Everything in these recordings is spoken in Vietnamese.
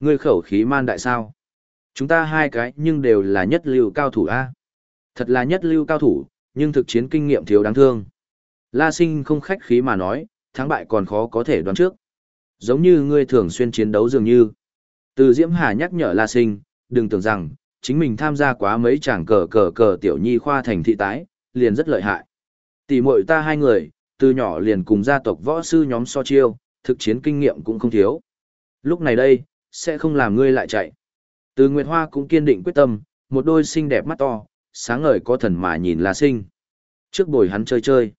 Ngươi khẩu khí man đại sao? Chúng ta hai cái nhưng đều là nhất lưu cao thủ A. Thật là nhất lưu cao thủ, nhưng thực chiến kinh nghiệm thiếu đáng thương. La sinh không khách khí mà nói, thắng bại còn khó có thể đoán trước. Giống như ngươi thường xuyên chiến đấu dường như. Từ Diễm Hà nhắc nhở La sinh, đừng tưởng rằng, chính mình tham gia quá mấy chàng cờ cờ cờ tiểu nhi khoa thành thị tái, liền rất lợi hại. Tỷ muội ta hai người, từ nhỏ liền cùng gia tộc võ sư nhóm so chiêu, thực chiến kinh nghiệm cũng không thiếu. Lúc này đây, sẽ không làm ngươi lại chạy. Từ Nguyệt Hoa cũng kiên định quyết tâm, một đôi xinh đẹp mắt to, sáng ngời có thần mà nhìn La Sinh. Trước bồi hắn chơi chơi.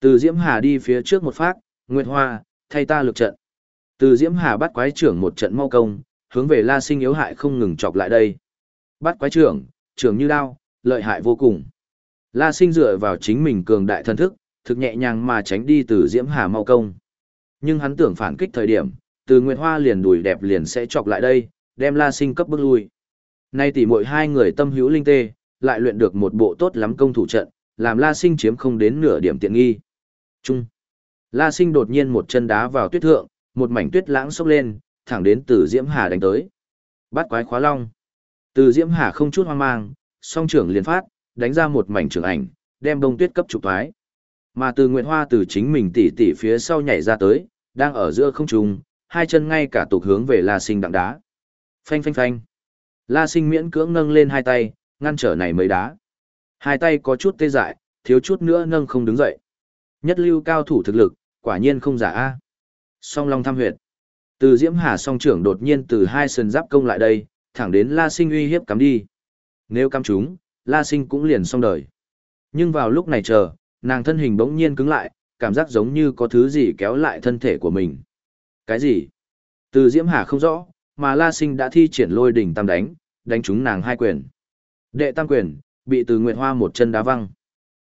Từ Diễm Hà đi phía trước một phát, Nguyệt Hoa, thay ta lực trận. Từ Diễm Hà bắt quái trưởng một trận mau công, hướng về La Sinh yếu hại không ngừng chọc lại đây. Bắt quái trưởng, trưởng như đao, lợi hại vô cùng. La Sinh dựa vào chính mình cường đại thân thức, thực nhẹ nhàng mà tránh đi từ Diễm Hà mau công. Nhưng hắn tưởng phản kích thời điểm, từ Nguyệt Hoa liền đùi đẹp liền sẽ chọc lại đây, đem La Sinh cấp bước lui. Nay tỷ muội hai người tâm hữu linh tê, lại luyện được một bộ tốt lắm công thủ trận, làm La Sinh chiếm không đến nửa điểm tiện nghi. Trung. La Sinh đột nhiên một chân đá vào tuyết thượng, một mảnh tuyết lãng xốc lên, thẳng đến Từ Diễm Hà đánh tới. Bắt quái khóa long. Từ Diễm Hà không chút hoang mang, song trưởng liền phát, đánh ra một mảnh trường ảnh, đem đông tuyết cấp trục thoái. Mà từ Nguyệt Hoa từ chính mình tỉ tỉ phía sau nhảy ra tới, đang ở giữa không trung, hai chân ngay cả tục hướng về La Sinh đặng đá. Phanh phanh phanh. La Sinh miễn cưỡng nâng lên hai tay, ngăn trở này mới đá. Hai tay có chút tê dại, thiếu chút nữa nâng không đứng dậy. Nhất lưu cao thủ thực lực, quả nhiên không giả a. Song Long tham huyệt. Từ Diễm Hà song trưởng đột nhiên từ hai sườn giáp công lại đây, thẳng đến La Sinh uy hiếp cắm đi. Nếu cắm chúng, La Sinh cũng liền xong đời. Nhưng vào lúc này chờ, nàng thân hình bỗng nhiên cứng lại, cảm giác giống như có thứ gì kéo lại thân thể của mình. Cái gì? Từ Diễm Hà không rõ, mà La Sinh đã thi triển lôi đỉnh tam đánh, đánh trúng nàng hai quyền. Đệ tam quyền, bị từ Nguyệt Hoa một chân đá văng.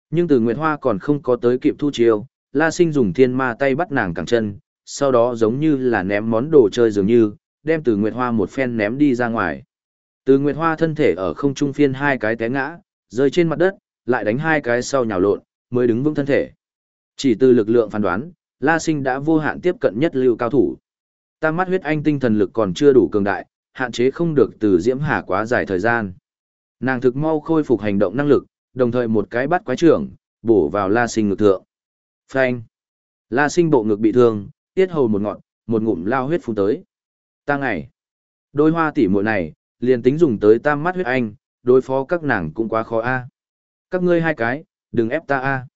Nhưng từ Nguyệt Hoa còn không có tới kịp thu chiêu, La Sinh dùng thiên ma tay bắt nàng cẳng chân, sau đó giống như là ném món đồ chơi dường như, đem từ Nguyệt Hoa một phen ném đi ra ngoài. Từ Nguyệt Hoa thân thể ở không trung phiên hai cái té ngã, rơi trên mặt đất, lại đánh hai cái sau nhào lộn, mới đứng vững thân thể. Chỉ từ lực lượng phán đoán, La Sinh đã vô hạn tiếp cận nhất lưu cao thủ. Tam mắt huyết anh tinh thần lực còn chưa đủ cường đại, hạn chế không được từ Diễm Hà quá dài thời gian. Nàng thực mau khôi phục hành động năng lực, đồng thời một cái bắt quái trưởng, bổ vào La Sinh ngực thượng. Phanh. La Sinh bộ ngực bị thương, tiết hầu một ngọn, một ngụm lao huyết phun tới. Ta ngày. Đôi hoa tỷ muội này, liền tính dùng tới tam mắt huyết anh, đối phó các nàng cũng quá khó a. Các ngươi hai cái, đừng ép ta a.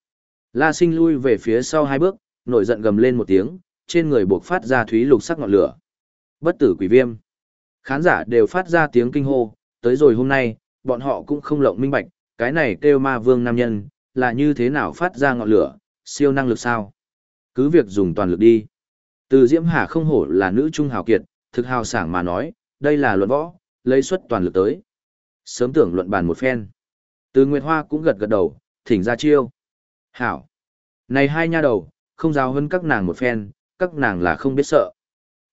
La Sinh lui về phía sau hai bước, nổi giận gầm lên một tiếng, trên người buộc phát ra thúy lục sắc ngọn lửa. Bất tử quỷ viêm. Khán giả đều phát ra tiếng kinh hô, tới rồi hôm nay, bọn họ cũng không lộng minh bạch, cái này kêu ma vương nam nhân, là như thế nào phát ra ngọn lửa, siêu năng lực sao? Cứ việc dùng toàn lực đi. Từ Diễm Hà không hổ là nữ trung hào kiệt, thực hào sảng mà nói, đây là luận võ, lấy suất toàn lực tới. Sớm tưởng luận bàn một phen. Từ Nguyệt Hoa cũng gật gật đầu, thỉnh ra chiêu. Hảo. Này hai nha đầu, không giáo hơn các nàng một phen, các nàng là không biết sợ.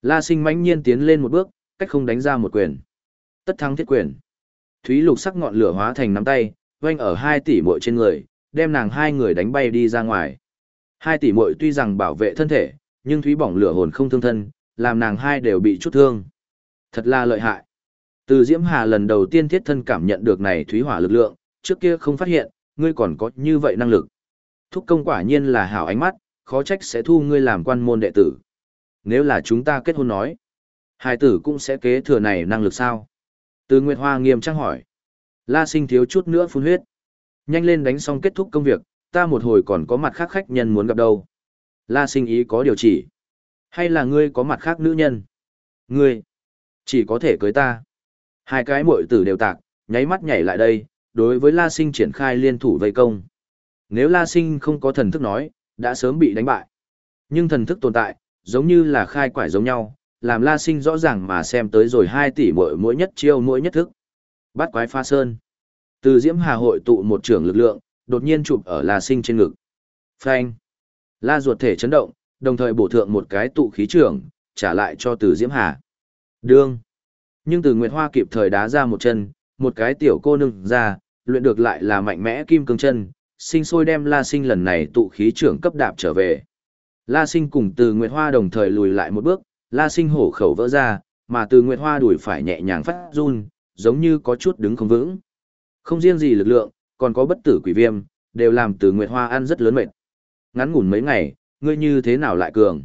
La sinh mãnh nhiên tiến lên một bước, cách không đánh ra một quyền. Tất thắng thiết quyền. Thúy lục sắc ngọn lửa hóa thành nắm tay, quanh ở hai tỷ muội trên người, đem nàng hai người đánh bay đi ra ngoài. Hai tỷ muội tuy rằng bảo vệ thân thể, nhưng thúy bỏng lửa hồn không thương thân, làm nàng hai đều bị chút thương. Thật là lợi hại. Từ Diễm Hà lần đầu tiên thiết thân cảm nhận được này thúy hỏa lực lượng, trước kia không phát hiện, ngươi còn có như vậy năng lực. Thúc công quả nhiên là hảo ánh mắt, khó trách sẽ thu ngươi làm quan môn đệ tử. Nếu là chúng ta kết hôn nói, hai tử cũng sẽ kế thừa này năng lực sao? Từ Nguyệt Hoa nghiêm trang hỏi. La sinh thiếu chút nữa phun huyết. Nhanh lên đánh xong kết thúc công việc, ta một hồi còn có mặt khác khách nhân muốn gặp đâu. La sinh ý có điều chỉ. Hay là ngươi có mặt khác nữ nhân? Ngươi, chỉ có thể cưới ta. Hai cái muội tử đều tạc, nháy mắt nhảy lại đây, đối với La sinh triển khai liên thủ vây công. Nếu La sinh không có thần thức nói, đã sớm bị đánh bại. Nhưng thần thức tồn tại, giống như là khai quải giống nhau, làm La Sinh rõ ràng mà xem tới rồi 2 tỷ mỗi mỗi nhất chiêu mỗi nhất thức. Bắt quái pha sơn. Từ Diễm Hà hội tụ một trưởng lực lượng, đột nhiên chụp ở La Sinh trên ngực. Phanh. La ruột thể chấn động, đồng thời bổ thượng một cái tụ khí trưởng, trả lại cho Từ Diễm Hà. Đương. Nhưng Từ Nguyệt Hoa kịp thời đá ra một chân, một cái tiểu cô nương ra, luyện được lại là mạnh mẽ kim cương chân, sinh sôi đem La Sinh lần này tụ khí trưởng cấp đạp trở về. La Sinh cùng Từ Nguyệt Hoa đồng thời lùi lại một bước, La Sinh hổ khẩu vỡ ra, mà từ Nguyệt Hoa đuổi phải nhẹ nhàng phát run, giống như có chút đứng không vững. Không riêng gì lực lượng, còn có bất tử quỷ viêm, đều làm từ Nguyệt Hoa ăn rất lớn mệt. Ngắn ngủn mấy ngày, ngươi như thế nào lại cường?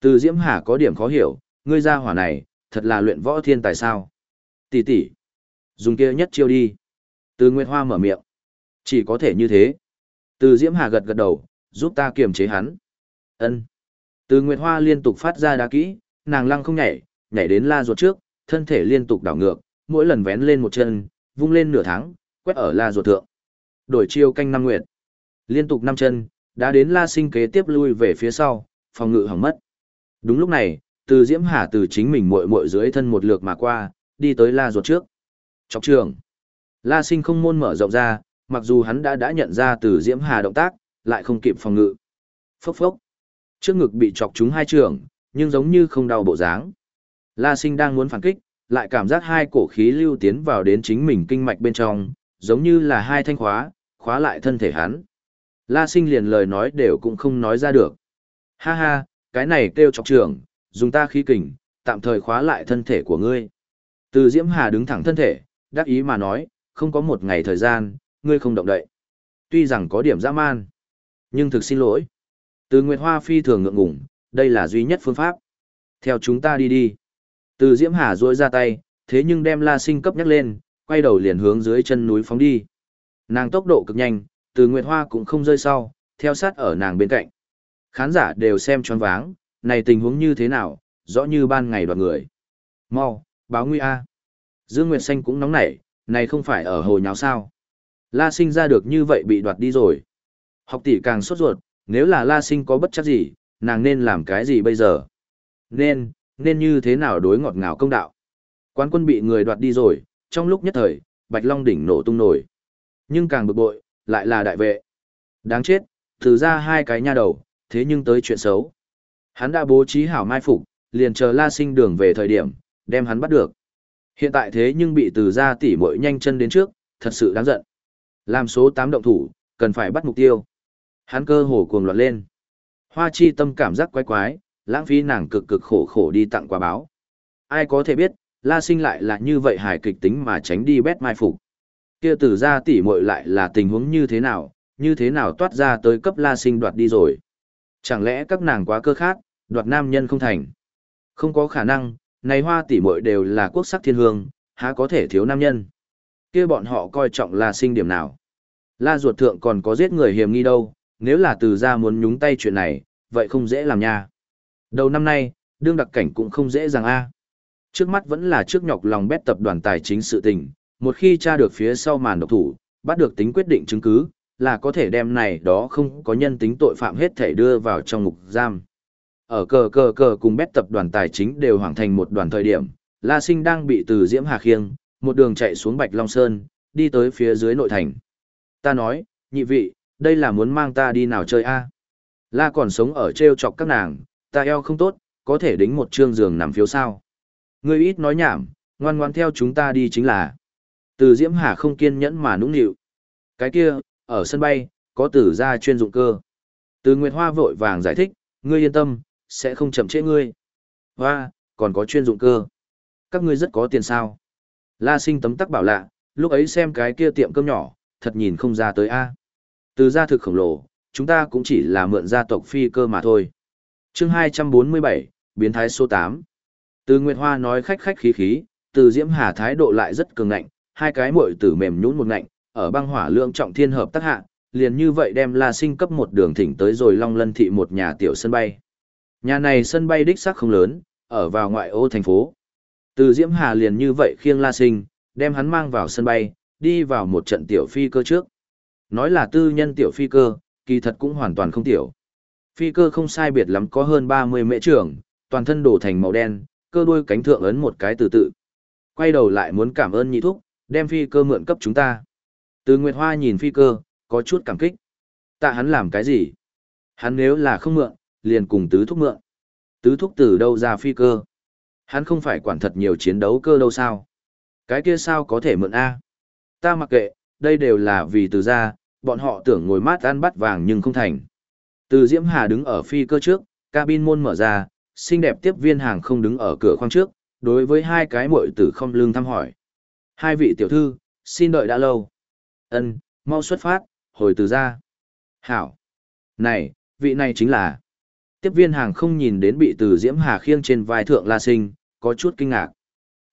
Từ Diễm Hà có điểm khó hiểu, ngươi ra hỏa này, thật là luyện võ thiên tài sao? Tỷ tỷ, dùng kia nhất chiêu đi. Từ Nguyệt Hoa mở miệng. Chỉ có thể như thế. Từ Diễm Hà gật gật đầu, giúp ta kiềm chế hắn. Ân. Từ Nguyệt Hoa liên tục phát ra đá kỹ, nàng lăng không nhảy, nhảy đến la ruột trước, thân thể liên tục đảo ngược, mỗi lần vén lên một chân, vung lên nửa tháng, quét ở la ruột thượng. Đổi chiêu canh năm nguyệt. Liên tục năm chân, đã đến la sinh kế tiếp lui về phía sau, phòng ngự hỏng mất. Đúng lúc này, từ Diễm Hà từ chính mình muội muội dưới thân một lượt mà qua, đi tới la ruột trước. Chọc trường. La sinh không môn mở rộng ra, mặc dù hắn đã đã nhận ra từ Diễm Hà động tác, lại không kịp phòng ngự. Phốc phốc. Trước ngực bị chọc trúng hai trường, nhưng giống như không đau bộ dáng. La sinh đang muốn phản kích, lại cảm giác hai cổ khí lưu tiến vào đến chính mình kinh mạch bên trong, giống như là hai thanh khóa, khóa lại thân thể hắn. La sinh liền lời nói đều cũng không nói ra được. Ha ha, cái này kêu chọc trường, dùng ta khí kình, tạm thời khóa lại thân thể của ngươi. Từ Diễm Hà đứng thẳng thân thể, đắc ý mà nói, không có một ngày thời gian, ngươi không động đậy. Tuy rằng có điểm dã man, nhưng thực xin lỗi. Từ Nguyệt Hoa phi thường ngượng ngùng, đây là duy nhất phương pháp. Theo chúng ta đi đi. Từ Diễm Hà duỗi ra tay, thế nhưng đem La Sinh cấp nhắc lên, quay đầu liền hướng dưới chân núi phóng đi. Nàng tốc độ cực nhanh, từ Nguyệt Hoa cũng không rơi sau, theo sát ở nàng bên cạnh. Khán giả đều xem choáng váng, này tình huống như thế nào, rõ như ban ngày đoạt người. Mau, báo nguy a. Dương Nguyệt Xanh cũng nóng nảy, này không phải ở hồ nháo sao. La sinh ra được như vậy bị đoạt đi rồi. Học tỷ càng sốt ruột, nếu là La sinh có bất chấp gì, nàng nên làm cái gì bây giờ? Nên, nên như thế nào đối ngọt ngào công đạo? Quán quân bị người đoạt đi rồi, trong lúc nhất thời, Bạch Long đỉnh nổ tung nổi. Nhưng càng bực bội, lại là đại vệ. Đáng chết, thử ra hai cái nha đầu, thế nhưng tới chuyện xấu. Hắn đã bố trí hảo mai phục, liền chờ La Sinh đường về thời điểm, đem hắn bắt được. Hiện tại thế nhưng bị từ ra tỉ muội nhanh chân đến trước, thật sự đáng giận. Làm số 8 động thủ, cần phải bắt mục tiêu. Hắn cơ hồ cuồng loạn lên. Hoa chi tâm cảm giác quái quái, lãng phí nàng cực cực khổ khổ đi tặng quà báo. Ai có thể biết, La Sinh lại là như vậy hài kịch tính mà tránh đi bét mai phục. Kia Tử ra tỉ muội lại là tình huống như thế nào, như thế nào toát ra tới cấp La Sinh đoạt đi rồi. Chẳng lẽ các nàng quá cơ khát, đoạt nam nhân không thành? Không có khả năng, này hoa tỷ muội đều là quốc sắc thiên hương, há có thể thiếu nam nhân kia bọn họ coi trọng là sinh điểm nào. La ruột thượng còn có giết người hiểm nghi đâu, nếu là từ gia muốn nhúng tay chuyện này, vậy không dễ làm nha. Đầu năm nay, đương đặc cảnh cũng không dễ dàng a. Trước mắt vẫn là trước nhọc lòng bét tập đoàn tài chính sự tình, một khi tra được phía sau màn độc thủ, bắt được tính quyết định chứng cứ, là có thể đem này đó không có nhân tính tội phạm hết thể đưa vào trong ngục giam. Ở cờ cờ cờ cùng bét tập đoàn tài chính đều hoàn thành một đoàn thời điểm, La Sinh đang bị từ Diễm Hà khiêng, một đường chạy xuống Bạch Long Sơn, đi tới phía dưới nội thành. Ta nói, nhị vị, đây là muốn mang ta đi nào chơi a? La còn sống ở treo chọc các nàng, ta eo không tốt, có thể đính một trương giường nằm phiếu sao. Ngươi ít nói nhảm, ngoan ngoan theo chúng ta đi chính là. Từ Diễm Hà không kiên nhẫn mà nũng nịu. Cái kia, ở sân bay, có tử gia chuyên dụng cơ. Từ Nguyệt Hoa vội vàng giải thích, ngươi yên tâm, sẽ không chậm trễ ngươi. Hoa, còn có chuyên dụng cơ. Các ngươi rất có tiền sao. La sinh tấm tắc bảo lạ, lúc ấy xem cái kia tiệm cơm nhỏ, thật nhìn không ra tới A. Từ gia thực khổng lồ, chúng ta cũng chỉ là mượn gia tộc phi cơ mà thôi. chương 247, biến thái số 8. Từ Nguyệt Hoa nói khách khách khí khí, từ Diễm Hà thái độ lại rất cường ngạnh, hai cái muội tử mềm nhũn một ngạnh, ở băng hỏa lượng trọng thiên hợp tác hạ, liền như vậy đem La Sinh cấp một đường thỉnh tới rồi Long Lân thị một nhà tiểu sân bay. Nhà này sân bay đích xác không lớn, ở vào ngoại ô thành phố. Từ Diễm Hà liền như vậy khiêng La Sinh, đem hắn mang vào sân bay, đi vào một trận tiểu phi cơ trước. Nói là tư nhân tiểu phi cơ, kỳ thật cũng hoàn toàn không tiểu. Phi cơ không sai biệt lắm có hơn 30 mễ trưởng, toàn thân đổ thành màu đen, cơ đuôi cánh thượng ấn một cái từ tự. Quay đầu lại muốn cảm ơn nhị thúc, đem phi cơ mượn cấp chúng ta. Từ Nguyệt Hoa nhìn phi cơ, có chút cảm kích. Tạ hắn làm cái gì? Hắn nếu là không mượn, liền cùng tứ thúc mượn. Tứ thúc từ đâu ra phi cơ? Hắn không phải quản thật nhiều chiến đấu cơ đâu sao? Cái kia sao có thể mượn A? Ta mặc kệ, đây đều là vì từ ra, bọn họ tưởng ngồi mát ăn bắt vàng nhưng không thành. Từ Diễm Hà đứng ở phi cơ trước, cabin môn mở ra, xinh đẹp tiếp viên hàng không đứng ở cửa khoang trước, đối với hai cái muội tử không lương thăm hỏi. Hai vị tiểu thư, xin đợi đã lâu. Ân, mau xuất phát, hồi từ ra. Hảo. Này, vị này chính là. Tiếp viên hàng không nhìn đến bị từ Diễm Hà khiêng trên vai thượng La Sinh, có chút kinh ngạc.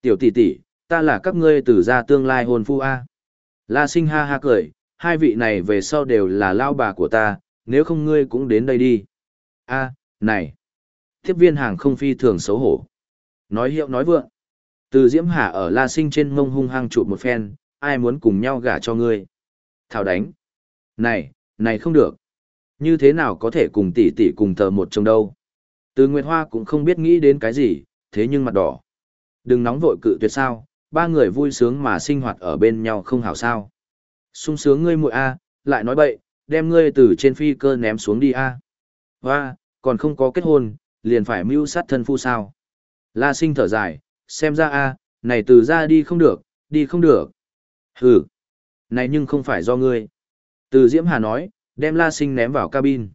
Tiểu tỷ tỷ, ta là các ngươi từ gia tương lai hôn phu A. La Sinh ha ha cười, hai vị này về sau đều là lao bà của ta, nếu không ngươi cũng đến đây đi. A, này. Tiếp viên hàng không phi thường xấu hổ. Nói hiệu nói vượng. Từ Diễm Hà ở La Sinh trên mông hung hăng chụp một phen, ai muốn cùng nhau gả cho ngươi. Thảo đánh. Này, này không được. Như thế nào có thể cùng tỷ tỷ cùng thờ một chồng đâu. Từ Nguyệt Hoa cũng không biết nghĩ đến cái gì, thế nhưng mặt đỏ. Đừng nóng vội cự tuyệt sao, ba người vui sướng mà sinh hoạt ở bên nhau không hảo sao. sung sướng ngươi muội a, lại nói bậy, đem ngươi từ trên phi cơ ném xuống đi a. Hoa, còn không có kết hôn, liền phải mưu sát thân phu sao. La sinh thở dài, xem ra a, này từ ra đi không được, đi không được. Hừ, này nhưng không phải do ngươi. Từ Diễm Hà nói, đem La sinh ném vào cabin.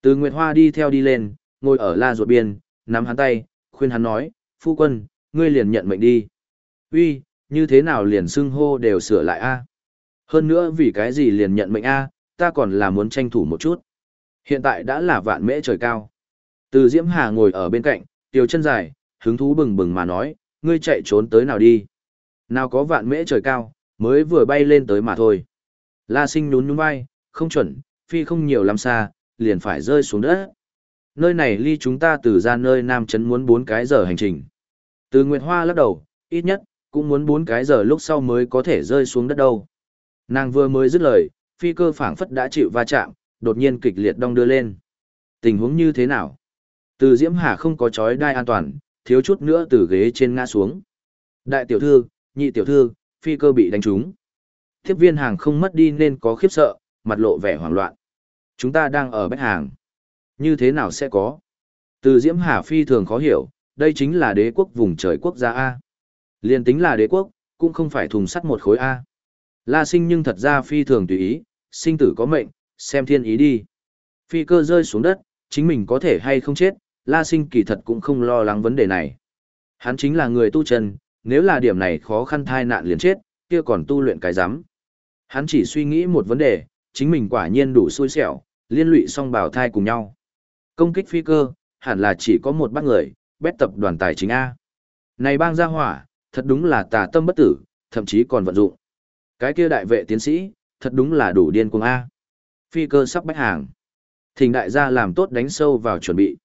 Từ Nguyệt Hoa đi theo đi lên, ngồi ở la ruột biên, nắm hắn tay, khuyên hắn nói, phu quân, ngươi liền nhận mệnh đi. Uy, như thế nào liền xưng hô đều sửa lại a? Hơn nữa vì cái gì liền nhận mệnh a, ta còn là muốn tranh thủ một chút. Hiện tại đã là vạn mễ trời cao. Từ Diễm Hà ngồi ở bên cạnh, tiểu chân dài, hứng thú bừng bừng mà nói, ngươi chạy trốn tới nào đi. Nào có vạn mễ trời cao, mới vừa bay lên tới mà thôi. La sinh nhún nhún vai, không chuẩn, phi không nhiều lắm xa, liền phải rơi xuống đất. Nơi này ly chúng ta từ ra nơi Nam Trấn muốn 4 cái giờ hành trình. Từ Nguyệt Hoa lắc đầu, ít nhất, cũng muốn 4 cái giờ lúc sau mới có thể rơi xuống đất đâu. Nàng vừa mới dứt lời, phi cơ phảng phất đã chịu va chạm, đột nhiên kịch liệt đong đưa lên. Tình huống như thế nào? Từ Diễm Hà không có chói đai an toàn, thiếu chút nữa từ ghế trên ngã xuống. Đại tiểu thư, nhị tiểu thư, phi cơ bị đánh trúng. Tiếp viên hàng không mất đi nên có khiếp sợ, mặt lộ vẻ hoảng loạn. Chúng ta đang ở bách hàng. Như thế nào sẽ có? Từ Diễm Hà phi thường khó hiểu, đây chính là đế quốc vùng trời quốc gia A. Liên tính là đế quốc, cũng không phải thùng sắt một khối A. La sinh nhưng thật ra phi thường tùy ý, sinh tử có mệnh, xem thiên ý đi. Phi cơ rơi xuống đất, chính mình có thể hay không chết, La sinh kỳ thật cũng không lo lắng vấn đề này. Hắn chính là người tu chân, nếu là điểm này khó khăn thai nạn liền chết, kia còn tu luyện cái rắm Hắn chỉ suy nghĩ một vấn đề, chính mình quả nhiên đủ xui xẻo, liên lụy song bào thai cùng nhau. Công kích phi cơ, hẳn là chỉ có một bác người, bét tập đoàn tài chính A. Này bang gia hỏa, thật đúng là tà tâm bất tử, thậm chí còn vận dụng. Cái kia đại vệ tiến sĩ, thật đúng là đủ điên cuồng A. Phi cơ sắp bách hàng. Thỉnh đại gia làm tốt đánh sâu vào chuẩn bị.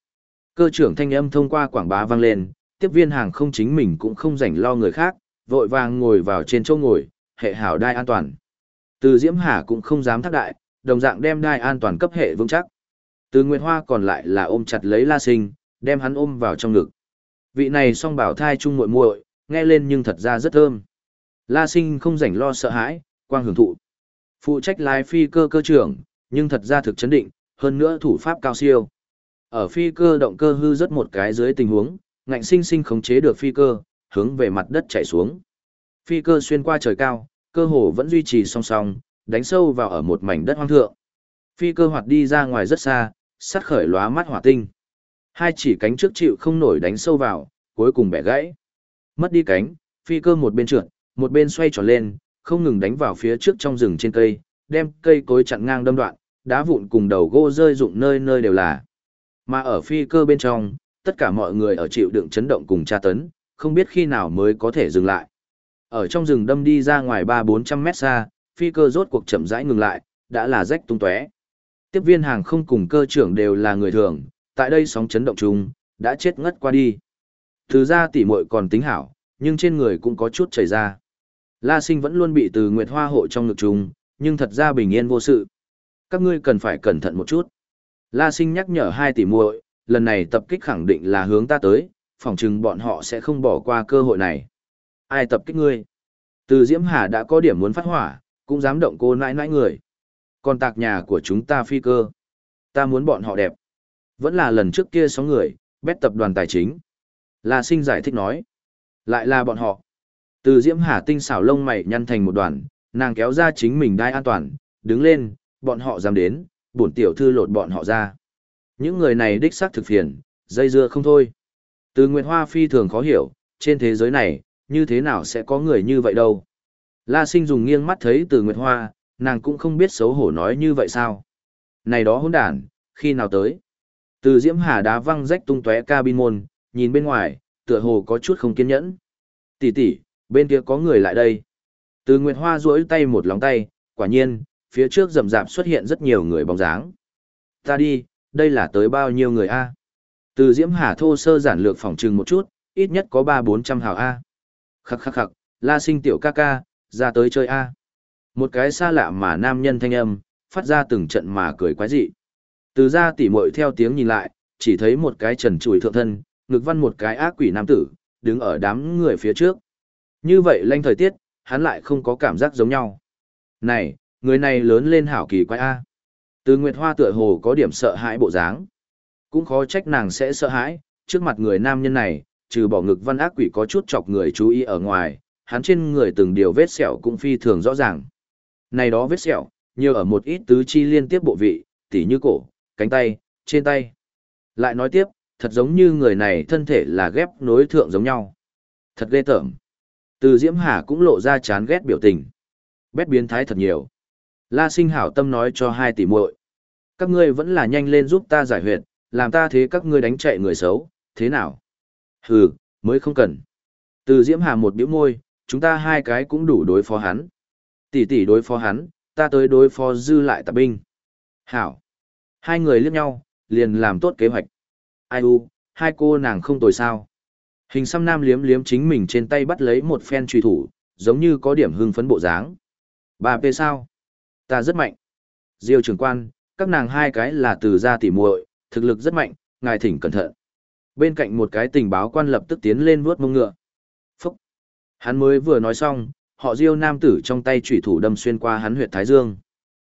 Cơ trưởng thanh âm thông qua quảng bá vang lên, tiếp viên hàng không chính mình cũng không rảnh lo người khác, vội vàng ngồi vào trên chỗ ngồi, hệ hảo đai an toàn. Từ Diễm Hà cũng không dám thác đại, đồng dạng đem đai an toàn cấp hệ vững chắc. Từ Nguyệt Hoa còn lại là ôm chặt lấy La Sinh, đem hắn ôm vào trong ngực. Vị này song bảo thai chung muội muội, nghe lên nhưng thật ra rất thơm. La Sinh không rảnh lo sợ hãi, quang hưởng thụ. Phụ trách lái phi cơ cơ trưởng, nhưng thật ra thực chấn định, hơn nữa thủ pháp cao siêu. Ở phi cơ động cơ hư rất một cái dưới tình huống, ngạnh sinh sinh khống chế được phi cơ, hướng về mặt đất chạy xuống. Phi cơ xuyên qua trời cao, cơ hồ vẫn duy trì song song, đánh sâu vào ở một mảnh đất hoang thượng. Phi cơ hoạt đi ra ngoài rất xa, sắt khởi lóa mắt hỏa tinh. Hai chỉ cánh trước chịu không nổi đánh sâu vào, cuối cùng bẻ gãy. Mất đi cánh, phi cơ một bên trượt, một bên xoay tròn lên, không ngừng đánh vào phía trước trong rừng trên cây, đem cây cối chặn ngang đâm đoạn, đá vụn cùng đầu gỗ rơi rụng nơi nơi đều là. Mà ở phi cơ bên trong, tất cả mọi người ở chịu đựng chấn động cùng tra tấn, không biết khi nào mới có thể dừng lại. Ở trong rừng đâm đi ra ngoài 3-400 mét xa, phi cơ rốt cuộc chậm rãi ngừng lại, đã là rách tung tóe. Tiếp viên hàng không cùng cơ trưởng đều là người thường, tại đây sóng chấn động chung, đã chết ngất qua đi. Thứ ra tỉ muội còn tính hảo, nhưng trên người cũng có chút chảy ra. La sinh vẫn luôn bị từ Nguyệt Hoa hộ trong ngực chung, nhưng thật ra bình yên vô sự. Các ngươi cần phải cẩn thận một chút. La sinh nhắc nhở hai tỷ muội, lần này tập kích khẳng định là hướng ta tới, phỏng chừng bọn họ sẽ không bỏ qua cơ hội này. Ai tập kích ngươi? Từ Diễm Hà đã có điểm muốn phát hỏa, cũng dám động cô nãi nãi người. Còn tạc nhà của chúng ta phi cơ. Ta muốn bọn họ đẹp. Vẫn là lần trước kia sáu người, bét tập đoàn tài chính. La sinh giải thích nói. Lại là bọn họ. Từ Diễm Hà tinh xảo lông mày nhăn thành một đoàn, nàng kéo ra chính mình đai an toàn, đứng lên, bọn họ dám đến, bổn tiểu thư lột bọn họ ra. Những người này đích xác thực phiền, dây dưa không thôi. Từ Nguyệt Hoa phi thường khó hiểu, trên thế giới này, như thế nào sẽ có người như vậy đâu. La sinh dùng nghiêng mắt thấy từ Nguyệt Hoa, nàng cũng không biết xấu hổ nói như vậy sao. Này đó hỗn đản, khi nào tới? Từ Diễm Hà đá văng rách tung tóe cabin môn, nhìn bên ngoài, tựa hồ có chút không kiên nhẫn. Tỷ tỷ, bên kia có người lại đây. Từ Nguyệt Hoa duỗi tay một lóng tay, quả nhiên, phía trước rầm rạp xuất hiện rất nhiều người bóng dáng. Ta đi, đây là tới bao nhiêu người a? Từ Diễm Hà thô sơ giản lược phòng trừng một chút, ít nhất có ba bốn trăm hào a. Khắc khắc khắc, La Sinh tiểu ca ca, ra tới chơi a. Một cái xa lạ mà nam nhân thanh âm, phát ra từng trận mà cười quái dị. Từ ra tỉ muội theo tiếng nhìn lại, chỉ thấy một cái trần trùi thượng thân, ngực văn một cái ác quỷ nam tử, đứng ở đám người phía trước. Như vậy lanh thời tiết, hắn lại không có cảm giác giống nhau. Này, người này lớn lên hảo kỳ quái A. Từ Nguyệt Hoa tựa hồ có điểm sợ hãi bộ dáng. Cũng khó trách nàng sẽ sợ hãi, trước mặt người nam nhân này, trừ bỏ ngực văn ác quỷ có chút chọc người chú ý ở ngoài, hắn trên người từng điều vết sẹo cũng phi thường rõ ràng. Này đó vết sẹo, nhiều ở một ít tứ chi liên tiếp bộ vị, tỉ như cổ, cánh tay, trên tay. Lại nói tiếp, thật giống như người này thân thể là ghép nối thượng giống nhau. Thật ghê tởm. Từ Diễm Hà cũng lộ ra chán ghét biểu tình. Bét biến thái thật nhiều. La sinh hảo tâm nói cho hai tỷ muội Các ngươi vẫn là nhanh lên giúp ta giải huyệt, làm ta thế các ngươi đánh chạy người xấu, thế nào? Hừ, mới không cần. Từ Diễm Hà một biểu môi, chúng ta hai cái cũng đủ đối phó hắn. Tỷ tỷ đối phó hắn, ta tới đối phó dư lại tạp binh. Hảo. Hai người liếc nhau, liền làm tốt kế hoạch. Ai u, hai cô nàng không tồi sao. Hình xăm nam liếm liếm chính mình trên tay bắt lấy một phen truy thủ, giống như có điểm hưng phấn bộ dáng. Bà P sao? Ta rất mạnh. Diêu trưởng quan, các nàng hai cái là từ gia tỉ muội, thực lực rất mạnh, ngài thỉnh cẩn thận. Bên cạnh một cái tình báo quan lập tức tiến lên vuốt mông ngựa. Phúc! Hắn mới vừa nói xong, họ Diêu nam tử trong tay chủy thủ đâm xuyên qua hắn huyệt thái dương.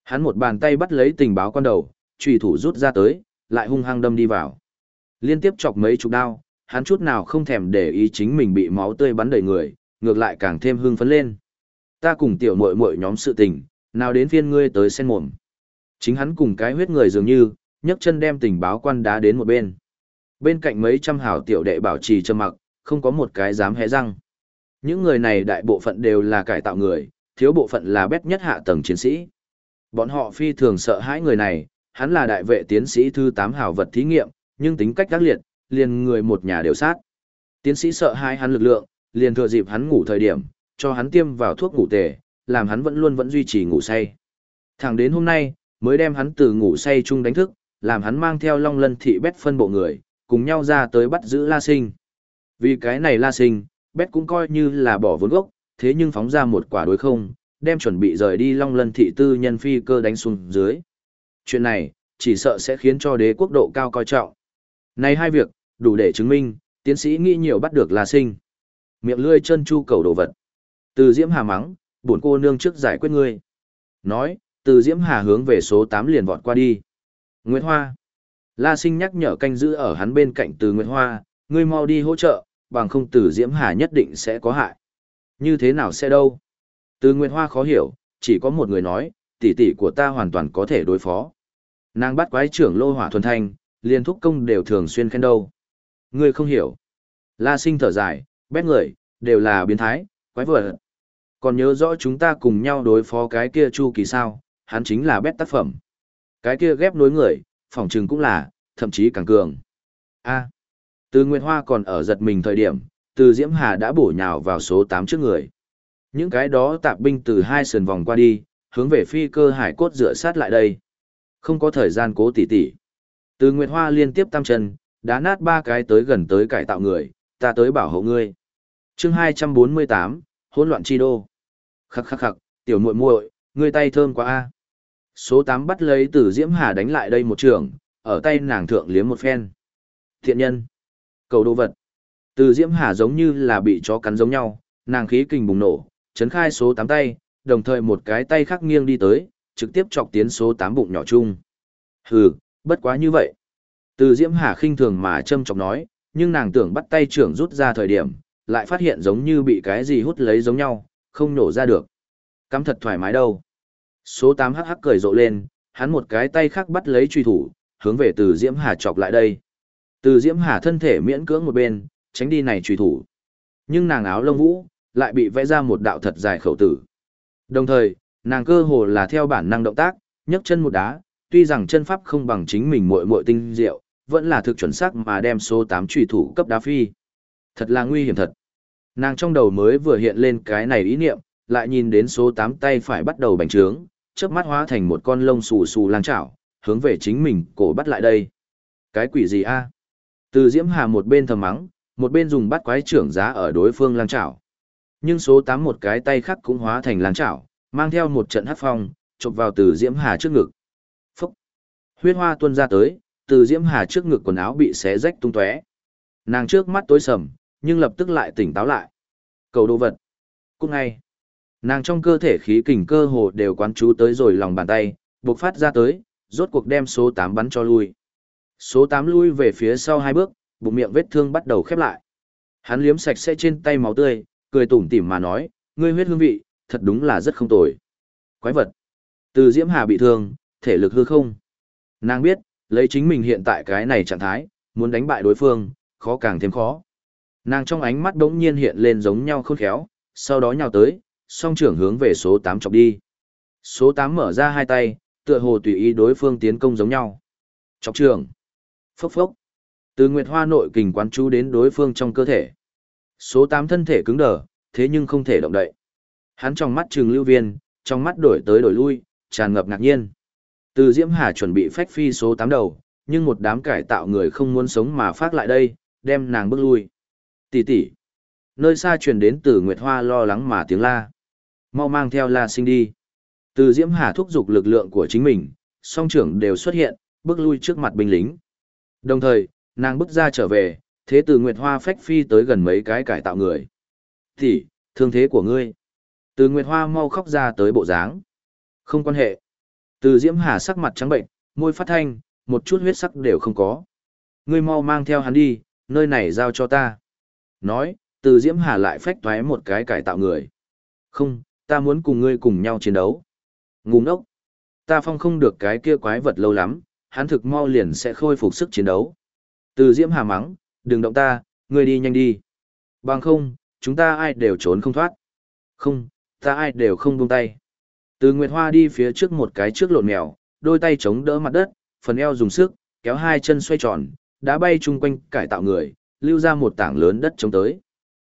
Hắn một bàn tay bắt lấy tình báo quan đầu, chủy thủ rút ra tới, lại hung hăng đâm đi vào. Liên tiếp chọc mấy chục đao, hắn chút nào không thèm để ý chính mình bị máu tươi bắn đầy người, ngược lại càng thêm hưng phấn lên. Ta cùng tiểu muội muội nhóm sự tình, nào đến phiên ngươi tới sen mồm. Chính hắn cùng cái huyết người dường như, nhấc chân đem tình báo quan đá đến một bên. Bên cạnh mấy trăm hảo tiểu đệ bảo trì trầm mặc, không có một cái dám hé răng. Những người này đại bộ phận đều là cải tạo người, thiếu bộ phận là bét nhất hạ tầng chiến sĩ. Bọn họ phi thường sợ hãi người này, hắn là đại vệ tiến sĩ thứ 8 hảo vật thí nghiệm, nhưng tính cách đắc liệt, liền người một nhà đều sát. Tiến sĩ sợ hãi hắn lực lượng, liền thừa dịp hắn ngủ thời điểm, cho hắn tiêm vào thuốc ngủ tề, làm hắn vẫn luôn vẫn duy trì ngủ say. Thẳng đến hôm nay, mới đem hắn từ ngủ say chung đánh thức, làm hắn mang theo long lân thị bét phân bộ người, cùng nhau ra tới bắt giữ La Sinh. Vì cái này La Sinh, bét cũng coi như là bỏ vốn gốc, thế nhưng phóng ra một quả đối không, đem chuẩn bị rời đi long lân thị tư nhân phi cơ đánh xuống dưới. Chuyện này, chỉ sợ sẽ khiến cho đế quốc độ cao coi trọng. Này hai việc, đủ để chứng minh, tiến sĩ nghĩ nhiều bắt được là Sinh. Miệng lươi chân chu cầu đồ vật. Từ Diễm Hà mắng, bổn cô nương trước giải quyết ngươi. Nói, từ Diễm Hà hướng về số 8 liền vọt qua đi. Nguyệt Hoa. La Sinh nhắc nhở canh giữ ở hắn bên cạnh từ Nguyệt Hoa, ngươi mau đi hỗ trợ, bằng không từ Diễm Hà nhất định sẽ có hại. Như thế nào sẽ đâu? Từ Nguyệt Hoa khó hiểu, chỉ có một người nói, tỷ tỷ của ta hoàn toàn có thể đối phó. Nàng bắt quái trưởng lô hỏa thuần thanh, liền thúc công đều thường xuyên khen đâu. Ngươi không hiểu. La Sinh thở dài, bét người, đều là biến thái, quái vật. Còn nhớ rõ chúng ta cùng nhau đối phó cái kia Chu Kỳ sao, hắn chính là bét tác phẩm. Cái kia ghép nối người, phỏng chừng cũng là, thậm chí càng cường. A từ Nguyệt Hoa còn ở giật mình thời điểm, từ Diễm Hà đã bổ nhào vào số 8 trước người. Những cái đó tạp binh từ hai sườn vòng qua đi, hướng về phi cơ hải cốt dựa sát lại đây. Không có thời gian cố tỉ tỉ. Từ Nguyệt Hoa liên tiếp tam chân, đá nát ba cái tới gần tới cải tạo người, ta tới bảo hộ ngươi. chương 248, hỗn loạn chi đô. Khắc khắc khắc, tiểu muội muội, ngươi tay thơm quá a. Số 8 bắt lấy từ Diễm Hà đánh lại đây một trường, ở tay nàng thượng liếm một phen. Thiện nhân. Cầu đồ vật. Từ Diễm Hà giống như là bị chó cắn giống nhau, nàng khí kình bùng nổ, chấn khai số 8 tay, đồng thời một cái tay khác nghiêng đi tới, trực tiếp chọc tiến số 8 bụng nhỏ chung. Hừ, bất quá như vậy. Từ Diễm Hà khinh thường mà châm chọc nói, nhưng nàng tưởng bắt tay trưởng rút ra thời điểm, lại phát hiện giống như bị cái gì hút lấy giống nhau, không nổ ra được. Cắm thật thoải mái đâu. Số 8 hắc hắc cười rộ lên, hắn một cái tay khác bắt lấy truy thủ, hướng về từ Diễm Hà chọc lại đây. Từ Diễm Hà thân thể miễn cưỡng một bên, tránh đi này truy thủ. Nhưng nàng áo lông vũ, lại bị vẽ ra một đạo thật dài khẩu tử. Đồng thời, nàng cơ hồ là theo bản năng động tác, nhấc chân một đá, tuy rằng chân pháp không bằng chính mình muội muội tinh diệu, vẫn là thực chuẩn xác mà đem số 8 truy thủ cấp đá phi. Thật là nguy hiểm thật. Nàng trong đầu mới vừa hiện lên cái này ý niệm, lại nhìn đến số 8 tay phải bắt đầu bành trướng, chớp mắt hóa thành một con lông xù xù lang chảo, hướng về chính mình cổ bắt lại đây. Cái quỷ gì a? Từ Diễm Hà một bên thầm mắng, một bên dùng bắt quái trưởng giá ở đối phương lang chảo. Nhưng số 8 một cái tay khác cũng hóa thành lang chảo, mang theo một trận hắc phong, chụp vào từ Diễm Hà trước ngực. Phúc! Huyết hoa tuôn ra tới, từ Diễm Hà trước ngực quần áo bị xé rách tung tóe. Nàng trước mắt tối sầm, nhưng lập tức lại tỉnh táo lại. Cầu đồ vật. Cũng ngay. Nàng trong cơ thể khí kình cơ hồ đều quán chú tới rồi lòng bàn tay, bộc phát ra tới, rốt cuộc đem số 8 bắn cho lui. Số 8 lui về phía sau hai bước, bụng miệng vết thương bắt đầu khép lại. Hắn liếm sạch sẽ trên tay máu tươi, cười tủm tỉm mà nói, ngươi huyết hương vị, thật đúng là rất không tồi. Quái vật. Từ Diễm Hà bị thương, thể lực hư không. Nàng biết, lấy chính mình hiện tại cái này trạng thái, muốn đánh bại đối phương, khó càng thêm khó. Nàng trong ánh mắt đống nhiên hiện lên giống nhau khôn khéo, sau đó nhào tới, song trưởng hướng về số 8 chọc đi. Số 8 mở ra hai tay, tựa hồ tùy ý đối phương tiến công giống nhau. Chọc trưởng. Phốc phốc. Từ Nguyệt Hoa nội kình quán chú đến đối phương trong cơ thể. Số 8 thân thể cứng đờ, thế nhưng không thể động đậy. Hắn trong mắt trừng lưu viên, trong mắt đổi tới đổi lui, tràn ngập ngạc nhiên. Từ Diễm Hà chuẩn bị phách phi số 8 đầu, nhưng một đám cải tạo người không muốn sống mà phát lại đây, đem nàng bước lui. Tỷ tỷ. Nơi xa truyền đến từ Nguyệt Hoa lo lắng mà tiếng la. Mau mang theo La Sinh đi. Từ Diễm Hà thúc giục lực lượng của chính mình, song trưởng đều xuất hiện, bước lui trước mặt binh lính. Đồng thời, nàng bước ra trở về, thế từ Nguyệt Hoa phách phi tới gần mấy cái cải tạo người. Tỷ, thương thế của ngươi. Từ Nguyệt Hoa mau khóc ra tới bộ dáng. Không quan hệ. Từ Diễm Hà sắc mặt trắng bệnh, môi phát thanh, một chút huyết sắc đều không có. Ngươi mau mang theo hắn đi, nơi này giao cho ta. Nói, từ Diễm Hà lại phách thoái một cái cải tạo người. Không, ta muốn cùng ngươi cùng nhau chiến đấu. Ngu ngốc. Ta phong không được cái kia quái vật lâu lắm, hắn thực mau liền sẽ khôi phục sức chiến đấu. Từ Diễm Hà mắng, đừng động ta, ngươi đi nhanh đi. Bằng không, chúng ta ai đều trốn không thoát. Không, ta ai đều không buông tay. Từ Nguyệt Hoa đi phía trước một cái trước lộn mèo, đôi tay chống đỡ mặt đất, phần eo dùng sức, kéo hai chân xoay tròn, đã bay chung quanh cải tạo người, lưu ra một tảng lớn đất chống tới.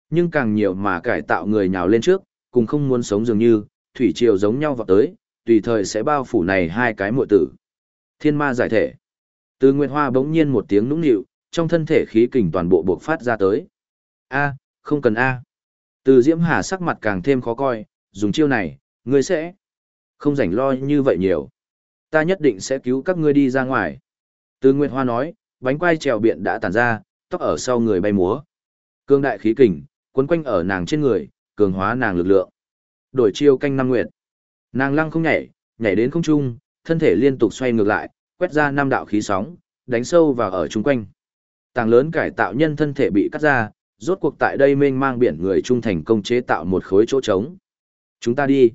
Nhưng càng nhiều mà cải tạo người nhào lên trước, cùng không muốn sống dường như, thủy triều giống nhau vào tới, tùy thời sẽ bao phủ này hai cái muội tử. Thiên ma giải thể. Từ Nguyệt Hoa bỗng nhiên một tiếng nũng nịu, trong thân thể khí kình toàn bộ buộc phát ra tới. A, không cần A. Từ Diễm Hà sắc mặt càng thêm khó coi, dùng chiêu này, ngươi sẽ không rảnh lo như vậy nhiều. Ta nhất định sẽ cứu các ngươi đi ra ngoài. Từ Nguyệt Hoa nói, bánh quai trèo biện đã tàn ra, tóc ở sau người bay múa. Cương đại khí kình, quấn quanh ở nàng trên người, cường hóa nàng lực lượng. Đổi chiêu canh năm nguyệt. Nàng lăng không nhảy, nhảy đến không trung, thân thể liên tục xoay ngược lại, quét ra năm đạo khí sóng, đánh sâu vào ở chung quanh. Tàng lớn cải tạo nhân thân thể bị cắt ra, rốt cuộc tại đây mênh mang biển người trung thành công chế tạo một khối chỗ trống. Chúng ta đi.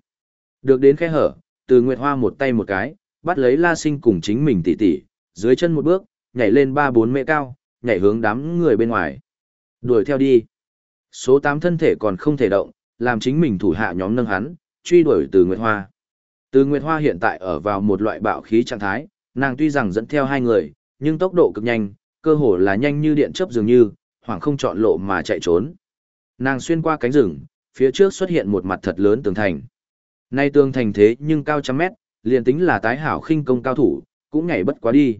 Được đến khe hở, từ Nguyệt Hoa một tay một cái, bắt lấy La Sinh cùng chính mình tỉ tỉ, dưới chân một bước, nhảy lên ba bốn mẹ cao, nhảy hướng đám người bên ngoài. Đuổi theo đi. Số 8 thân thể còn không thể động, làm chính mình thủ hạ nhóm nâng hắn, truy đuổi từ Nguyệt Hoa. Từ Nguyệt Hoa hiện tại ở vào một loại bạo khí trạng thái, nàng tuy rằng dẫn theo hai người, nhưng tốc độ cực nhanh, cơ hồ là nhanh như điện chớp dường như, hoảng không chọn lộ mà chạy trốn. Nàng xuyên qua cánh rừng, phía trước xuất hiện một mặt thật lớn tường thành. Nay tường thành thế nhưng cao trăm mét, liền tính là tái hảo khinh công cao thủ, cũng nhảy bất quá đi.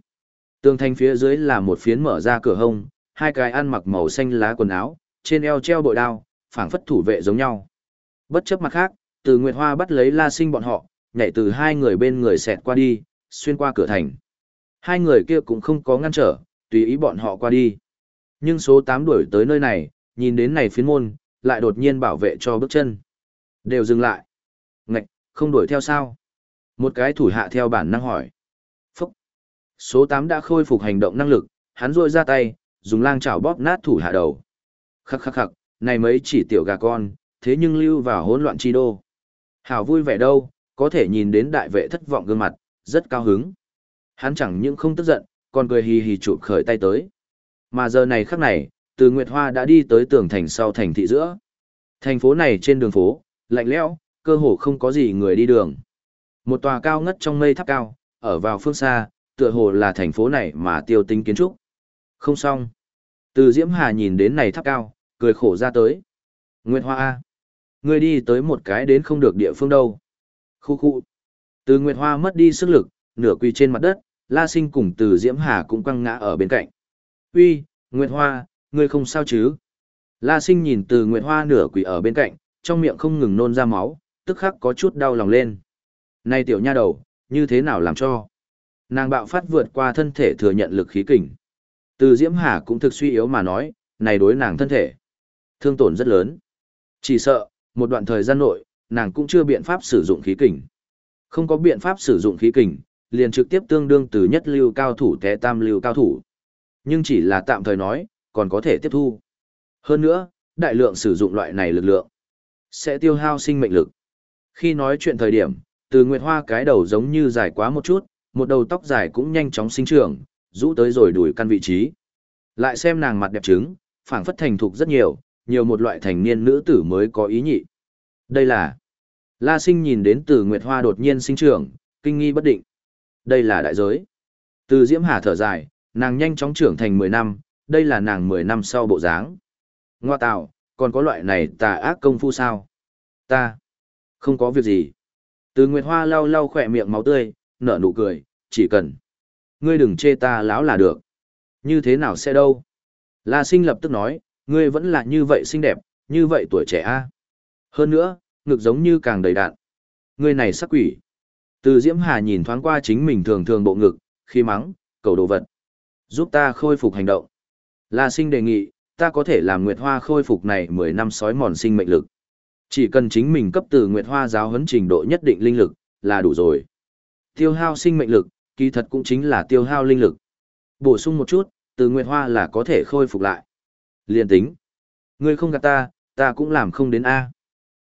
Tường thành phía dưới là một phiến mở ra cửa hông, hai cái ăn mặc màu xanh lá quần áo, trên eo treo bội đao, phảng phất thủ vệ giống nhau. Bất chấp mặt khác, từ Nguyệt Hoa bắt lấy La Sinh bọn họ, nhảy từ hai người bên người xẹt qua đi, xuyên qua cửa thành. Hai người kia cũng không có ngăn trở, tùy ý bọn họ qua đi. Nhưng số 8 đuổi tới nơi này, nhìn đến này phiến môn, lại đột nhiên bảo vệ cho bước chân. Đều dừng lại. Ngạch, không đuổi theo sao? Một cái thủ hạ theo bản năng hỏi. Phúc. Số 8 đã khôi phục hành động năng lực, hắn rôi ra tay, dùng lang chảo bóp nát thủ hạ đầu. Khắc khắc khắc, này mấy chỉ tiểu gà con, thế nhưng lưu vào hỗn loạn chi đô. Hảo vui vẻ đâu, có thể nhìn đến đại vệ thất vọng gương mặt, rất cao hứng. Hắn chẳng những không tức giận, còn cười hì hì chụp khởi tay tới. Mà giờ này khắc này, từ Nguyệt Hoa đã đi tới tường thành sau thành thị giữa. Thành phố này trên đường phố, lạnh lẽo, cơ hồ không có gì người đi đường. Một tòa cao ngất trong mây tháp cao, ở vào phương xa, tựa hồ là thành phố này mà tiêu tính kiến trúc. Không xong. Từ Diễm Hà nhìn đến này tháp cao, cười khổ ra tới. Nguyệt Hoa A. Ngươi đi tới một cái đến không được địa phương đâu. Khu khu. Từ Nguyệt Hoa mất đi sức lực, nửa quỳ trên mặt đất, La Sinh cùng từ Diễm Hà cũng quăng ngã ở bên cạnh. Uy, Nguyệt Hoa, ngươi không sao chứ? La Sinh nhìn từ Nguyệt Hoa nửa quỳ ở bên cạnh, trong miệng không ngừng nôn ra máu, tức khắc có chút đau lòng lên. Này tiểu nha đầu, như thế nào làm cho? Nàng bạo phát vượt qua thân thể thừa nhận lực khí kình. Từ Diễm Hà cũng thực suy yếu mà nói, này đối nàng thân thể. Thương tổn rất lớn. Chỉ sợ, một đoạn thời gian nội, nàng cũng chưa biện pháp sử dụng khí kình. Không có biện pháp sử dụng khí kình, liền trực tiếp tương đương từ nhất lưu cao thủ té tam lưu cao thủ. Nhưng chỉ là tạm thời nói, còn có thể tiếp thu. Hơn nữa, đại lượng sử dụng loại này lực lượng, sẽ tiêu hao sinh mệnh lực. Khi nói chuyện thời điểm, từ Nguyệt Hoa cái đầu giống như dài quá một chút, một đầu tóc dài cũng nhanh chóng sinh trưởng, rũ tới rồi đuổi căn vị trí. Lại xem nàng mặt đẹp trứng, phảng phất thành thục rất nhiều, nhiều một loại thành niên nữ tử mới có ý nhị. Đây là La Sinh nhìn đến từ Nguyệt Hoa đột nhiên sinh trưởng, kinh nghi bất định. Đây là đại giới. Từ Diễm Hà thở dài, nàng nhanh chóng trưởng thành 10 năm, đây là nàng 10 năm sau bộ dáng. Ngoa tạo, còn có loại này tà ác công phu sao? Ta, không có việc gì. Từ Nguyệt Hoa lau lau khỏe miệng máu tươi, nở nụ cười, chỉ cần. Ngươi đừng chê ta láo là được. Như thế nào sẽ đâu? La sinh lập tức nói, ngươi vẫn là như vậy xinh đẹp, như vậy tuổi trẻ a. Hơn nữa, ngực giống như càng đầy đạn. Ngươi này sắc quỷ. Từ Diễm Hà nhìn thoáng qua chính mình thường thường bộ ngực, khi mắng, cầu đồ vật. Giúp ta khôi phục hành động. La sinh đề nghị, ta có thể làm Nguyệt Hoa khôi phục này 10 năm sói mòn sinh mệnh lực. Chỉ cần chính mình cấp từ Nguyệt Hoa giáo huấn trình độ nhất định linh lực, là đủ rồi. Tiêu hao sinh mệnh lực, kỳ thật cũng chính là tiêu hao linh lực. Bổ sung một chút, từ Nguyệt Hoa là có thể khôi phục lại. Liên tính. Ngươi không gạt ta, ta cũng làm không đến A.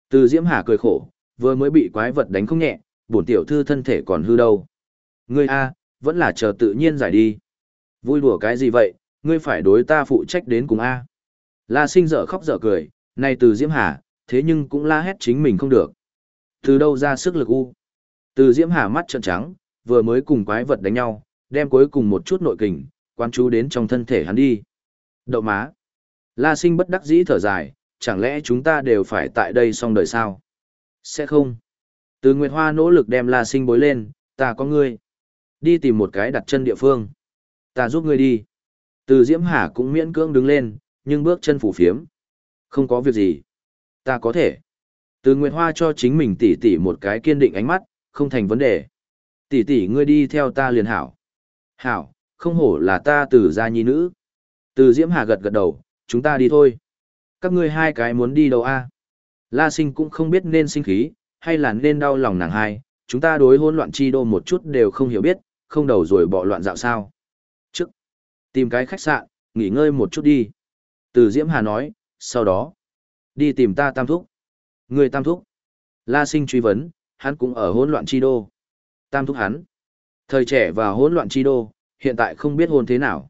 Từ Diễm Hà cười khổ, vừa mới bị quái vật đánh không nhẹ, bổn tiểu thư thân thể còn hư đâu. Ngươi A, vẫn là chờ tự nhiên giải đi. Vui đùa cái gì vậy, ngươi phải đối ta phụ trách đến cùng A. La sinh dở khóc dở cười, này từ Diễm Hà, thế nhưng cũng la hét chính mình không được. Từ đâu ra sức lực u? Từ Diễm Hà mắt trợn trắng, vừa mới cùng quái vật đánh nhau, đem cuối cùng một chút nội kình, quan chú đến trong thân thể hắn đi. Đậu má. La sinh bất đắc dĩ thở dài, chẳng lẽ chúng ta đều phải tại đây xong đời sao? Sẽ không. Từ Nguyệt Hoa nỗ lực đem La sinh bối lên, ta có ngươi. Đi tìm một cái đặt chân địa phương. Ta giúp ngươi đi. Từ Diễm Hà cũng miễn cưỡng đứng lên, nhưng bước chân phủ phiếm. Không có việc gì. Ta có thể. Từ Nguyệt Hoa cho chính mình tỉ tỉ một cái kiên định ánh mắt, không thành vấn đề. Tỷ tỷ ngươi đi theo ta liền hảo. Hảo, không hổ là ta từ gia nhi nữ. Từ Diễm Hà gật gật đầu, chúng ta đi thôi. Các ngươi hai cái muốn đi đâu a? La sinh cũng không biết nên sinh khí, hay là nên đau lòng nàng hai, chúng ta đối hỗn loạn chi đô một chút đều không hiểu biết, không đầu rồi bỏ loạn dạo sao. Trước, tìm cái khách sạn, nghỉ ngơi một chút đi. Từ Diễm Hà nói, sau đó, đi tìm ta tam thúc. Người tam thúc. La sinh truy vấn, hắn cũng ở hỗn loạn chi đô. Tam thúc hắn. Thời trẻ và hỗn loạn chi đô, hiện tại không biết hôn thế nào.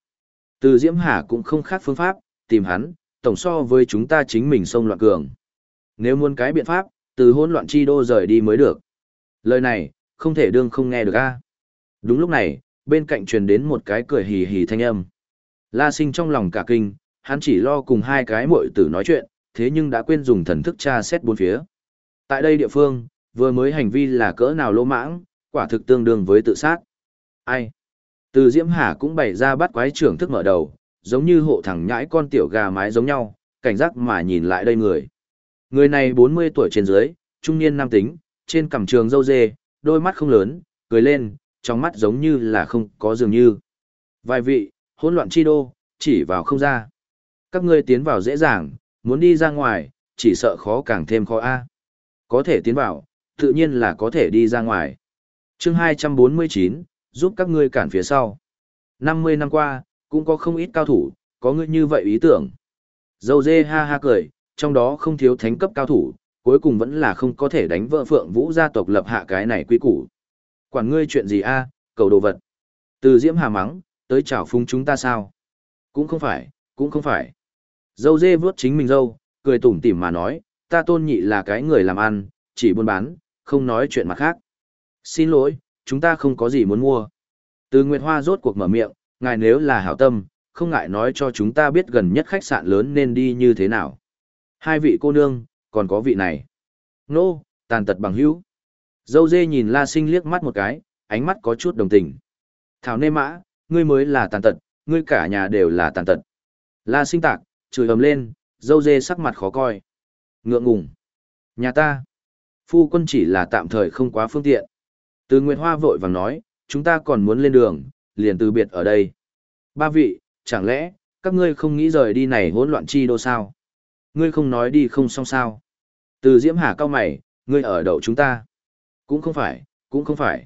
Từ Diễm Hà cũng không khác phương pháp, tìm hắn, tổng so với chúng ta chính mình sông loạn cường. Nếu muốn cái biện pháp, từ hỗn loạn chi đô rời đi mới được. Lời này, không thể đương không nghe được a. Đúng lúc này, bên cạnh truyền đến một cái cười hì hì thanh âm. La sinh trong lòng cả kinh, hắn chỉ lo cùng hai cái muội tử nói chuyện, thế nhưng đã quên dùng thần thức tra xét bốn phía. Tại đây địa phương, vừa mới hành vi là cỡ nào lỗ mãng, quả thực tương đương với tự sát. Ai? Từ Diễm Hà cũng bày ra bắt quái trưởng thức mở đầu, giống như hộ thẳng nhãi con tiểu gà mái giống nhau, cảnh giác mà nhìn lại đây người. Người này 40 tuổi trên dưới, trung niên nam tính, trên cằm trường dâu dê, đôi mắt không lớn, cười lên, trong mắt giống như là không có dường như. Vài vị, hỗn loạn chi đô, chỉ vào không ra. Các ngươi tiến vào dễ dàng, muốn đi ra ngoài, chỉ sợ khó càng thêm khó a. Có thể tiến vào, tự nhiên là có thể đi ra ngoài. Chương 249, giúp các ngươi cản phía sau. 50 năm qua, cũng có không ít cao thủ, có ngươi như vậy ý tưởng. Dâu dê ha ha cười, trong đó không thiếu thánh cấp cao thủ, cuối cùng vẫn là không có thể đánh vợ phượng vũ gia tộc lập hạ cái này quy củ. Quản ngươi chuyện gì a, cầu đồ vật. Từ diễm hà mắng, tới chào phung chúng ta sao? Cũng không phải, cũng không phải. Dâu dê vướt chính mình dâu, cười tủm tỉm mà nói, ta tôn nhị là cái người làm ăn, chỉ buôn bán, không nói chuyện mặt khác. Xin lỗi, chúng ta không có gì muốn mua. Từ Nguyệt Hoa rốt cuộc mở miệng, ngài nếu là hảo tâm, không ngại nói cho chúng ta biết gần nhất khách sạn lớn nên đi như thế nào. Hai vị cô nương, còn có vị này. Nô, tàn tật bằng hữu. Dâu dê nhìn La Sinh liếc mắt một cái, ánh mắt có chút đồng tình. Thảo nê mã, ngươi mới là tàn tật, ngươi cả nhà đều là tàn tật. La Sinh tạc, chửi ầm lên, dâu dê sắc mặt khó coi. Ngượng ngùng. Nhà ta. Phu quân chỉ là tạm thời không quá phương tiện. Từ Nguyệt Hoa vội vàng nói, chúng ta còn muốn lên đường, liền từ biệt ở đây. Ba vị, chẳng lẽ, các ngươi không nghĩ rời đi này hỗn loạn chi đô sao? Ngươi không nói đi không xong sao? Từ Diễm Hà cao mày, ngươi ở đậu chúng ta. Cũng không phải, cũng không phải.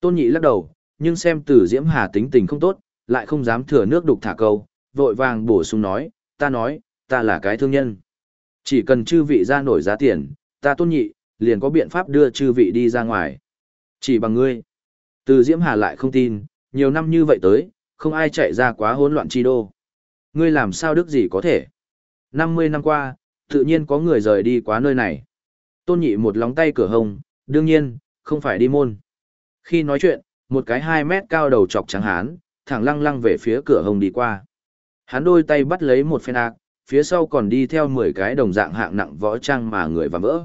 Tôn Nhị lắc đầu, nhưng xem từ Diễm Hà tính tình không tốt, lại không dám thừa nước đục thả câu, vội vàng bổ sung nói, ta nói, ta là cái thương nhân. Chỉ cần chư vị ra nổi giá tiền, ta tôn nhị, liền có biện pháp đưa chư vị đi ra ngoài. Chỉ bằng ngươi. Từ Diễm Hà lại không tin, nhiều năm như vậy tới, không ai chạy ra quá hỗn loạn chi đô. Ngươi làm sao đức gì có thể? 50 năm qua, tự nhiên có người rời đi quá nơi này. Tôn nhị một lóng tay cửa hồng, đương nhiên, không phải đi môn. Khi nói chuyện, một cái 2 mét cao đầu chọc trắng hán, thẳng lăng lăng về phía cửa hồng đi qua. Hắn đôi tay bắt lấy một phen ạc, phía sau còn đi theo 10 cái đồng dạng hạng nặng võ trang mà người và vỡ.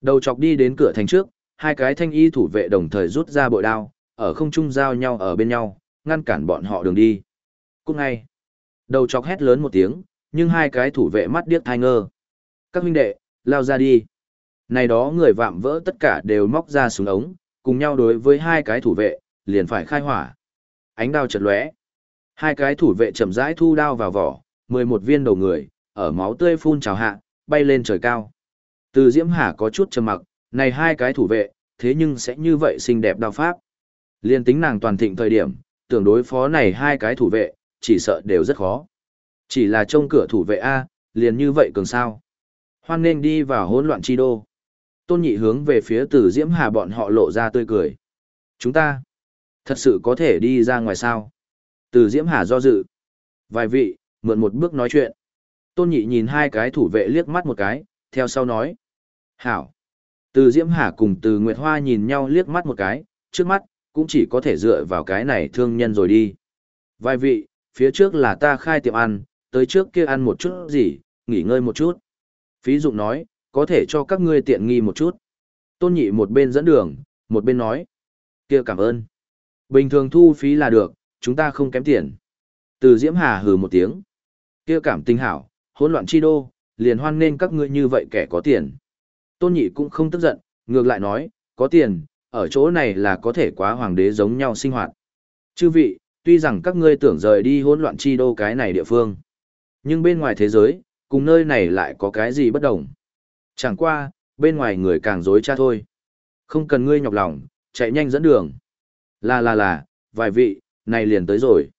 Đầu chọc đi đến cửa thành trước, hai cái thanh y thủ vệ đồng thời rút ra bội đao, ở không trung giao nhau ở bên nhau, ngăn cản bọn họ đường đi. Cũng ngay, đầu chọc hét lớn một tiếng, nhưng hai cái thủ vệ mắt điếc thai ngơ. Các huynh đệ, lao ra đi. Này đó người vạm vỡ tất cả đều móc ra súng ống, cùng nhau đối với hai cái thủ vệ, liền phải khai hỏa. Ánh đao chật lóe. Hai cái thủ vệ chậm rãi thu đao vào vỏ, 11 viên đầu người, ở máu tươi phun trào hạ, bay lên trời cao. Từ Diễm Hà có chút trầm mặc, này hai cái thủ vệ, thế nhưng sẽ như vậy xinh đẹp đao pháp. Liên tính nàng toàn thịnh thời điểm, tưởng đối phó này hai cái thủ vệ, chỉ sợ đều rất khó. Chỉ là trông cửa thủ vệ A, liền như vậy cường sao. Hoan nên đi vào hỗn loạn chi đô. Tôn nhị hướng về phía từ Diễm Hà bọn họ lộ ra tươi cười. Chúng ta, thật sự có thể đi ra ngoài sao? Từ Diễm Hà do dự. Vài vị, mượn một bước nói chuyện. Tôn nhị nhìn hai cái thủ vệ liếc mắt một cái, theo sau nói. Hảo. Từ Diễm Hà cùng từ Nguyệt Hoa nhìn nhau liếc mắt một cái, trước mắt, cũng chỉ có thể dựa vào cái này thương nhân rồi đi. Vài vị, phía trước là ta khai tiệm ăn, tới trước kia ăn một chút gì, nghỉ ngơi một chút. Phí dụng nói, có thể cho các ngươi tiện nghi một chút. Tôn nhị một bên dẫn đường, một bên nói. kia cảm ơn. Bình thường thu phí là được, chúng ta không kém tiền. Từ Diễm Hà hừ một tiếng. kia cảm tình hảo, hỗn loạn chi đô, liền hoan nên các ngươi như vậy kẻ có tiền. Tôn nhị cũng không tức giận, ngược lại nói, có tiền, ở chỗ này là có thể quá hoàng đế giống nhau sinh hoạt. Chư vị, tuy rằng các ngươi tưởng rời đi hỗn loạn chi đô cái này địa phương, nhưng bên ngoài thế giới, cùng nơi này lại có cái gì bất đồng. Chẳng qua, bên ngoài người càng dối cha thôi. Không cần ngươi nhọc lòng, chạy nhanh dẫn đường. Là là là, vài vị, này liền tới rồi.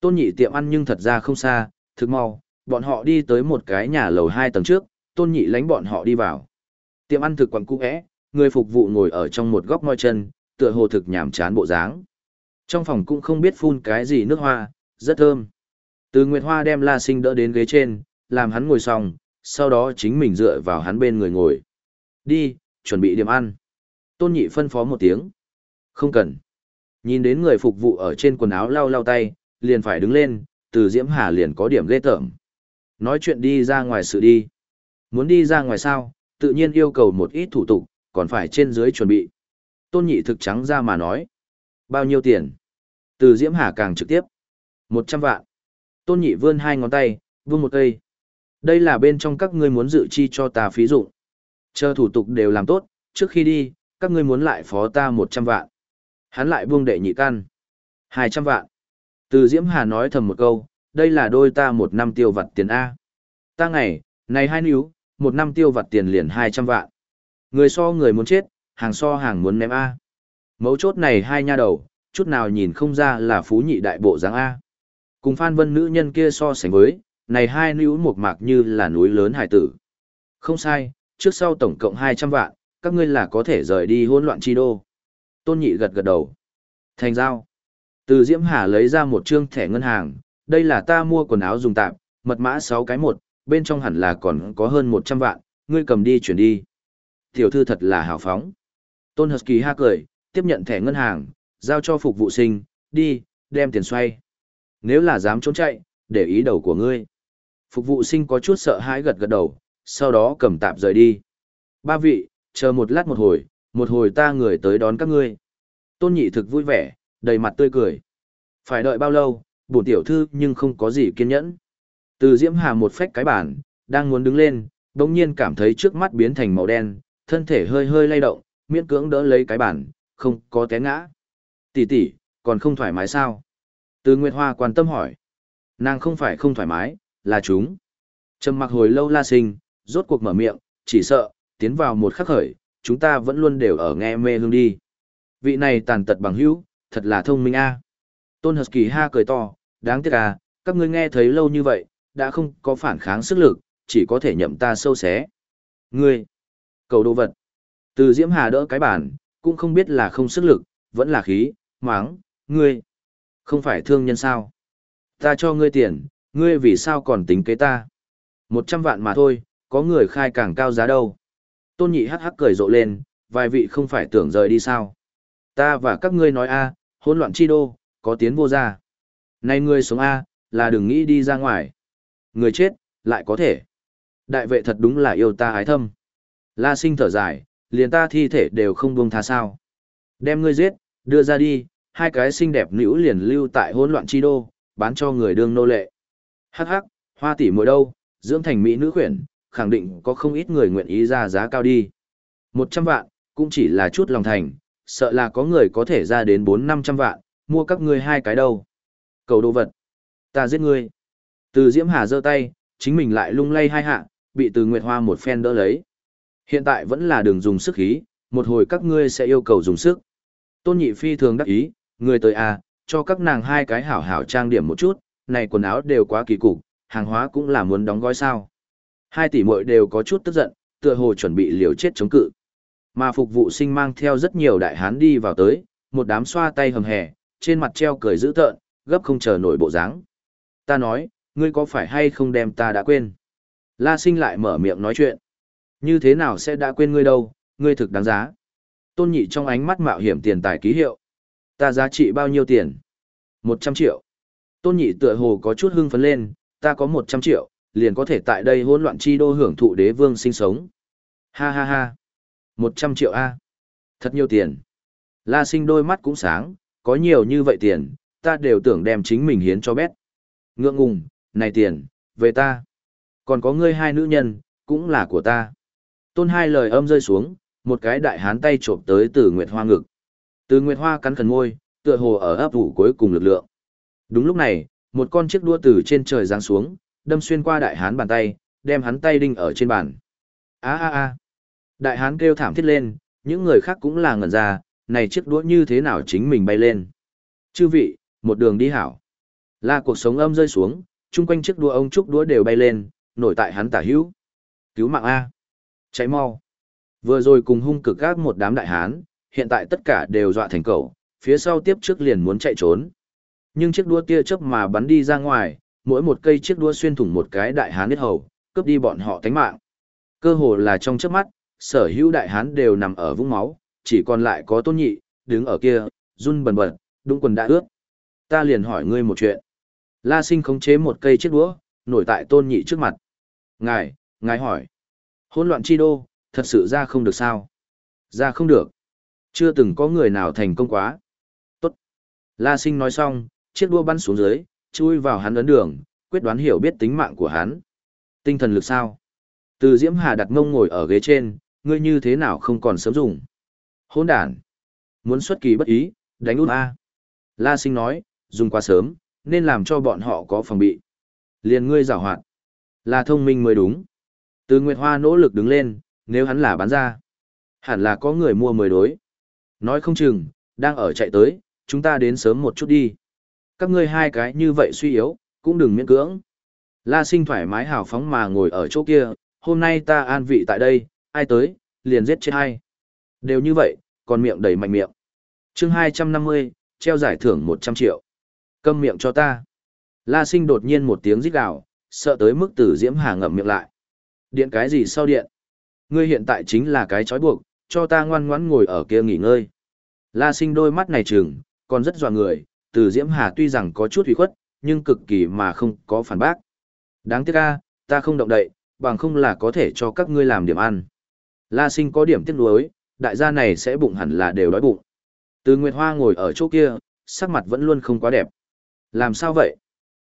Tôn nhị tiệm ăn nhưng thật ra không xa, thực mau, bọn họ đi tới một cái nhà lầu hai tầng trước, tôn nhị lánh bọn họ đi vào. Tiệm ăn thực quẳng cũ ẽ, người phục vụ ngồi ở trong một góc ngoi chân, tựa hồ thực nhảm chán bộ dáng. Trong phòng cũng không biết phun cái gì nước hoa, rất thơm. Từ Nguyệt Hoa đem La Sinh đỡ đến ghế trên, làm hắn ngồi xong, sau đó chính mình dựa vào hắn bên người ngồi. Đi, chuẩn bị điểm ăn. Tôn nhị phân phó một tiếng. Không cần. Nhìn đến người phục vụ ở trên quần áo lau lau tay, liền phải đứng lên, từ Diễm Hà liền có điểm ghê tởm. Nói chuyện đi ra ngoài sự đi. Muốn đi ra ngoài sao, tự nhiên yêu cầu một ít thủ tục, còn phải trên dưới chuẩn bị. Tôn nhị thực trắng ra mà nói. Bao nhiêu tiền? Từ Diễm Hà càng trực tiếp. một trăm vạn. Tôn nhị vươn hai ngón tay, vươn một cây. Đây là bên trong các ngươi muốn dự chi cho ta phí dụng. Chờ thủ tục đều làm tốt, trước khi đi, các ngươi muốn lại phó ta một trăm vạn. Hắn lại buông đệ nhị căn. hai trăm vạn. Từ Diễm Hà nói thầm một câu, đây là đôi ta một năm tiêu vặt tiền A. Ta ngày, này hai níu, một năm tiêu vặt tiền liền hai trăm vạn. Người so người muốn chết, hàng so hàng muốn ném A. Mấu chốt này hai nha đầu, chút nào nhìn không ra là phú nhị đại bộ dáng A. Cùng Phan Vân nữ nhân kia so sánh với, này hai nữ một mạc như là núi lớn hải tử. Không sai, trước sau tổng cộng 200 vạn, các ngươi là có thể rời đi hỗn loạn chi đô. Tôn nhị gật gật đầu. Thành giao. Từ Diễm Hà lấy ra một trương thẻ ngân hàng, đây là ta mua quần áo dùng tạm, mật mã 6 cái một, bên trong hẳn là còn có hơn 100 vạn, ngươi cầm đi chuyển đi. Tiểu thư thật là hào phóng. Tôn Hợp Kỳ ha cười, tiếp nhận thẻ ngân hàng, giao cho phục vụ sinh, đi, đem tiền xoay. Nếu là dám trốn chạy, để ý đầu của ngươi. Phục vụ sinh có chút sợ hãi gật gật đầu, sau đó cầm tạp rời đi. Ba vị, chờ một lát một hồi, một hồi ta người tới đón các ngươi. Tôn nhị thực vui vẻ, đầy mặt tươi cười. Phải đợi bao lâu, bổn tiểu thư nhưng không có gì kiên nhẫn. Từ Diễm Hà một phách cái bản, đang muốn đứng lên, đột nhiên cảm thấy trước mắt biến thành màu đen, thân thể hơi hơi lay động, miễn cưỡng đỡ lấy cái bản, không có té ngã. Tỷ tỷ, còn không thoải mái sao? Từ Nguyệt Hoa quan tâm hỏi. Nàng không phải không thoải mái, là chúng. Trầm mặc hồi lâu la sinh, rốt cuộc mở miệng, chỉ sợ, tiến vào một khắc khởi, chúng ta vẫn luôn đều ở nghe mê hương đi. Vị này tàn tật bằng hữu, thật là thông minh a. Tôn Husky ha cười to, đáng tiếc à, các ngươi nghe thấy lâu như vậy, đã không có phản kháng sức lực, chỉ có thể nhậm ta sâu xé. Ngươi, cầu đồ vật. Từ Diễm Hà đỡ cái bản, cũng không biết là không sức lực, vẫn là khí, máng, ngươi. Không phải thương nhân sao? Ta cho ngươi tiền, ngươi vì sao còn tính kế ta? Một trăm vạn mà thôi, có người khai càng cao giá đâu. Tôn nhị hắc hắc cười rộ lên, vài vị không phải tưởng rời đi sao? Ta và các ngươi nói a, hỗn loạn chi đô, có tiến vô ra. Này ngươi sống a, là đừng nghĩ đi ra ngoài. Người chết, lại có thể. Đại vệ thật đúng là yêu ta ái thâm. La sinh thở dài, liền ta thi thể đều không buông tha sao. Đem ngươi giết, đưa ra đi, hai cái xinh đẹp nữ liền lưu tại hỗn loạn chi đô, bán cho người đương nô lệ. Hắc hắc, hoa tỷ mùa đâu, dưỡng thành mỹ nữ khuyển, khẳng định có không ít người nguyện ý ra giá cao đi. Một trăm vạn, cũng chỉ là chút lòng thành, sợ là có người có thể ra đến bốn năm trăm vạn, mua các ngươi hai cái đâu. Cầu đồ vật. Ta giết ngươi. Từ Diễm Hà giơ tay, chính mình lại lung lay hai hạ, bị từ Nguyệt Hoa một phen đỡ lấy. Hiện tại vẫn là đường dùng sức khí, một hồi các ngươi sẽ yêu cầu dùng sức. Tôn Nhị Phi thường đắc ý, người tới à, cho các nàng hai cái hảo hảo trang điểm một chút, này quần áo đều quá kỳ cục, hàng hóa cũng là muốn đóng gói sao. Hai tỷ muội đều có chút tức giận, tựa hồ chuẩn bị liều chết chống cự. Mà phục vụ sinh mang theo rất nhiều đại hán đi vào tới, một đám xoa tay hầm hè, trên mặt treo cười dữ tợn, gấp không chờ nổi bộ dáng. Ta nói, ngươi có phải hay không đem ta đã quên? La sinh lại mở miệng nói chuyện. Như thế nào sẽ đã quên ngươi đâu, ngươi thực đáng giá. Tôn nhị trong ánh mắt mạo hiểm tiền tài ký hiệu. Ta giá trị bao nhiêu tiền? Một trăm triệu. Tôn nhị tựa hồ có chút hưng phấn lên, ta có một trăm triệu, liền có thể tại đây hỗn loạn chi đô hưởng thụ đế vương sinh sống. Ha ha ha. Một trăm triệu A. Thật nhiều tiền. La sinh đôi mắt cũng sáng, có nhiều như vậy tiền, ta đều tưởng đem chính mình hiến cho bét. Ngượng ngùng, này tiền, về ta. Còn có ngươi hai nữ nhân, cũng là của ta. Tôn hai lời âm rơi xuống, một cái đại hán tay trộm tới từ Nguyệt Hoa ngực. Từ Nguyệt Hoa cắn khẩn môi, tựa hồ ở ấp ủ cuối cùng lực lượng. Đúng lúc này, một con chiếc đua từ trên trời giáng xuống, đâm xuyên qua đại hán bàn tay, đem hắn tay đinh ở trên bàn. A a a. Đại hán kêu thảm thiết lên, những người khác cũng là ngẩn ra, này chiếc đũa như thế nào chính mình bay lên. Chư vị, một đường đi hảo. La cuộc sống âm rơi xuống, chung quanh chiếc đũa ông trúc đũa đều bay lên, nổi tại hắn tả hữu. Cứu mạng A. Cháy mau. Vừa rồi cùng hung cực gác một đám đại hán, hiện tại tất cả đều dọa thành cầu, phía sau tiếp trước liền muốn chạy trốn. Nhưng chiếc đua tia chớp mà bắn đi ra ngoài, mỗi một cây chiếc đua xuyên thủng một cái đại hán huyết hầu, cướp đi bọn họ tánh mạng. Cơ hồ là trong chớp mắt, sở hữu đại hán đều nằm ở vũng máu, chỉ còn lại có tôn nhị, đứng ở kia, run bần bật, đúng quần đã ướt. Ta liền hỏi ngươi một chuyện. La sinh khống chế một cây chiếc đũa, nổi tại tôn nhị trước mặt. Ngài, ngài hỏi. Hỗn loạn chi đô, thật sự ra không được sao? Ra không được. Chưa từng có người nào thành công quá. Tốt. La sinh nói xong, chiếc đua bắn xuống dưới, chui vào hắn ấn đường, quyết đoán hiểu biết tính mạng của hắn. Tinh thần lực sao? Từ Diễm Hà đặt mông ngồi ở ghế trên, ngươi như thế nào không còn sớm dùng. Hỗn đản. Muốn xuất kỳ bất ý, đánh út A. La sinh nói, dùng quá sớm, nên làm cho bọn họ có phòng bị. Liền ngươi giảo hoạt. Là thông minh mới đúng. Từ Nguyệt Hoa nỗ lực đứng lên, nếu hắn là bán ra. Hẳn là có người mua mười đối. Nói không chừng, đang ở chạy tới, chúng ta đến sớm một chút đi. Các ngươi hai cái như vậy suy yếu, cũng đừng miễn cưỡng. La sinh thoải mái hào phóng mà ngồi ở chỗ kia, hôm nay ta an vị tại đây, ai tới, liền giết chết hai. Đều như vậy, còn miệng đầy mạnh miệng. chương 250, treo giải thưởng 100 triệu. Câm miệng cho ta. La sinh đột nhiên một tiếng rít gào, sợ tới mức tử Diễm Hà ngậm miệng lại. Điện cái gì sau điện? Ngươi hiện tại chính là cái trói buộc, cho ta ngoan ngoãn ngồi ở kia nghỉ ngơi. La sinh đôi mắt này trừng, còn rất dọa người, từ Diễm Hà tuy rằng có chút hủy khuất, nhưng cực kỳ mà không có phản bác. Đáng tiếc a, ta không động đậy, bằng không là có thể cho các ngươi làm điểm ăn. La sinh có điểm tiếc nuối, đại gia này sẽ bụng hẳn là đều đói bụng. Từ Nguyệt Hoa ngồi ở chỗ kia, sắc mặt vẫn luôn không quá đẹp. Làm sao vậy?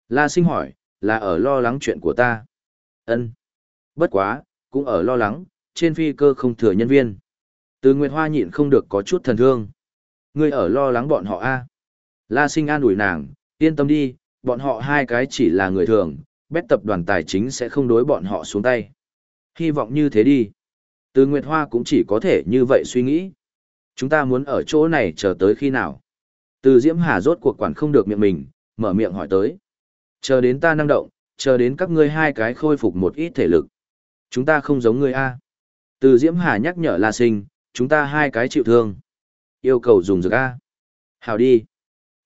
La sinh hỏi, là ở lo lắng chuyện của ta. Ân. Bất quá, cũng ở lo lắng, trên phi cơ không thừa nhân viên. Từ Nguyệt Hoa nhịn không được có chút thần thương. Ngươi ở lo lắng bọn họ a? La Sinh an ủi nàng, yên tâm đi, bọn họ hai cái chỉ là người thường, bét tập đoàn tài chính sẽ không đối bọn họ xuống tay. Hy vọng như thế đi. Từ Nguyệt Hoa cũng chỉ có thể như vậy suy nghĩ. Chúng ta muốn ở chỗ này chờ tới khi nào? Từ Diễm Hà rốt cuộc quản không được miệng mình, mở miệng hỏi tới. Chờ đến ta năng động, chờ đến các ngươi hai cái khôi phục một ít thể lực. Chúng ta không giống người A. Từ Diễm Hà nhắc nhở La Sinh, chúng ta hai cái chịu thương. Yêu cầu dùng dược A. Hào đi.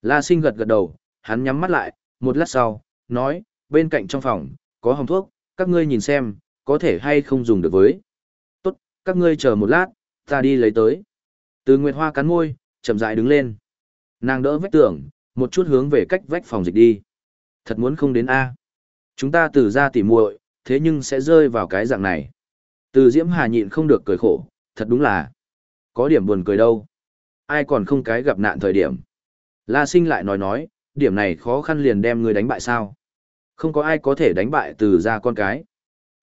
La Sinh gật gật đầu, hắn nhắm mắt lại, một lát sau, nói, bên cạnh trong phòng, có hồng thuốc, các ngươi nhìn xem, có thể hay không dùng được với. Tốt, các ngươi chờ một lát, ta đi lấy tới. Từ Nguyệt Hoa cắn môi, chậm rãi đứng lên. Nàng đỡ vách tường, một chút hướng về cách vách phòng dịch đi. Thật muốn không đến A. Chúng ta từ ra tỉ muội, thế nhưng sẽ rơi vào cái dạng này. Từ Diễm Hà nhịn không được cười khổ, thật đúng là. Có điểm buồn cười đâu. Ai còn không cái gặp nạn thời điểm. La Sinh lại nói nói, điểm này khó khăn liền đem người đánh bại sao. Không có ai có thể đánh bại từ ra con cái.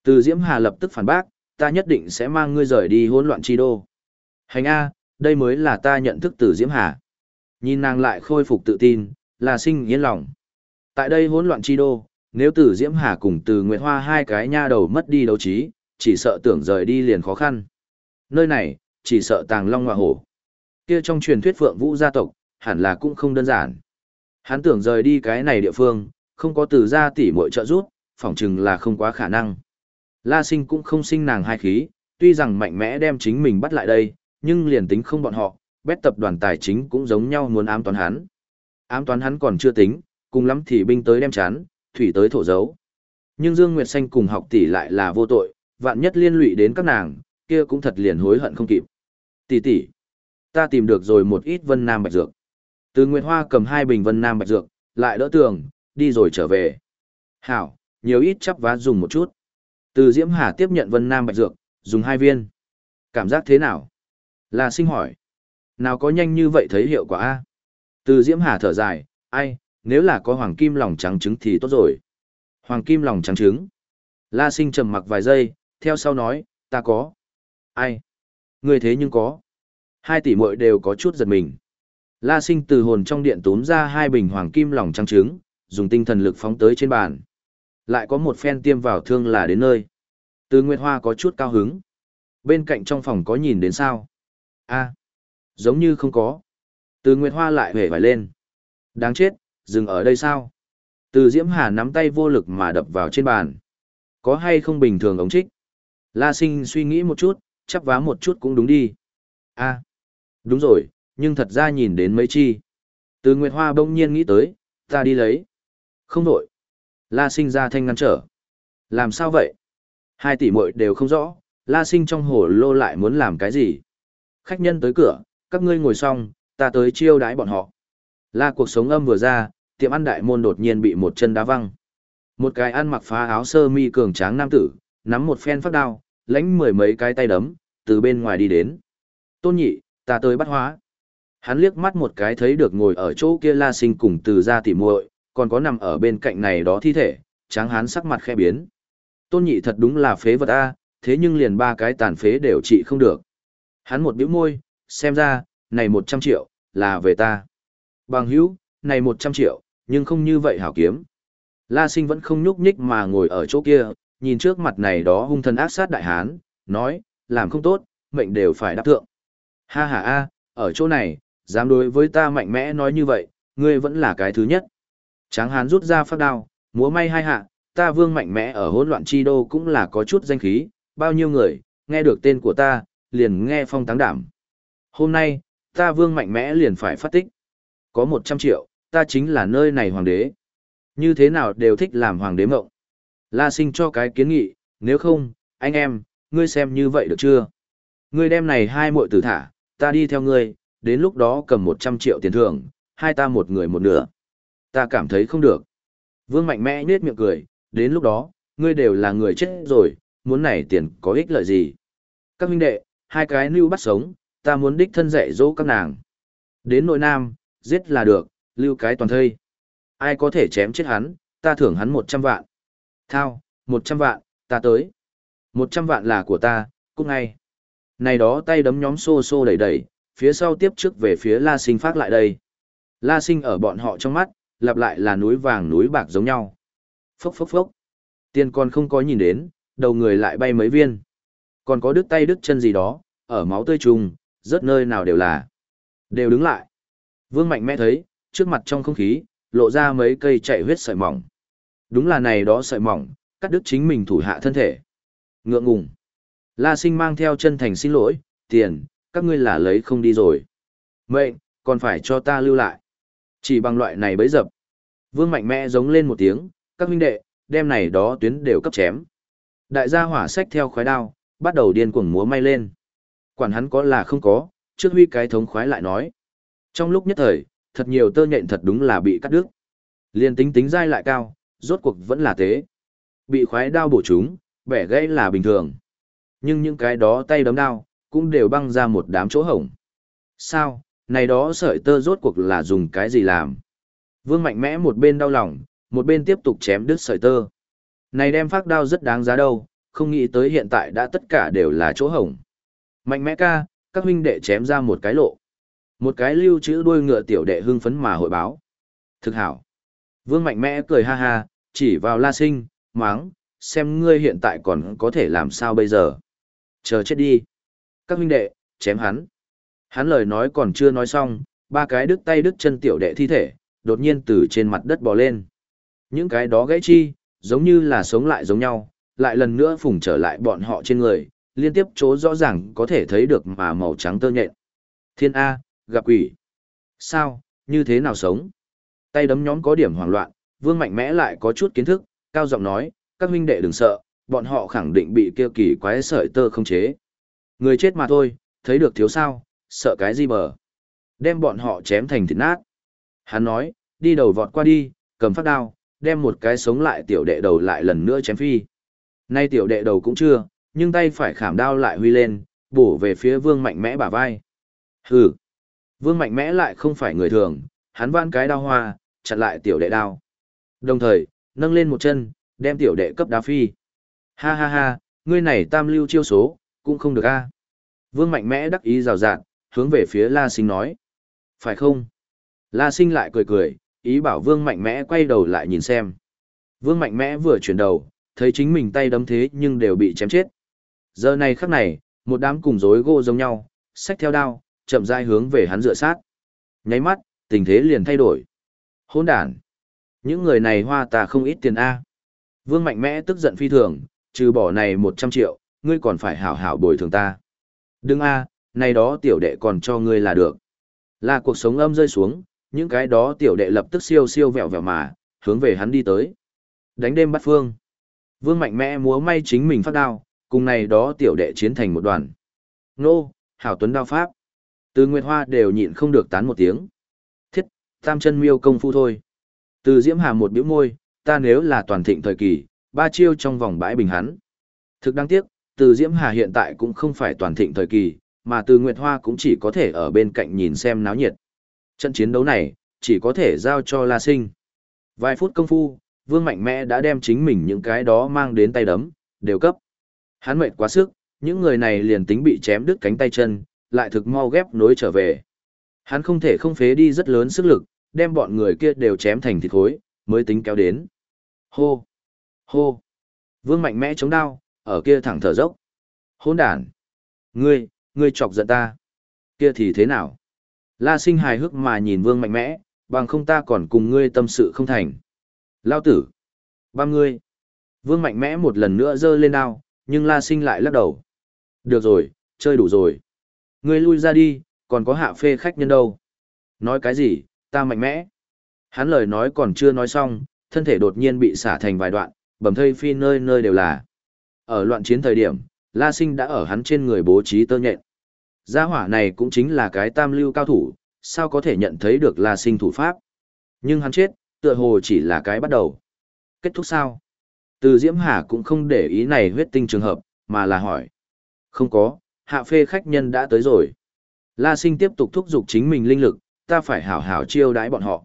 Từ Diễm Hà lập tức phản bác, ta nhất định sẽ mang ngươi rời đi hỗn loạn chi đô. Hành A, đây mới là ta nhận thức từ Diễm Hà. Nhìn nàng lại khôi phục tự tin, La sinh yên lòng. Tại đây hỗn loạn chi đô, nếu từ Diễm Hà cùng từ Nguyệt Hoa hai cái nha đầu mất đi đấu trí, chỉ sợ tưởng rời đi liền khó khăn. Nơi này, chỉ sợ tàng long ngọa hổ. Kia trong truyền thuyết phượng vũ gia tộc, hẳn là cũng không đơn giản. Hắn tưởng rời đi cái này địa phương, không có từ gia tỷ muội trợ giúp, phỏng chừng là không quá khả năng. La sinh cũng không sinh nàng hai khí, tuy rằng mạnh mẽ đem chính mình bắt lại đây, nhưng liền tính không bọn họ, bét tập đoàn tài chính cũng giống nhau muốn ám toán hắn. Ám toán hắn còn chưa tính, cùng lắm thì binh tới đem chán, thủy tới thổ dấu. Nhưng Dương Nguyệt Xanh cùng học tỷ lại là vô tội, vạn nhất liên lụy đến các nàng, kia cũng thật liền hối hận không kịp. Tỷ tỷ, ta tìm được rồi một ít vân nam bạch dược. Từ Nguyệt Hoa cầm hai bình vân nam bạch dược, lại đỡ tường, đi rồi trở về. Hảo, nhiều ít chắp vá dùng một chút. Từ Diễm Hà tiếp nhận vân nam bạch dược, dùng hai viên. Cảm giác thế nào? Là sinh hỏi. Nào có nhanh như vậy thấy hiệu quả a? Từ Diễm Hà thở dài, ai, nếu là có hoàng kim lòng trắng trứng thì tốt rồi. Hoàng kim lòng trắng trứng. La sinh trầm mặc vài giây, theo sau nói, ta có. Ai? Người thế nhưng có. Hai tỷ muội đều có chút giật mình. La sinh từ hồn trong điện túm ra hai bình hoàng kim lòng trắng trứng, dùng tinh thần lực phóng tới trên bàn. Lại có một phen tiêm vào thương là đến nơi. Từ Nguyệt Hoa có chút cao hứng. Bên cạnh trong phòng có nhìn đến sao? a giống như không có. Từ Nguyệt Hoa lại hề vải lên. Đáng chết, dừng ở đây sao? Từ Diễm Hà nắm tay vô lực mà đập vào trên bàn. Có hay không bình thường ống trích? La sinh suy nghĩ một chút, chắp vá một chút cũng đúng đi. a đúng rồi, nhưng thật ra nhìn đến mấy chi. Từ Nguyệt Hoa bỗng nhiên nghĩ tới, ta đi lấy. Không đổi. La sinh ra thanh ngăn trở. Làm sao vậy? Hai tỷ muội đều không rõ, La sinh trong hồ lô lại muốn làm cái gì? Khách nhân tới cửa, các ngươi ngồi xong, ta tới chiêu đãi bọn họ. La cuộc sống âm vừa ra, tiệm ăn đại môn đột nhiên bị một chân đá văng. Một cái ăn mặc phá áo sơ mi cường tráng nam tử, nắm một phen phát đao, lãnh mười mấy cái tay đấm, từ bên ngoài đi đến. Tôn nhị, ta tới bắt hóa. Hắn liếc mắt một cái thấy được ngồi ở chỗ kia la sinh cùng từ ra tỉ muội, còn có nằm ở bên cạnh này đó thi thể, tráng hắn sắc mặt khe biến. Tôn nhị thật đúng là phế vật A, thế nhưng liền ba cái tàn phế đều trị không được. Hắn một bĩu môi, xem ra, này một trăm triệu, là về ta. Bằng hữu, này một trăm triệu, nhưng không như vậy hảo kiếm. La sinh vẫn không nhúc nhích mà ngồi ở chỗ kia, nhìn trước mặt này đó hung thần ác sát đại hán, nói, làm không tốt, mệnh đều phải đáp thượng. Ha ha a, ở chỗ này, dám đối với ta mạnh mẽ nói như vậy, ngươi vẫn là cái thứ nhất. Tráng hán rút ra phát đao, múa may hai hạ, ta vương mạnh mẽ ở hỗn loạn chi đô cũng là có chút danh khí, bao nhiêu người, nghe được tên của ta, liền nghe phong táng đảm. Hôm nay, ta vương mạnh mẽ liền phải phát tích. Có 100 triệu, ta chính là nơi này hoàng đế. Như thế nào đều thích làm hoàng đế mộng. La sinh cho cái kiến nghị, nếu không, anh em, ngươi xem như vậy được chưa? Ngươi đem này hai muội tử thả, ta đi theo ngươi, đến lúc đó cầm 100 triệu tiền thưởng, hai ta một người một nửa. Ta cảm thấy không được. Vương mạnh mẽ nết miệng cười, đến lúc đó, ngươi đều là người chết rồi, muốn này tiền có ích lợi gì? Các huynh đệ, hai cái lưu bắt sống, ta muốn đích thân dạy dỗ các nàng. Đến nội nam, giết là được, lưu cái toàn thây. Ai có thể chém chết hắn, ta thưởng hắn 100 vạn. Thao, 100 vạn, ta tới. 100 vạn là của ta, cút ngay. Này đó tay đấm nhóm xô xô đẩy đẩy, phía sau tiếp trước về phía La Sinh phát lại đây. La Sinh ở bọn họ trong mắt, lặp lại là núi vàng núi bạc giống nhau. Phốc phốc phốc. Tiền còn không có nhìn đến, đầu người lại bay mấy viên. Còn có đứt tay đứt chân gì đó, ở máu tươi trùng, rớt nơi nào đều là. Đều đứng lại. Vương Mạnh mẽ thấy, trước mặt trong không khí, lộ ra mấy cây chạy huyết sợi mỏng. Đúng là này đó sợi mỏng, cắt đứt chính mình thủ hạ thân thể. Ngượng ngùng. La sinh mang theo chân thành xin lỗi, tiền, các ngươi là lấy không đi rồi. Mệnh, còn phải cho ta lưu lại. Chỉ bằng loại này bấy dập. Vương mạnh mẽ giống lên một tiếng, các huynh đệ, đem này đó tuyến đều cấp chém. Đại gia hỏa sách theo khói đao, bắt đầu điên cuồng múa may lên. Quản hắn có là không có, trước huy cái thống khoái lại nói. Trong lúc nhất thời, thật nhiều tơ nhện thật đúng là bị cắt đứt. Liên tính tính dai lại cao, rốt cuộc vẫn là thế. Bị khoái đao bổ chúng, bẻ gãy là bình thường. Nhưng những cái đó tay đấm đao, cũng đều băng ra một đám chỗ hổng. Sao, này đó sợi tơ rốt cuộc là dùng cái gì làm? Vương mạnh mẽ một bên đau lòng, một bên tiếp tục chém đứt sợi tơ. Này đem phát đao rất đáng giá đâu, không nghĩ tới hiện tại đã tất cả đều là chỗ hổng. Mạnh mẽ ca, các huynh đệ chém ra một cái lộ. Một cái lưu chữ đuôi ngựa tiểu đệ hưng phấn mà hội báo. Thực hảo. Vương mạnh mẽ cười ha ha, chỉ vào la sinh, máng, xem ngươi hiện tại còn có thể làm sao bây giờ. Chờ chết đi. Các huynh đệ, chém hắn. Hắn lời nói còn chưa nói xong, ba cái đứt tay đứt chân tiểu đệ thi thể, đột nhiên từ trên mặt đất bò lên. Những cái đó gãy chi, giống như là sống lại giống nhau, lại lần nữa phùng trở lại bọn họ trên người, liên tiếp chỗ rõ ràng có thể thấy được mà màu trắng tơ nhện. Thiên A, gặp quỷ. Sao, như thế nào sống? Tay đấm nhóm có điểm hoảng loạn, vương mạnh mẽ lại có chút kiến thức, cao giọng nói, các huynh đệ đừng sợ, bọn họ khẳng định bị kia kỳ quái sợi tơ không chế. Người chết mà thôi, thấy được thiếu sao, sợ cái gì bờ. Đem bọn họ chém thành thịt nát. Hắn nói, đi đầu vọt qua đi, cầm phát đao, đem một cái sống lại tiểu đệ đầu lại lần nữa chém phi. Nay tiểu đệ đầu cũng chưa, nhưng tay phải khảm đao lại huy lên, bổ về phía vương mạnh mẽ bả vai. Hừ. Vương mạnh mẽ lại không phải người thường, hắn van cái đao hoa, chặn lại tiểu đệ đao. Đồng thời, nâng lên một chân, đem tiểu đệ cấp đá phi. Ha ha ha, ngươi này tam lưu chiêu số, cũng không được a. Vương mạnh mẽ đắc ý rào rạt, hướng về phía La Sinh nói. Phải không? La Sinh lại cười cười, ý bảo Vương mạnh mẽ quay đầu lại nhìn xem. Vương mạnh mẽ vừa chuyển đầu, thấy chính mình tay đấm thế nhưng đều bị chém chết. Giờ này khắc này, một đám cùng rối gỗ giống nhau, xách theo đao, chậm rãi hướng về hắn dựa sát. Nháy mắt, tình thế liền thay đổi. Hỗn đản. Những người này hoa ta không ít tiền A. Vương mạnh mẽ tức giận phi thường, trừ bỏ này 100 triệu, ngươi còn phải hảo hảo bồi thường ta. Đừng A, này đó tiểu đệ còn cho ngươi là được. Là cuộc sống âm rơi xuống, những cái đó tiểu đệ lập tức siêu siêu vẹo vẹo mà, hướng về hắn đi tới. Đánh đêm bắt phương. Vương mạnh mẽ múa may chính mình phát đao, cùng này đó tiểu đệ chiến thành một đoàn. Nô, hảo tuấn đao pháp. Từ Nguyệt Hoa đều nhịn không được tán một tiếng. Thiết, tam chân miêu công phu thôi. Từ Diễm Hà một biểu môi, ta nếu là toàn thịnh thời kỳ, ba chiêu trong vòng bãi bình hắn. Thực đáng tiếc, từ Diễm Hà hiện tại cũng không phải toàn thịnh thời kỳ, mà từ Nguyệt Hoa cũng chỉ có thể ở bên cạnh nhìn xem náo nhiệt. Trận chiến đấu này, chỉ có thể giao cho La Sinh. Vài phút công phu, Vương Mạnh Mẽ đã đem chính mình những cái đó mang đến tay đấm, đều cấp. Hắn mệt quá sức, những người này liền tính bị chém đứt cánh tay chân, lại thực mau ghép nối trở về. Hắn không thể không phế đi rất lớn sức lực, đem bọn người kia đều chém thành thịt khối, mới tính kéo đến. Hô! Hô! Vương mạnh mẽ chống đao, ở kia thẳng thở dốc. Hôn đàn! Ngươi, ngươi chọc giận ta. Kia thì thế nào? La sinh hài hước mà nhìn vương mạnh mẽ, bằng không ta còn cùng ngươi tâm sự không thành. Lao tử! Ba ngươi! Vương mạnh mẽ một lần nữa giơ lên đao, nhưng la sinh lại lắc đầu. Được rồi, chơi đủ rồi. Ngươi lui ra đi, còn có hạ phê khách nhân đâu. Nói cái gì, ta mạnh mẽ. Hắn lời nói còn chưa nói xong, thân thể đột nhiên bị xả thành vài đoạn, bầm thây phi nơi nơi đều là. Ở loạn chiến thời điểm, La Sinh đã ở hắn trên người bố trí tơ nhện. Gia hỏa này cũng chính là cái tam lưu cao thủ, sao có thể nhận thấy được La Sinh thủ pháp. Nhưng hắn chết, tựa hồ chỉ là cái bắt đầu. Kết thúc sao? Từ Diễm Hà cũng không để ý này huyết tinh trường hợp, mà là hỏi. Không có, hạ phê khách nhân đã tới rồi. La Sinh tiếp tục thúc giục chính mình linh lực, ta phải hảo hảo chiêu đãi bọn họ.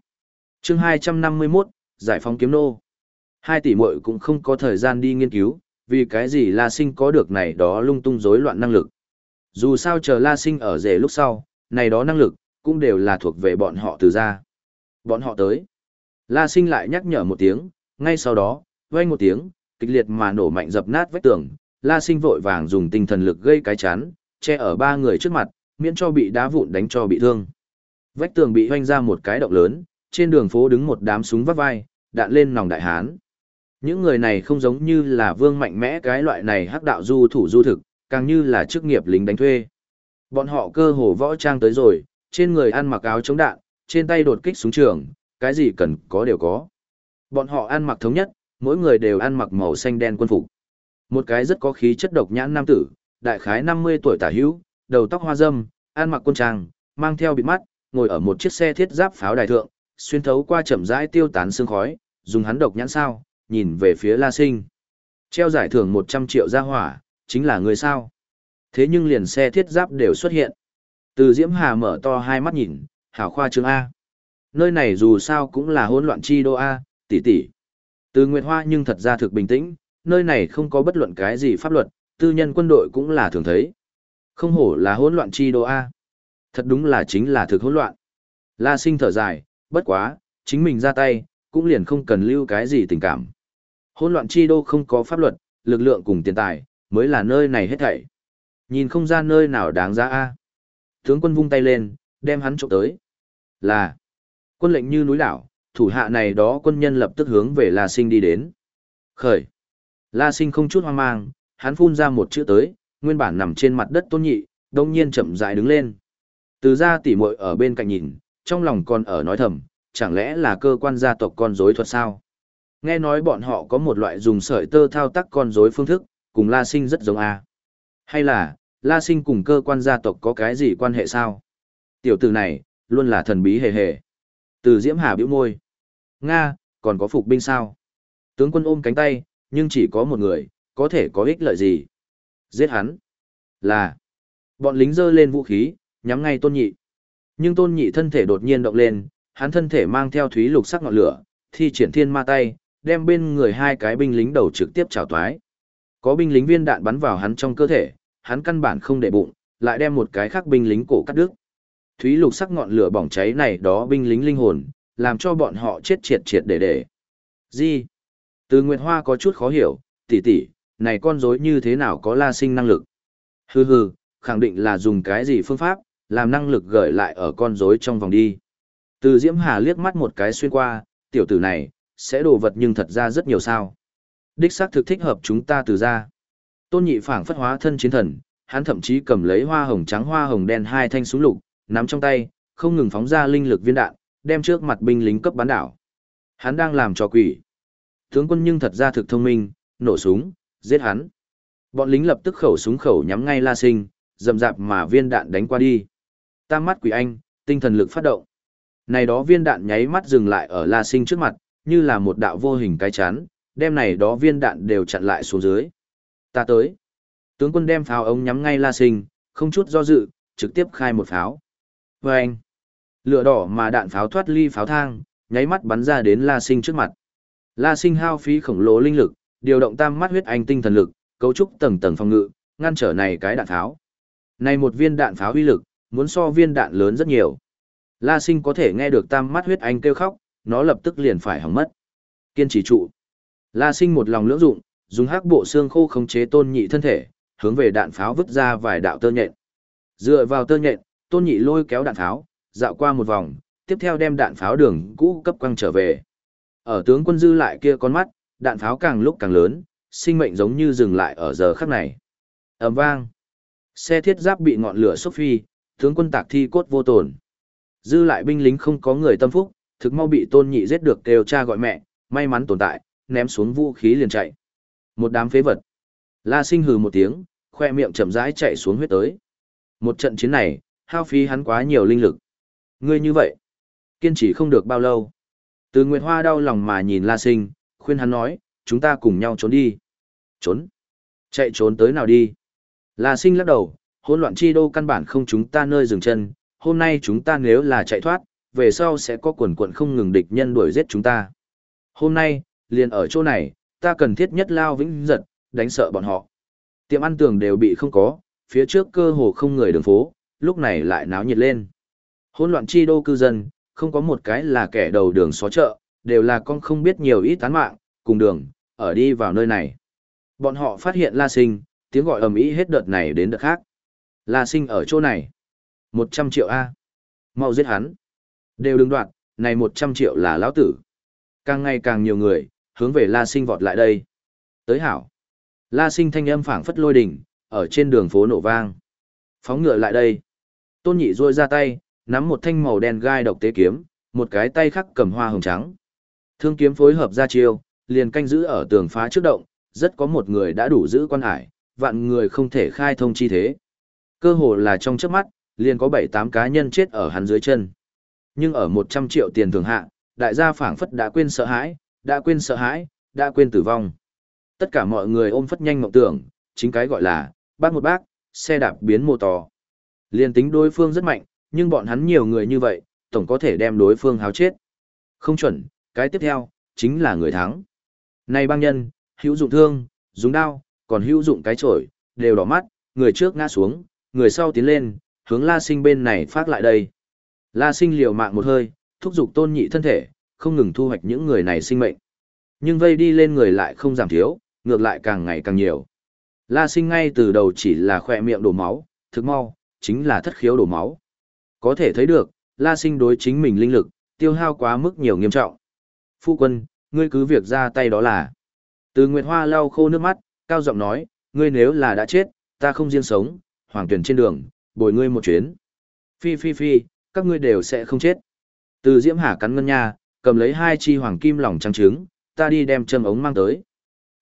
chương 251, Giải phóng kiếm nô. Hai tỷ muội cũng không có thời gian đi nghiên cứu, vì cái gì La Sinh có được này đó lung tung rối loạn năng lực. Dù sao chờ La Sinh ở rể lúc sau, này đó năng lực, cũng đều là thuộc về bọn họ từ ra. Bọn họ tới. La Sinh lại nhắc nhở một tiếng, ngay sau đó, vang một tiếng, kịch liệt mà nổ mạnh dập nát vách tường, La Sinh vội vàng dùng tinh thần lực gây cái chắn, che ở ba người trước mặt, miễn cho bị đá vụn đánh cho bị thương. Vách tường bị hoanh ra một cái động lớn, trên đường phố đứng một đám súng vắt vai, đạn lên nòng đại hán. Những người này không giống như là vương mạnh mẽ cái loại này hắc đạo du thủ du thực, càng như là chức nghiệp lính đánh thuê. Bọn họ cơ hồ võ trang tới rồi, trên người ăn mặc áo chống đạn, trên tay đột kích súng trường, cái gì cần có đều có. Bọn họ ăn mặc thống nhất, mỗi người đều ăn mặc màu xanh đen quân phục. Một cái rất có khí chất độc nhãn nam tử, đại khái 50 tuổi tả hữu, đầu tóc hoa râm, ăn mặc quân trang, mang theo bịt mắt, ngồi ở một chiếc xe thiết giáp pháo đài thượng, xuyên thấu qua chậm rãi tiêu tán sương khói, dùng hắn độc nhãn sao, nhìn về phía La Sinh. Treo giải thưởng 100 triệu ra hỏa, chính là người sao. Thế nhưng liền xe thiết giáp đều xuất hiện. Từ Diễm Hà mở to hai mắt nhìn, hảo khoa trương A. Nơi này dù sao cũng là hỗn loạn chi đô A, tỷ tỷ. Từ Nguyệt Hoa nhưng thật ra thực bình tĩnh, nơi này không có bất luận cái gì pháp luật, tư nhân quân đội cũng là thường thấy. Không hổ là hỗn loạn chi đô A. Thật đúng là chính là thực hỗn loạn. La sinh thở dài, bất quá, chính mình ra tay, cũng liền không cần lưu cái gì tình cảm. Hỗn loạn chi đô không có pháp luật, lực lượng cùng tiền tài, mới là nơi này hết thảy. Nhìn không ra nơi nào đáng giá A. Tướng quân vung tay lên, đem hắn trộm tới. Là, quân lệnh như núi đảo, thủ hạ này đó quân nhân lập tức hướng về La Sinh đi đến. Khởi. La Sinh không chút hoang mang, hắn phun ra một chữ tới, nguyên bản nằm trên mặt đất tôn nhị, đông nhiên chậm rãi đứng lên. Từ ra tỉ muội ở bên cạnh nhìn, trong lòng còn ở nói thầm, chẳng lẽ là cơ quan gia tộc con rối thuật sao? Nghe nói bọn họ có một loại dùng sợi tơ thao tác con rối phương thức, cùng La Sinh rất giống a. Hay là, La Sinh cùng cơ quan gia tộc có cái gì quan hệ sao? Tiểu tử này, luôn là thần bí hề hề. Từ Diễm Hà bĩu môi. Nga, còn có phục binh sao? Tướng quân ôm cánh tay, nhưng chỉ có một người, có thể có ích lợi gì? Giết hắn. Là. Bọn lính giơ lên vũ khí, nhắm ngay tôn nhị. Nhưng tôn nhị thân thể đột nhiên động lên, hắn thân thể mang theo thúy lục sắc ngọn lửa, thi triển thiên ma tay, đem bên người hai cái binh lính đầu trực tiếp chảo toái. Có binh lính viên đạn bắn vào hắn trong cơ thể, hắn căn bản không để bụng, lại đem một cái khác binh lính cổ cắt đứt. Thúy lục sắc ngọn lửa bỏng cháy này đó binh lính linh hồn, làm cho bọn họ chết triệt triệt để để. Gì? Từ Nguyệt Hoa có chút khó hiểu, tỷ tỷ, này con rối như thế nào có la sinh năng lực? Hừ hừ, khẳng định là dùng cái gì phương pháp, làm năng lực gửi lại ở con rối trong vòng đi. Từ Diễm Hà liếc mắt một cái xuyên qua, tiểu tử này, sẽ đồ vật nhưng thật ra rất nhiều sao. Đích xác thực thích hợp chúng ta từ ra. Tôn nhị phảng phất hóa thân chiến thần, hắn thậm chí cầm lấy hoa hồng trắng hoa hồng đen hai thanh súng lục, nắm trong tay, không ngừng phóng ra linh lực viên đạn, đem trước mặt binh lính cấp bán đảo. Hắn đang làm trò quỷ. Tướng quân nhưng thật ra thực thông minh, nổ súng, giết hắn. Bọn lính lập tức khẩu súng khẩu nhắm ngay La Sinh, dầm dạp mà viên đạn đánh qua đi. Tam mắt quỷ anh, tinh thần lực phát động. Này đó viên đạn nháy mắt dừng lại ở La Sinh trước mặt, như là một đạo vô hình cái chán. đem này đó viên đạn đều chặn lại xuống dưới. Ta tới. Tướng quân đem pháo ống nhắm ngay La Sinh, không chút do dự, trực tiếp khai một pháo. Vâng! anh. Lửa đỏ mà đạn pháo thoát ly pháo thang, nháy mắt bắn ra đến La Sinh trước mặt. La Sinh hao phí khổng lồ linh lực, điều động tam mắt huyết anh tinh thần lực, cấu trúc tầng tầng phòng ngự, ngăn trở này cái đạn pháo. Này một viên đạn pháo uy lực, muốn so viên đạn lớn rất nhiều. La Sinh có thể nghe được tam mắt huyết anh kêu khóc, nó lập tức liền phải hỏng mất. Kiên trì trụ. La Sinh một lòng lưỡng dụng, dùng hắc bộ xương khô khống chế tôn nhị thân thể, hướng về đạn pháo vứt ra vài đạo tơ nhện. Dựa vào tơ nhện, tôn nhị lôi kéo đạn pháo, dạo qua một vòng, tiếp theo đem đạn pháo đường cũ cấp quăng trở về. Ở tướng quân dư lại kia con mắt, đạn pháo càng lúc càng lớn, sinh mệnh giống như dừng lại ở giờ khắc này. ầm vang. Xe thiết giáp bị ngọn lửa xúc phi, tướng quân tạc thi cốt vô tổn. Dư lại binh lính không có người tâm phúc, thực mau bị tôn nhị giết được kêu cha gọi mẹ, may mắn tồn tại, ném xuống vũ khí liền chạy. Một đám phế vật. La Sinh hừ một tiếng, khoe miệng chậm rãi chạy xuống huyết tới. Một trận chiến này, hao phí hắn quá nhiều linh lực. Ngươi như vậy, kiên trì không được bao lâu. Từ Nguyệt Hoa đau lòng mà nhìn La Sinh, khuyên hắn nói, chúng ta cùng nhau trốn đi. Trốn? Chạy trốn tới nào đi? La Sinh lắc đầu, hỗn loạn chi đô căn bản không chúng ta nơi dừng chân, hôm nay chúng ta nếu là chạy thoát, về sau sẽ có quần quận không ngừng địch nhân đuổi giết chúng ta. Hôm nay, liền ở chỗ này, ta cần thiết nhất lao vĩnh giật, đánh sợ bọn họ. Tiệm ăn tường đều bị không có, phía trước cơ hồ không người đường phố, lúc này lại náo nhiệt lên. Hỗn loạn chi đô cư dân, không có một cái là kẻ đầu đường xó chợ, đều là con không biết nhiều ít tán mạng, cùng đường, ở đi vào nơi này. Bọn họ phát hiện La Sinh, tiếng gọi ầm ĩ hết đợt này đến đợt khác. La Sinh ở chỗ này. 100 triệu A. Mau giết hắn. Đều đừng đoạt, này 100 triệu là lão tử. Càng ngày càng nhiều người, hướng về La Sinh vọt lại đây. Tới hảo. La Sinh thanh âm phảng phất lôi đỉnh, ở trên đường phố nổ vang. Phóng ngựa lại đây. Tôn nhị ruôi ra tay, nắm một thanh màu đen gai độc tế kiếm, một cái tay khác cầm hoa hồng trắng. Thương kiếm phối hợp ra chiêu, liền canh giữ ở tường phá trước động, rất có một người đã đủ giữ quan hải, vạn người không thể khai thông chi thế. Cơ hồ là trong chớp mắt, liền có 7-8 cá nhân chết ở hắn dưới chân. Nhưng ở 100 triệu tiền thường hạ, đại gia phảng phất đã quên sợ hãi, đã quên sợ hãi, đã quên tử vong. Tất cả mọi người ôm phất nhanh mộng tưởng, chính cái gọi là, bác một bác, xe đạp biến mô tò. liền tính đối phương rất mạnh, nhưng bọn hắn nhiều người như vậy, tổng có thể đem đối phương háo chết. Không chuẩn, cái tiếp theo, chính là người thắng. Này băng nhân, hữu dụng thương, dùng đao, còn hữu dụng cái chổi, đều đỏ mắt, người trước ngã xuống, người sau tiến lên, hướng La Sinh bên này phát lại đây. La Sinh liều mạng một hơi, thúc giục tôn nhị thân thể, không ngừng thu hoạch những người này sinh mệnh. Nhưng vây đi lên người lại không giảm thiếu, ngược lại càng ngày càng nhiều. La Sinh ngay từ đầu chỉ là khỏe miệng đổ máu, thực mau, chính là thất khiếu đổ máu. Có thể thấy được, La Sinh đối chính mình linh lực, tiêu hao quá mức nhiều nghiêm trọng. Phu quân, ngươi cứ việc ra tay đó là. Từ Nguyệt Hoa lau khô nước mắt, cao giọng nói, ngươi nếu là đã chết, ta không riêng sống, hoàng tuyển trên đường, bồi ngươi một chuyến. Phi phi phi, các ngươi đều sẽ không chết. Từ Diễm Hà cắn ngân nha, cầm lấy hai chi hoàng kim lỏng trắng trứng, ta đi đem châm ống mang tới.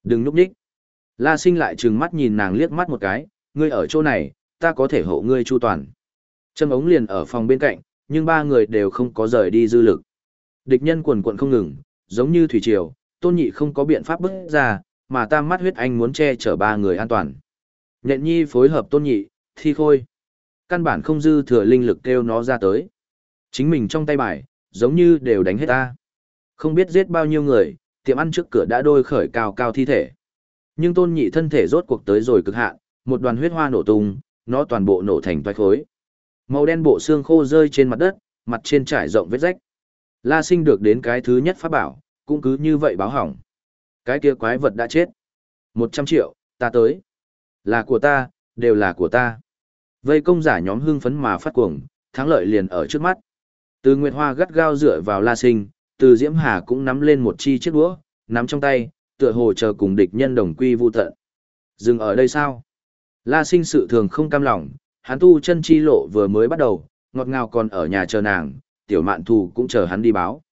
Đừng núp đích. La sinh lại trừng mắt nhìn nàng liếc mắt một cái, ngươi ở chỗ này, ta có thể hộ ngươi chu toàn. Châm ống liền ở phòng bên cạnh, nhưng ba người đều không có rời đi dư lực. Địch nhân quần quận không ngừng, giống như thủy triều, tôn nhị không có biện pháp bước ra, mà tam mắt huyết anh muốn che chở ba người an toàn. Nhện nhi phối hợp tôn nhị, thi khôi. Căn bản không dư thừa linh lực kêu nó ra tới. Chính mình trong tay bài, giống như đều đánh hết ta. Không biết giết bao nhiêu người, tiệm ăn trước cửa đã đôi khởi cao cao thi thể. Nhưng tôn nhị thân thể rốt cuộc tới rồi cực hạn, một đoàn huyết hoa nổ tung, nó toàn bộ nổ thành toái khối. Màu đen bộ xương khô rơi trên mặt đất, mặt trên trải rộng vết rách. La sinh được đến cái thứ nhất pháp bảo, cũng cứ như vậy báo hỏng. Cái kia quái vật đã chết. Một trăm triệu, ta tới. Là của ta, đều là của ta. Vây công giả nhóm hưng phấn mà phát cuồng, thắng lợi liền ở trước mắt. Từ Nguyệt Hoa gắt gao dựa vào La Sinh, từ Diễm Hà cũng nắm lên một chi chiếc đũa, nắm trong tay, tựa hồ chờ cùng địch nhân đồng quy vu tận. Dừng ở đây sao? La Sinh sự thường không cam lòng, hắn tu chân chi lộ vừa mới bắt đầu, ngọt ngào còn ở nhà chờ nàng, tiểu mạn thù cũng chờ hắn đi báo.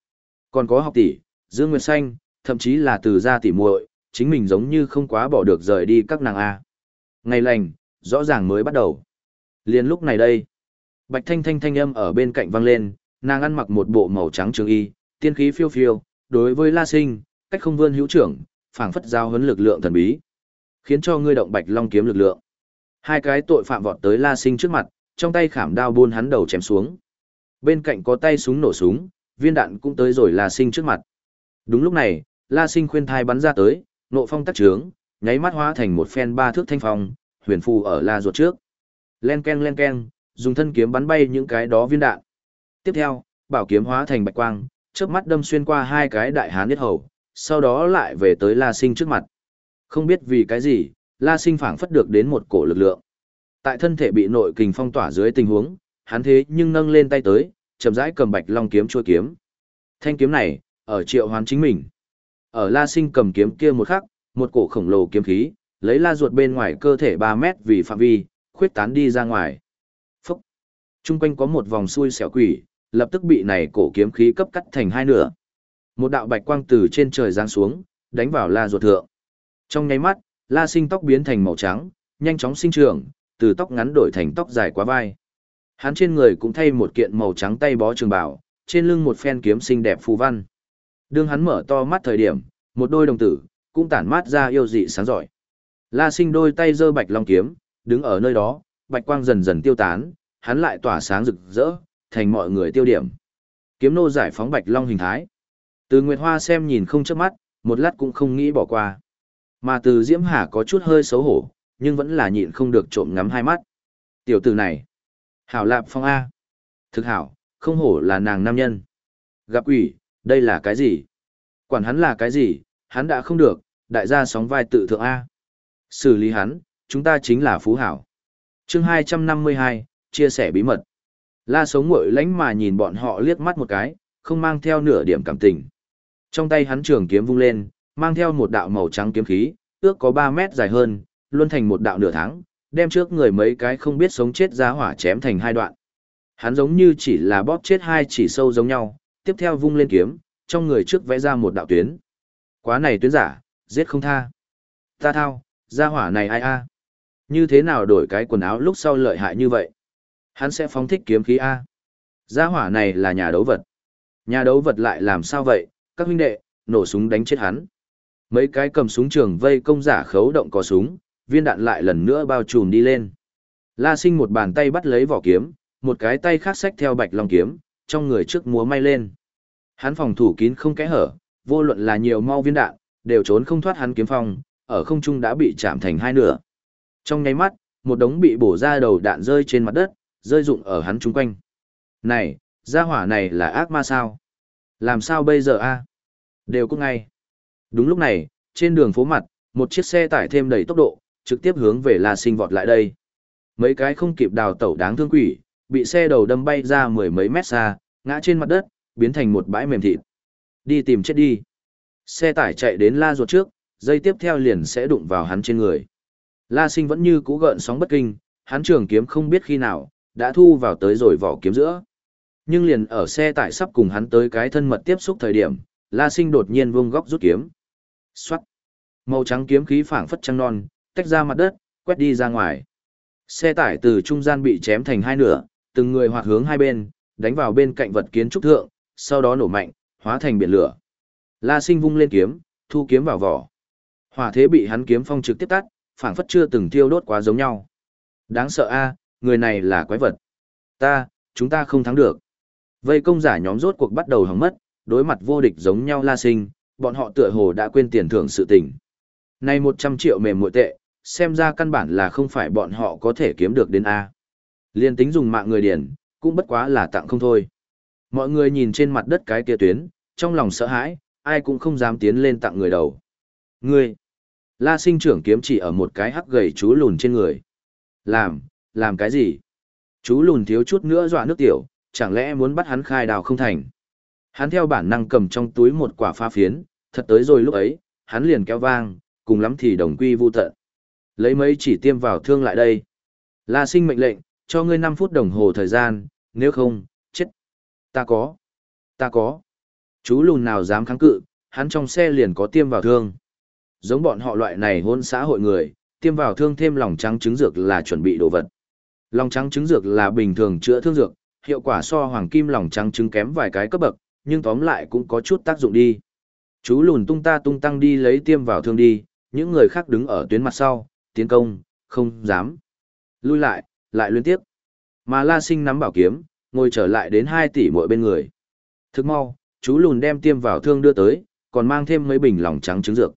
Còn có học tỷ, Dương Nguyệt Xanh, thậm chí là từ gia tỷ muội, chính mình giống như không quá bỏ được rời đi các nàng A. Ngày lành, rõ ràng mới bắt đầu. Liên lúc này đây, Bạch Thanh Thanh thanh âm ở bên cạnh vang lên, nàng ăn mặc một bộ màu trắng trường y, tiên khí phiêu phiêu, đối với La Sinh, cách không vươn hữu trưởng, phảng phất giao huấn lực lượng thần bí, khiến cho ngươi động Bạch Long kiếm lực lượng. Hai cái tội phạm vọt tới La Sinh trước mặt, trong tay khảm đao buôn hắn đầu chém xuống. Bên cạnh có tay súng nổ súng, viên đạn cũng tới rồi La Sinh trước mặt. Đúng lúc này, La Sinh khuyên thai bắn ra tới, nộ phong tắc trướng, nháy mắt hóa thành một phen ba thước thanh phong, huyền phù ở La ruột trước. Len ken len ken, dùng thân kiếm bắn bay những cái đó viên đạn. Tiếp theo, bảo kiếm hóa thành bạch quang, chớp mắt đâm xuyên qua hai cái đại hán nhất hầu, sau đó lại về tới La Sinh trước mặt. Không biết vì cái gì, La Sinh phảng phất được đến một cổ lực lượng. Tại thân thể bị nội kình phong tỏa dưới tình huống, hắn thế nhưng nâng lên tay tới, chậm rãi cầm bạch long kiếm chua kiếm. Thanh kiếm này, ở triệu hoán chính mình. Ở La Sinh cầm kiếm kia một khắc, một cổ khổng lồ kiếm khí, lấy la ruột bên ngoài cơ thể 3 mét vì phạm vi, khuyết tán đi ra ngoài. Phúc! Trung quanh có một vòng xuôi xẻo quỷ, lập tức bị này cổ kiếm khí cấp cắt thành hai nửa. Một đạo bạch quang từ trên trời giáng xuống, đánh vào la ruột thượng. Trong nháy mắt, la sinh tóc biến thành màu trắng, nhanh chóng sinh trưởng, từ tóc ngắn đổi thành tóc dài quá vai. Hắn trên người cũng thay một kiện màu trắng tay bó trường bảo, trên lưng một phen kiếm xinh đẹp phù văn. Đương hắn mở to mắt thời điểm, một đôi đồng tử, cũng tản mát ra yêu dị sáng giỏi. La sinh đôi tay giơ bạch long kiếm, đứng ở nơi đó, bạch quang dần dần tiêu tán, hắn lại tỏa sáng rực rỡ, thành mọi người tiêu điểm. Kiếm nô giải phóng bạch long hình thái. Từ Nguyệt Hoa xem nhìn không chớp mắt, một lát cũng không nghĩ bỏ qua. Mà từ Diễm Hà có chút hơi xấu hổ, nhưng vẫn là nhịn không được trộm ngắm hai mắt. Tiểu tử này, hảo lạp phong A. Thực hảo, không hổ là nàng nam nhân. Gặp quỷ, đây là cái gì? Quản hắn là cái gì, hắn đã không được, đại gia sóng vai tự thượng A. Xử lý hắn, chúng ta chính là phú hảo. chương 252, chia sẻ bí mật. La sống ngội lánh mà nhìn bọn họ liếc mắt một cái, không mang theo nửa điểm cảm tình. Trong tay hắn trường kiếm vung lên, mang theo một đạo màu trắng kiếm khí, ước có 3 mét dài hơn, luôn thành một đạo nửa tháng, đem trước người mấy cái không biết sống chết ra hỏa chém thành hai đoạn. Hắn giống như chỉ là bóp chết hai chỉ sâu giống nhau, tiếp theo vung lên kiếm, trong người trước vẽ ra một đạo tuyến. Quá này tuyến giả, giết không tha. Ta thao, ra hỏa này ai a? Như thế nào đổi cái quần áo lúc sau lợi hại như vậy? Hắn sẽ phóng thích kiếm khí A. Gia hỏa này là nhà đấu vật. Nhà đấu vật lại làm sao vậy, các huynh đệ, nổ súng đánh chết hắn. Mấy cái cầm súng trường vây công giả khấu động có súng, viên đạn lại lần nữa bao trùm đi lên. La sinh một bàn tay bắt lấy vỏ kiếm, một cái tay khác xách theo bạch long kiếm, trong người trước múa may lên. Hắn phòng thủ kín không kẽ hở, vô luận là nhiều mau viên đạn, đều trốn không thoát hắn kiếm phong, ở không trung đã bị chạm thành hai nửa. Trong nháy mắt, một đống bị bổ ra đầu đạn rơi trên mặt đất, rơi rụng ở hắn chung quanh. Này, gia hỏa này là ác ma sao? Làm sao bây giờ a? Đều cũng ngay. Đúng lúc này, trên đường phố mặt, một chiếc xe tải thêm đầy tốc độ, trực tiếp hướng về La Sinh vọt lại đây. Mấy cái không kịp đào tẩu đáng thương quỷ, bị xe đầu đâm bay ra mười mấy mét xa, ngã trên mặt đất, biến thành một bãi mềm thịt. Đi tìm chết đi. Xe tải chạy đến La ruột trước, dây tiếp theo liền sẽ đụng vào hắn trên người. La Sinh vẫn như cũ gợn sóng bất kinh, hắn trường kiếm không biết khi nào, đã thu vào tới rồi vỏ kiếm giữa. Nhưng liền ở xe tải sắp cùng hắn tới cái thân mật tiếp xúc thời điểm, La Sinh đột nhiên vung góc rút kiếm. Xoát. Màu trắng kiếm khí phảng phất trăng non, tách ra mặt đất, quét đi ra ngoài. Xe tải từ trung gian bị chém thành hai nửa, từng người hoạt hướng hai bên, đánh vào bên cạnh vật kiến trúc thượng, sau đó nổ mạnh, hóa thành biển lửa. La Sinh vung lên kiếm, thu kiếm vào vỏ. Hỏa thế bị hắn kiếm phong trực tiếp tắt, phảng phất chưa từng thiêu đốt quá giống nhau. Đáng sợ a, người này là quái vật. Ta, chúng ta không thắng được. Vây công giả nhóm rốt cuộc bắt đầu hỏng mất, đối mặt vô địch giống nhau la sinh, bọn họ tựa hồ đã quên tiền thưởng sự tình. Này 100 triệu mềm muội tệ, xem ra căn bản là không phải bọn họ có thể kiếm được đến A. Liên tính dùng mạng người điển, cũng bất quá là tặng không thôi. Mọi người nhìn trên mặt đất cái kia tuyến, trong lòng sợ hãi, ai cũng không dám tiến lên tặng người đầu. Ngươi! La sinh trưởng kiếm chỉ ở một cái hắc gầy chú lùn trên người. Làm, làm cái gì? Chú lùn thiếu chút nữa dọa nước tiểu, chẳng lẽ muốn bắt hắn khai đào không thành? Hắn theo bản năng cầm trong túi một quả pha phiến, thật tới rồi lúc ấy, hắn liền kéo vang, cùng lắm thì đồng quy vu tận. Lấy mấy chỉ tiêm vào thương lại đây. La sinh mệnh lệnh, cho ngươi 5 phút đồng hồ thời gian, nếu không, chết. Ta có. Ta có. Chú lùn nào dám kháng cự, hắn trong xe liền có tiêm vào thương. Giống bọn họ loại này hôn xã hội người, tiêm vào thương thêm lòng trắng trứng dược là chuẩn bị đồ vật. Lòng trắng trứng dược là bình thường chữa thương dược, hiệu quả so hoàng kim lòng trắng trứng kém vài cái cấp bậc, nhưng tóm lại cũng có chút tác dụng đi. Chú lùn tung ta tung tăng đi lấy tiêm vào thương đi, những người khác đứng ở tuyến mặt sau, tiến công, không dám. Lui lại, lại liên tiếp. Mà La Sinh nắm bảo kiếm, ngồi trở lại đến 2 tỷ mỗi bên người. Thức mau, chú lùn đem tiêm vào thương đưa tới, còn mang thêm mấy bình lòng trắng trứng dược.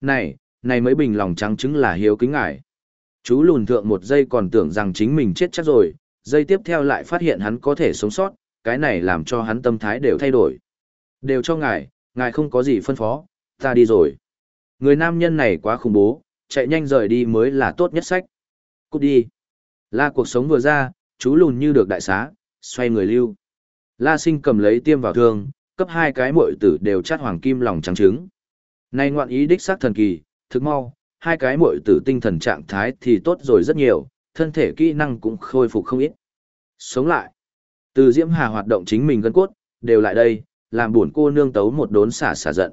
Này, này mấy bình lòng trắng trứng là hiếu kính ngài. Chú lùn thượng một giây còn tưởng rằng chính mình chết chắc rồi, giây tiếp theo lại phát hiện hắn có thể sống sót, cái này làm cho hắn tâm thái đều thay đổi. Đều cho ngài, ngài không có gì phân phó, ta đi rồi. Người nam nhân này quá khủng bố, chạy nhanh rời đi mới là tốt nhất sách. Cút đi. La cuộc sống vừa ra, chú lùn như được đại xá, xoay người lưu. La sinh cầm lấy tiêm vào thương, cấp hai cái muội tử đều chát hoàng kim lòng trắng trứng. Này ngoạn ý đích xác thần kỳ, thực mau, hai cái muội tử tinh thần trạng thái thì tốt rồi rất nhiều, thân thể kỹ năng cũng khôi phục không ít. Sống lại. Từ Diễm Hà hoạt động chính mình gân cốt, đều lại đây, làm buồn cô nương tấu một đốn xả xả giận.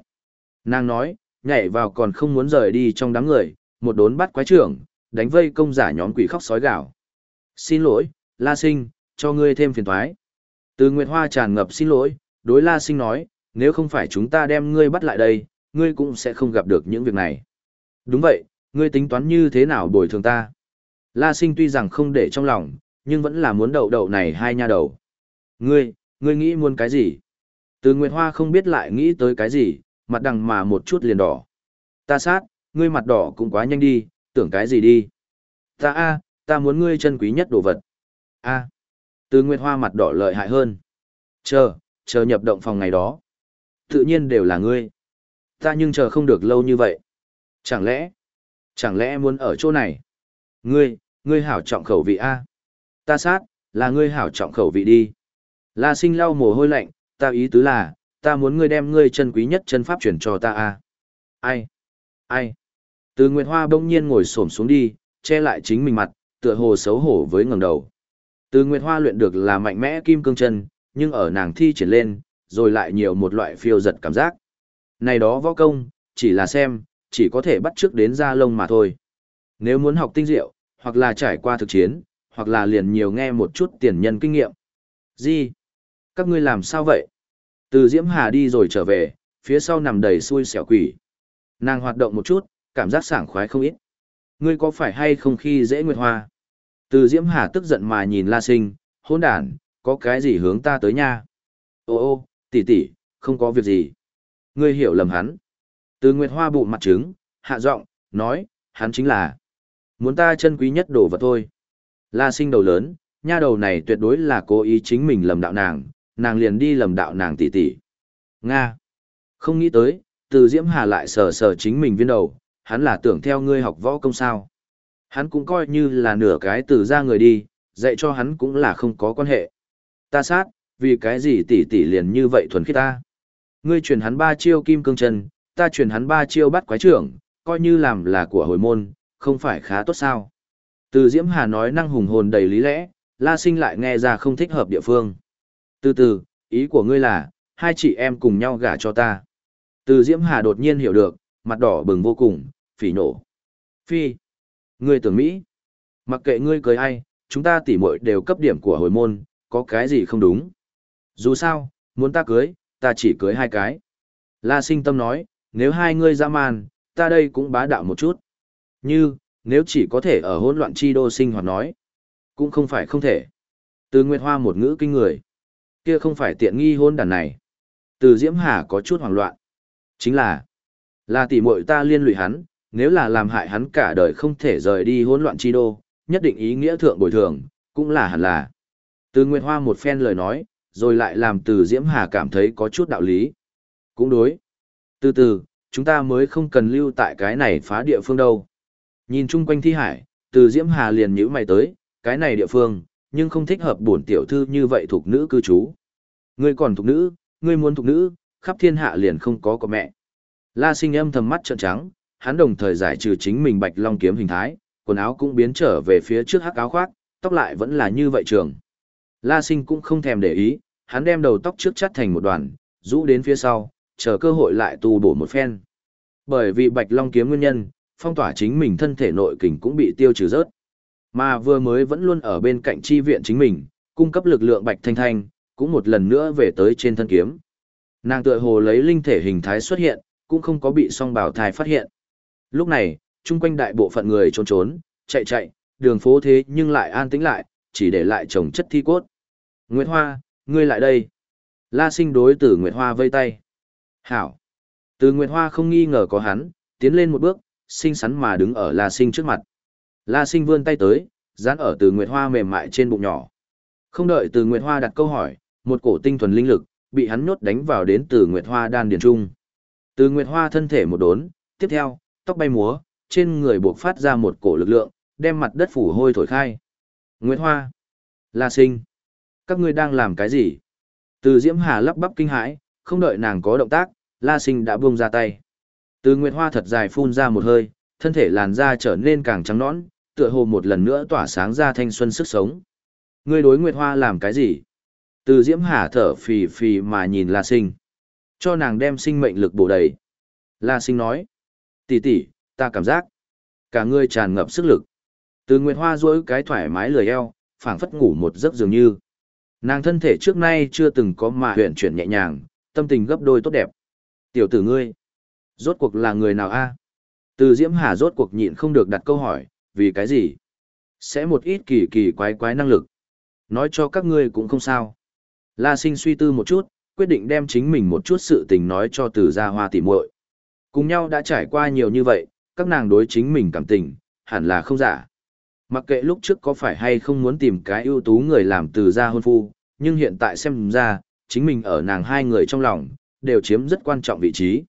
Nàng nói, nhảy vào còn không muốn rời đi trong đám người, một đốn bắt quái trưởng, đánh vây công giả nhóm quỷ khóc sói gạo. Xin lỗi, La Sinh, cho ngươi thêm phiền toái. Từ Nguyệt Hoa tràn ngập xin lỗi, đối La Sinh nói, nếu không phải chúng ta đem ngươi bắt lại đây, ngươi cũng sẽ không gặp được những việc này. Đúng vậy, ngươi tính toán như thế nào bồi thường ta? La Sinh tuy rằng không để trong lòng, nhưng vẫn là muốn đậu đậu này hai nha đầu. Ngươi, ngươi nghĩ muốn cái gì? Từ Nguyệt Hoa không biết lại nghĩ tới cái gì, mặt đằng mà một chút liền đỏ. Ta sát, ngươi mặt đỏ cũng quá nhanh đi, tưởng cái gì đi. Ta a, ta muốn ngươi chân quý nhất đồ vật. A. Từ Nguyệt Hoa mặt đỏ lợi hại hơn. Chờ, chờ nhập động phòng ngày đó. Tự nhiên đều là ngươi. Ta nhưng chờ không được lâu như vậy. Chẳng lẽ, chẳng lẽ muốn ở chỗ này? Ngươi, ngươi hảo trọng khẩu vị A. Ta sát, là ngươi hảo trọng khẩu vị đi. La sinh lau mồ hôi lạnh, ta ý tứ là, ta muốn ngươi đem ngươi chân quý nhất chân pháp chuyển cho ta A. Ai? Ai? Từ Nguyệt Hoa bỗng nhiên ngồi xổm xuống đi, che lại chính mình mặt, tựa hồ xấu hổ với ngẩng đầu. Từ Nguyệt Hoa luyện được là mạnh mẽ kim cương chân, nhưng ở nàng thi triển lên, rồi lại nhiều một loại phiêu giật cảm giác. Này đó võ công, chỉ là xem, chỉ có thể bắt trước đến da lông mà thôi. Nếu muốn học tinh diệu, hoặc là trải qua thực chiến, hoặc là liền nhiều nghe một chút tiền nhân kinh nghiệm. Gì? Các ngươi làm sao vậy? Từ Diễm Hà đi rồi trở về, phía sau nằm đầy xui xẻo quỷ. Nàng hoạt động một chút, cảm giác sảng khoái không ít. Ngươi có phải hay không khi dễ Nguyệt Hoa? Từ Diễm Hà tức giận mà nhìn La Sinh, hôn đàn, có cái gì hướng ta tới nha? Ô ô, tỷ tỷ, không có việc gì. Ngươi hiểu lầm hắn. Từ Nguyệt Hoa bụng mặt trứng, hạ giọng, nói, hắn chính là muốn ta chân quý nhất đồ vật thôi. La Sinh đầu lớn, nha đầu này tuyệt đối là cố ý chính mình lầm đạo nàng, nàng liền đi lầm đạo nàng tỷ tỷ. Nga. Không nghĩ tới, từ Diễm Hà lại sờ sờ chính mình viên đầu, hắn là tưởng theo ngươi học võ công sao. Hắn cũng coi như là nửa cái từ ra người đi, dạy cho hắn cũng là không có quan hệ. Ta sát, vì cái gì tỷ tỷ liền như vậy thuần khiết ta. Ngươi truyền hắn ba chiêu kim cương chân, ta truyền hắn ba chiêu bắt quái trưởng, coi như làm là của hồi môn, không phải khá tốt sao. Từ Diễm Hà nói năng hùng hồn đầy lý lẽ, La Sinh lại nghe ra không thích hợp địa phương. Từ từ, ý của ngươi là, hai chị em cùng nhau gả cho ta. Từ Diễm Hà đột nhiên hiểu được, mặt đỏ bừng vô cùng, phỉ nổ. Phi. Ngươi tưởng Mỹ. Mặc kệ ngươi cưới ai, chúng ta tỉ muội đều cấp điểm của hồi môn, có cái gì không đúng. Dù sao, muốn ta cưới, ta chỉ cưới hai cái. La sinh tâm nói, nếu hai ngươi ra man, ta đây cũng bá đạo một chút. Như, nếu chỉ có thể ở hỗn loạn chi đô sinh hoạt nói, cũng không phải không thể. Từ Nguyệt Hoa một ngữ kinh người. Kia không phải tiện nghi hôn đàn này. Từ Diễm Hà có chút hoảng loạn. Chính là, là tỷ muội ta liên lụy hắn, nếu là làm hại hắn cả đời không thể rời đi hỗn loạn chi đô, nhất định ý nghĩa thượng bồi thường, cũng là hẳn là. Từ Nguyệt Hoa một phen lời nói, rồi lại làm từ Diễm Hà cảm thấy có chút đạo lý. Cũng đối. Từ từ, chúng ta mới không cần lưu tại cái này phá địa phương đâu. Nhìn chung quanh thi hải, từ Diễm Hà liền nhíu mày tới, cái này địa phương, nhưng không thích hợp bổn tiểu thư như vậy thuộc nữ cư trú. Ngươi còn thuộc nữ, ngươi muốn thuộc nữ, khắp thiên hạ liền không có có mẹ. La sinh âm thầm mắt trợn trắng, hắn đồng thời giải trừ chính mình bạch long kiếm hình thái, quần áo cũng biến trở về phía trước hắc áo khoác, tóc lại vẫn là như vậy trường. La sinh cũng không thèm để ý, hắn đem đầu tóc trước chắt thành một đoàn, rũ đến phía sau, chờ cơ hội lại tu bổ một phen. Bởi vì bạch long kiếm nguyên nhân, phong tỏa chính mình thân thể nội kình cũng bị tiêu trừ rớt. Mà vừa mới vẫn luôn ở bên cạnh chi viện chính mình, cung cấp lực lượng bạch thanh thanh, cũng một lần nữa về tới trên thân kiếm. Nàng tựa hồ lấy linh thể hình thái xuất hiện, cũng không có bị song bảo thai phát hiện. Lúc này, chung quanh đại bộ phận người trốn trốn, chạy chạy, đường phố thế nhưng lại an tĩnh lại, chỉ để lại chồng chất thi cốt. Nguyệt Hoa, ngươi lại đây. La sinh đối tử Nguyệt Hoa vây tay. Hảo. Từ Nguyệt Hoa không nghi ngờ có hắn, tiến lên một bước, xinh xắn mà đứng ở La sinh trước mặt. La sinh vươn tay tới, dán ở từ Nguyệt Hoa mềm mại trên bụng nhỏ. Không đợi từ Nguyệt Hoa đặt câu hỏi, một cổ tinh thuần linh lực, bị hắn nhốt đánh vào đến từ Nguyệt Hoa đan điền trung. Từ Nguyệt Hoa thân thể một đốn, tiếp theo, tóc bay múa, trên người buộc phát ra một cổ lực lượng, đem mặt đất phủ hôi thổi khai. Nguyệt Hoa, La Sinh, các ngươi đang làm cái gì? Từ Diễm Hà lắp bắp kinh hãi, không đợi nàng có động tác, La Sinh đã buông ra tay. Từ Nguyệt Hoa thật dài phun ra một hơi, thân thể làn da trở nên càng trắng nõn, tựa hồ một lần nữa tỏa sáng ra thanh xuân sức sống. Ngươi đối Nguyệt Hoa làm cái gì? Từ Diễm Hà thở phì phì mà nhìn La Sinh. Cho nàng đem sinh mệnh lực bổ đầy. La Sinh nói. Tỷ tỷ, ta cảm giác, cả ngươi tràn ngập sức lực. Từ Nguyệt Hoa duỗi cái thoải mái lười eo, phảng phất ngủ một giấc dường như. Nàng thân thể trước nay chưa từng có mà huyện chuyển nhẹ nhàng, tâm tình gấp đôi tốt đẹp. Tiểu tử ngươi, rốt cuộc là người nào a? Từ Diễm Hà rốt cuộc nhịn không được đặt câu hỏi, vì cái gì? Sẽ một ít kỳ kỳ quái quái năng lực. Nói cho các ngươi cũng không sao. La sinh suy tư một chút, quyết định đem chính mình một chút sự tình nói cho từ gia hoa tỉ muội. Cùng nhau đã trải qua nhiều như vậy, các nàng đối chính mình cảm tình, hẳn là không giả. Mặc kệ lúc trước có phải hay không muốn tìm cái ưu tú người làm từ gia hôn phu, nhưng hiện tại xem ra, chính mình ở nàng hai người trong lòng, đều chiếm rất quan trọng vị trí.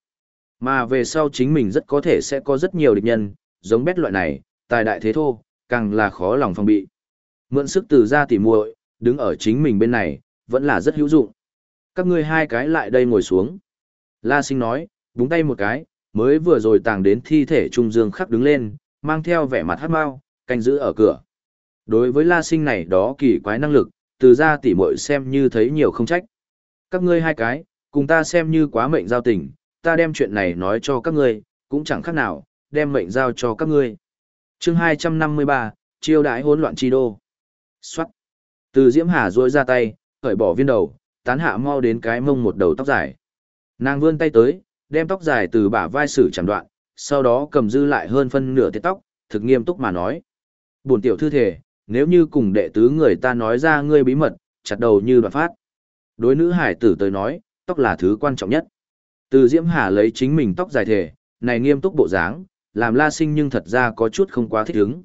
Mà về sau chính mình rất có thể sẽ có rất nhiều địch nhân, giống bét loại này, tài đại thế thô, càng là khó lòng phòng bị. Mượn sức từ gia tỉ muội, đứng ở chính mình bên này, vẫn là rất hữu dụng. Các ngươi hai cái lại đây ngồi xuống. La sinh nói, búng tay một cái, mới vừa rồi tàng đến thi thể Trung Dương khắc đứng lên, mang theo vẻ mặt hát mau, canh giữ ở cửa. Đối với La sinh này đó kỳ quái năng lực, từ gia tỉ muội xem như thấy nhiều không trách. Các ngươi hai cái, cùng ta xem như quá mệnh giao tình, ta đem chuyện này nói cho các ngươi, cũng chẳng khác nào, đem mệnh giao cho các ngươi chương 253, chiêu đãi hỗn loạn chi đô. Xoát. Từ Diễm Hà duỗi ra tay, khởi bỏ viên đầu, tán hạ mau đến cái mông một đầu tóc dài. Nàng vươn tay tới, đem tóc dài từ bả vai sử chẳng đoạn, sau đó cầm dư lại hơn phân nửa tiết tóc, thực nghiêm túc mà nói. Buồn tiểu thư thể, nếu như cùng đệ tứ người ta nói ra ngươi bí mật, chặt đầu như đoạn phát. Đối nữ hải tử tới nói, tóc là thứ quan trọng nhất. Từ Diễm Hà lấy chính mình tóc dài thể, này nghiêm túc bộ dáng, làm la sinh nhưng thật ra có chút không quá thích ứng.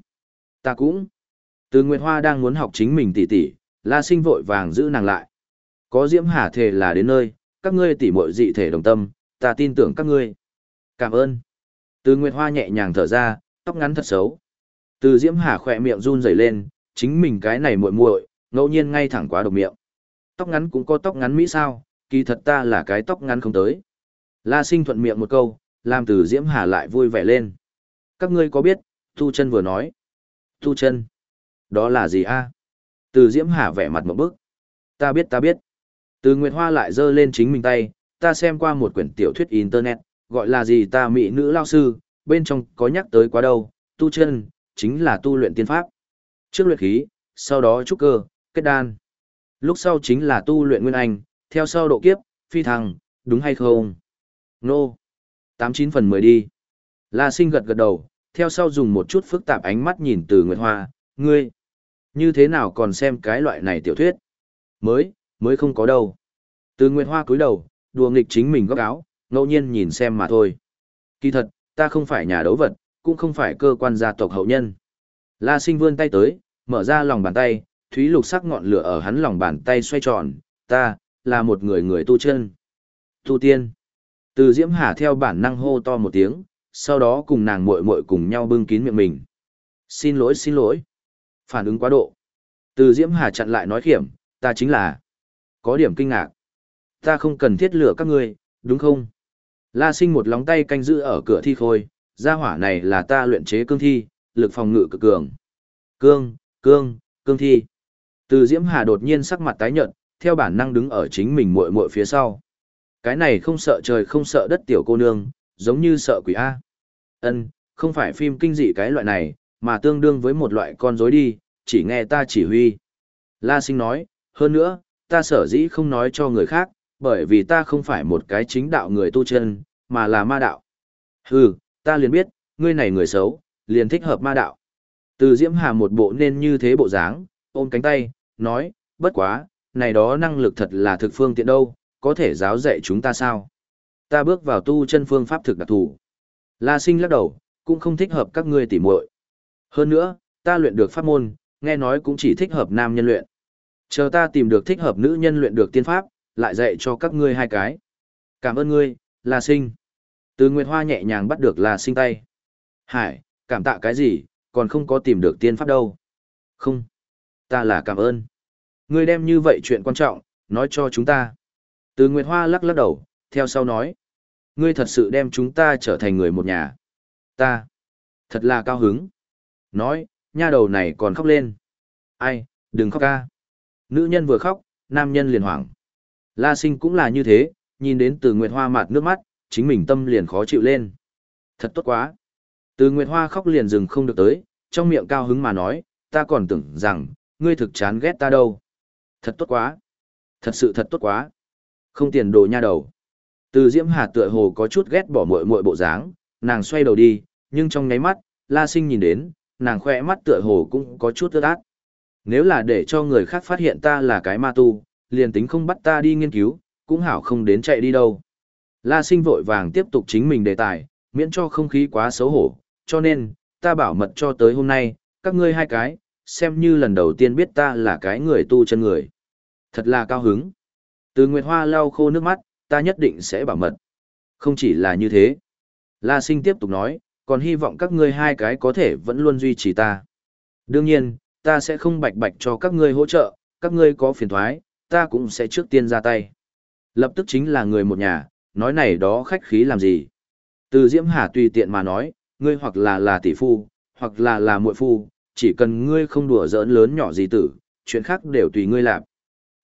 Ta cũng. Từ Nguyệt Hoa đang muốn học chính mình tỉ tỉ, la sinh vội vàng giữ nàng lại. Có Diễm Hà thề là đến nơi, các ngươi tỉ muội dị thể đồng tâm, ta tin tưởng các ngươi. Cảm ơn. Từ Nguyệt Hoa nhẹ nhàng thở ra, tóc ngắn thật xấu. Từ Diễm Hà khỏe miệng run rẩy lên, chính mình cái này muội muội, ngẫu nhiên ngay thẳng quá độc miệng. Tóc ngắn cũng có tóc ngắn mỹ sao, kỳ thật ta là cái tóc ngắn không tới. La Sinh thuận miệng một câu, làm Từ Diễm Hà lại vui vẻ lên. Các ngươi có biết, Tu chân vừa nói. Tu chân? Đó là gì a? Từ Diễm Hà vẻ mặt một bức. Ta biết ta biết. Từ Nguyệt Hoa lại giơ lên chính mình tay, ta xem qua một quyển tiểu thuyết internet, gọi là gì ta mỹ nữ lao sư, bên trong có nhắc tới quá đâu, tu chân, chính là tu luyện tiên pháp. Trước luyện khí, sau đó trúc cơ, kết đan. Lúc sau chính là tu luyện nguyên anh, theo sau độ kiếp, phi thăng, đúng hay không? Nô. Tám chín phần mười đi. La sinh gật gật đầu, theo sau dùng một chút phức tạp ánh mắt nhìn từ Nguyệt Hoa, ngươi. Như thế nào còn xem cái loại này tiểu thuyết? Mới, mới không có đâu. Từ Nguyệt Hoa cúi đầu, đùa nghịch chính mình góc áo, ngẫu nhiên nhìn xem mà thôi. Kỳ thật, ta không phải nhà đấu vật, cũng không phải cơ quan gia tộc hậu nhân. La sinh vươn tay tới, mở ra lòng bàn tay, thúy lục sắc ngọn lửa ở hắn lòng bàn tay xoay tròn, ta, là một người người tu chân. Tu tiên. Từ Diễm Hà theo bản năng hô to một tiếng, sau đó cùng nàng muội muội cùng nhau bưng kín miệng mình. Xin lỗi xin lỗi. Phản ứng quá độ. Từ Diễm Hà chặn lại nói khiểm, ta chính là. Có điểm kinh ngạc. Ta không cần thiết lửa các ngươi, đúng không? La sinh một lóng tay canh giữ ở cửa thi khôi, gia hỏa này là ta luyện chế cương thi, lực phòng ngự cực cường. Cương, cương, cương thi. Từ Diễm Hà đột nhiên sắc mặt tái nhợt, theo bản năng đứng ở chính mình muội muội phía sau. Cái này không sợ trời không sợ đất tiểu cô nương, giống như sợ quỷ A. Ân, không phải phim kinh dị cái loại này, mà tương đương với một loại con rối đi, chỉ nghe ta chỉ huy. La sinh nói, hơn nữa, ta sở dĩ không nói cho người khác, bởi vì ta không phải một cái chính đạo người tu chân, mà là ma đạo. Hừ, ta liền biết, ngươi này người xấu, liền thích hợp ma đạo. Từ Diễm Hà một bộ nên như thế bộ dáng, ôm cánh tay, nói, bất quá, này đó năng lực thật là thực phương tiện đâu, có thể giáo dạy chúng ta sao? Ta bước vào tu chân phương pháp thực đặc thù. La sinh lắc đầu, cũng không thích hợp các ngươi tỉ muội. Hơn nữa, ta luyện được pháp môn, nghe nói cũng chỉ thích hợp nam nhân luyện. Chờ ta tìm được thích hợp nữ nhân luyện được tiên pháp, lại dạy cho các ngươi hai cái. Cảm ơn ngươi, La sinh. Từ Nguyệt Hoa nhẹ nhàng bắt được La sinh tay. Hải, cảm tạ cái gì, còn không có tìm được tiên pháp đâu. Không, ta là cảm ơn. Ngươi đem như vậy chuyện quan trọng, nói cho chúng ta. Từ Nguyệt Hoa lắc lắc đầu, theo sau nói. Ngươi thật sự đem chúng ta trở thành người một nhà. Ta, thật là cao hứng. Nói, nha đầu này còn khóc lên. Ai, đừng khóc ca. Nữ nhân vừa khóc, nam nhân liền hoảng. La sinh cũng là như thế, nhìn đến từ Nguyệt Hoa mạt nước mắt, chính mình tâm liền khó chịu lên. Thật tốt quá. Từ Nguyệt Hoa khóc liền dừng không được tới, trong miệng cao hứng mà nói, ta còn tưởng rằng, ngươi thực chán ghét ta đâu. Thật tốt quá. Thật sự thật tốt quá. Không tiền đồ nha đầu. Từ Diễm Hà tựa hồ có chút ghét bỏ muội muội bộ dáng, nàng xoay đầu đi, nhưng trong nháy mắt, La Sinh nhìn đến, nàng khoe mắt tựa hồ cũng có chút ướt át. Nếu là để cho người khác phát hiện ta là cái ma tu, liền tính không bắt ta đi nghiên cứu, cũng hảo không đến chạy đi đâu. La Sinh vội vàng tiếp tục chính mình đề tài, miễn cho không khí quá xấu hổ, cho nên, ta bảo mật cho tới hôm nay, các ngươi hai cái, xem như lần đầu tiên biết ta là cái người tu chân người. Thật là cao hứng. Từ Nguyệt Hoa lau khô nước mắt, ta nhất định sẽ bảo mật. Không chỉ là như thế. La Sinh tiếp tục nói, còn hy vọng các ngươi hai cái có thể vẫn luôn duy trì ta. Đương nhiên, ta sẽ không bạch bạch cho các ngươi hỗ trợ, các ngươi có phiền thoái, ta cũng sẽ trước tiên ra tay. Lập tức chính là người một nhà, nói này đó khách khí làm gì. Từ Diễm Hà tùy tiện mà nói, ngươi hoặc là là tỷ phu, hoặc là là muội phu, chỉ cần ngươi không đùa giỡn lớn nhỏ gì tử, chuyện khác đều tùy ngươi làm.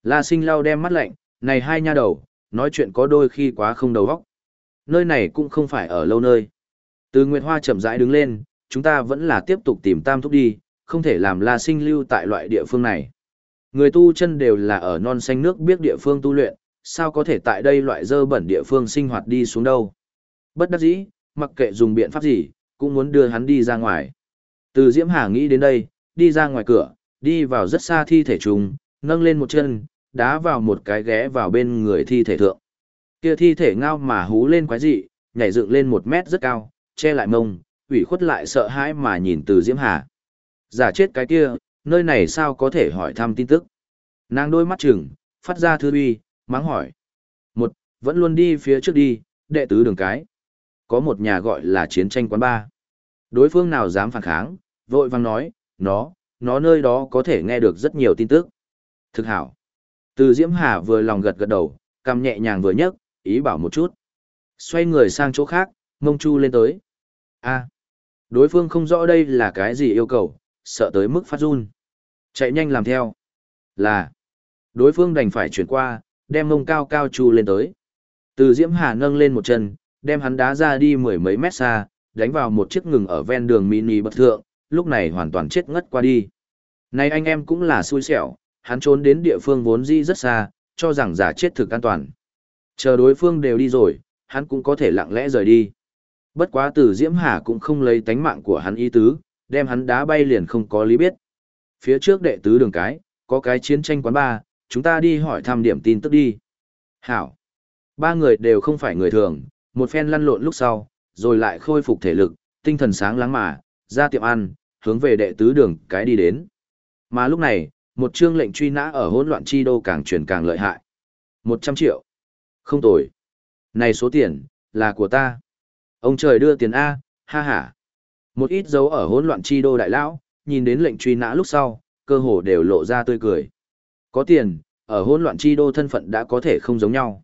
La sinh lau đem mắt lạnh, này hai nha đầu, nói chuyện có đôi khi quá không đầu óc. Nơi này cũng không phải ở lâu nơi. Từ Nguyệt Hoa chậm rãi đứng lên, chúng ta vẫn là tiếp tục tìm tam thúc đi, không thể làm La sinh lưu tại loại địa phương này. Người tu chân đều là ở non xanh nước biết địa phương tu luyện, sao có thể tại đây loại dơ bẩn địa phương sinh hoạt đi xuống đâu. Bất đắc dĩ, mặc kệ dùng biện pháp gì, cũng muốn đưa hắn đi ra ngoài. Từ Diễm Hà nghĩ đến đây, đi ra ngoài cửa, đi vào rất xa thi thể trùng, nâng lên một chân, đá vào một cái ghé vào bên người thi thể thượng. Kia thi thể ngao mà hú lên quái dị, nhảy dựng lên một mét rất cao, che lại mông, ủy khuất lại sợ hãi mà nhìn từ Diễm Hà. Giả chết cái kia, nơi này sao có thể hỏi thăm tin tức. Nàng đôi mắt chừng, phát ra thư uy, mắng hỏi. Một, vẫn luôn đi phía trước đi, đệ tứ đường cái. Có một nhà gọi là chiến tranh quán ba. Đối phương nào dám phản kháng, vội vang nói, nó, nó nơi đó có thể nghe được rất nhiều tin tức. Thực hảo. Từ Diễm Hà vừa lòng gật gật đầu, cầm nhẹ nhàng vừa nhấc, ý bảo một chút. Xoay người sang chỗ khác, mông chu lên tới. a đối phương không rõ đây là cái gì yêu cầu, sợ tới mức phát run. Chạy nhanh làm theo. Là. Đối phương đành phải chuyển qua, đem mông cao cao chu lên tới. Từ Diễm Hà nâng lên một chân, đem hắn đá ra đi mười mấy mét xa, đánh vào một chiếc ngừng ở ven đường mini bậc thượng, lúc này hoàn toàn chết ngất qua đi. Này anh em cũng là xui xẻo, hắn trốn đến địa phương vốn di rất xa, cho rằng giả chết thực an toàn. Chờ đối phương đều đi rồi, hắn cũng có thể lặng lẽ rời đi. Bất quá tử Diễm Hà cũng không lấy tánh mạng của hắn ý tứ, đem hắn đá bay liền không có lý biết. Phía trước đệ tứ đường cái, có cái chiến tranh quán ba, chúng ta đi hỏi thăm điểm tin tức đi. Hảo. Ba người đều không phải người thường, một phen lăn lộn lúc sau, rồi lại khôi phục thể lực, tinh thần sáng láng mà, ra tiệm ăn, hướng về đệ tứ đường cái đi đến. Mà lúc này, một chương lệnh truy nã ở hỗn loạn chi đô càng truyền càng lợi hại. 100 triệu. Không tồi. Này số tiền, là của ta. Ông trời đưa tiền A, ha ha. Một ít dấu ở hỗn loạn chi đô đại lão, nhìn đến lệnh truy nã lúc sau, cơ hồ đều lộ ra tươi cười. Có tiền, ở hỗn loạn chi đô thân phận đã có thể không giống nhau.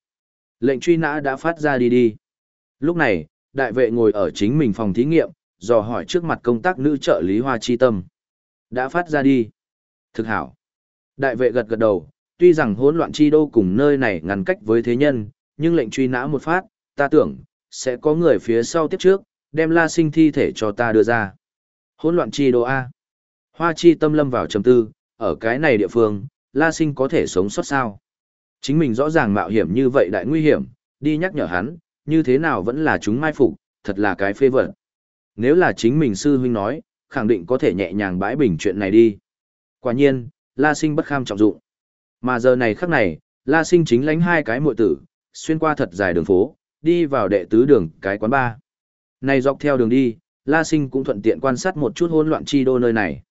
Lệnh truy nã đã phát ra đi đi. Lúc này, đại vệ ngồi ở chính mình phòng thí nghiệm, dò hỏi trước mặt công tác nữ trợ lý Hoa Chi Tâm. Đã phát ra đi. Thực hảo. Đại vệ gật gật đầu, tuy rằng hỗn loạn chi đô cùng nơi này ngăn cách với thế nhân, nhưng lệnh truy nã một phát, ta tưởng, sẽ có người phía sau tiếp trước, đem la sinh thi thể cho ta đưa ra. Hỗn loạn chi đô A. Hoa chi tâm lâm vào trầm tư, ở cái này địa phương, la sinh có thể sống sót sao. Chính mình rõ ràng mạo hiểm như vậy đại nguy hiểm, đi nhắc nhở hắn, như thế nào vẫn là chúng mai phục, thật là cái phê vật. Nếu là chính mình sư huynh nói, khẳng định có thể nhẹ nhàng bãi bình chuyện này đi. Quả nhiên, La Sinh bất kham trọng dụng. Mà giờ này khắc này, La Sinh chính lánh hai cái muội tử, xuyên qua thật dài đường phố, đi vào đệ tứ đường cái quán ba. Này dọc theo đường đi, La Sinh cũng thuận tiện quan sát một chút hỗn loạn chi đô nơi này.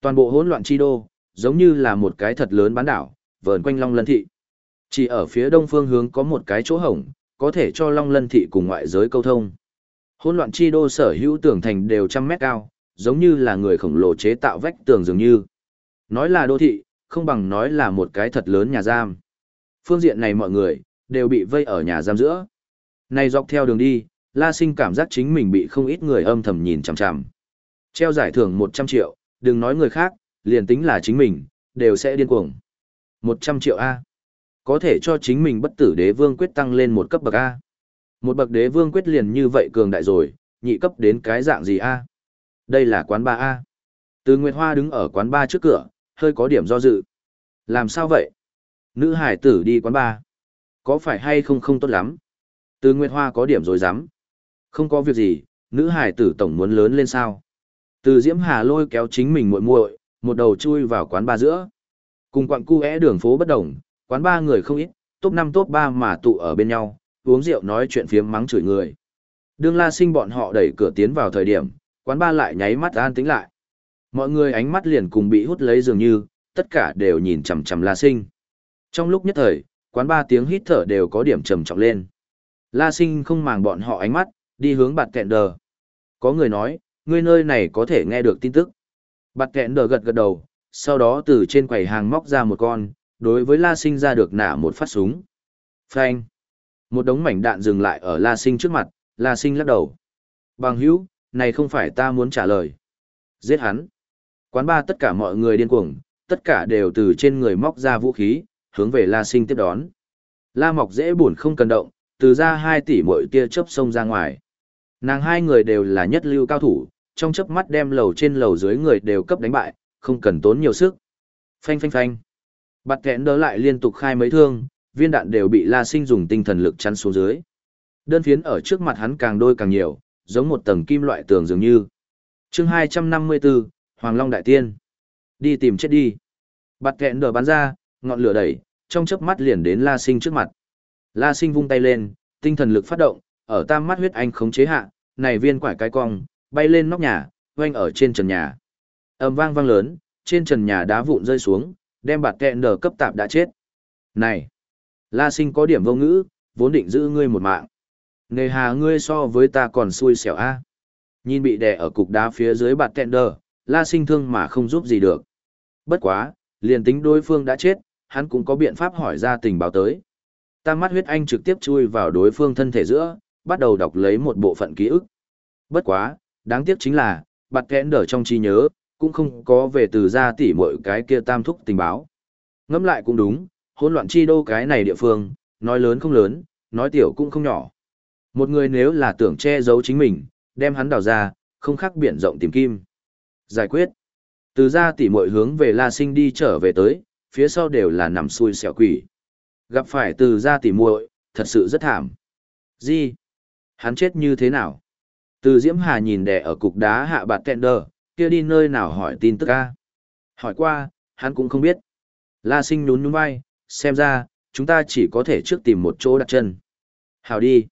Toàn bộ hỗn loạn chi đô, giống như là một cái thật lớn bán đảo, vờn quanh Long Lân Thị. Chỉ ở phía đông phương hướng có một cái chỗ hổng, có thể cho Long Lân Thị cùng ngoại giới câu thông. Hỗn loạn chi đô sở hữu tường thành đều trăm mét cao, giống như là người khổng lồ chế tạo vách tường dường như. Nói là đô thị, không bằng nói là một cái thật lớn nhà giam. Phương diện này mọi người, đều bị vây ở nhà giam giữa. Này dọc theo đường đi, La Sinh cảm giác chính mình bị không ít người âm thầm nhìn chằm chằm. Treo giải thưởng 100 triệu, đừng nói người khác, liền tính là chính mình, đều sẽ điên cuồng. 100 triệu A. Có thể cho chính mình bất tử đế vương quyết tăng lên một cấp bậc A. Một bậc đế vương quyết liền như vậy cường đại rồi, nhị cấp đến cái dạng gì a? Đây là quán ba a. Từ Nguyệt Hoa đứng ở quán ba trước cửa, hơi có điểm do dự. Làm sao vậy? Nữ hải tử đi quán ba. Có phải hay không không tốt lắm? Từ Nguyệt Hoa có điểm rồi dám. Không có việc gì, nữ hải tử tổng muốn lớn lên sao? Từ Diễm Hà lôi kéo chính mình muội muội, một đầu chui vào quán ba giữa. Cùng quặng cu é đường phố bất đồng, quán ba người không ít, top 5 top 3 mà tụ ở bên nhau, uống rượu nói chuyện phiếm mắng chửi người. Đương La Sinh bọn họ đẩy cửa tiến vào thời điểm, quán ba lại nháy mắt an tĩnh lại. Mọi người ánh mắt liền cùng bị hút lấy dường như, tất cả đều nhìn chằm chằm La Sinh. Trong lúc nhất thời, quán ba tiếng hít thở đều có điểm trầm trọng lên. La Sinh không màng bọn họ ánh mắt, đi hướng bạt kẹn đờ. Có người nói, ngươi nơi này có thể nghe được tin tức. Bạt kẹn đờ gật gật đầu, sau đó từ trên quầy hàng móc ra một con, đối với La Sinh ra được nả một phát súng. Phanh. Một đống mảnh đạn dừng lại ở La Sinh trước mặt, La Sinh lắc đầu. Bằng hữu, này không phải ta muốn trả lời. Giết hắn. Quán ba tất cả mọi người điên cuồng, tất cả đều từ trên người móc ra vũ khí, hướng về La Sinh tiếp đón. La Mọc dễ buồn không cần động, từ ra hai tỷ mỗi tia chớp sông ra ngoài. Nàng hai người đều là nhất lưu cao thủ, trong chớp mắt đem lầu trên lầu dưới người đều cấp đánh bại, không cần tốn nhiều sức. Phanh phanh phanh. Bạt Kẽn đỡ lại liên tục khai mấy thương, viên đạn đều bị La Sinh dùng tinh thần lực chắn xuống dưới. Đơn phiến ở trước mặt hắn càng đôi càng nhiều, giống một tầng kim loại tường dường như. chương 254, Hoàng Long Đại Tiên. Đi tìm chết đi. Bạt kẹn đờ bắn ra, ngọn lửa đẩy, trong chớp mắt liền đến La Sinh trước mặt. La Sinh vung tay lên, tinh thần lực phát động, ở tam mắt huyết anh khống chế hạ, này viên quải cái cong, bay lên nóc nhà, quanh ở trên trần nhà. ầm vang vang lớn, trên trần nhà đá vụn rơi xuống, đem bạt kẹn đờ cấp tạp đã chết. Này! La Sinh có điểm vô ngữ, vốn định giữ ngươi một mạng. Nề hà ngươi so với ta còn xui xẻo a. Nhìn bị đè ở cục đá phía dưới bạt kẹn đờ. La Sinh thương mà không giúp gì được. Bất quá, liền tính đối phương đã chết, hắn cũng có biện pháp hỏi ra tình báo tới. Tam mắt huyết anh trực tiếp chui vào đối phương thân thể giữa, bắt đầu đọc lấy một bộ phận ký ức. Bất quá, đáng tiếc chính là, bạt kẽn đở trong trí nhớ, cũng không có về từ ra tỉ mọi cái kia tam thúc tình báo. Ngẫm lại cũng đúng, hỗn loạn chi đô cái này địa phương, nói lớn không lớn, nói tiểu cũng không nhỏ. Một người nếu là tưởng che giấu chính mình, đem hắn đào ra, không khác biển rộng tìm kim. Giải quyết. Từ ra tỉ mọi hướng về La Sinh đi trở về tới, phía sau đều là nằm xui xẻo quỷ. Gặp phải từ ra tỉ muội, thật sự rất thảm. Gì? Hắn chết như thế nào? Từ Diễm Hà nhìn đẻ ở cục đá hạ bạt tender, kia đi nơi nào hỏi tin tức ca. Hỏi qua, hắn cũng không biết. La sinh nhún nhún vai, xem ra, chúng ta chỉ có thể trước tìm một chỗ đặt chân. Hào đi.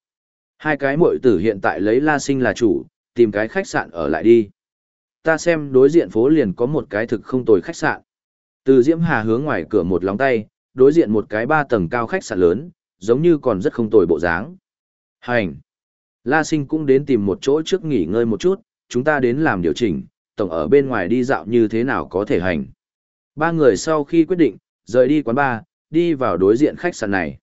Hai cái muội tử hiện tại lấy La sinh là chủ, tìm cái khách sạn ở lại đi. Ta xem đối diện phố liền có một cái thực không tồi khách sạn. Từ Diễm Hà hướng ngoài cửa một lóng tay, đối diện một cái ba tầng cao khách sạn lớn, giống như còn rất không tồi bộ dáng. Hành. La Sinh cũng đến tìm một chỗ trước nghỉ ngơi một chút, chúng ta đến làm điều chỉnh, tổng ở bên ngoài đi dạo như thế nào có thể hành. Ba người sau khi quyết định, rời đi quán bar, đi vào đối diện khách sạn này.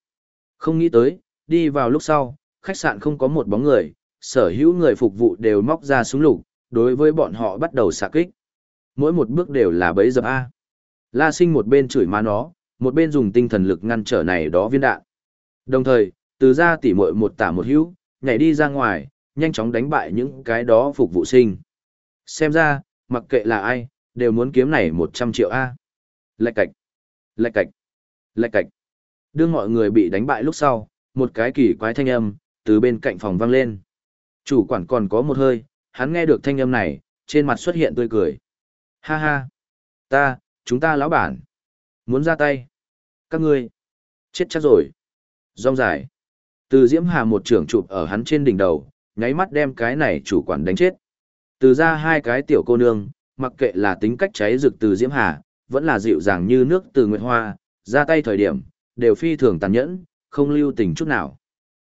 Không nghĩ tới, đi vào lúc sau, khách sạn không có một bóng người, sở hữu người phục vụ đều móc ra súng lục, đối với bọn họ bắt đầu xạ kích. Mỗi một bước đều là bấy dập A. La sinh một bên chửi má nó, một bên dùng tinh thần lực ngăn trở này đó viên đạn. Đồng thời, từ ra tỉ muội một tả một hữu, nhảy đi ra ngoài, nhanh chóng đánh bại những cái đó phục vụ sinh. Xem ra, mặc kệ là ai, đều muốn kiếm này 100 triệu A. Lạch cạch, lạch cạch, lạch cạch. Đương mọi người bị đánh bại lúc sau, một cái kỳ quái thanh âm, từ bên cạnh phòng vang lên. Chủ quản còn có một hơi, hắn nghe được thanh âm này, trên mặt xuất hiện tươi cười. Ha ha, ta, chúng ta lão bản. Muốn ra tay. Các ngươi. Chết chắc rồi. Rong dài. Từ Diễm Hà một trưởng chụp ở hắn trên đỉnh đầu, nháy mắt đem cái này chủ quản đánh chết. Từ ra hai cái tiểu cô nương, mặc kệ là tính cách cháy rực từ Diễm Hà, vẫn là dịu dàng như nước từ Nguyệt Hoa, ra tay thời điểm, đều phi thường tàn nhẫn, không lưu tình chút nào.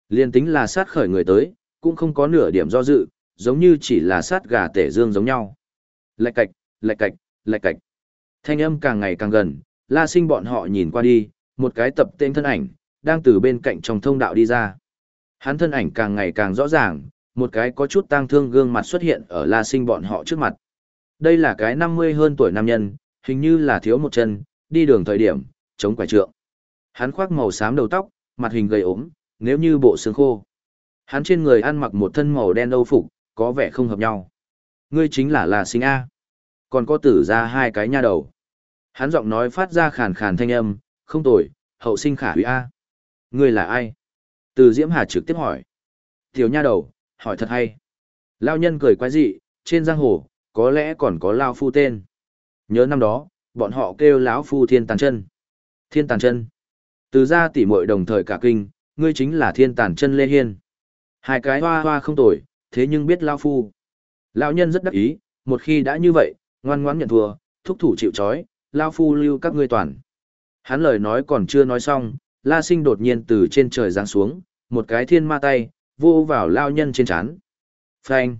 Liên tính là sát khởi người tới, cũng không có nửa điểm do dự, giống như chỉ là sát gà tể dương giống nhau. Lạch cạch, lạch cạch, lạch cạch. Thanh âm càng ngày càng gần, la sinh bọn họ nhìn qua đi, một cái tập tên thân ảnh, đang từ bên cạnh trong thông đạo đi ra. Hắn thân ảnh càng ngày càng rõ ràng, một cái có chút tang thương gương mặt xuất hiện ở la sinh bọn họ trước mặt. Đây là cái 50 hơn tuổi nam nhân, hình như là thiếu một chân, đi đường thời điểm, chống quải trượng. Hắn khoác màu xám đầu tóc, mặt hình gầy ốm, nếu như bộ xương khô. Hắn trên người ăn mặc một thân màu đen âu phục, có vẻ không hợp nhau. Ngươi chính là là Sinh A. Còn có tử ra hai cái nha đầu. Hắn giọng nói phát ra khàn khàn thanh âm, không tồi, hậu sinh khả hủy A. Ngươi là ai? Từ Diễm Hà trực tiếp hỏi. Tiểu nha đầu, hỏi thật hay. Lao nhân cười quái dị, trên giang hồ, có lẽ còn có Lao Phu tên. Nhớ năm đó, bọn họ kêu lão Phu Thiên Tàn chân Thiên Tàn chân Từ ra tỉ muội đồng thời cả kinh, ngươi chính là Thiên Tàn chân Lê Hiên. Hai cái hoa hoa không tồi, thế nhưng biết Lao Phu. Lão nhân rất đắc ý, một khi đã như vậy, ngoan ngoãn nhận thua, thúc thủ chịu trói, Lao Phu lưu các ngươi toàn. Hắn lời nói còn chưa nói xong, La Sinh đột nhiên từ trên trời giáng xuống, một cái thiên ma tay, vô vào lao nhân trên chán. Phanh!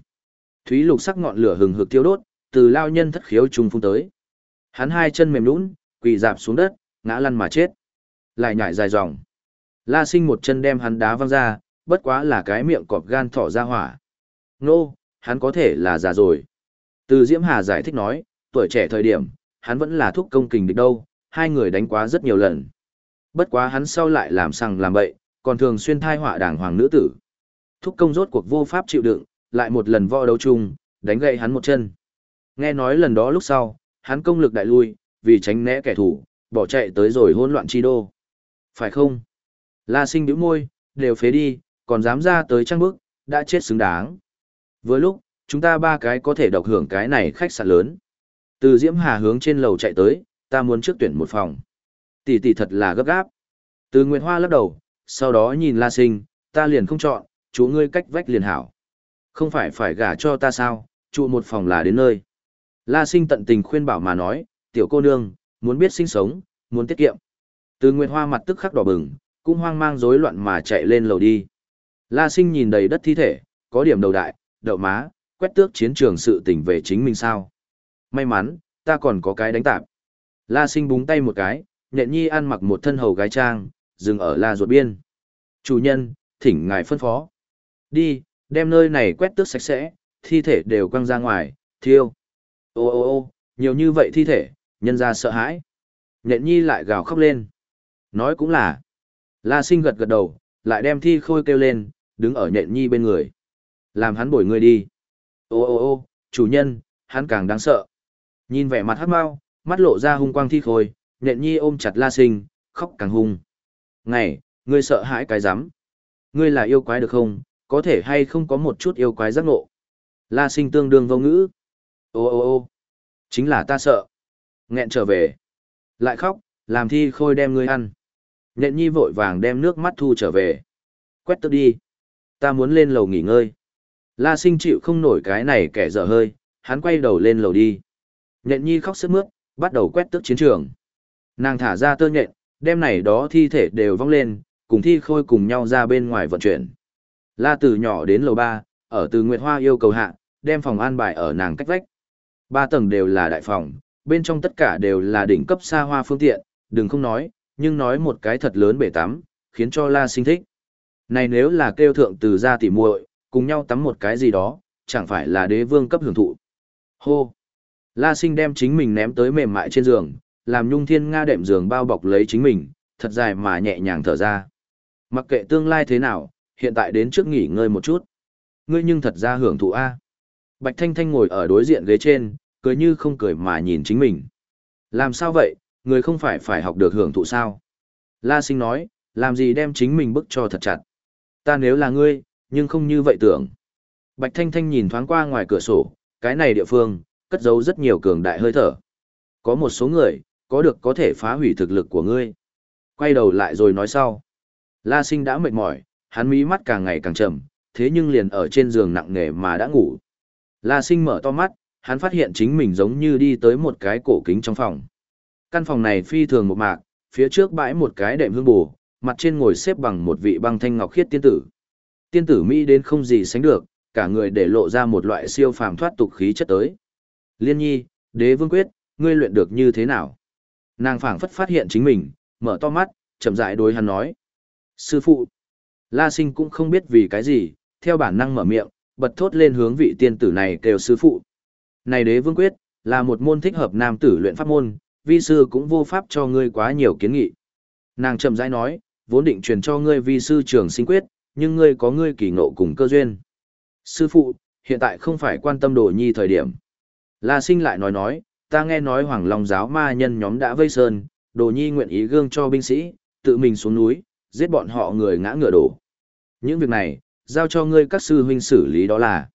Thúy lục sắc ngọn lửa hừng hực thiêu đốt, từ lao nhân thất khiếu trùng phun tới. Hắn hai chân mềm nhũn, quỳ dạp xuống đất, ngã lăn mà chết. Lại nhảy dài dòng. La Sinh một chân đem hắn đá văng ra, bất quá là cái miệng cọp gan thỏ ra hỏa. Nô, hắn có thể là già rồi. Từ Diễm Hà giải thích nói, tuổi trẻ thời điểm, hắn vẫn là thúc công kình địch đâu, hai người đánh quá rất nhiều lần. Bất quá hắn sau lại làm sằng làm bậy, còn thường xuyên thai họa đảng hoàng nữ tử. Thúc công rốt cuộc vô pháp chịu đựng, lại một lần võ đấu chung, đánh gậy hắn một chân. Nghe nói lần đó lúc sau, hắn công lực đại lui, vì tránh né kẻ thù, bỏ chạy tới rồi hỗn loạn chi đô. Phải không? La sinh bĩu môi, đều phế đi, còn dám ra tới trang bức, đã chết xứng đáng. Vừa lúc, chúng ta ba cái có thể độc hưởng cái này khách sạn lớn. Từ Diễm Hà hướng trên lầu chạy tới, ta muốn trước tuyển một phòng. Tỷ tỷ thật là gấp gáp. Từ Nguyệt Hoa lắc đầu, sau đó nhìn La Sinh, ta liền không chọn, chú ngươi cách vách liền hảo. Không phải phải gả cho ta sao, trụ một phòng là đến nơi. La Sinh tận tình khuyên bảo mà nói, tiểu cô nương, muốn biết sinh sống, muốn tiết kiệm. Từ Nguyệt Hoa mặt tức khắc đỏ bừng, cũng hoang mang rối loạn mà chạy lên lầu đi. La Sinh nhìn đầy đất thi thể, có điểm đầu đại, đậu má, quét tước chiến trường sự tình về chính mình sao. May mắn, ta còn có cái đánh tạp. La Sinh búng tay một cái, nhện nhi ăn mặc một thân hầu gái trang, dừng ở la ruột biên. Chủ nhân, thỉnh ngài phân phó. Đi, đem nơi này quét tước sạch sẽ, thi thể đều quăng ra ngoài, thiêu. Ô ô ô, nhiều như vậy thi thể, nhân ra sợ hãi. Nhện nhi lại gào khóc lên. Nói cũng là. La sinh gật gật đầu, lại đem thi khôi kêu lên, đứng ở nhện nhi bên người. Làm hắn bồi người đi. Ô ô ô, chủ nhân, hắn càng đáng sợ. Nhìn vẻ mặt hát mau, mắt lộ ra hung quang thi khôi, nhện nhi ôm chặt la sinh, khóc càng hung. Ngày, ngươi sợ hãi cái rắm Ngươi là yêu quái được không, có thể hay không có một chút yêu quái giác ngộ. La sinh tương đương vô ngữ. Ô ô ô chính là ta sợ. Nghẹn trở về. Lại khóc, làm thi khôi đem ngươi ăn. Nhện nhi vội vàng đem nước mắt thu trở về. Quét tức đi. Ta muốn lên lầu nghỉ ngơi. La sinh chịu không nổi cái này kẻ dở hơi, hắn quay đầu lên lầu đi. Nhện nhi khóc sức mướt, bắt đầu quét tước chiến trường. Nàng thả ra tơ nhện, đem này đó thi thể đều vong lên, cùng thi khôi cùng nhau ra bên ngoài vận chuyển. La từ nhỏ đến lầu 3, ở từ Nguyệt Hoa yêu cầu hạ, đem phòng an bài ở nàng cách vách. Ba tầng đều là đại phòng, bên trong tất cả đều là đỉnh cấp xa hoa phương tiện, đừng không nói, nhưng nói một cái thật lớn bể tắm, khiến cho La sinh thích. Này nếu là kêu thượng từ gia tỉ muội, cùng nhau tắm một cái gì đó, chẳng phải là đế vương cấp hưởng thụ. Hô! La sinh đem chính mình ném tới mềm mại trên giường, làm nhung thiên nga đệm giường bao bọc lấy chính mình, thật dài mà nhẹ nhàng thở ra. Mặc kệ tương lai thế nào, hiện tại đến trước nghỉ ngơi một chút. Ngươi nhưng thật ra hưởng thụ A. Bạch Thanh Thanh ngồi ở đối diện ghế trên, cười như không cười mà nhìn chính mình. Làm sao vậy, người không phải phải học được hưởng thụ sao? La sinh nói, làm gì đem chính mình bức cho thật chặt. Ta nếu là ngươi, nhưng không như vậy tưởng. Bạch Thanh Thanh nhìn thoáng qua ngoài cửa sổ, cái này địa phương, cất giấu rất nhiều cường đại hơi thở. Có một số người, có được có thể phá hủy thực lực của ngươi. Quay đầu lại rồi nói sau. La sinh đã mệt mỏi, hắn mí mắt càng ngày càng chậm, thế nhưng liền ở trên giường nặng nề mà đã ngủ. La sinh mở to mắt, hắn phát hiện chính mình giống như đi tới một cái cổ kính trong phòng. Căn phòng này phi thường một mạc, phía trước bãi một cái đệm hương bù, mặt trên ngồi xếp bằng một vị băng thanh ngọc khiết tiên tử. Tiên tử Mỹ đến không gì sánh được, cả người để lộ ra một loại siêu phàm thoát tục khí chất tới. Liên nhi, đế vương quyết, ngươi luyện được như thế nào? Nàng phảng phất phát hiện chính mình, mở to mắt, chậm rãi đối hắn nói. Sư phụ, La Sinh cũng không biết vì cái gì, theo bản năng mở miệng, bật thốt lên hướng vị tiên tử này kêu sư phụ. Này đế vương quyết, là một môn thích hợp nam tử luyện pháp môn, vi sư cũng vô pháp cho ngươi quá nhiều kiến nghị. Nàng chậm rãi nói, vốn định truyền cho ngươi vi sư trường sinh quyết, nhưng ngươi có ngươi kỳ ngộ cùng cơ duyên. Sư phụ, Hiện tại không phải quan tâm đồ nhi thời điểm. La sinh lại nói nói, ta nghe nói hoàng long giáo ma nhân nhóm đã vây sơn, đồ nhi nguyện ý gương cho binh sĩ, tự mình xuống núi, giết bọn họ người ngã ngựa đổ. Những việc này, giao cho ngươi các sư huynh xử lý đó là.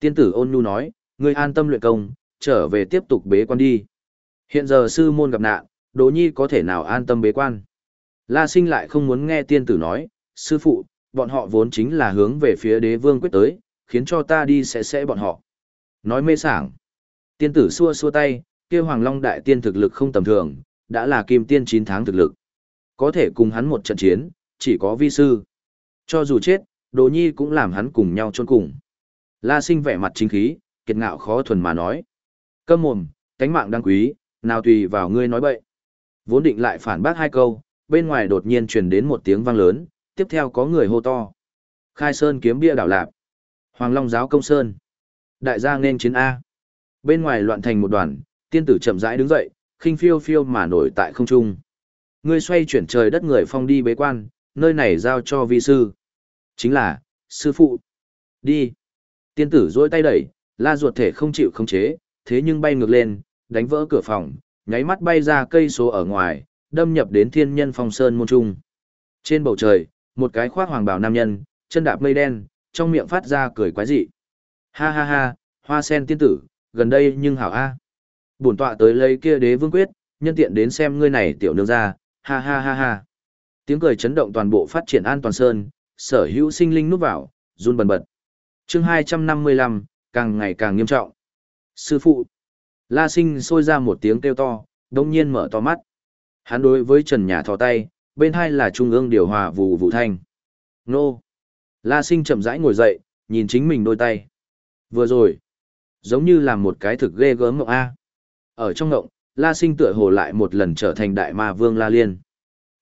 Tiên tử ôn nhu nói, ngươi an tâm luyện công, trở về tiếp tục bế quan đi. Hiện giờ sư môn gặp nạn, đồ Nhi có thể nào an tâm bế quan. La sinh lại không muốn nghe tiên tử nói, sư phụ, bọn họ vốn chính là hướng về phía đế vương quyết tới, khiến cho ta đi sẽ sẽ bọn họ. Nói mê sảng. Tiên tử xua xua tay, kia hoàng long đại tiên thực lực không tầm thường, đã là kim tiên 9 tháng thực lực. Có thể cùng hắn một trận chiến, chỉ có vi sư. Cho dù chết, đồ Nhi cũng làm hắn cùng nhau chôn cùng. La sinh vẻ mặt chính khí, kiệt ngạo khó thuần mà nói. Câm mồm, cánh mạng đáng quý, nào tùy vào ngươi nói bậy. Vốn định lại phản bác hai câu, bên ngoài đột nhiên truyền đến một tiếng vang lớn, tiếp theo có người hô to. Khai Sơn kiếm bia đảo lạp. Hoàng Long giáo công Sơn. Đại gia nên chiến A. Bên ngoài loạn thành một đoàn, tiên tử chậm rãi đứng dậy, khinh phiêu phiêu mà nổi tại không trung. Ngươi xoay chuyển trời đất người phong đi bế quan, nơi này giao cho vi sư. Chính là, sư phụ. Đi. Tiên tử dối tay đẩy, la ruột thể không chịu khống chế, thế nhưng bay ngược lên, đánh vỡ cửa phòng, nháy mắt bay ra cây số ở ngoài, đâm nhập đến thiên nhân phong sơn môn trung. Trên bầu trời, một cái khoác hoàng bào nam nhân, chân đạp mây đen, trong miệng phát ra cười quái dị. Ha ha ha, hoa sen tiên tử, gần đây nhưng hảo a. Bổn tọa tới lấy kia đế vương quyết, nhân tiện đến xem ngươi này tiểu nương ra, ha ha ha ha. Tiếng cười chấn động toàn bộ phát triển an toàn sơn, sở hữu sinh linh núp vào, run bần bật. chương 255, càng ngày càng nghiêm trọng. Sư phụ, la sinh sôi ra một tiếng kêu to, đông nhiên mở to mắt. Hắn đối với trần nhà thò tay, bên hai là trung ương điều hòa vù vụ thanh. Nô! La sinh chậm rãi ngồi dậy, nhìn chính mình đôi tay. Vừa rồi, giống như là một cái thực ghê gớm ngộng A. Ở trong ngộng, La sinh tựa hồ lại một lần trở thành đại ma vương La Liên.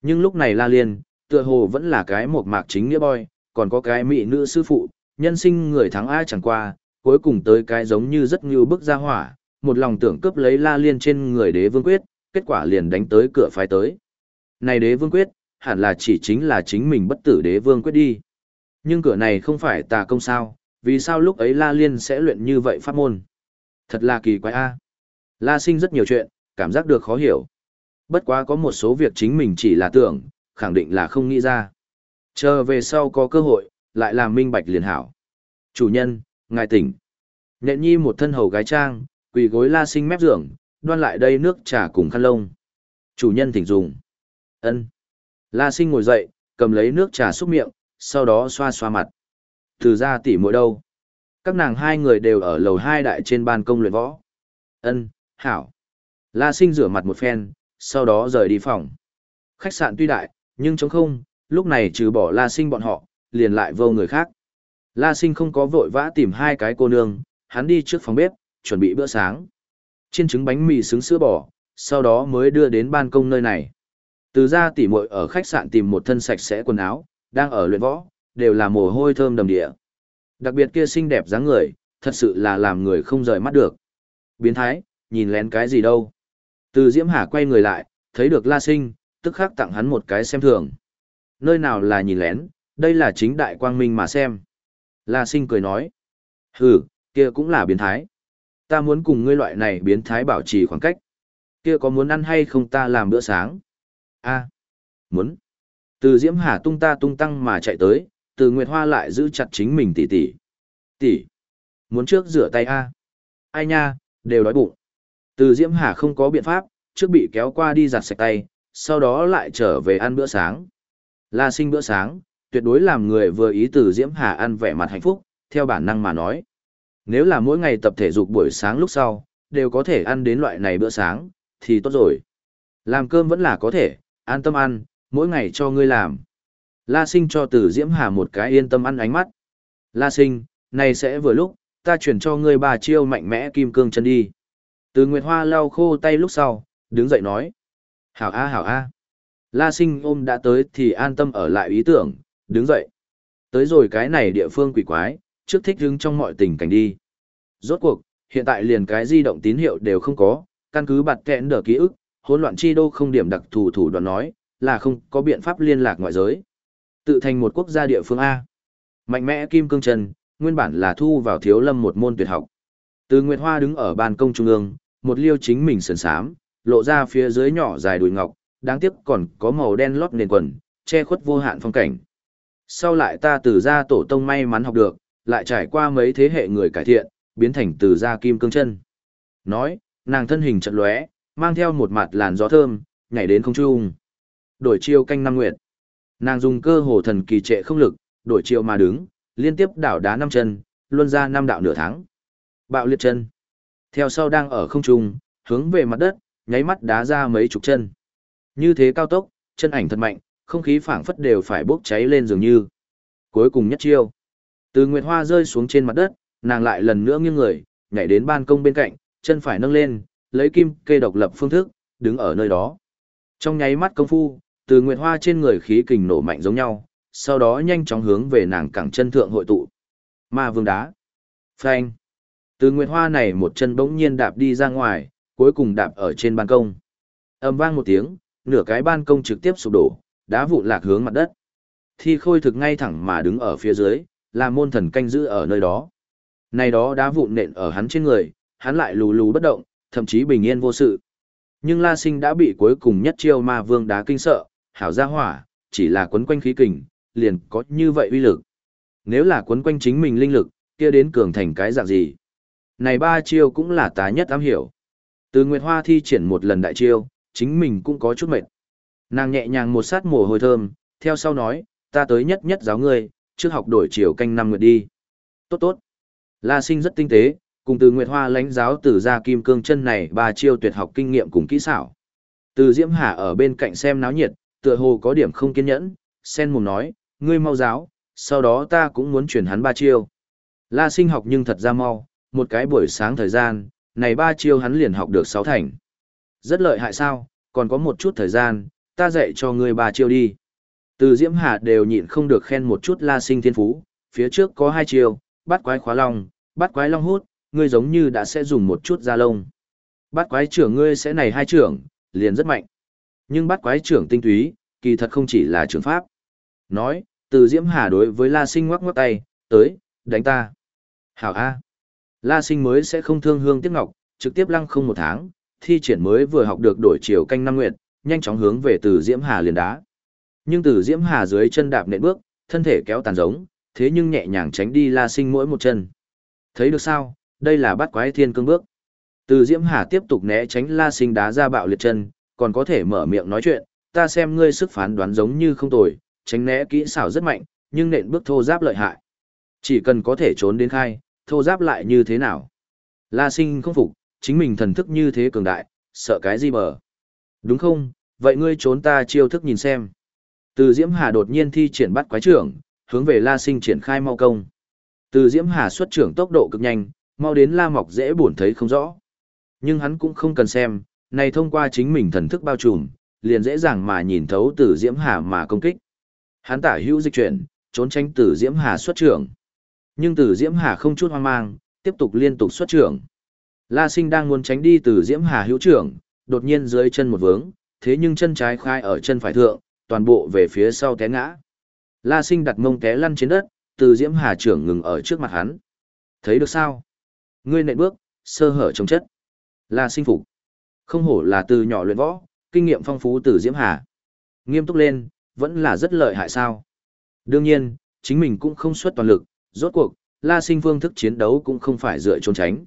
Nhưng lúc này La Liên, tựa hồ vẫn là cái một mạc chính nghĩa boy, còn có cái mỹ nữ sư phụ, nhân sinh người thắng ai chẳng qua, cuối cùng tới cái giống như rất như bức ra hỏa, một lòng tưởng cướp lấy La Liên trên người đế vương quyết, kết quả liền đánh tới cửa phái tới. Này đế vương quyết, hẳn là chỉ chính là chính mình bất tử đế vương quyết đi. Nhưng cửa này không phải tà công sao, vì sao lúc ấy La Liên sẽ luyện như vậy pháp môn? Thật là kỳ quái a. La sinh rất nhiều chuyện, cảm giác được khó hiểu. Bất quá có một số việc chính mình chỉ là tưởng, khẳng định là không nghĩ ra. Chờ về sau có cơ hội, lại làm minh bạch liền hảo. Chủ nhân, ngài tỉnh. Nện nhi một thân hầu gái trang, quỳ gối la sinh mép giường, đoan lại đây nước trà cùng khăn lông. Chủ nhân thỉnh dùng ân La sinh ngồi dậy, cầm lấy nước trà xúc miệng, sau đó xoa xoa mặt. Từ ra tỉ mỗi đâu. Các nàng hai người đều ở lầu hai đại trên ban công luyện võ. ân hảo. La sinh rửa mặt một phen, sau đó rời đi phòng. Khách sạn tuy đại, nhưng trống không, lúc này trừ bỏ La sinh bọn họ, liền lại vô người khác. La sinh không có vội vã tìm hai cái cô nương, hắn đi trước phòng bếp, chuẩn bị bữa sáng. Chiên trứng bánh mì xứng sữa bò, sau đó mới đưa đến ban công nơi này. Từ ra tỉ muội ở khách sạn tìm một thân sạch sẽ quần áo, đang ở luyện võ, đều là mồ hôi thơm đầm địa. Đặc biệt kia xinh đẹp dáng người, thật sự là làm người không rời mắt được. Biến thái, nhìn lén cái gì đâu. Từ Diễm Hà quay người lại, thấy được La Sinh, tức khắc tặng hắn một cái xem thường. Nơi nào là nhìn lén, đây là chính đại quang minh mà xem. La Sinh cười nói. Hừ, kia cũng là biến thái. Ta muốn cùng ngươi loại này biến thái bảo trì khoảng cách. Kia có muốn ăn hay không ta làm bữa sáng? A, muốn. Từ Diễm Hà tung ta tung tăng mà chạy tới, từ Nguyệt Hoa lại giữ chặt chính mình tỉ tỉ. Tỉ, muốn trước rửa tay a? Ai nha, đều đói bụng. Từ Diễm Hà không có biện pháp, trước bị kéo qua đi giặt sạch tay, sau đó lại trở về ăn bữa sáng. La sinh bữa sáng, tuyệt đối làm người vừa ý từ Diễm Hà ăn vẻ mặt hạnh phúc, theo bản năng mà nói. Nếu là mỗi ngày tập thể dục buổi sáng lúc sau, đều có thể ăn đến loại này bữa sáng, thì tốt rồi. Làm cơm vẫn là có thể, an tâm ăn, mỗi ngày cho ngươi làm. La sinh cho Tử Diễm Hà một cái yên tâm ăn ánh mắt. La sinh, này sẽ vừa lúc, ta chuyển cho ngươi ba chiêu mạnh mẽ kim cương chân đi. Từ Nguyệt Hoa lau khô tay lúc sau, đứng dậy nói. Hảo A hảo A. La sinh ôm đã tới thì an tâm ở lại ý tưởng, đứng dậy. Tới rồi cái này địa phương quỷ quái, trước thích đứng trong mọi tình cảnh đi. Rốt cuộc, hiện tại liền cái di động tín hiệu đều không có, căn cứ bạt kẹn đỡ ký ức, hỗn loạn chi đô không điểm đặc thù thủ đoạn nói, là không có biện pháp liên lạc ngoại giới. Tự thành một quốc gia địa phương A. Mạnh mẽ kim cương chân, nguyên bản là thu vào thiếu lâm một môn tuyệt học. Từ Nguyệt Hoa đứng ở ban công trung ương, một liêu chính mình sườn sám, lộ ra phía dưới nhỏ dài đùi ngọc, đáng tiếc còn có màu đen lót nền quần, che khuất vô hạn phong cảnh. Sau lại ta từ gia tổ tông may mắn học được, lại trải qua mấy thế hệ người cải thiện, biến thành từ gia kim cương chân. Nói, nàng thân hình chật lóe, mang theo một mặt làn gió thơm, nhảy đến không trung. Đổi chiêu canh năm nguyệt. Nàng dùng cơ hồ thần kỳ trệ không lực, đổi chiêu mà đứng, liên tiếp đảo đá năm chân, luân ra năm đạo nửa tháng. Bạo liệt chân. Theo sau đang ở không trung, hướng về mặt đất, nháy mắt đá ra mấy chục chân. Như thế cao tốc, chân ảnh thật mạnh, không khí phảng phất đều phải bốc cháy lên dường như. Cuối cùng nhất chiêu. Từ Nguyệt Hoa rơi xuống trên mặt đất, nàng lại lần nữa nghiêng người, nhảy đến ban công bên cạnh, chân phải nâng lên, lấy kim kê độc lập phương thức, đứng ở nơi đó. Trong nháy mắt công phu, từ Nguyệt Hoa trên người khí kình nổ mạnh giống nhau, sau đó nhanh chóng hướng về nàng cẳng chân thượng hội tụ. Ma vương đá. Phanh. Từ Nguyệt Hoa này một chân bỗng nhiên đạp đi ra ngoài, cuối cùng đạp ở trên ban công. Âm vang một tiếng, nửa cái ban công trực tiếp sụp đổ, đá vụn lạc hướng mặt đất. Thi khôi thực ngay thẳng mà đứng ở phía dưới, là môn thần canh giữ ở nơi đó. Này đó đá vụn nện ở hắn trên người, hắn lại lù lù bất động, thậm chí bình yên vô sự. Nhưng La Sinh đã bị cuối cùng nhất chiêu ma vương đá kinh sợ, hảo ra hỏa, chỉ là quấn quanh khí kình, liền có như vậy uy lực. Nếu là quấn quanh chính mình linh lực, kia đến cường thành cái dạng gì? Này ba chiêu cũng là tá nhất ám hiểu. Từ Nguyệt Hoa thi triển một lần đại chiêu, chính mình cũng có chút mệt. Nàng nhẹ nhàng một sát mồ hôi thơm, theo sau nói, ta tới nhất nhất giáo ngươi, trước học đổi chiều canh năm nguyệt đi. Tốt tốt. La sinh rất tinh tế, cùng từ Nguyệt Hoa lãnh giáo từ ra kim cương chân này ba chiêu tuyệt học kinh nghiệm cùng kỹ xảo. Từ Diễm Hà ở bên cạnh xem náo nhiệt, tựa hồ có điểm không kiên nhẫn, sen mồm nói, ngươi mau giáo, sau đó ta cũng muốn chuyển hắn ba chiêu. La sinh học nhưng thật ra mau, một cái buổi sáng thời gian, này ba chiêu hắn liền học được sáu thành. Rất lợi hại sao, còn có một chút thời gian, ta dạy cho ngươi ba chiêu đi. Từ Diễm Hà đều nhịn không được khen một chút La Sinh thiên phú, phía trước có hai chiêu, bắt quái khóa long, bắt quái long hút, ngươi giống như đã sẽ dùng một chút da lông. Bát quái trưởng ngươi sẽ này hai trưởng, liền rất mạnh. Nhưng bát quái trưởng tinh túy, kỳ thật không chỉ là trưởng pháp. Nói, từ Diễm Hà đối với La Sinh ngoắc ngoắc tay, tới, đánh ta. Hảo A. La Sinh mới sẽ không thương hương tiếc ngọc, trực tiếp lăng không một tháng, thi triển mới vừa học được đổi chiều canh năm nguyệt, nhanh chóng hướng về từ Diễm Hà liền đá. Nhưng từ Diễm Hà dưới chân đạp nện bước, thân thể kéo tàn giống, thế nhưng nhẹ nhàng tránh đi La Sinh mỗi một chân. Thấy được sao, đây là bắt quái thiên cương bước. Từ Diễm Hà tiếp tục né tránh La Sinh đá ra bạo liệt chân, còn có thể mở miệng nói chuyện, ta xem ngươi sức phán đoán giống như không tồi, tránh né kỹ xảo rất mạnh, nhưng nện bước thô giáp lợi hại. Chỉ cần có thể trốn đến khai, thô giáp lại như thế nào? La Sinh không phục, chính mình thần thức như thế cường đại, sợ cái gì bờ? Đúng không, vậy ngươi trốn ta chiêu thức nhìn xem. Từ Diễm Hà đột nhiên thi triển bắt quái trưởng, hướng về La Sinh triển khai mau công. Từ Diễm Hà xuất trưởng tốc độ cực nhanh, mau đến La Mọc dễ buồn thấy không rõ. Nhưng hắn cũng không cần xem, này thông qua chính mình thần thức bao trùm, liền dễ dàng mà nhìn thấu Tử Diễm Hà mà công kích. Hắn tả hữu dịch chuyển, trốn tránh Tử Diễm Hà xuất trưởng. Nhưng Tử Diễm Hà không chút hoang mang, tiếp tục liên tục xuất trưởng. La Sinh đang muốn tránh đi Tử Diễm Hà hữu trưởng, đột nhiên dưới chân một vướng, thế nhưng chân trái khai ở chân phải thượng, toàn bộ về phía sau té ngã. La sinh đặt mông té lăn trên đất, từ diễm hà trưởng ngừng ở trước mặt hắn. Thấy được sao? Ngươi nện bước, sơ hở trong chất. La sinh phục. Không hổ là từ nhỏ luyện võ, kinh nghiệm phong phú từ diễm hà. Nghiêm túc lên, vẫn là rất lợi hại sao. Đương nhiên, chính mình cũng không xuất toàn lực, rốt cuộc, la sinh phương thức chiến đấu cũng không phải dựa trốn tránh.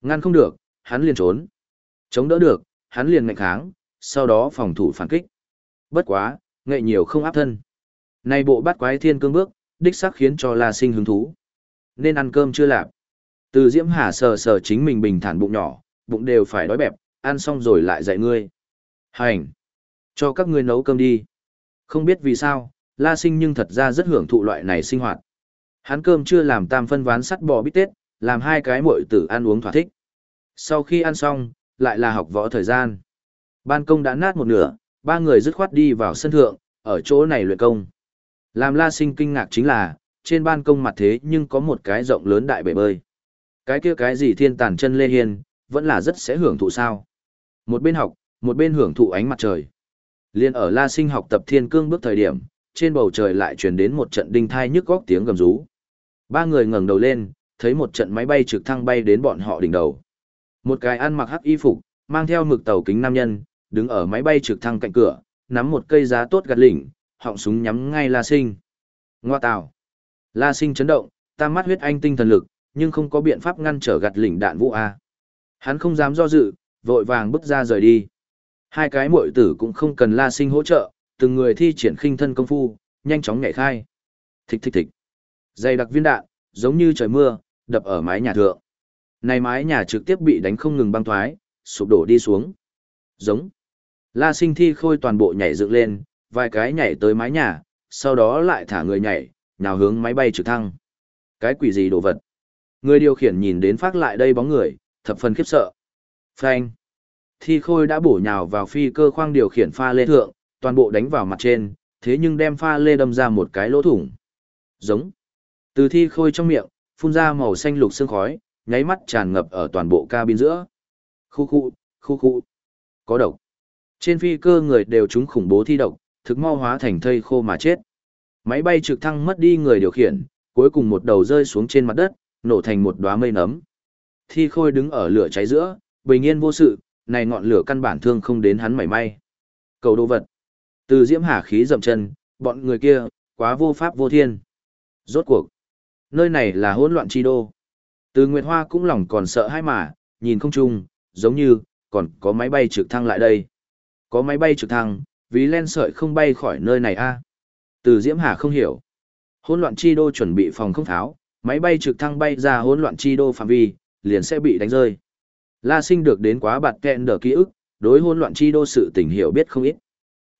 Ngăn không được, hắn liền trốn. Chống đỡ được, hắn liền ngạnh kháng, sau đó phòng thủ phản kích. Bất quá, nghệ nhiều không áp thân. Này bộ bắt quái thiên cương bước, đích xác khiến cho La Sinh hứng thú. Nên ăn cơm chưa lạp. Từ Diễm Hà sờ sờ chính mình bình thản bụng nhỏ, bụng đều phải đói bẹp, ăn xong rồi lại dạy ngươi. Hành! Cho các ngươi nấu cơm đi. Không biết vì sao, La Sinh nhưng thật ra rất hưởng thụ loại này sinh hoạt. Hắn cơm chưa làm tam phân ván sắt bò bít tết, làm hai cái muội tử ăn uống thỏa thích. Sau khi ăn xong, lại là học võ thời gian. Ban công đã nát một nửa, ba người dứt khoát đi vào sân thượng, ở chỗ này luyện công. Làm la sinh kinh ngạc chính là, trên ban công mặt thế nhưng có một cái rộng lớn đại bể bơi. Cái kia cái gì thiên tàn chân lê hiên, vẫn là rất sẽ hưởng thụ sao. Một bên học, một bên hưởng thụ ánh mặt trời. Liên ở la sinh học tập thiên cương bước thời điểm, trên bầu trời lại truyền đến một trận đinh thai nhức góc tiếng gầm rú. Ba người ngẩng đầu lên, thấy một trận máy bay trực thăng bay đến bọn họ đỉnh đầu. Một cái ăn mặc hắc y phục, mang theo mực tàu kính nam nhân, đứng ở máy bay trực thăng cạnh cửa, nắm một cây giá tốt gạt lỉnh, họng súng nhắm ngay La Sinh. Ngoa tào. La Sinh chấn động, tam mắt huyết anh tinh thần lực, nhưng không có biện pháp ngăn trở gạt lỉnh đạn vũ A. Hắn không dám do dự, vội vàng bước ra rời đi. Hai cái muội tử cũng không cần La Sinh hỗ trợ, từng người thi triển khinh thân công phu, nhanh chóng nhảy khai. Thịch thịch thịch. Dày đặc viên đạn, giống như trời mưa, đập ở mái nhà thượng. Này mái nhà trực tiếp bị đánh không ngừng băng thoái, sụp đổ đi xuống. Giống. La sinh thi khôi toàn bộ nhảy dựng lên, vài cái nhảy tới mái nhà, sau đó lại thả người nhảy, nhào hướng máy bay trực thăng. Cái quỷ gì đồ vật? Người điều khiển nhìn đến phát lại đây bóng người, thập phần khiếp sợ. Phanh. Thi khôi đã bổ nhào vào phi cơ khoang điều khiển pha lê thượng, toàn bộ đánh vào mặt trên, thế nhưng đem pha lê đâm ra một cái lỗ thủng. Giống. Từ thi khôi trong miệng, phun ra màu xanh lục sương khói, nháy mắt tràn ngập ở toàn bộ cabin giữa. Khu khu, khu khu. Có độc. Trên phi cơ người đều trúng khủng bố thi độc, thực mau hóa thành thây khô mà chết. Máy bay trực thăng mất đi người điều khiển, cuối cùng một đầu rơi xuống trên mặt đất, nổ thành một đóa mây nấm. Thi khôi đứng ở lửa cháy giữa, bình yên vô sự, này ngọn lửa căn bản thương không đến hắn mảy may. Cầu đồ vật. Từ diễm hà khí dậm chân, bọn người kia, quá vô pháp vô thiên. Rốt cuộc. Nơi này là hỗn loạn chi đô. Từ Nguyệt Hoa cũng lòng còn sợ hai mà, nhìn không chung, giống như, còn có máy bay trực thăng lại đây. Có máy bay trực thăng, vì len sợi không bay khỏi nơi này a Từ Diễm Hà không hiểu. Hỗn loạn chi đô chuẩn bị phòng không tháo, máy bay trực thăng bay ra hỗn loạn chi đô phạm vi, liền sẽ bị đánh rơi. La sinh được đến quá bạt kẹn đờ ký ức, đối hỗn loạn chi đô sự tình hiểu biết không ít.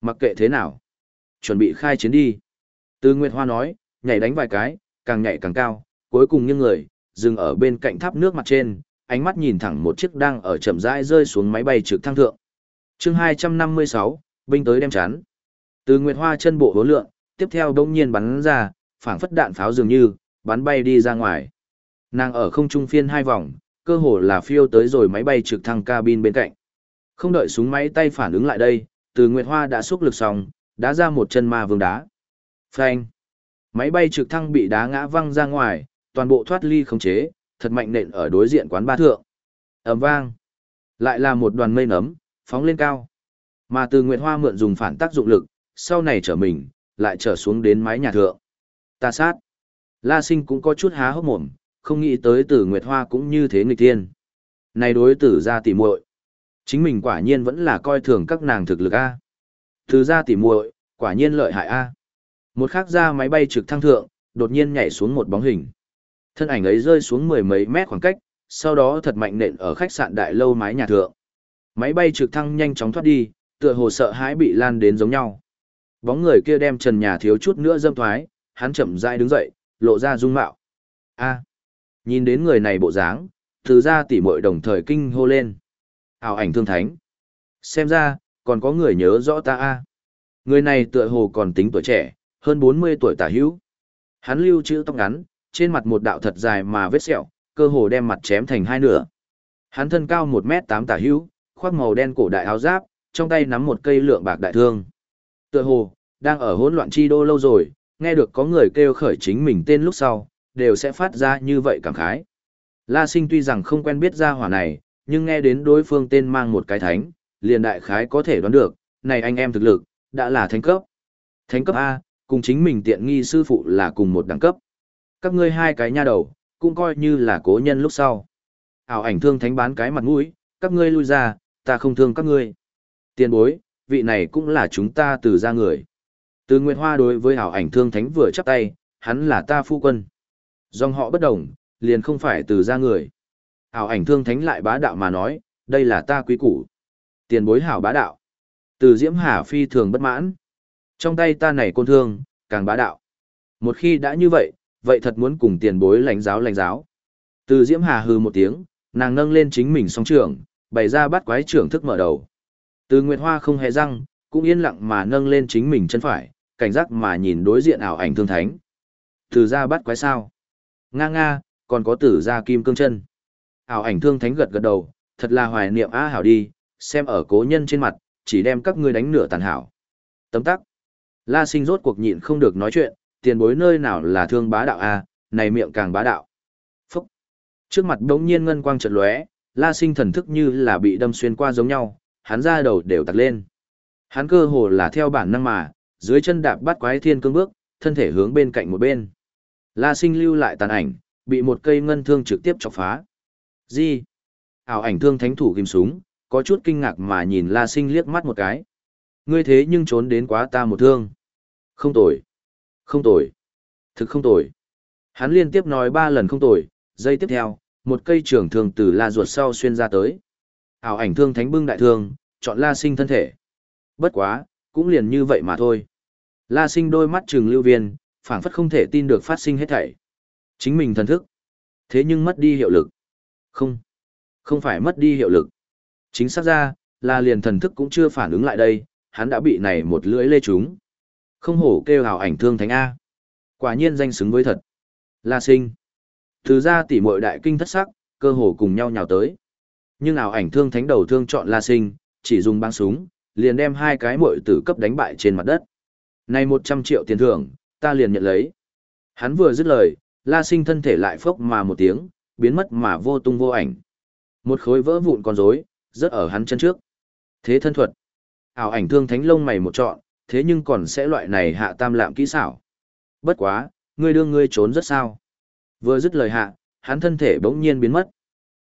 Mặc kệ thế nào, chuẩn bị khai chiến đi. Từ Nguyệt Hoa nói, nhảy đánh vài cái, càng nhảy càng cao, cuối cùng những người, dừng ở bên cạnh tháp nước mặt trên, ánh mắt nhìn thẳng một chiếc đang ở chậm rãi rơi xuống máy bay trực thăng thượng. chương 256, binh tới đem chán. Từ Nguyệt Hoa chân bộ hố lượng, tiếp theo đông nhiên bắn ra, phảng phất đạn pháo dường như, bắn bay đi ra ngoài. Nàng ở không trung phiên hai vòng, cơ hồ là phiêu tới rồi máy bay trực thăng cabin bên cạnh. Không đợi súng máy tay phản ứng lại đây, từ Nguyệt Hoa đã xúc lực xong, đá ra một chân ma vương đá. Phanh. Máy bay trực thăng bị đá ngã văng ra ngoài, toàn bộ thoát ly khống chế, thật mạnh nện ở đối diện quán ba thượng. ầm vang. Lại là một đoàn mây nấm, phóng lên cao. Mà từ Nguyệt Hoa mượn dùng phản tác dụng lực, sau này trở mình, lại trở xuống đến mái nhà thượng. Ta sát. La sinh cũng có chút há hốc mồm, không nghĩ tới Tử Nguyệt Hoa cũng như thế nghịch tiên. Này đối tử ra tỉ muội Chính mình quả nhiên vẫn là coi thường các nàng thực lực A. Từ ra tỉ muội quả nhiên lợi hại A. Một khắc ra máy bay trực thăng thượng, đột nhiên nhảy xuống một bóng hình. Thân ảnh ấy rơi xuống mười mấy mét khoảng cách, sau đó thật mạnh nện ở khách sạn đại lâu mái nhà thượng. Máy bay trực thăng nhanh chóng thoát đi, tựa hồ sợ hãi bị lan đến giống nhau. Bóng người kia đem trần nhà thiếu chút nữa dâm thoái, hắn chậm rãi đứng dậy, lộ ra dung mạo. A. nhìn đến người này bộ dáng, từ ra tỉ muội đồng thời kinh hô lên. Ảo ảnh thương thánh. Xem ra, còn có người nhớ rõ ta a. Người này tựa hồ còn tính tuổi trẻ, hơn 40 tuổi tả hữu. Hắn lưu chữ tóc ngắn, trên mặt một đạo thật dài mà vết sẹo, cơ hồ đem mặt chém thành hai nửa. Hắn thân cao 1m8 tả hữu, khoác màu đen cổ đại áo giáp, trong tay nắm một cây lượng bạc đại thương. Tựa hồ, đang ở hỗn loạn chi đô lâu rồi, nghe được có người kêu khởi chính mình tên lúc sau, đều sẽ phát ra như vậy cảm khái. La sinh tuy rằng không quen biết gia hỏa này, nhưng nghe đến đối phương tên mang một cái thánh, liền đại khái có thể đoán được, này anh em thực lực, đã là thánh cấp. Thánh cấp A, cùng chính mình tiện nghi sư phụ là cùng một đẳng cấp. Các ngươi hai cái nha đầu, cũng coi như là cố nhân lúc sau. Ảo ảnh thương thánh bán cái mặt mũi, các ngươi lui ra, ta không thương các ngươi. Tiền bối, vị này cũng là chúng ta từ ra người. Từ Nguyệt Hoa đối với Hảo ảnh thương thánh vừa chắp tay, hắn là ta phu quân. Dòng họ bất đồng, liền không phải từ ra người. Hảo ảnh thương thánh lại bá đạo mà nói, đây là ta quý củ. Tiền bối hảo bá đạo. Từ Diễm Hà phi thường bất mãn. Trong tay ta này côn thương, càng bá đạo. Một khi đã như vậy, vậy thật muốn cùng tiền bối lãnh giáo lãnh giáo. Từ Diễm Hà hư một tiếng, nàng nâng lên chính mình song trưởng, bày ra bắt quái trưởng thức mở đầu. Từ Nguyệt Hoa không hề răng, cũng yên lặng mà nâng lên chính mình chân phải, cảnh giác mà nhìn đối diện ảo ảnh thương thánh. Từ ra bắt quái sao? Nga nga, còn có tử ra kim cương chân. Ảo ảnh thương thánh gật gật đầu, thật là hoài niệm á hảo đi, xem ở cố nhân trên mặt, chỉ đem các ngươi đánh nửa tàn hảo. Tấm tắc. La sinh rốt cuộc nhịn không được nói chuyện, tiền bối nơi nào là thương bá đạo a, này miệng càng bá đạo. Phúc! Trước mặt đống nhiên ngân quang chợt lóe, La Sinh thần thức như là bị đâm xuyên qua giống nhau, hắn ra đầu đều tặc lên. Hắn cơ hồ là theo bản năng mà, dưới chân đạp bắt quái thiên cương bước, thân thể hướng bên cạnh một bên. La Sinh lưu lại tàn ảnh, bị một cây ngân thương trực tiếp chọc phá. Gì? Ảo ảnh thương thánh thủ ghim súng, có chút kinh ngạc mà nhìn La Sinh liếc mắt một cái. Ngươi thế nhưng trốn đến quá ta một thương. Không tồi. Không tồi. Thực không tồi. Hắn liên tiếp nói ba lần không tồi, giây tiếp theo, một cây trường thương từ la ruột sau xuyên ra tới. Ảo ảnh thương thánh bưng đại thương, chọn la sinh thân thể. Bất quá, cũng liền như vậy mà thôi. La sinh đôi mắt trừng lưu viên, phảng phất không thể tin được phát sinh hết thảy. Chính mình thần thức. Thế nhưng mất đi hiệu lực. Không. Không phải mất đi hiệu lực. Chính xác ra, là liền thần thức cũng chưa phản ứng lại đây, hắn đã bị này một lưỡi lê trúng. Không hổ kêu hào ảnh thương thánh A. Quả nhiên danh xứng với thật. La sinh. Từ ra tỉ muội đại kinh thất sắc, cơ hồ cùng nhau nhào tới. Nhưng ảo ảnh thương thánh đầu thương chọn La Sinh, chỉ dùng băng súng, liền đem hai cái muội tử cấp đánh bại trên mặt đất. Này 100 triệu tiền thưởng, ta liền nhận lấy. Hắn vừa dứt lời, La Sinh thân thể lại phốc mà một tiếng, biến mất mà vô tung vô ảnh. Một khối vỡ vụn con rối, rớt ở hắn chân trước. Thế thân thuật. Ảo ảnh thương thánh lông mày một trọn, thế nhưng còn sẽ loại này hạ tam lạm kỹ xảo. Bất quá, ngươi đưa ngươi trốn rất sao. Vừa dứt lời hạ, hắn thân thể bỗng nhiên biến mất.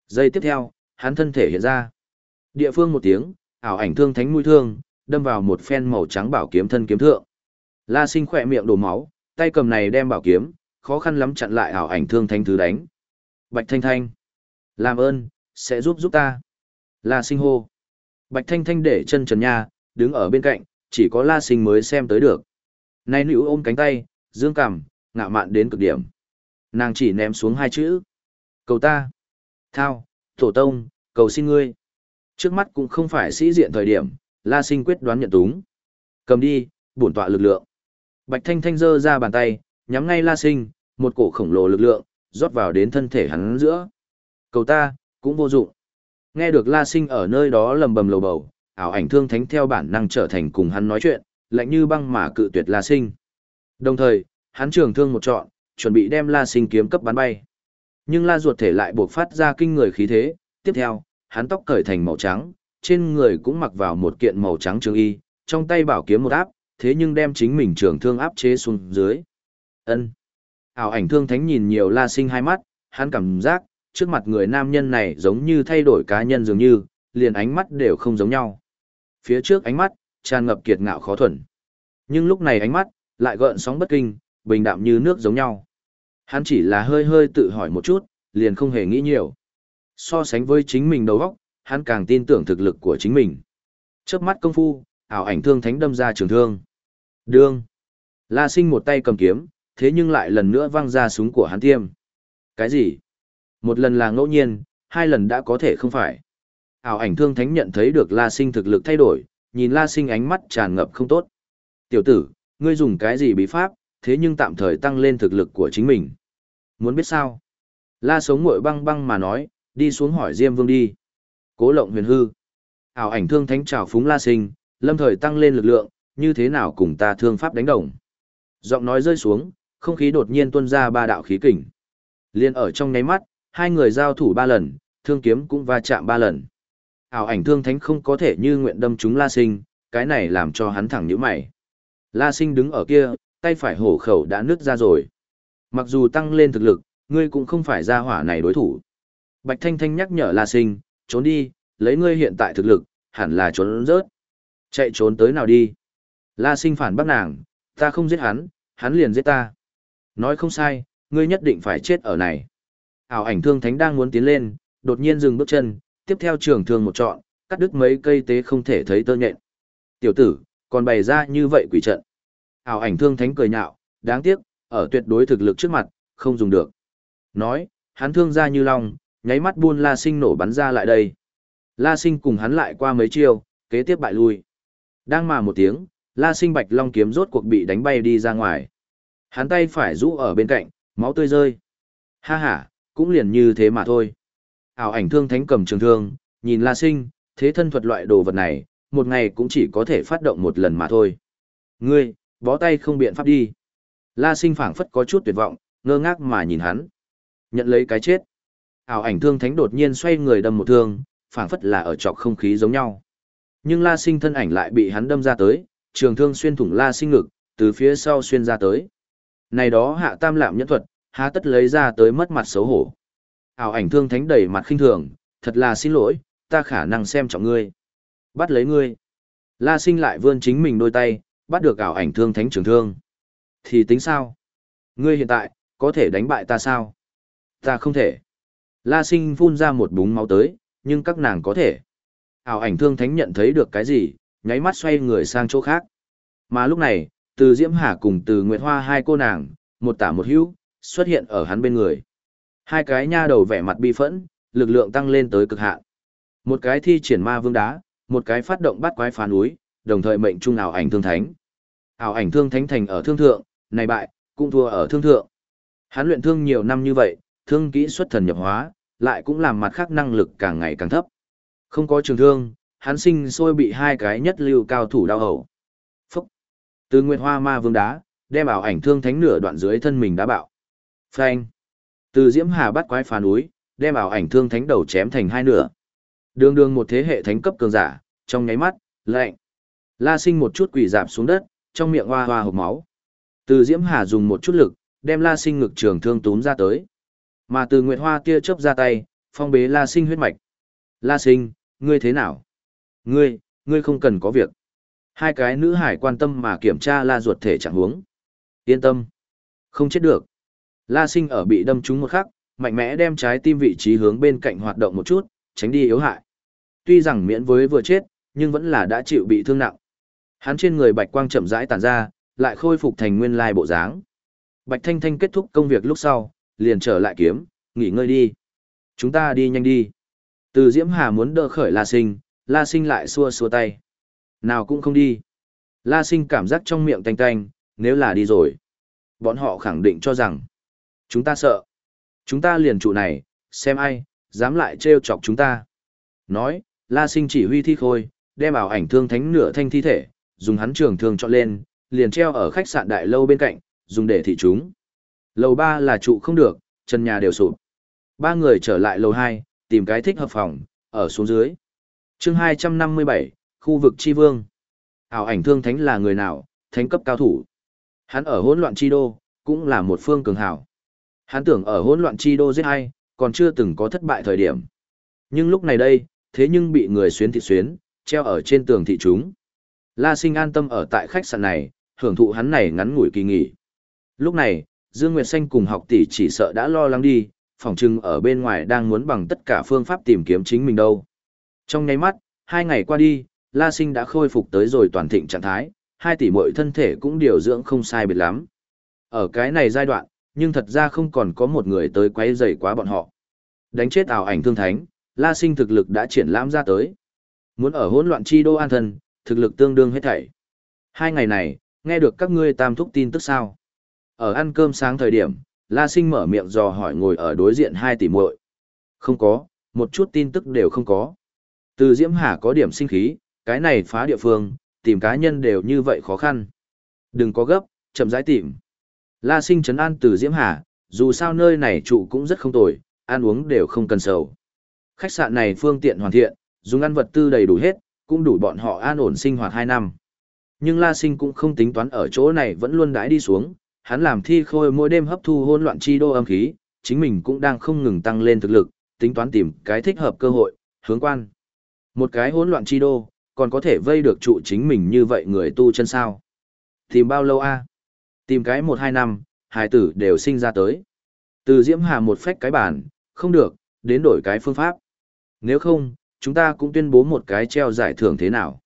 Giây tiếp theo, hắn thân thể hiện ra. Địa phương một tiếng, ảo ảnh thương thánh mũi thương, đâm vào một phen màu trắng bảo kiếm thân kiếm thượng. La Sinh khỏe miệng đổ máu, tay cầm này đem bảo kiếm, khó khăn lắm chặn lại ảo ảnh thương Thanh thứ đánh. Bạch Thanh Thanh, làm ơn, sẽ giúp giúp ta. La Sinh hô. Bạch Thanh Thanh để chân trần nha, đứng ở bên cạnh, chỉ có La Sinh mới xem tới được. Nay nữ ôm cánh tay, dương cằm, ngạo mạn đến cực điểm. Nàng chỉ ném xuống hai chữ. Cầu ta. Thao, tổ tông, cầu xin ngươi. Trước mắt cũng không phải sĩ diện thời điểm, La Sinh quyết đoán nhận túng. Cầm đi, bổn tọa lực lượng. Bạch Thanh Thanh giơ ra bàn tay, nhắm ngay La Sinh, một cổ khổng lồ lực lượng, rót vào đến thân thể hắn giữa. Cầu ta, cũng vô dụng. Nghe được La Sinh ở nơi đó lầm bầm lầu bầu, ảo ảnh thương thánh theo bản năng trở thành cùng hắn nói chuyện, lạnh như băng mà cự tuyệt La Sinh. Đồng thời, hắn trường thương một trọn, chuẩn bị đem La Sinh kiếm cấp bắn bay. Nhưng La ruột thể lại buộc phát ra kinh người khí thế, tiếp theo, hắn tóc cởi thành màu trắng, trên người cũng mặc vào một kiện màu trắng trường y, trong tay bảo kiếm một áp, thế nhưng đem chính mình trường thương áp chế xuống dưới. Ân. Ảo ảnh thương thánh nhìn nhiều La Sinh hai mắt, hắn cảm giác, trước mặt người nam nhân này giống như thay đổi cá nhân dường như, liền ánh mắt đều không giống nhau. Phía trước ánh mắt, tràn ngập kiệt ngạo khó thuần. Nhưng lúc này ánh mắt, lại gợn sóng bất kinh, bình đạm như nước giống nhau. Hắn chỉ là hơi hơi tự hỏi một chút, liền không hề nghĩ nhiều. So sánh với chính mình đầu óc, hắn càng tin tưởng thực lực của chính mình. Chớp mắt công phu, ảo ảnh thương thánh đâm ra trường thương. Đương. La sinh một tay cầm kiếm, thế nhưng lại lần nữa văng ra súng của hắn tiêm. Cái gì? Một lần là ngẫu nhiên, hai lần đã có thể không phải. Ảo ảnh thương thánh nhận thấy được La sinh thực lực thay đổi, nhìn La sinh ánh mắt tràn ngập không tốt. Tiểu tử, ngươi dùng cái gì bí pháp, thế nhưng tạm thời tăng lên thực lực của chính mình. Muốn biết sao? La sống ngội băng băng mà nói, đi xuống hỏi Diêm Vương đi. Cố lộng huyền hư. Ảo ảnh thương thánh trào phúng La sinh, lâm thời tăng lên lực lượng, như thế nào cùng ta thương pháp đánh đồng. Giọng nói rơi xuống, không khí đột nhiên tuôn ra ba đạo khí kình. Liên ở trong nháy mắt, hai người giao thủ ba lần, thương kiếm cũng va chạm ba lần. Ảo ảnh thương thánh không có thể như nguyện đâm chúng La sinh, cái này làm cho hắn thẳng nhíu mày. La sinh đứng ở kia, tay phải hổ khẩu đã nứt ra rồi. Mặc dù tăng lên thực lực, ngươi cũng không phải ra hỏa này đối thủ. Bạch Thanh Thanh nhắc nhở La Sinh, trốn đi, lấy ngươi hiện tại thực lực, hẳn là trốn rớt. Chạy trốn tới nào đi. La Sinh phản bác nàng, ta không giết hắn, hắn liền giết ta. Nói không sai, ngươi nhất định phải chết ở này. Ảo ảnh thương thánh đang muốn tiến lên, đột nhiên dừng bước chân, tiếp theo trường thương một trọn, cắt đứt mấy cây tế không thể thấy tơ nhện. Tiểu tử, còn bày ra như vậy quỷ trận ảo ảnh thương thánh cười nhạo, đáng tiếc, ở tuyệt đối thực lực trước mặt, không dùng được. Nói, hắn thương ra như long, nháy mắt buôn La Sinh nổ bắn ra lại đây. La Sinh cùng hắn lại qua mấy chiêu, kế tiếp bại lui. Đang mà một tiếng, La Sinh bạch long kiếm rốt cuộc bị đánh bay đi ra ngoài. Hắn tay phải rũ ở bên cạnh, máu tươi rơi. Ha ha, cũng liền như thế mà thôi. Ảo ảnh thương thánh cầm trường thương, nhìn La Sinh, thế thân thuật loại đồ vật này, một ngày cũng chỉ có thể phát động một lần mà thôi. Ngươi, bó tay không biện pháp đi. La sinh phảng phất có chút tuyệt vọng, ngơ ngác mà nhìn hắn. Nhận lấy cái chết. Ảo ảnh thương thánh đột nhiên xoay người đâm một thương, phảng phất là ở trọc không khí giống nhau. Nhưng La Sinh thân ảnh lại bị hắn đâm ra tới, trường thương xuyên thủng La Sinh ngực, từ phía sau xuyên ra tới. Này đó hạ tam lạm nhẫn thuật, há tất lấy ra tới mất mặt xấu hổ. Ảo ảnh thương thánh đầy mặt khinh thường, thật là xin lỗi, ta khả năng xem trọng ngươi. Bắt lấy ngươi. La sinh lại vươn chính mình đôi tay, bắt được ảo ảnh thương thánh trường thương. Thì tính sao? Ngươi hiện tại, có thể đánh bại ta sao? Ta không thể. La sinh phun ra một búng máu tới, nhưng các nàng có thể. Ảo ảnh thương thánh nhận thấy được cái gì, nháy mắt xoay người sang chỗ khác. Mà lúc này, từ Diễm Hà cùng từ Nguyệt Hoa hai cô nàng, một tả một hữu, xuất hiện ở hắn bên người. Hai cái nha đầu vẻ mặt bi phẫn, lực lượng tăng lên tới cực hạn. Một cái thi triển ma vương đá, một cái phát động bắt quái phá núi, đồng thời mệnh trung ảo ảnh thương thánh. Ảo ảnh thương thánh thành ở thương thượng, này bại, cũng thua ở thương thượng. Hắn luyện thương nhiều năm như vậy, thương kỹ xuất thần nhập hóa, lại cũng làm mặt khác năng lực càng ngày càng thấp. Không có trường thương, hắn sinh sôi bị hai cái nhất lưu cao thủ đau hầu. Phúc! Từ Nguyệt Hoa Ma Vương đá, đem ảo ảnh thương thánh nửa đoạn dưới thân mình đã bạo. Phanh! Từ Diễm Hà bắt quái phá núi, đem ảo ảnh thương thánh đầu chém thành hai nửa. Đường đường một thế hệ thánh cấp cường giả, trong nháy mắt, lạnh. La sinh một chút quỷ dạp xuống đất, trong miệng hoa hoa hộp máu. Từ Diễm Hà dùng một chút lực, đem La sinh ngực trường thương túm ra tới. Mà từ Nguyệt Hoa tia chớp ra tay, phong bế La sinh huyết mạch. La sinh, ngươi thế nào? Ngươi, ngươi không cần có việc. Hai cái nữ hải quan tâm mà kiểm tra La ruột thể trạng huống. Yên tâm. Không chết được. La sinh ở bị đâm trúng một khắc, mạnh mẽ đem trái tim vị trí hướng bên cạnh hoạt động một chút, tránh đi yếu hại. Tuy rằng miễn với vừa chết, nhưng vẫn là đã chịu bị thương nặng. Hắn trên người bạch quang chậm rãi tàn ra, lại khôi phục thành nguyên lai bộ dáng. Bạch Thanh Thanh kết thúc công việc lúc sau, liền trở lại kiếm, nghỉ ngơi đi. Chúng ta đi nhanh đi. Từ Diễm Hà muốn đỡ khởi La Sinh, La Sinh lại xua xua tay. Nào cũng không đi. La Sinh cảm giác trong miệng tanh tanh, nếu là đi rồi. Bọn họ khẳng định cho rằng, chúng ta sợ. Chúng ta liền trụ này, xem ai, dám lại trêu chọc chúng ta. Nói, La Sinh chỉ huy thi khôi, đem ảo ảnh thương thánh nửa thanh thi thể, dùng hắn trường thương chọn lên, liền treo ở khách sạn đại lâu bên cạnh, dùng để thị chúng. Lầu 3 là trụ không được, chân nhà đều sụp. Ba người trở lại lầu 2, tìm cái thích hợp phòng, ở xuống dưới chương 257, khu vực chi vương. Ảo ảnh thương thánh là người nào, thánh cấp cao thủ. Hắn ở hỗn loạn chi đô, cũng là một phương cường hảo. Hắn tưởng ở hỗn loạn chi đô giết hay, còn chưa từng có thất bại thời điểm. Nhưng lúc này đây, thế nhưng bị người xuyến thị xuyến, treo ở trên tường thị chúng. La sinh an tâm ở tại khách sạn này, hưởng thụ hắn này ngắn ngủi kỳ nghỉ. Lúc này, Dương Nguyệt Xanh cùng học tỷ chỉ sợ đã lo lắng đi, phòng trưng ở bên ngoài đang muốn bằng tất cả phương pháp tìm kiếm chính mình đâu. Trong nháy mắt, hai ngày qua đi, La Sinh đã khôi phục tới rồi toàn thịnh trạng thái, hai tỷ muội thân thể cũng điều dưỡng không sai biệt lắm. Ở cái này giai đoạn, nhưng thật ra không còn có một người tới quấy rầy quá bọn họ. Đánh chết ảo ảnh thương thánh, La Sinh thực lực đã triển lãm ra tới. Muốn ở hỗn loạn chi đô an thân, thực lực tương đương hết thảy. Hai ngày này, nghe được các ngươi tam thúc tin tức sao? Ở ăn cơm sáng thời điểm, La Sinh mở miệng dò hỏi ngồi ở đối diện hai tỷ muội. Không có, một chút tin tức đều không có. Từ Diễm Hà có điểm sinh khí, cái này phá địa phương, tìm cá nhân đều như vậy khó khăn. Đừng có gấp, chậm rãi tìm. La Sinh trấn an từ Diễm Hà, dù sao nơi này trụ cũng rất không tồi, ăn uống đều không cần sầu. Khách sạn này phương tiện hoàn thiện, dùng ăn vật tư đầy đủ hết, cũng đủ bọn họ an ổn sinh hoạt 2 năm. Nhưng La Sinh cũng không tính toán ở chỗ này vẫn luôn đãi đi xuống, hắn làm thi khôi mỗi đêm hấp thu hỗn loạn chi đô âm khí, chính mình cũng đang không ngừng tăng lên thực lực, tính toán tìm cái thích hợp cơ hội, hướng quan. Một cái hỗn loạn chi đô, còn có thể vây được trụ chính mình như vậy người tu chân sao. Tìm bao lâu a? Tìm cái 1-2 năm, hài tử đều sinh ra tới. Từ Diễm Hà một phách cái bản, không được, đến đổi cái phương pháp. Nếu không, chúng ta cũng tuyên bố một cái treo giải thưởng thế nào.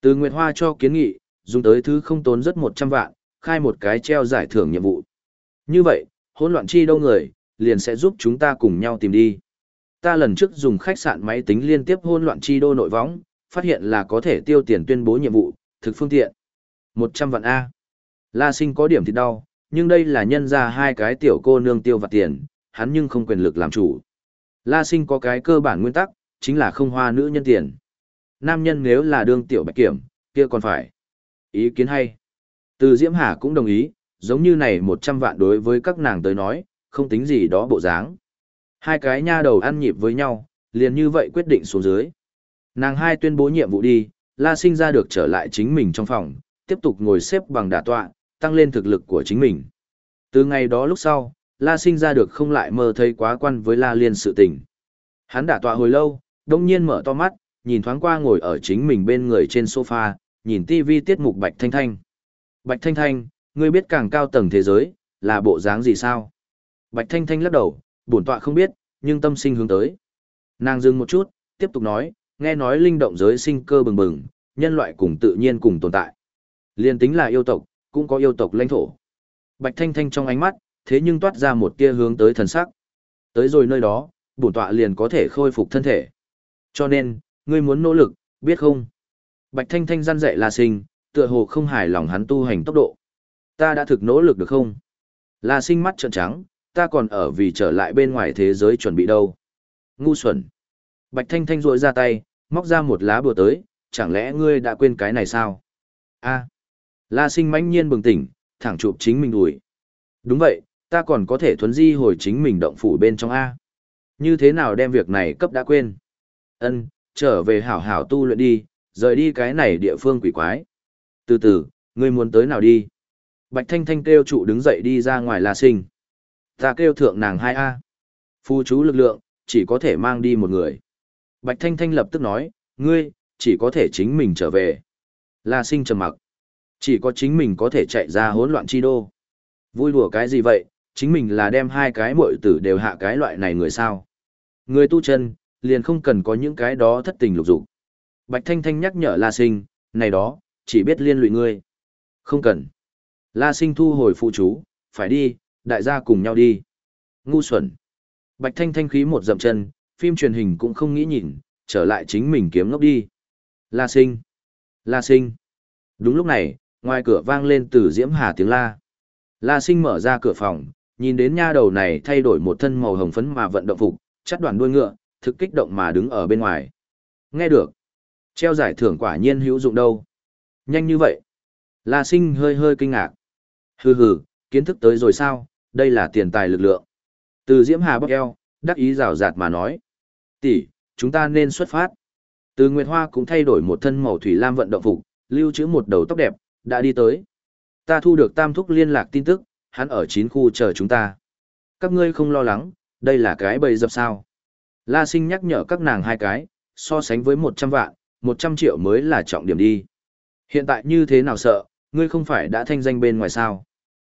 Từ Nguyệt Hoa cho kiến nghị, dùng tới thứ không tốn rất 100 vạn, khai một cái treo giải thưởng nhiệm vụ. Như vậy, hỗn loạn chi đâu người, liền sẽ giúp chúng ta cùng nhau tìm đi. Ta lần trước dùng khách sạn máy tính liên tiếp hỗn loạn chi đô nội võng, phát hiện là có thể tiêu tiền tuyên bố nhiệm vụ, thực phương tiện. 100 vạn A. La sinh có điểm thì đau, nhưng đây là nhân ra hai cái tiểu cô nương tiêu vặt tiền, hắn nhưng không quyền lực làm chủ. La sinh có cái cơ bản nguyên tắc, chính là không hoa nữ nhân tiền. Nam nhân nếu là đương tiểu bạch kiểm, kia còn phải. Ý kiến hay. Từ Diễm Hà cũng đồng ý, giống như này 100 vạn đối với các nàng tới nói, không tính gì đó bộ dáng. Hai cái nha đầu ăn nhịp với nhau, liền như vậy quyết định xuống dưới. Nàng hai tuyên bố nhiệm vụ đi, La Sinh ra được trở lại chính mình trong phòng, tiếp tục ngồi xếp bằng đả tọa, tăng lên thực lực của chính mình. Từ ngày đó lúc sau, La Sinh ra được không lại mơ thấy quá quan với La Liên sự tình. Hắn đả tọa hồi lâu, đông nhiên mở to mắt, nhìn thoáng qua ngồi ở chính mình bên người trên sofa, nhìn TV tiết mục Bạch Thanh Thanh. Bạch Thanh Thanh, ngươi biết càng cao tầng thế giới, là bộ dáng gì sao? Bạch Thanh Thanh lắc đầu, bổn tọa không biết, nhưng tâm sinh hướng tới. Nàng dừng một chút, tiếp tục nói, nghe nói linh động giới sinh cơ bừng bừng, nhân loại cùng tự nhiên cùng tồn tại. Liên tính là yêu tộc, cũng có yêu tộc lãnh thổ. Bạch Thanh Thanh trong ánh mắt, thế nhưng toát ra một tia hướng tới thần sắc. Tới rồi nơi đó, bổn tọa liền có thể khôi phục thân thể. Cho nên, ngươi muốn nỗ lực, biết không? Bạch Thanh Thanh gian dạy La Sinh, tựa hồ không hài lòng hắn tu hành tốc độ. Ta đã thực nỗ lực được không? La Sinh mắt trợn trắng, ta còn ở vì trở lại bên ngoài thế giới chuẩn bị đâu. Ngu xuẩn. Bạch Thanh Thanh rội ra tay, móc ra một lá bùa tới, chẳng lẽ ngươi đã quên cái này sao? a La sinh mãnh nhiên bừng tỉnh, thẳng chụp chính mình đùi. Đúng vậy, ta còn có thể thuấn di hồi chính mình động phủ bên trong A. Như thế nào đem việc này cấp đã quên? Ân, trở về hảo hảo tu luyện đi, rời đi cái này địa phương quỷ quái. Từ từ, ngươi muốn tới nào đi? Bạch Thanh Thanh kêu trụ đứng dậy đi ra ngoài La Sinh. Ta kêu thượng nàng hai a, Phu chú lực lượng, chỉ có thể mang đi một người. Bạch Thanh Thanh lập tức nói, ngươi, chỉ có thể chính mình trở về. La Sinh trầm mặc. Chỉ có chính mình có thể chạy ra hỗn loạn chi đô. Vui đùa cái gì vậy, chính mình là đem hai cái muội tử đều hạ cái loại này người sao. Người tu chân, liền không cần có những cái đó thất tình lục dục. Bạch Thanh Thanh nhắc nhở La Sinh, này đó, chỉ biết liên lụy ngươi. Không cần. La Sinh thu hồi phụ chú, phải đi, đại gia cùng nhau đi. Ngu xuẩn. Bạch Thanh Thanh khí một dậm chân, phim truyền hình cũng không nghĩ nhìn, trở lại chính mình kiếm ngốc đi. La Sinh. La Sinh. Đúng lúc này, ngoài cửa vang lên từ Diễm Hà tiếng la. La Sinh mở ra cửa phòng, nhìn đến nha đầu này thay đổi một thân màu hồng phấn mà vận động phục, chắt đoàn đuôi ngựa, thực kích động mà đứng ở bên ngoài. Nghe được. Treo giải thưởng quả nhiên hữu dụng đâu. Nhanh như vậy. La Sinh hơi hơi kinh ngạc. Hừ hừ, kiến thức tới rồi sao, đây là tiền tài lực lượng. Từ Diễm Hà bóc eo, đắc ý rào rạt mà nói. Tỷ, chúng ta nên xuất phát. Từ Nguyệt Hoa cũng thay đổi một thân màu thủy lam vận động phục, lưu trữ một đầu tóc đẹp, đã đi tới. Ta thu được tam thúc liên lạc tin tức, hắn ở chín khu chờ chúng ta. Các ngươi không lo lắng, đây là cái bầy dập sao. La sinh nhắc nhở các nàng hai cái, so sánh với 100 vạn, 100 triệu mới là trọng điểm đi. Hiện tại như thế nào sợ, ngươi không phải đã thanh danh bên ngoài sao.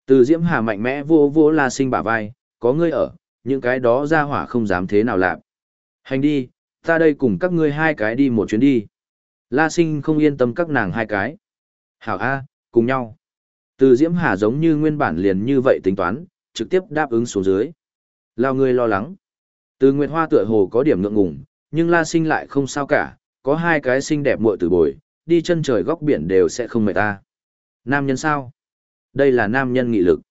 Từ Diễm Hà mạnh mẽ vô vô La sinh bả vai, có ngươi ở, những cái đó ra hỏa không dám thế nào làm. Hành đi, ta đây cùng các ngươi hai cái đi một chuyến đi. La sinh không yên tâm các nàng hai cái. Hảo A, cùng nhau. Từ Diễm Hà giống như nguyên bản liền như vậy tính toán, trực tiếp đáp ứng xuống dưới. Lao người lo lắng. Từ Nguyệt Hoa tựa hồ có điểm ngượng ngùng, nhưng La Sinh lại không sao cả, có hai cái xinh đẹp muội tử bồi, đi chân trời góc biển đều sẽ không mệt ta. Nam nhân sao? Đây là nam nhân nghị lực.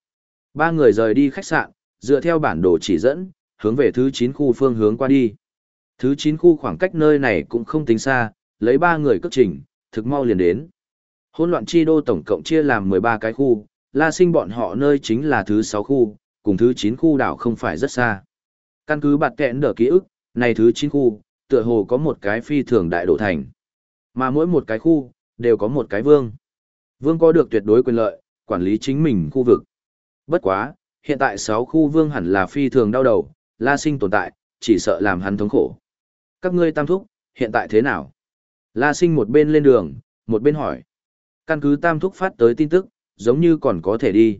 Ba người rời đi khách sạn, dựa theo bản đồ chỉ dẫn, hướng về thứ 9 khu phương hướng qua đi. Thứ 9 khu khoảng cách nơi này cũng không tính xa, lấy ba người cất trình, thực mau liền đến. Hỗn loạn chi đô tổng cộng chia làm 13 cái khu, La Sinh bọn họ nơi chính là thứ 6 khu, cùng thứ 9 khu đảo không phải rất xa. Căn cứ bạt kẹn đỡ ký ức, này thứ 9 khu, tựa hồ có một cái phi thường đại đổ thành. Mà mỗi một cái khu, đều có một cái vương. Vương có được tuyệt đối quyền lợi, quản lý chính mình khu vực. Bất quá, hiện tại 6 khu vương hẳn là phi thường đau đầu, La Sinh tồn tại, chỉ sợ làm hắn thống khổ. Các ngươi tam thúc, hiện tại thế nào? La Sinh một bên lên đường, một bên hỏi. Căn cứ tam thúc phát tới tin tức, giống như còn có thể đi.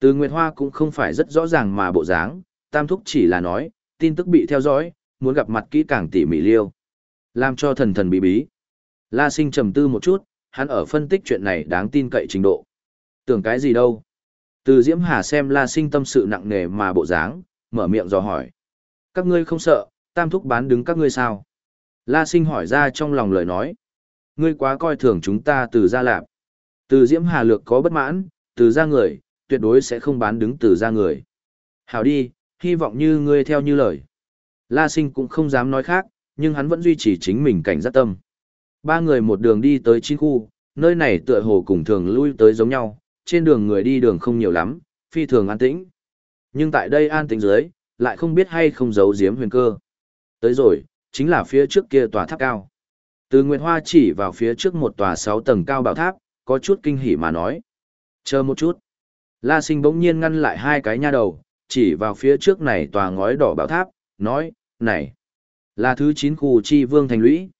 Từ Nguyệt Hoa cũng không phải rất rõ ràng mà bộ dáng, tam thúc chỉ là nói, tin tức bị theo dõi, muốn gặp mặt kỹ càng tỉ mỉ liêu. Làm cho thần thần bí bí. La sinh trầm tư một chút, hắn ở phân tích chuyện này đáng tin cậy trình độ. Tưởng cái gì đâu. Từ Diễm Hà xem La sinh tâm sự nặng nề mà bộ dáng, mở miệng dò hỏi. Các ngươi không sợ, tam thúc bán đứng các ngươi sao? La sinh hỏi ra trong lòng lời nói. Ngươi quá coi thường chúng ta từ gia lạp. Từ Diễm Hà Lược có bất mãn, từ Gia người, tuyệt đối sẽ không bán đứng từ Gia người. Hảo đi, hy vọng như ngươi theo như lời. La Sinh cũng không dám nói khác, nhưng hắn vẫn duy trì chính mình cảnh giác tâm. Ba người một đường đi tới chín khu, nơi này tựa hồ cùng thường lui tới giống nhau, trên đường người đi đường không nhiều lắm, phi thường an tĩnh. Nhưng tại đây an tĩnh dưới, lại không biết hay không giấu giếm huyền cơ. Tới rồi, chính là phía trước kia tòa tháp cao. Từ Nguyệt Hoa chỉ vào phía trước một tòa 6 tầng cao bảo tháp, có chút kinh hỉ mà nói. Chờ một chút. La sinh bỗng nhiên ngăn lại hai cái nha đầu, chỉ vào phía trước này tòa ngói đỏ bảo tháp, nói, này, là thứ 9 khu chi vương thành lũy.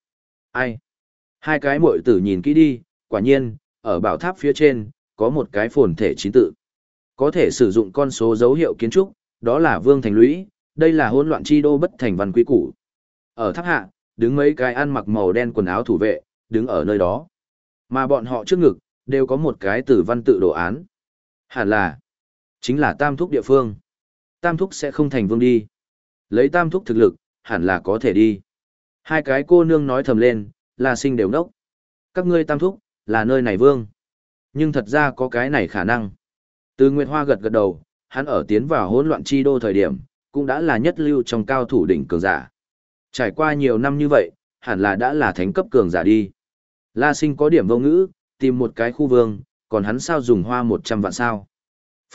Ai? Hai cái muội tử nhìn kỹ đi, quả nhiên, ở bảo tháp phía trên, có một cái phồn thể chín tự. Có thể sử dụng con số dấu hiệu kiến trúc, đó là vương thành lũy, đây là hỗn loạn chi đô bất thành văn quý củ. Ở tháp hạ, đứng mấy cái ăn mặc màu đen quần áo thủ vệ, đứng ở nơi đó. Mà bọn họ trước ngực, đều có một cái tử văn tự đồ án. Hẳn là, chính là tam thúc địa phương. Tam thúc sẽ không thành vương đi. Lấy tam thúc thực lực, hẳn là có thể đi. Hai cái cô nương nói thầm lên, là sinh đều nốc. Các ngươi tam thúc, là nơi này vương. Nhưng thật ra có cái này khả năng. Từ Nguyệt Hoa gật gật đầu, hắn ở tiến vào hỗn loạn chi đô thời điểm, cũng đã là nhất lưu trong cao thủ đỉnh cường giả. Trải qua nhiều năm như vậy, hẳn là đã là thánh cấp cường giả đi. La sinh có điểm vô ngữ, tìm một cái khu vương, còn hắn sao dùng hoa 100 vạn sao.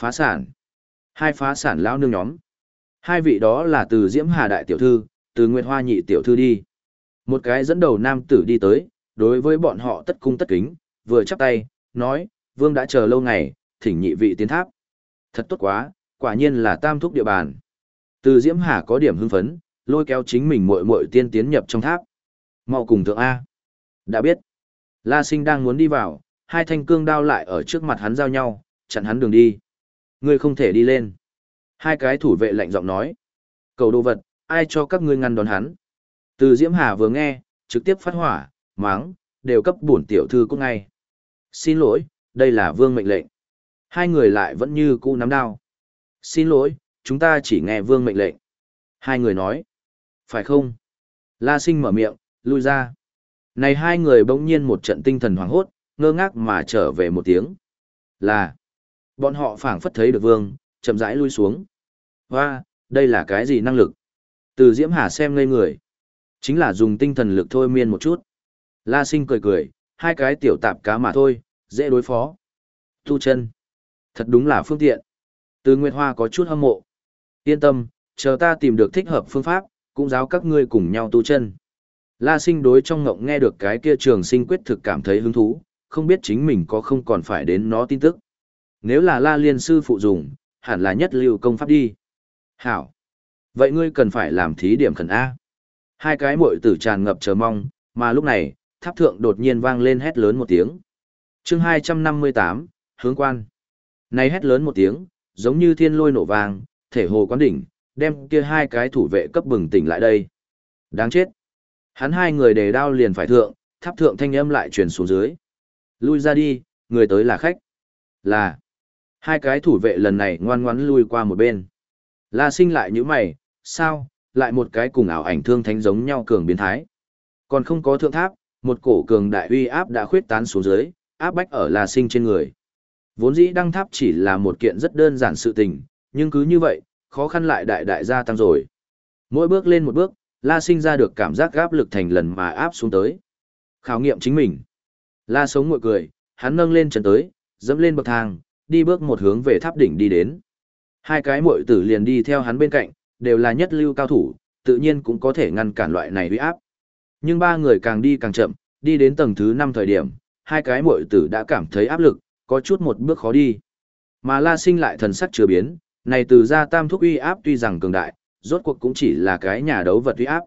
Phá sản. Hai phá sản lão nương nhóm. Hai vị đó là từ Diễm Hà Đại Tiểu Thư, từ Nguyệt Hoa Nhị Tiểu Thư đi. Một cái dẫn đầu nam tử đi tới, đối với bọn họ tất cung tất kính, vừa chắp tay, nói, vương đã chờ lâu ngày, thỉnh nhị vị tiến tháp. Thật tốt quá, quả nhiên là tam thúc địa bàn. Từ Diễm Hà có điểm hưng phấn, lôi kéo chính mình muội muội tiên tiến nhập trong tháp. Mau cùng thượng A. Đã biết. La sinh đang muốn đi vào, hai thanh cương đao lại ở trước mặt hắn giao nhau, chặn hắn đường đi. Ngươi không thể đi lên. Hai cái thủ vệ lạnh giọng nói. Cầu đồ vật, ai cho các ngươi ngăn đón hắn. Từ Diễm Hà vừa nghe, trực tiếp phát hỏa, máng, đều cấp bổn tiểu thư cũng ngay. Xin lỗi, đây là vương mệnh lệnh. Hai người lại vẫn như cũ nắm đao. Xin lỗi, chúng ta chỉ nghe vương mệnh lệnh. Hai người nói. Phải không? La sinh mở miệng, lui ra. Này hai người bỗng nhiên một trận tinh thần hoảng hốt, ngơ ngác mà trở về một tiếng. Là. Bọn họ phảng phất thấy được vương, chậm rãi lui xuống. Hoa, đây là cái gì năng lực? Từ Diễm Hà xem ngây người. Chính là dùng tinh thần lực thôi miên một chút. La sinh cười cười, hai cái tiểu tạp cá mà thôi, dễ đối phó. Tu chân. Thật đúng là phương tiện. Từ Nguyệt Hoa có chút hâm mộ. Yên tâm, chờ ta tìm được thích hợp phương pháp, cũng giáo các ngươi cùng nhau tu chân. La sinh đối trong ngộng nghe được cái kia trường sinh quyết thực cảm thấy hứng thú, không biết chính mình có không còn phải đến nó tin tức. Nếu là la liên sư phụ dùng, hẳn là nhất lưu công pháp đi. Hảo. Vậy ngươi cần phải làm thí điểm khẩn A. Hai cái mội tử tràn ngập chờ mong, mà lúc này, tháp thượng đột nhiên vang lên hét lớn một tiếng chương 258, hướng quan. nay hét lớn một tiếng, giống như thiên lôi nổ vàng thể hồ quán đỉnh, đem kia hai cái thủ vệ cấp bừng tỉnh lại đây. Đáng chết. Hắn hai người đề đao liền phải thượng, tháp thượng thanh âm lại truyền xuống dưới. Lui ra đi, người tới là khách. Là. Hai cái thủ vệ lần này ngoan ngoãn lui qua một bên. La sinh lại như mày, sao, lại một cái cùng ảo ảnh thương thánh giống nhau cường biến thái. Còn không có thượng tháp, một cổ cường đại uy áp đã khuyết tán xuống dưới, áp bách ở La sinh trên người. Vốn dĩ đăng tháp chỉ là một kiện rất đơn giản sự tình, nhưng cứ như vậy, khó khăn lại đại đại gia tăng rồi. Mỗi bước lên một bước, La sinh ra được cảm giác gáp lực thành lần mà áp xuống tới. Khảo nghiệm chính mình. La sống ngồi cười, hắn nâng lên chân tới, dẫm lên bậc thang, đi bước một hướng về tháp đỉnh đi đến. Hai cái muội tử liền đi theo hắn bên cạnh, đều là nhất lưu cao thủ, tự nhiên cũng có thể ngăn cản loại này uy áp. Nhưng ba người càng đi càng chậm, đi đến tầng thứ 5 thời điểm, hai cái muội tử đã cảm thấy áp lực, có chút một bước khó đi. Mà La Sinh lại thần sắc chưa biến, này từ ra tam thúc uy áp tuy rằng cường đại, rốt cuộc cũng chỉ là cái nhà đấu vật uy áp.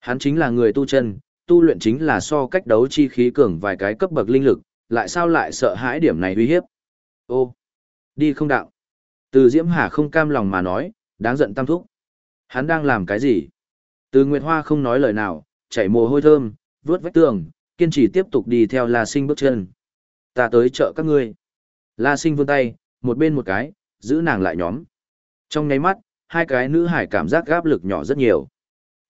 Hắn chính là người tu chân, tu luyện chính là so cách đấu chi khí cường vài cái cấp bậc linh lực, lại sao lại sợ hãi điểm này uy hiếp. Ô, đi không đạo. Từ Diễm Hà không cam lòng mà nói, đáng giận tam thúc. Hắn đang làm cái gì? Từ Nguyệt Hoa không nói lời nào, chảy mồ hôi thơm, vướt vách tường, kiên trì tiếp tục đi theo La Sinh bước chân. Ta tới chợ các ngươi. La Sinh vươn tay, một bên một cái, giữ nàng lại nhóm. Trong nháy mắt, hai cái nữ hải cảm giác áp lực nhỏ rất nhiều.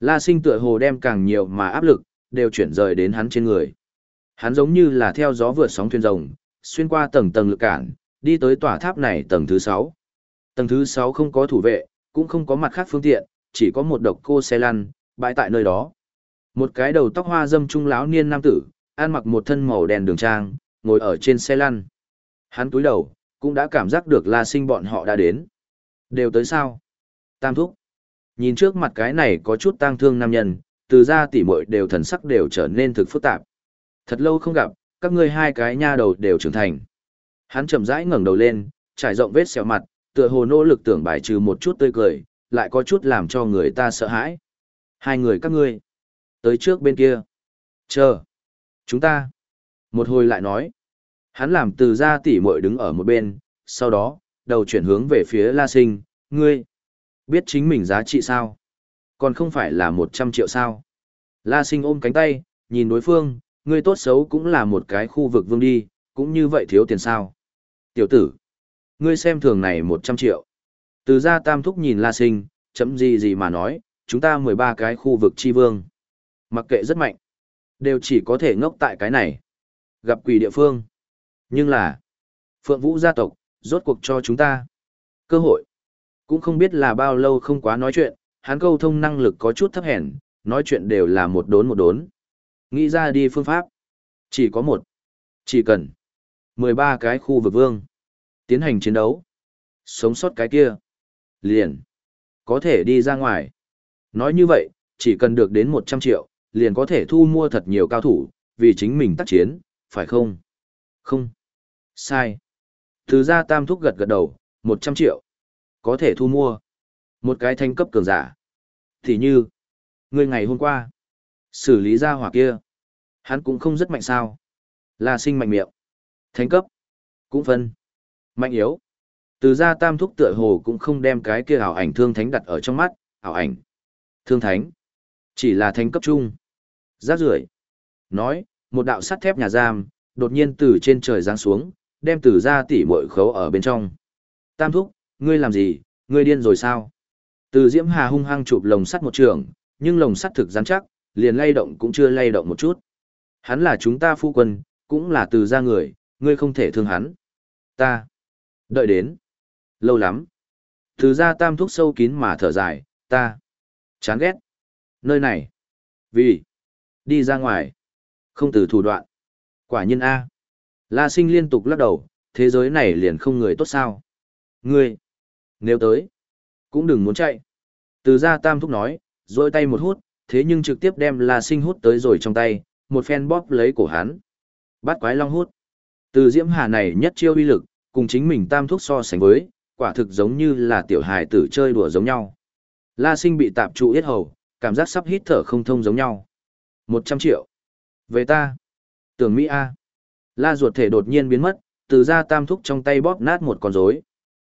La Sinh tựa hồ đem càng nhiều mà áp lực, đều chuyển rời đến hắn trên người. Hắn giống như là theo gió vượt sóng thuyền rồng, xuyên qua tầng tầng lực cản, đi tới tòa tháp này tầng thứ 6. Tầng thứ 6 không có thủ vệ, cũng không có mặt khác phương tiện, chỉ có một độc cô xe lăn, bãi tại nơi đó. Một cái đầu tóc hoa dâm trung lão niên nam tử, ăn mặc một thân màu đen đường trang, ngồi ở trên xe lăn. Hắn túi đầu, cũng đã cảm giác được La Sinh bọn họ đã đến. Đều tới sao? Tam thúc. Nhìn trước mặt cái này có chút tang thương nam nhân, từ ra tỉ muội đều thần sắc đều trở nên thực phức tạp. Thật lâu không gặp, các ngươi hai cái nha đầu đều trưởng thành. Hắn chậm rãi ngẩng đầu lên, trải rộng vết sẹo mặt, tựa hồ nỗ lực tưởng bài trừ một chút tươi cười, lại có chút làm cho người ta sợ hãi. Hai người các ngươi, tới trước bên kia. Chờ. Chúng ta. Một hồi lại nói. Hắn làm từ ra tỉ muội đứng ở một bên, sau đó, đầu chuyển hướng về phía La Sinh, ngươi. Biết chính mình giá trị sao? Còn không phải là một trăm triệu sao? La Sinh ôm cánh tay, nhìn đối phương, ngươi tốt xấu cũng là một cái khu vực vương đi, cũng như vậy thiếu tiền sao? Tiểu tử, ngươi xem thường này một trăm triệu. Từ ra tam thúc nhìn La Sinh, chấm gì gì mà nói, chúng ta mười ba cái khu vực chi vương. Mặc kệ rất mạnh, đều chỉ có thể ngốc tại cái này. Gặp quỷ địa phương. Nhưng là, Phượng Vũ gia tộc, rốt cuộc cho chúng ta. Cơ hội. Cũng không biết là bao lâu không quá nói chuyện, hắn câu thông năng lực có chút thấp hèn, nói chuyện đều là một đốn một đốn. Nghĩ ra đi phương pháp. Chỉ có một. Chỉ cần. 13 cái khu vực vương. Tiến hành chiến đấu. Sống sót cái kia. Liền. Có thể đi ra ngoài. Nói như vậy, chỉ cần được đến 100 triệu, liền có thể thu mua thật nhiều cao thủ, vì chính mình tác chiến, phải không? Không. Sai. Từ ra tam thúc gật gật đầu, 100 triệu. Có thể thu mua. Một cái thanh cấp cường giả. Thì như, người ngày hôm qua, xử lý ra hỏa kia. Hắn cũng không rất mạnh sao. Là sinh mạnh miệng. Thánh cấp. Cũng phân. Mạnh yếu. Từ ra tam thúc tựa hồ cũng không đem cái kia ảo ảnh thương thánh đặt ở trong mắt, ảo ảnh. Thương thánh. Chỉ là thành cấp trung. Rác rưởi Nói, một đạo sắt thép nhà giam, đột nhiên từ trên trời giáng xuống, đem từ ra tỉ mội khấu ở bên trong. Tam thúc, ngươi làm gì, ngươi điên rồi sao? Từ Diễm Hà hung hăng chụp lồng sắt một trường, nhưng lồng sắt thực rắn chắc, liền lay động cũng chưa lay động một chút. Hắn là chúng ta phu quân, cũng là từ gia người, ngươi không thể thương hắn. Ta. Đợi đến. Lâu lắm. Từ gia tam thúc sâu kín mà thở dài, ta. Chán ghét. Nơi này. Vì. Đi ra ngoài. Không từ thủ đoạn. Quả nhiên A. La sinh liên tục lắc đầu, thế giới này liền không người tốt sao. Ngươi. Nếu tới. Cũng đừng muốn chạy. Từ ra tam thúc nói, rồi tay một hút, thế nhưng trực tiếp đem La sinh hút tới rồi trong tay, một phen bóp lấy cổ hắn. Bắt quái long hút. Từ diễm hà này nhất chiêu uy lực, cùng chính mình tam Thúc so sánh với, quả thực giống như là tiểu hài tử chơi đùa giống nhau. La sinh bị tạp trụ yết hầu, cảm giác sắp hít thở không thông giống nhau. Một trăm triệu. Về ta. Tưởng Mỹ A. La ruột thể đột nhiên biến mất, từ ra tam thúc trong tay bóp nát một con rối.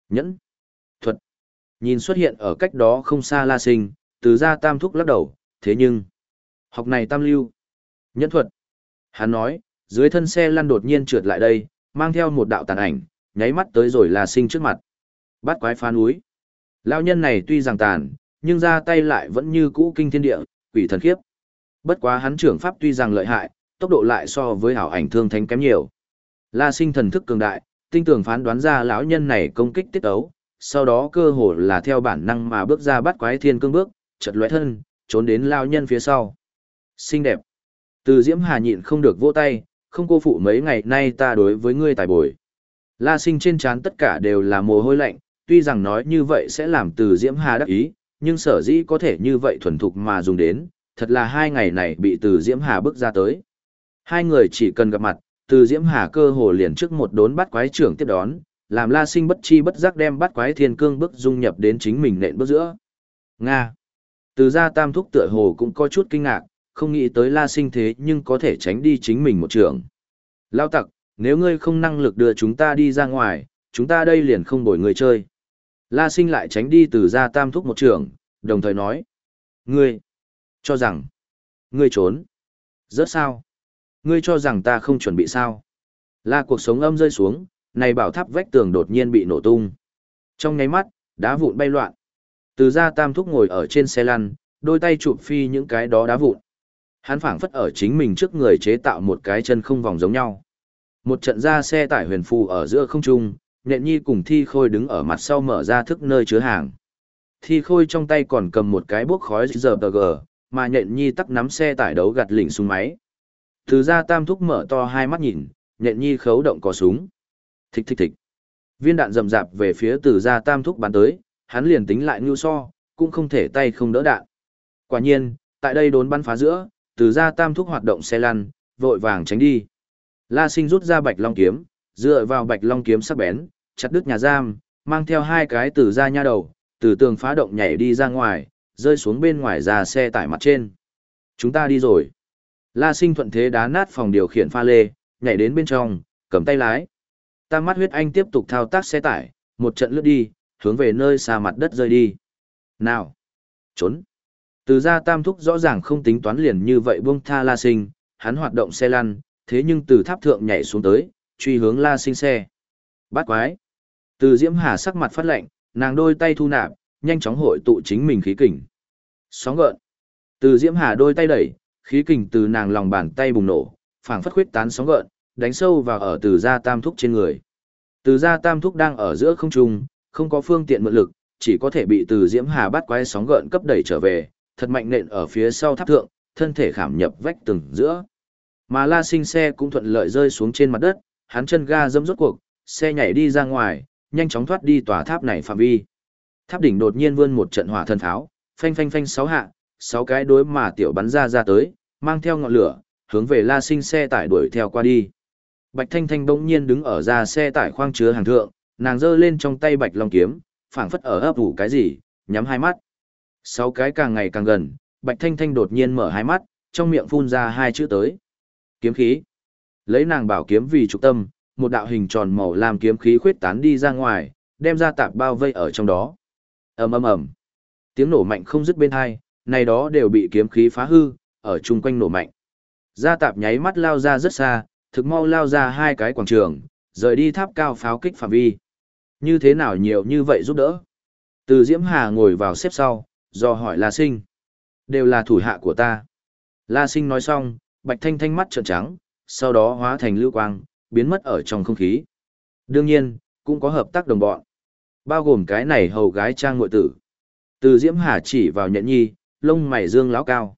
Nhẫn. Thuật. Nhìn xuất hiện ở cách đó không xa La sinh, từ ra tam thúc lắc đầu, thế nhưng. Học này tam lưu. Nhẫn thuật. Hắn nói, dưới thân xe lăn đột nhiên trượt lại đây, mang theo một đạo tàn ảnh, nháy mắt tới rồi là sinh trước mặt. Bắt quái phá núi. Lão nhân này tuy rằng tàn, nhưng ra tay lại vẫn như cũ kinh thiên địa, quỷ thần khiếp. Bất quá hắn trưởng pháp tuy rằng lợi hại, tốc độ lại so với hảo ảnh thương thánh kém nhiều. La sinh thần thức cường đại, tinh tường phán đoán ra lão nhân này công kích tiết ấu, sau đó cơ hồ là theo bản năng mà bước ra bắt quái thiên cương bước, chật lóe thân, trốn đến lão nhân phía sau. Xinh đẹp. Từ Diễm Hà nhịn không được vỗ tay, không cô phụ mấy ngày nay ta đối với ngươi tài bồi. La sinh trên trán tất cả đều là mồ hôi lạnh, tuy rằng nói như vậy sẽ làm từ Diễm Hà đắc ý, nhưng sở dĩ có thể như vậy thuần thục mà dùng đến, thật là hai ngày này bị từ Diễm Hà bước ra tới. Hai người chỉ cần gặp mặt, từ Diễm Hà cơ hồ liền trước một đốn bắt quái trưởng tiếp đón, làm La Sinh bất chi bất giác đem bắt quái thiên cương bước dung nhập đến chính mình nện bước giữa. Nga. Từ gia tam thúc tựa hồ cũng có chút kinh ngạc, không nghĩ tới la sinh thế nhưng có thể tránh đi chính mình một trường. Lao tặc, nếu ngươi không năng lực đưa chúng ta đi ra ngoài, chúng ta đây liền không bồi người chơi. La sinh lại tránh đi từ ra tam thúc một trường, đồng thời nói. Ngươi, cho rằng, ngươi trốn. Rớt sao? Ngươi cho rằng ta không chuẩn bị sao? La cuộc sống âm rơi xuống, này bảo tháp vách tường đột nhiên bị nổ tung. Trong nháy mắt, đá vụn bay loạn. Từ ra tam thúc ngồi ở trên xe lăn, đôi tay chụp phi những cái đó đá vụn. Hắn phảng phất ở chính mình trước người chế tạo một cái chân không vòng giống nhau. Một trận ra xe tải huyền phù ở giữa không trung, nhện nhi cùng thi khôi đứng ở mặt sau mở ra thức nơi chứa hàng. Thi khôi trong tay còn cầm một cái bốc khói giờ tờ gờ, mà nhện nhi tắt nắm xe tải đấu gạt lỉnh súng máy. Từ ra tam thúc mở to hai mắt nhìn, nhện nhi khấu động cò súng. Thịch thịch thịch. Viên đạn rầm rạp về phía từ gia tam thúc bắn tới, hắn liền tính lại ngưu so, cũng không thể tay không đỡ đạn. Quả nhiên, tại đây đốn bắn phá giữa, từ gia tam thúc hoạt động xe lăn, vội vàng tránh đi. La sinh rút ra bạch long kiếm, dựa vào bạch long kiếm sắc bén, chặt đứt nhà giam, mang theo hai cái từ gia nha đầu, từ tường phá động nhảy đi ra ngoài, rơi xuống bên ngoài ra xe tải mặt trên. Chúng ta đi rồi. La sinh thuận thế đá nát phòng điều khiển pha lê, nhảy đến bên trong, cầm tay lái. Tam mắt huyết anh tiếp tục thao tác xe tải, một trận lướt đi, hướng về nơi xa mặt đất rơi đi. Nào! Trốn! Từ ra tam thúc rõ ràng không tính toán liền như vậy buông tha la sinh, hắn hoạt động xe lăn, thế nhưng từ tháp thượng nhảy xuống tới, truy hướng la sinh xe. Bắt quái! Từ diễm hà sắc mặt phát lạnh, nàng đôi tay thu nạp, nhanh chóng hội tụ chính mình khí kình. Sóng gợn! Từ diễm hà đôi tay đẩy, khí kình từ nàng lòng bàn tay bùng nổ, phảng phất khuyết tán sóng gợn, đánh sâu vào ở từ gia tam thúc trên người. Từ gia tam thúc đang ở giữa không trung, không có phương tiện mượn lực, chỉ có thể bị từ diễm hà bắt quái sóng gợn cấp đẩy trở về, thật mạnh nện ở phía sau tháp thượng, thân thể khảm nhập vách tường giữa. Mà la sinh xe cũng thuận lợi rơi xuống trên mặt đất, hắn chân ga dâm rốt cuộc, xe nhảy đi ra ngoài, nhanh chóng thoát đi tòa tháp này phạm vi. Tháp đỉnh đột nhiên vươn một trận hỏa thần tháo, phanh phanh phanh sáu hạ, sáu cái đối mà tiểu bắn ra ra tới, mang theo ngọn lửa, hướng về la sinh xe tải đuổi theo qua đi. Bạch Thanh Thanh bỗng nhiên đứng ở ra xe tải khoang chứa hàng thượng, nàng giơ lên trong tay bạch long kiếm, phảng phất ở ấp ủ cái gì, nhắm hai mắt. Sáu cái càng ngày càng gần, Bạch Thanh Thanh đột nhiên mở hai mắt, trong miệng phun ra hai chữ tới. Kiếm khí. Lấy nàng bảo kiếm vì trục tâm, một đạo hình tròn màu làm kiếm khí khuyết tán đi ra ngoài, đem ra tạp bao vây ở trong đó. ầm ầm ầm, tiếng nổ mạnh không dứt bên hai, này đó đều bị kiếm khí phá hư, ở chung quanh nổ mạnh. Gia tạp nháy mắt lao ra rất xa, thực mau lao ra hai cái quảng trường, rời đi tháp cao pháo kích phạm vi. Như thế nào nhiều như vậy giúp đỡ? Từ Diễm Hà ngồi vào xếp sau, do hỏi La Sinh. Đều là thủ hạ của ta. La Sinh nói xong, Bạch Thanh Thanh mắt trợn trắng, sau đó hóa thành lưu quang, biến mất ở trong không khí. Đương nhiên, cũng có hợp tác đồng bọn. Bao gồm cái này hầu gái trang ngội tử. Từ Diễm Hà chỉ vào nhện nhi, lông mày dương lão cao.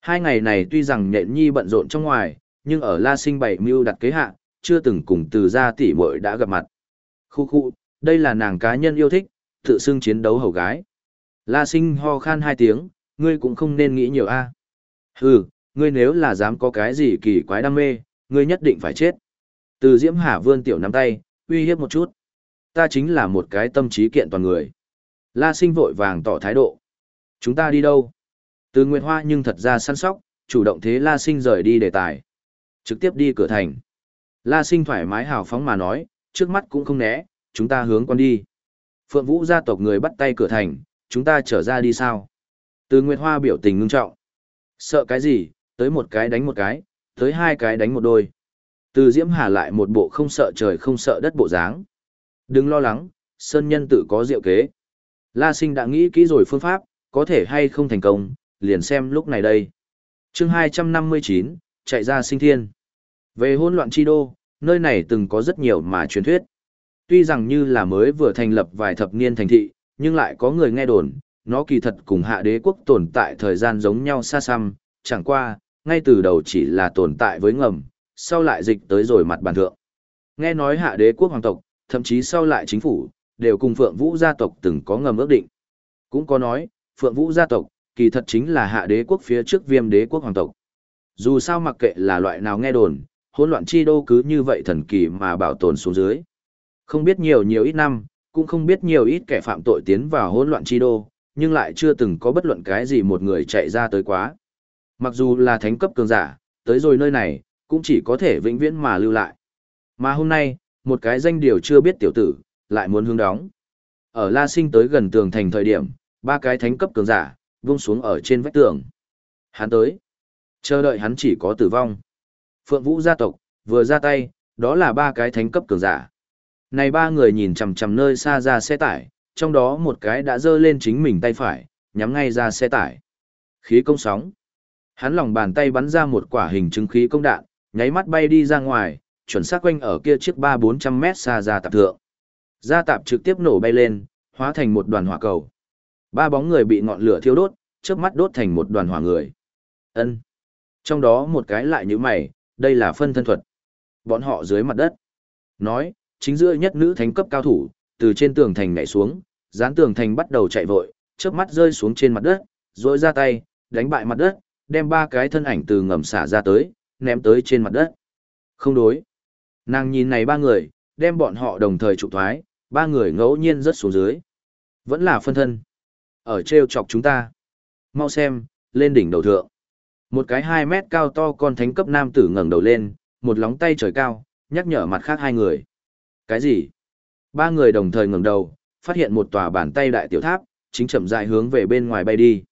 Hai ngày này tuy rằng nhện nhi bận rộn trong ngoài, nhưng ở La Sinh bảy mưu đặt kế hạ, chưa từng cùng từ gia tỷ muội đã gặp mặt. Khu khu, đây là nàng cá nhân yêu thích, tự xưng chiến đấu hầu gái. La Sinh ho khan hai tiếng, ngươi cũng không nên nghĩ nhiều a. Hừ, ngươi nếu là dám có cái gì kỳ quái đam mê, ngươi nhất định phải chết. Từ Diễm Hà vươn tiểu nắm tay, uy hiếp một chút. Ta chính là một cái tâm trí kiện toàn người. La Sinh vội vàng tỏ thái độ. Chúng ta đi đâu? Từ Nguyệt Hoa nhưng thật ra săn sóc, chủ động thế La Sinh rời đi đề tài. Trực tiếp đi cửa thành. La Sinh thoải mái hào phóng mà nói, trước mắt cũng không né, chúng ta hướng con đi. Phượng Vũ gia tộc người bắt tay cửa thành, chúng ta trở ra đi sao? Từ Nguyệt Hoa biểu tình ngưng trọng. Sợ cái gì, tới một cái đánh một cái, tới hai cái đánh một đôi. Từ Diễm Hà lại một bộ không sợ trời không sợ đất bộ dáng. Đừng lo lắng, Sơn Nhân tự có diệu kế. La Sinh đã nghĩ kỹ rồi phương pháp, có thể hay không thành công, liền xem lúc này đây. chương 259, chạy ra sinh thiên. Về hỗn loạn chi đô, nơi này từng có rất nhiều mà truyền thuyết. Tuy rằng như là mới vừa thành lập vài thập niên thành thị, nhưng lại có người nghe đồn, nó kỳ thật cùng hạ đế quốc tồn tại thời gian giống nhau xa xăm, chẳng qua, ngay từ đầu chỉ là tồn tại với ngầm, sau lại dịch tới rồi mặt bàn thượng. Nghe nói hạ đế quốc hoàng tộc, thậm chí sau lại chính phủ, đều cùng Phượng Vũ gia tộc từng có ngầm ước định. Cũng có nói, Phượng Vũ gia tộc, kỳ thật chính là hạ đế quốc phía trước viêm đế quốc hoàng tộc. Dù sao mặc kệ là loại nào nghe đồn, hỗn loạn chi đô cứ như vậy thần kỳ mà bảo tồn xuống dưới. Không biết nhiều nhiều ít năm, cũng không biết nhiều ít kẻ phạm tội tiến vào hỗn loạn chi đô, nhưng lại chưa từng có bất luận cái gì một người chạy ra tới quá. Mặc dù là thánh cấp cường giả, tới rồi nơi này, cũng chỉ có thể vĩnh viễn mà lưu lại. Mà hôm nay, một cái danh điều chưa biết tiểu tử, lại muốn hướng đóng. Ở La Sinh tới gần tường thành thời điểm, ba cái thánh cấp cường giả, vung xuống ở trên vách tường. Hắn tới. Chờ đợi hắn chỉ có tử vong. Phượng Vũ gia tộc, vừa ra tay, đó là ba cái thánh cấp cường giả. Này ba người nhìn chằm chằm nơi xa ra xe tải, trong đó một cái đã giơ lên chính mình tay phải, nhắm ngay ra xe tải. Khí công sóng. Hắn lòng bàn tay bắn ra một quả hình chứng khí công đạn, nháy mắt bay đi ra ngoài, chuẩn xác quanh ở kia chiếc ba bốn trăm mét xa ra tạp thượng. ra tạp trực tiếp nổ bay lên, hóa thành một đoàn hỏa cầu. Ba bóng người bị ngọn lửa thiêu đốt, chớp mắt đốt thành một đoàn hỏa người. Ân. Trong đó một cái lại như mày, đây là phân thân thuật. Bọn họ dưới mặt đất. Nói, chính giữa nhất nữ thánh cấp cao thủ, từ trên tường thành nhảy xuống, dán tường thành bắt đầu chạy vội, chớp mắt rơi xuống trên mặt đất, rồi ra tay, đánh bại mặt đất, đem ba cái thân ảnh từ ngầm xả ra tới, ném tới trên mặt đất. Không đối. Nàng nhìn này ba người, đem bọn họ đồng thời trụ thoái, ba người ngẫu nhiên rớt xuống dưới. Vẫn là phân thân. Ở treo chọc chúng ta. Mau xem, lên đỉnh đầu thượng. Một cái 2 mét cao to con thánh cấp nam tử ngẩng đầu lên, một lóng tay trời cao, nhắc nhở mặt khác hai người. Cái gì? Ba người đồng thời ngẩng đầu, phát hiện một tòa bàn tay đại tiểu tháp, chính chậm rãi hướng về bên ngoài bay đi.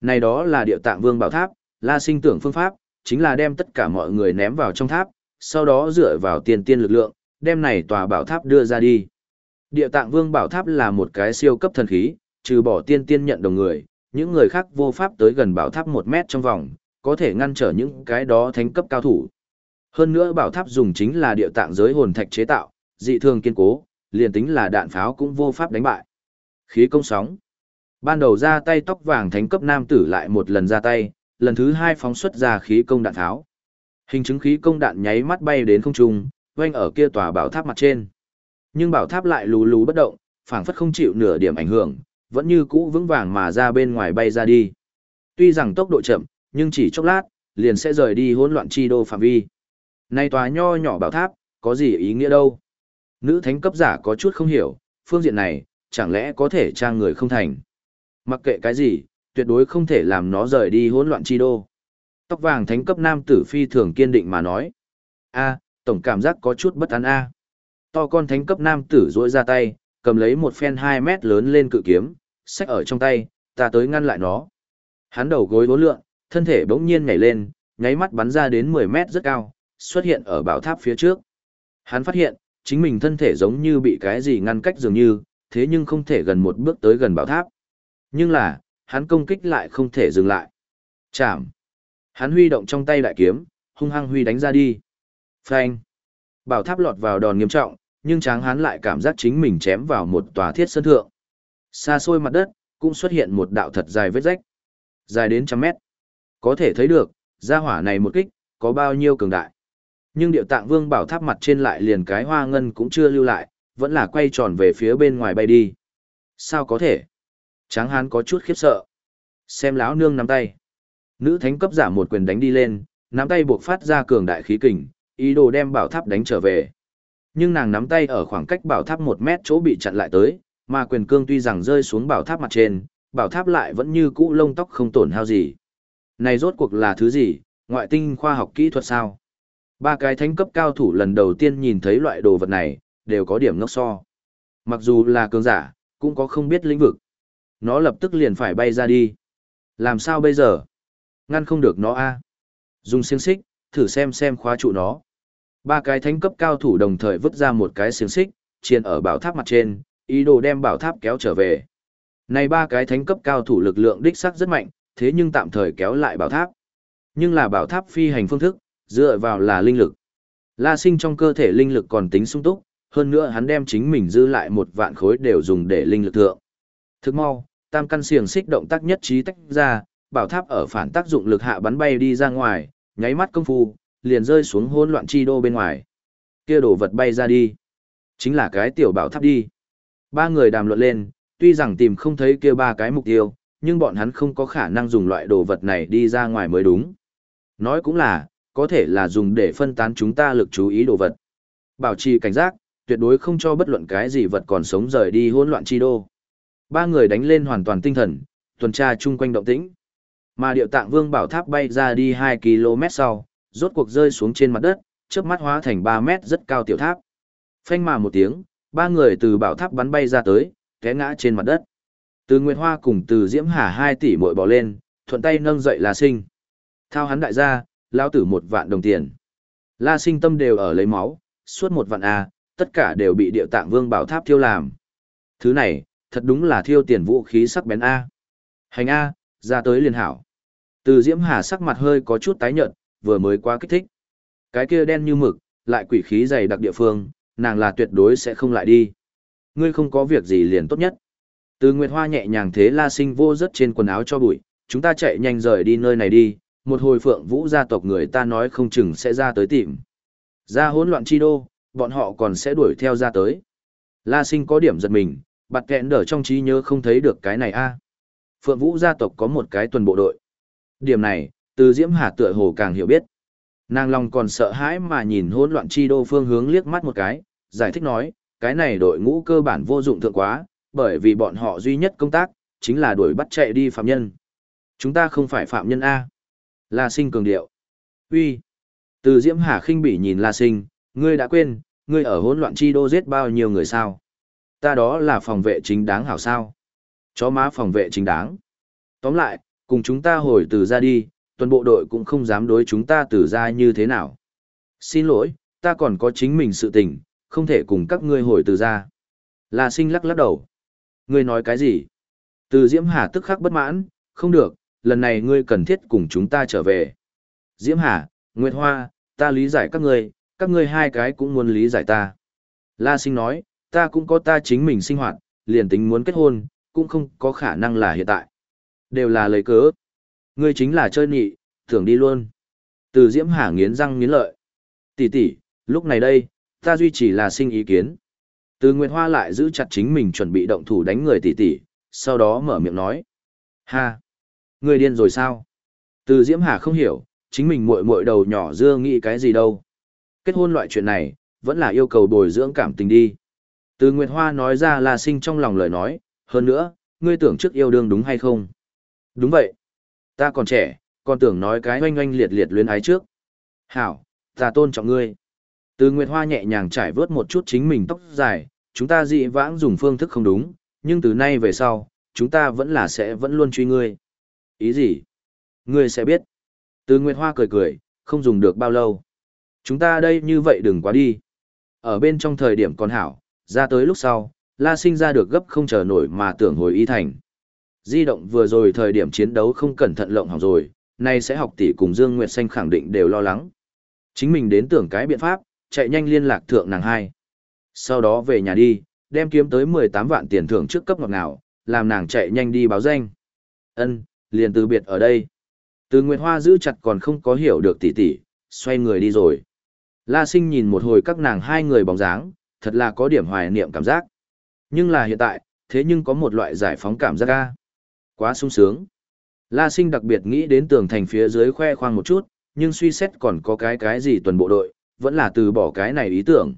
Này đó là địa tạng vương bảo tháp, la sinh tưởng phương pháp, chính là đem tất cả mọi người ném vào trong tháp, sau đó dựa vào tiền tiên lực lượng, đem này tòa bảo tháp đưa ra đi. Địa tạng vương bảo tháp là một cái siêu cấp thần khí, trừ bỏ tiên tiên nhận đồng người, những người khác vô pháp tới gần bảo tháp một mét trong vòng, có thể ngăn trở những cái đó thánh cấp cao thủ. Hơn nữa bảo tháp dùng chính là địa tạng giới hồn thạch chế tạo, dị thường kiên cố, liền tính là đạn pháo cũng vô pháp đánh bại. Khí công sóng. Ban đầu ra tay tóc vàng thánh cấp nam tử lại một lần ra tay, lần thứ hai phóng xuất ra khí công đạn tháo. Hình chứng khí công đạn nháy mắt bay đến không trung, quanh ở kia tòa bảo tháp mặt trên. Nhưng bảo tháp lại lù lù bất động, phảng phất không chịu nửa điểm ảnh hưởng, vẫn như cũ vững vàng mà ra bên ngoài bay ra đi. Tuy rằng tốc độ chậm, nhưng chỉ chốc lát, liền sẽ rời đi hỗn loạn chi đô phạm vi. nay tòa nho nhỏ bảo tháp, có gì ý nghĩa đâu? Nữ thánh cấp giả có chút không hiểu, phương diện này, chẳng lẽ có thể trang người không thành. Mặc kệ cái gì, tuyệt đối không thể làm nó rời đi hỗn loạn chi đô. Tóc vàng thánh cấp nam tử phi thường kiên định mà nói. a tổng cảm giác có chút bất an a To con thánh cấp nam tử rỗi ra tay, cầm lấy một phen 2 mét lớn lên cự kiếm, xách ở trong tay, ta tới ngăn lại nó. Hắn đầu gối vốn lượn, thân thể bỗng nhiên nhảy lên, nháy mắt bắn ra đến 10 mét rất cao, xuất hiện ở bảo tháp phía trước. Hắn phát hiện, chính mình thân thể giống như bị cái gì ngăn cách dường như, thế nhưng không thể gần một bước tới gần bảo tháp. Nhưng là, hắn công kích lại không thể dừng lại. Chạm. Hắn huy động trong tay đại kiếm, hung hăng huy đánh ra đi. Phanh. Bảo tháp lọt vào đòn nghiêm trọng, nhưng tráng hắn lại cảm giác chính mình chém vào một tòa thiết sơn thượng. Xa xôi mặt đất, cũng xuất hiện một đạo thật dài vết rách. Dài đến trăm mét. Có thể thấy được, gia hỏa này một kích, có bao nhiêu cường đại. Nhưng điệu tạng vương bảo tháp mặt trên lại liền cái hoa ngân cũng chưa lưu lại, vẫn là quay tròn về phía bên ngoài bay đi. Sao có thể? Tráng hán có chút khiếp sợ. Xem lão nương nắm tay. Nữ thánh cấp giả một quyền đánh đi lên, nắm tay buộc phát ra cường đại khí kình, ý đồ đem bảo tháp đánh trở về. Nhưng nàng nắm tay ở khoảng cách bảo tháp một mét chỗ bị chặn lại tới, mà quyền cương tuy rằng rơi xuống bảo tháp mặt trên, bảo tháp lại vẫn như cũ lông tóc không tổn hao gì. Này rốt cuộc là thứ gì, ngoại tinh khoa học kỹ thuật sao? Ba cái thánh cấp cao thủ lần đầu tiên nhìn thấy loại đồ vật này, đều có điểm ngốc so. Mặc dù là cường giả, cũng có không biết lĩnh vực. Nó lập tức liền phải bay ra đi. Làm sao bây giờ? Ngăn không được nó a Dùng xiềng xích, thử xem xem khóa trụ nó. Ba cái thánh cấp cao thủ đồng thời vứt ra một cái xiềng xích, chiên ở bảo tháp mặt trên, ý đồ đem bảo tháp kéo trở về. Này ba cái thánh cấp cao thủ lực lượng đích sắc rất mạnh, thế nhưng tạm thời kéo lại bảo tháp. Nhưng là bảo tháp phi hành phương thức, dựa vào là linh lực. La sinh trong cơ thể linh lực còn tính sung túc, hơn nữa hắn đem chính mình giữ lại một vạn khối đều dùng để linh lực thượng. Thức mau, tam căn xiềng xích động tác nhất trí tách ra, bảo tháp ở phản tác dụng lực hạ bắn bay đi ra ngoài, nháy mắt công phu, liền rơi xuống hỗn loạn chi đô bên ngoài. Kia đồ vật bay ra đi. Chính là cái tiểu bảo tháp đi. Ba người đàm luận lên, tuy rằng tìm không thấy kia ba cái mục tiêu, nhưng bọn hắn không có khả năng dùng loại đồ vật này đi ra ngoài mới đúng. Nói cũng là, có thể là dùng để phân tán chúng ta lực chú ý đồ vật. Bảo trì cảnh giác, tuyệt đối không cho bất luận cái gì vật còn sống rời đi hỗn loạn chi đô. Ba người đánh lên hoàn toàn tinh thần, tuần tra chung quanh động tĩnh. Mà điệu tạng vương bảo tháp bay ra đi 2 km sau, rốt cuộc rơi xuống trên mặt đất, chớp mắt hóa thành 3 mét rất cao tiểu tháp. Phanh mà một tiếng, ba người từ bảo tháp bắn bay ra tới, té ngã trên mặt đất. Từ Nguyệt Hoa cùng từ Diễm Hà 2 tỷ muội bỏ lên, thuận tay nâng dậy La Sinh. Thao hắn đại gia, lao tử một vạn đồng tiền. La Sinh tâm đều ở lấy máu, suốt một vạn A, tất cả đều bị điệu tạng vương bảo tháp thiêu làm. Thứ này, thật đúng là thiêu tiền vũ khí sắc bén A. Hành A, ra tới liền hảo. Từ Diễm Hà sắc mặt hơi có chút tái nhợt, vừa mới quá kích thích. Cái kia đen như mực, lại quỷ khí dày đặc địa phương, nàng là tuyệt đối sẽ không lại đi. Ngươi không có việc gì liền tốt nhất. Từ Nguyệt Hoa nhẹ nhàng thế La Sinh vô rất trên quần áo cho bụi, chúng ta chạy nhanh rời đi nơi này đi, một hồi phượng vũ gia tộc người ta nói không chừng sẽ ra tới tìm. Ra hỗn loạn chi đô, bọn họ còn sẽ đuổi theo ra tới. La sinh có điểm giật mình, bạt kẹn đở trong trí nhớ không thấy được cái này a. Phượng Vũ gia tộc có một cái tuần bộ đội. Điểm này, từ Diễm Hà tựa hồ càng hiểu biết. Nàng lòng còn sợ hãi mà nhìn hỗn loạn chi đô phương hướng liếc mắt một cái, giải thích nói, cái này đội ngũ cơ bản vô dụng thượng quá, bởi vì bọn họ duy nhất công tác, chính là đuổi bắt chạy đi phạm nhân. Chúng ta không phải phạm nhân A. La sinh cường điệu. uy Từ Diễm Hà khinh bỉ nhìn La sinh, ngươi đã quên, ngươi ở hỗn loạn chi đô giết bao nhiêu người sao? Ta đó là phòng vệ chính đáng hảo sao? Chó má phòng vệ chính đáng. Tóm lại, cùng chúng ta hồi từ ra đi, tuần bộ đội cũng không dám đối chúng ta từ ra như thế nào. Xin lỗi, ta còn có chính mình sự tình, không thể cùng các ngươi hồi từ ra. La sinh lắc lắc đầu. Ngươi nói cái gì? Từ Diễm Hà tức khắc bất mãn, không được, lần này ngươi cần thiết cùng chúng ta trở về. Diễm Hà, Nguyệt Hoa, ta lý giải các ngươi, các ngươi hai cái cũng muốn lý giải ta. La sinh nói, ta cũng có ta chính mình sinh hoạt, liền tính muốn kết hôn, cũng không có khả năng là hiện tại. Đều là lời cớ. Ngươi chính là chơi nhị, thưởng đi luôn. Từ Diễm Hà nghiến răng nghiến lợi. Tỷ tỷ, lúc này đây, ta duy trì là sinh ý kiến. Từ Nguyệt Hoa lại giữ chặt chính mình chuẩn bị động thủ đánh người tỷ tỷ, sau đó mở miệng nói. Ha! Người điên rồi sao? Từ Diễm Hà không hiểu, chính mình muội muội đầu nhỏ dưa nghĩ cái gì đâu. Kết hôn loại chuyện này, vẫn là yêu cầu bồi dưỡng cảm tình đi. Từ Nguyệt Hoa nói ra là sinh trong lòng lời nói, hơn nữa, ngươi tưởng trước yêu đương đúng hay không? Đúng vậy. Ta còn trẻ, còn tưởng nói cái oanh oanh liệt liệt luyến ái trước. Hảo, ta tôn trọng ngươi. Từ Nguyệt Hoa nhẹ nhàng trải vớt một chút chính mình tóc dài, chúng ta dị vãng dùng phương thức không đúng, nhưng từ nay về sau, chúng ta vẫn là sẽ vẫn luôn truy ngươi. Ý gì? Ngươi sẽ biết. Từ Nguyệt Hoa cười cười, không dùng được bao lâu. Chúng ta đây như vậy đừng quá đi. Ở bên trong thời điểm còn hảo, ra tới lúc sau, La sinh ra được gấp không chờ nổi mà tưởng hồi ý thành. Di động vừa rồi thời điểm chiến đấu không cẩn thận lộng hỏng rồi, nay sẽ học tỷ cùng Dương Nguyệt Xanh khẳng định đều lo lắng. Chính mình đến tưởng cái biện pháp, chạy nhanh liên lạc thượng nàng hai. Sau đó về nhà đi, đem kiếm tới 18 vạn tiền thưởng trước cấp ngọt ngào, làm nàng chạy nhanh đi báo danh. Ân, liền từ biệt ở đây. Từ Nguyệt Hoa giữ chặt còn không có hiểu được tỷ tỷ, xoay người đi rồi. La Sinh nhìn một hồi các nàng hai người bóng dáng, thật là có điểm hoài niệm cảm giác. Nhưng là hiện tại, thế nhưng có một loại giải phóng cảm giác ga. Quá sung sướng. La Sinh đặc biệt nghĩ đến tường thành phía dưới khoe khoang một chút, nhưng suy xét còn có cái cái gì tuần bộ đội, vẫn là từ bỏ cái này ý tưởng.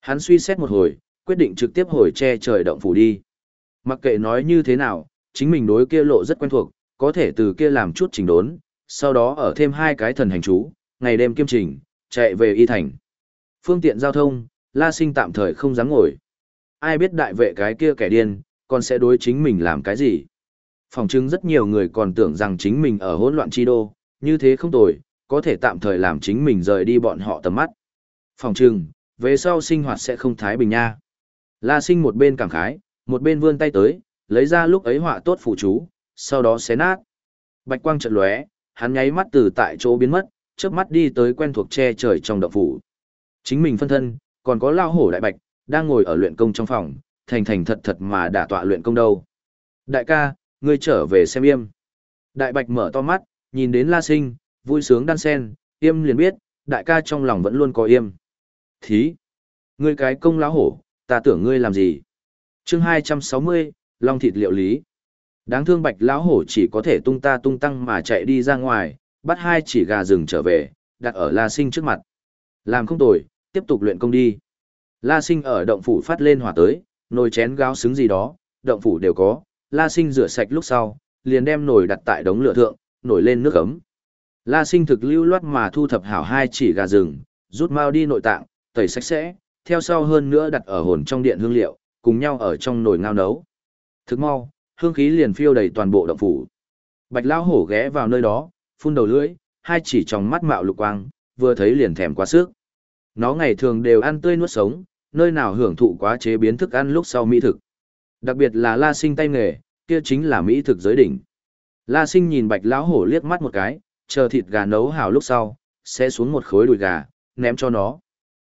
Hắn suy xét một hồi, quyết định trực tiếp hồi che trời động phủ đi. Mặc kệ nói như thế nào, chính mình đối kia lộ rất quen thuộc, có thể từ kia làm chút trình đốn, sau đó ở thêm hai cái thần hành chú, ngày đêm kiêm trình, chạy về y thành. Phương tiện giao thông, La Sinh tạm thời không dám ngồi. Ai biết đại vệ cái kia kẻ điên, còn sẽ đối chính mình làm cái gì? Phòng chứng rất nhiều người còn tưởng rằng chính mình ở hỗn loạn chi đô, như thế không tồi, có thể tạm thời làm chính mình rời đi bọn họ tầm mắt. Phòng trừng, về sau sinh hoạt sẽ không thái bình nha. La sinh một bên cảm khái, một bên vươn tay tới, lấy ra lúc ấy họa tốt phụ chú, sau đó xé nát. Bạch quang trận lóe, hắn nháy mắt từ tại chỗ biến mất, chớp mắt đi tới quen thuộc che trời trong động phủ. Chính mình phân thân, còn có lao hổ đại bạch, đang ngồi ở luyện công trong phòng, thành thành thật thật mà đả tọa luyện công đâu. Đại ca, ngươi trở về xem yêm. Đại bạch mở to mắt, nhìn đến la sinh, vui sướng đan sen, yêm liền biết, đại ca trong lòng vẫn luôn có yêm. Thí! Ngươi cái công lão hổ, ta tưởng ngươi làm gì? chương 260, Long thịt liệu lý. Đáng thương bạch lão hổ chỉ có thể tung ta tung tăng mà chạy đi ra ngoài, bắt hai chỉ gà rừng trở về, đặt ở La Sinh trước mặt. Làm không tồi, tiếp tục luyện công đi. La Sinh ở động phủ phát lên hỏa tới, nồi chén gáo xứng gì đó, động phủ đều có. La Sinh rửa sạch lúc sau, liền đem nồi đặt tại đống lửa thượng, nổi lên nước ấm. La Sinh thực lưu loát mà thu thập hảo hai chỉ gà rừng, rút mau đi nội tạng, tẩy sạch sẽ, theo sau hơn nữa đặt ở hồn trong điện hương liệu, cùng nhau ở trong nồi ngao nấu. Thức mau, hương khí liền phiêu đầy toàn bộ động phủ. Bạch lão hổ ghé vào nơi đó, phun đầu lưỡi, hai chỉ trong mắt mạo lục quang, vừa thấy liền thèm quá sức. Nó ngày thường đều ăn tươi nuốt sống, nơi nào hưởng thụ quá chế biến thức ăn lúc sau mỹ thực. Đặc biệt là La Sinh tay nghề, kia chính là mỹ thực giới đỉnh. La Sinh nhìn Bạch lão hổ liếc mắt một cái, chờ thịt gà nấu hảo lúc sau, sẽ xuống một khối đùi gà, ném cho nó.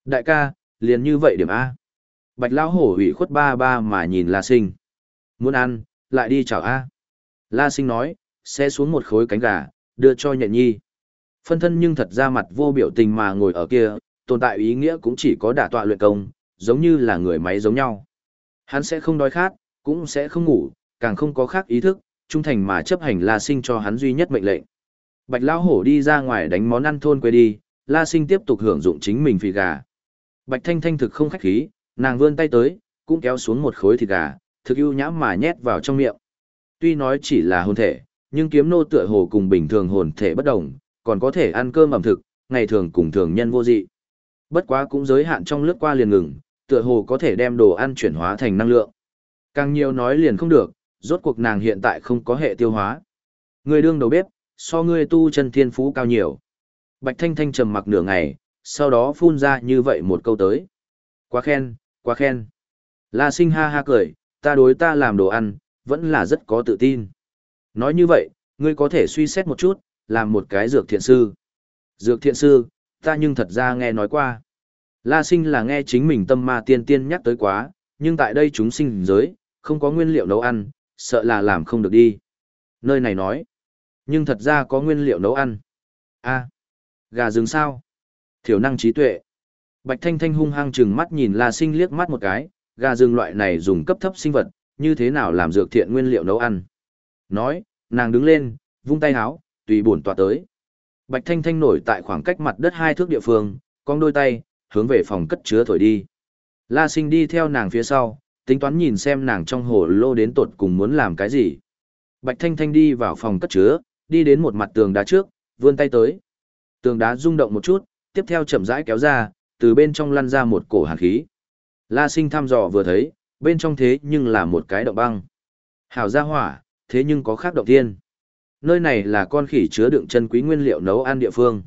Đại ca, liền như vậy điểm A. Bạch lão hổ ủy khuất ba ba mà nhìn La Sinh. Muốn ăn, lại đi chào A. La Sinh nói, sẽ xuống một khối cánh gà, đưa cho nhện nhi. Phân thân nhưng thật ra mặt vô biểu tình mà ngồi ở kia, tồn tại ý nghĩa cũng chỉ có đả tọa luyện công, giống như là người máy giống nhau. Hắn sẽ không đói khát, cũng sẽ không ngủ, càng không có khác ý thức, trung thành mà chấp hành La Sinh cho hắn duy nhất mệnh lệnh. Bạch Lão Hổ đi ra ngoài đánh món ăn thôn quê đi, La Sinh tiếp tục hưởng dụng chính mình phì gà. Bạch Thanh Thanh thực không khách khí, nàng vươn tay tới, cũng kéo xuống một khối thịt gà, thực ưu nhãm mà nhét vào trong miệng. Tuy nói chỉ là hồn thể, nhưng kiếm nô tựa hồ cùng bình thường hồn thể bất đồng, còn có thể ăn cơm ẩm thực, ngày thường cùng thường nhân vô dị. Bất quá cũng giới hạn trong lướt qua liền ngừng, tựa hồ có thể đem đồ ăn chuyển hóa thành năng lượng. Càng nhiều nói liền không được, rốt cuộc nàng hiện tại không có hệ tiêu hóa. Người đương đầu bếp, so ngươi tu chân thiên phú cao nhiều. Bạch Thanh Thanh trầm mặc nửa ngày, sau đó phun ra như vậy một câu tới. Quá khen, quá khen. La sinh ha ha cười, ta đối ta làm đồ ăn, vẫn là rất có tự tin. Nói như vậy, ngươi có thể suy xét một chút, làm một cái dược thiện sư. Dược thiện sư, ta nhưng thật ra nghe nói qua. La sinh là nghe chính mình tâm ma tiên tiên nhắc tới quá, nhưng tại đây chúng sinh giới, không có nguyên liệu nấu ăn, sợ là làm không được đi. Nơi này nói, nhưng thật ra có nguyên liệu nấu ăn. a gà rừng sao? Thiểu năng trí tuệ. Bạch Thanh Thanh hung hăng chừng mắt nhìn La Sinh liếc mắt một cái, gà rừng loại này dùng cấp thấp sinh vật, như thế nào làm dược thiện nguyên liệu nấu ăn. Nói, nàng đứng lên, vung tay háo, tùy bổn tọa tới. Bạch Thanh Thanh nổi tại khoảng cách mặt đất hai thước địa phương, cong đôi tay, hướng về phòng cất chứa thổi đi. La Sinh đi theo nàng phía sau, tính toán nhìn xem nàng trong hồ lô đến tột cùng muốn làm cái gì. Bạch Thanh Thanh đi vào phòng cất chứa, đi đến một mặt tường đá trước, vươn tay tới. Tường đá rung động một chút, tiếp theo chậm rãi kéo ra, từ bên trong lăn ra một cổ hàn khí. La Sinh thăm dò vừa thấy, bên trong thế nhưng là một cái động băng. Hào ra hỏa, thế nhưng có khác động thiên. Nơi này là con khỉ chứa đựng chân quý nguyên liệu nấu ăn địa phương.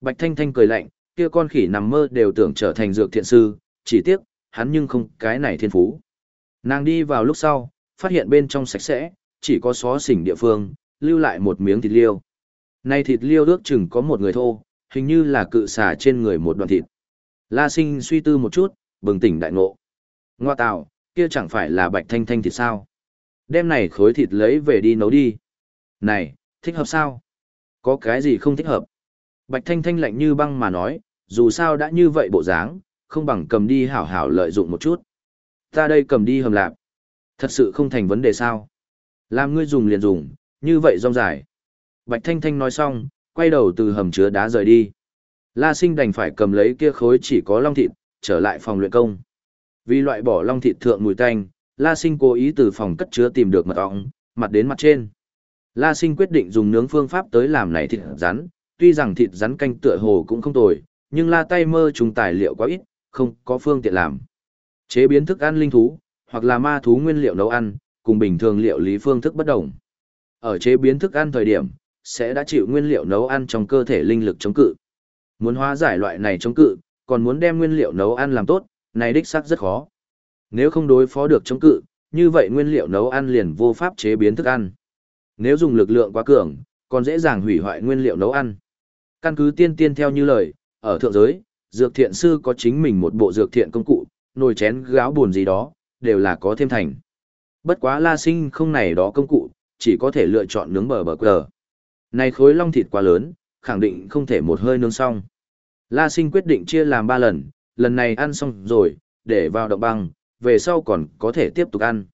Bạch Thanh Thanh cười lạnh, kia con khỉ nằm mơ đều tưởng trở thành dược thiện sư, chỉ tiếc, hắn nhưng không cái này thiên phú. Nàng đi vào lúc sau, phát hiện bên trong sạch sẽ, chỉ có xó xỉnh địa phương, lưu lại một miếng thịt liêu. Này thịt liêu ước chừng có một người thô, hình như là cự xả trên người một đoạn thịt. La sinh suy tư một chút, bừng tỉnh đại ngộ. Ngoa tạo, kia chẳng phải là bạch thanh thanh thịt sao? Đem này khối thịt lấy về đi nấu đi. Này, thích hợp sao? Có cái gì không thích hợp? Bạch thanh thanh lạnh như băng mà nói, dù sao đã như vậy bộ dáng, không bằng cầm đi hảo hảo lợi dụng một chút. Ta đây cầm đi hầm lạp. Thật sự không thành vấn đề sao. Làm ngươi dùng liền dùng, như vậy rong dài. Bạch Thanh Thanh nói xong, quay đầu từ hầm chứa đá rời đi. La sinh đành phải cầm lấy kia khối chỉ có long thịt, trở lại phòng luyện công. Vì loại bỏ long thịt thượng mùi tanh, La sinh cố ý từ phòng cất chứa tìm được mật ong, mặt đến mặt trên. La sinh quyết định dùng nướng phương pháp tới làm này thịt rắn, tuy rằng thịt rắn canh tựa hồ cũng không tồi, nhưng la tay mơ trùng tài liệu quá ít, không có phương tiện làm. Chế biến thức ăn linh thú, hoặc là ma thú nguyên liệu nấu ăn, cùng bình thường liệu lý phương thức bất đồng. Ở chế biến thức ăn thời điểm, sẽ đã chịu nguyên liệu nấu ăn trong cơ thể linh lực chống cự. Muốn hóa giải loại này chống cự, còn muốn đem nguyên liệu nấu ăn làm tốt, này đích xác rất khó. Nếu không đối phó được chống cự, như vậy nguyên liệu nấu ăn liền vô pháp chế biến thức ăn. Nếu dùng lực lượng quá cường, còn dễ dàng hủy hoại nguyên liệu nấu ăn. Căn cứ tiên tiên theo như lời, ở thượng giới, dược thiện sư có chính mình một bộ dược thiện công cụ, nồi chén gáo buồn gì đó, đều là có thêm thành. Bất quá la sinh không này đó công cụ, chỉ có thể lựa chọn nướng bờ bờ cờ. Này khối long thịt quá lớn, khẳng định không thể một hơi nướng xong. La sinh quyết định chia làm ba lần, lần này ăn xong rồi, để vào động băng, về sau còn có thể tiếp tục ăn.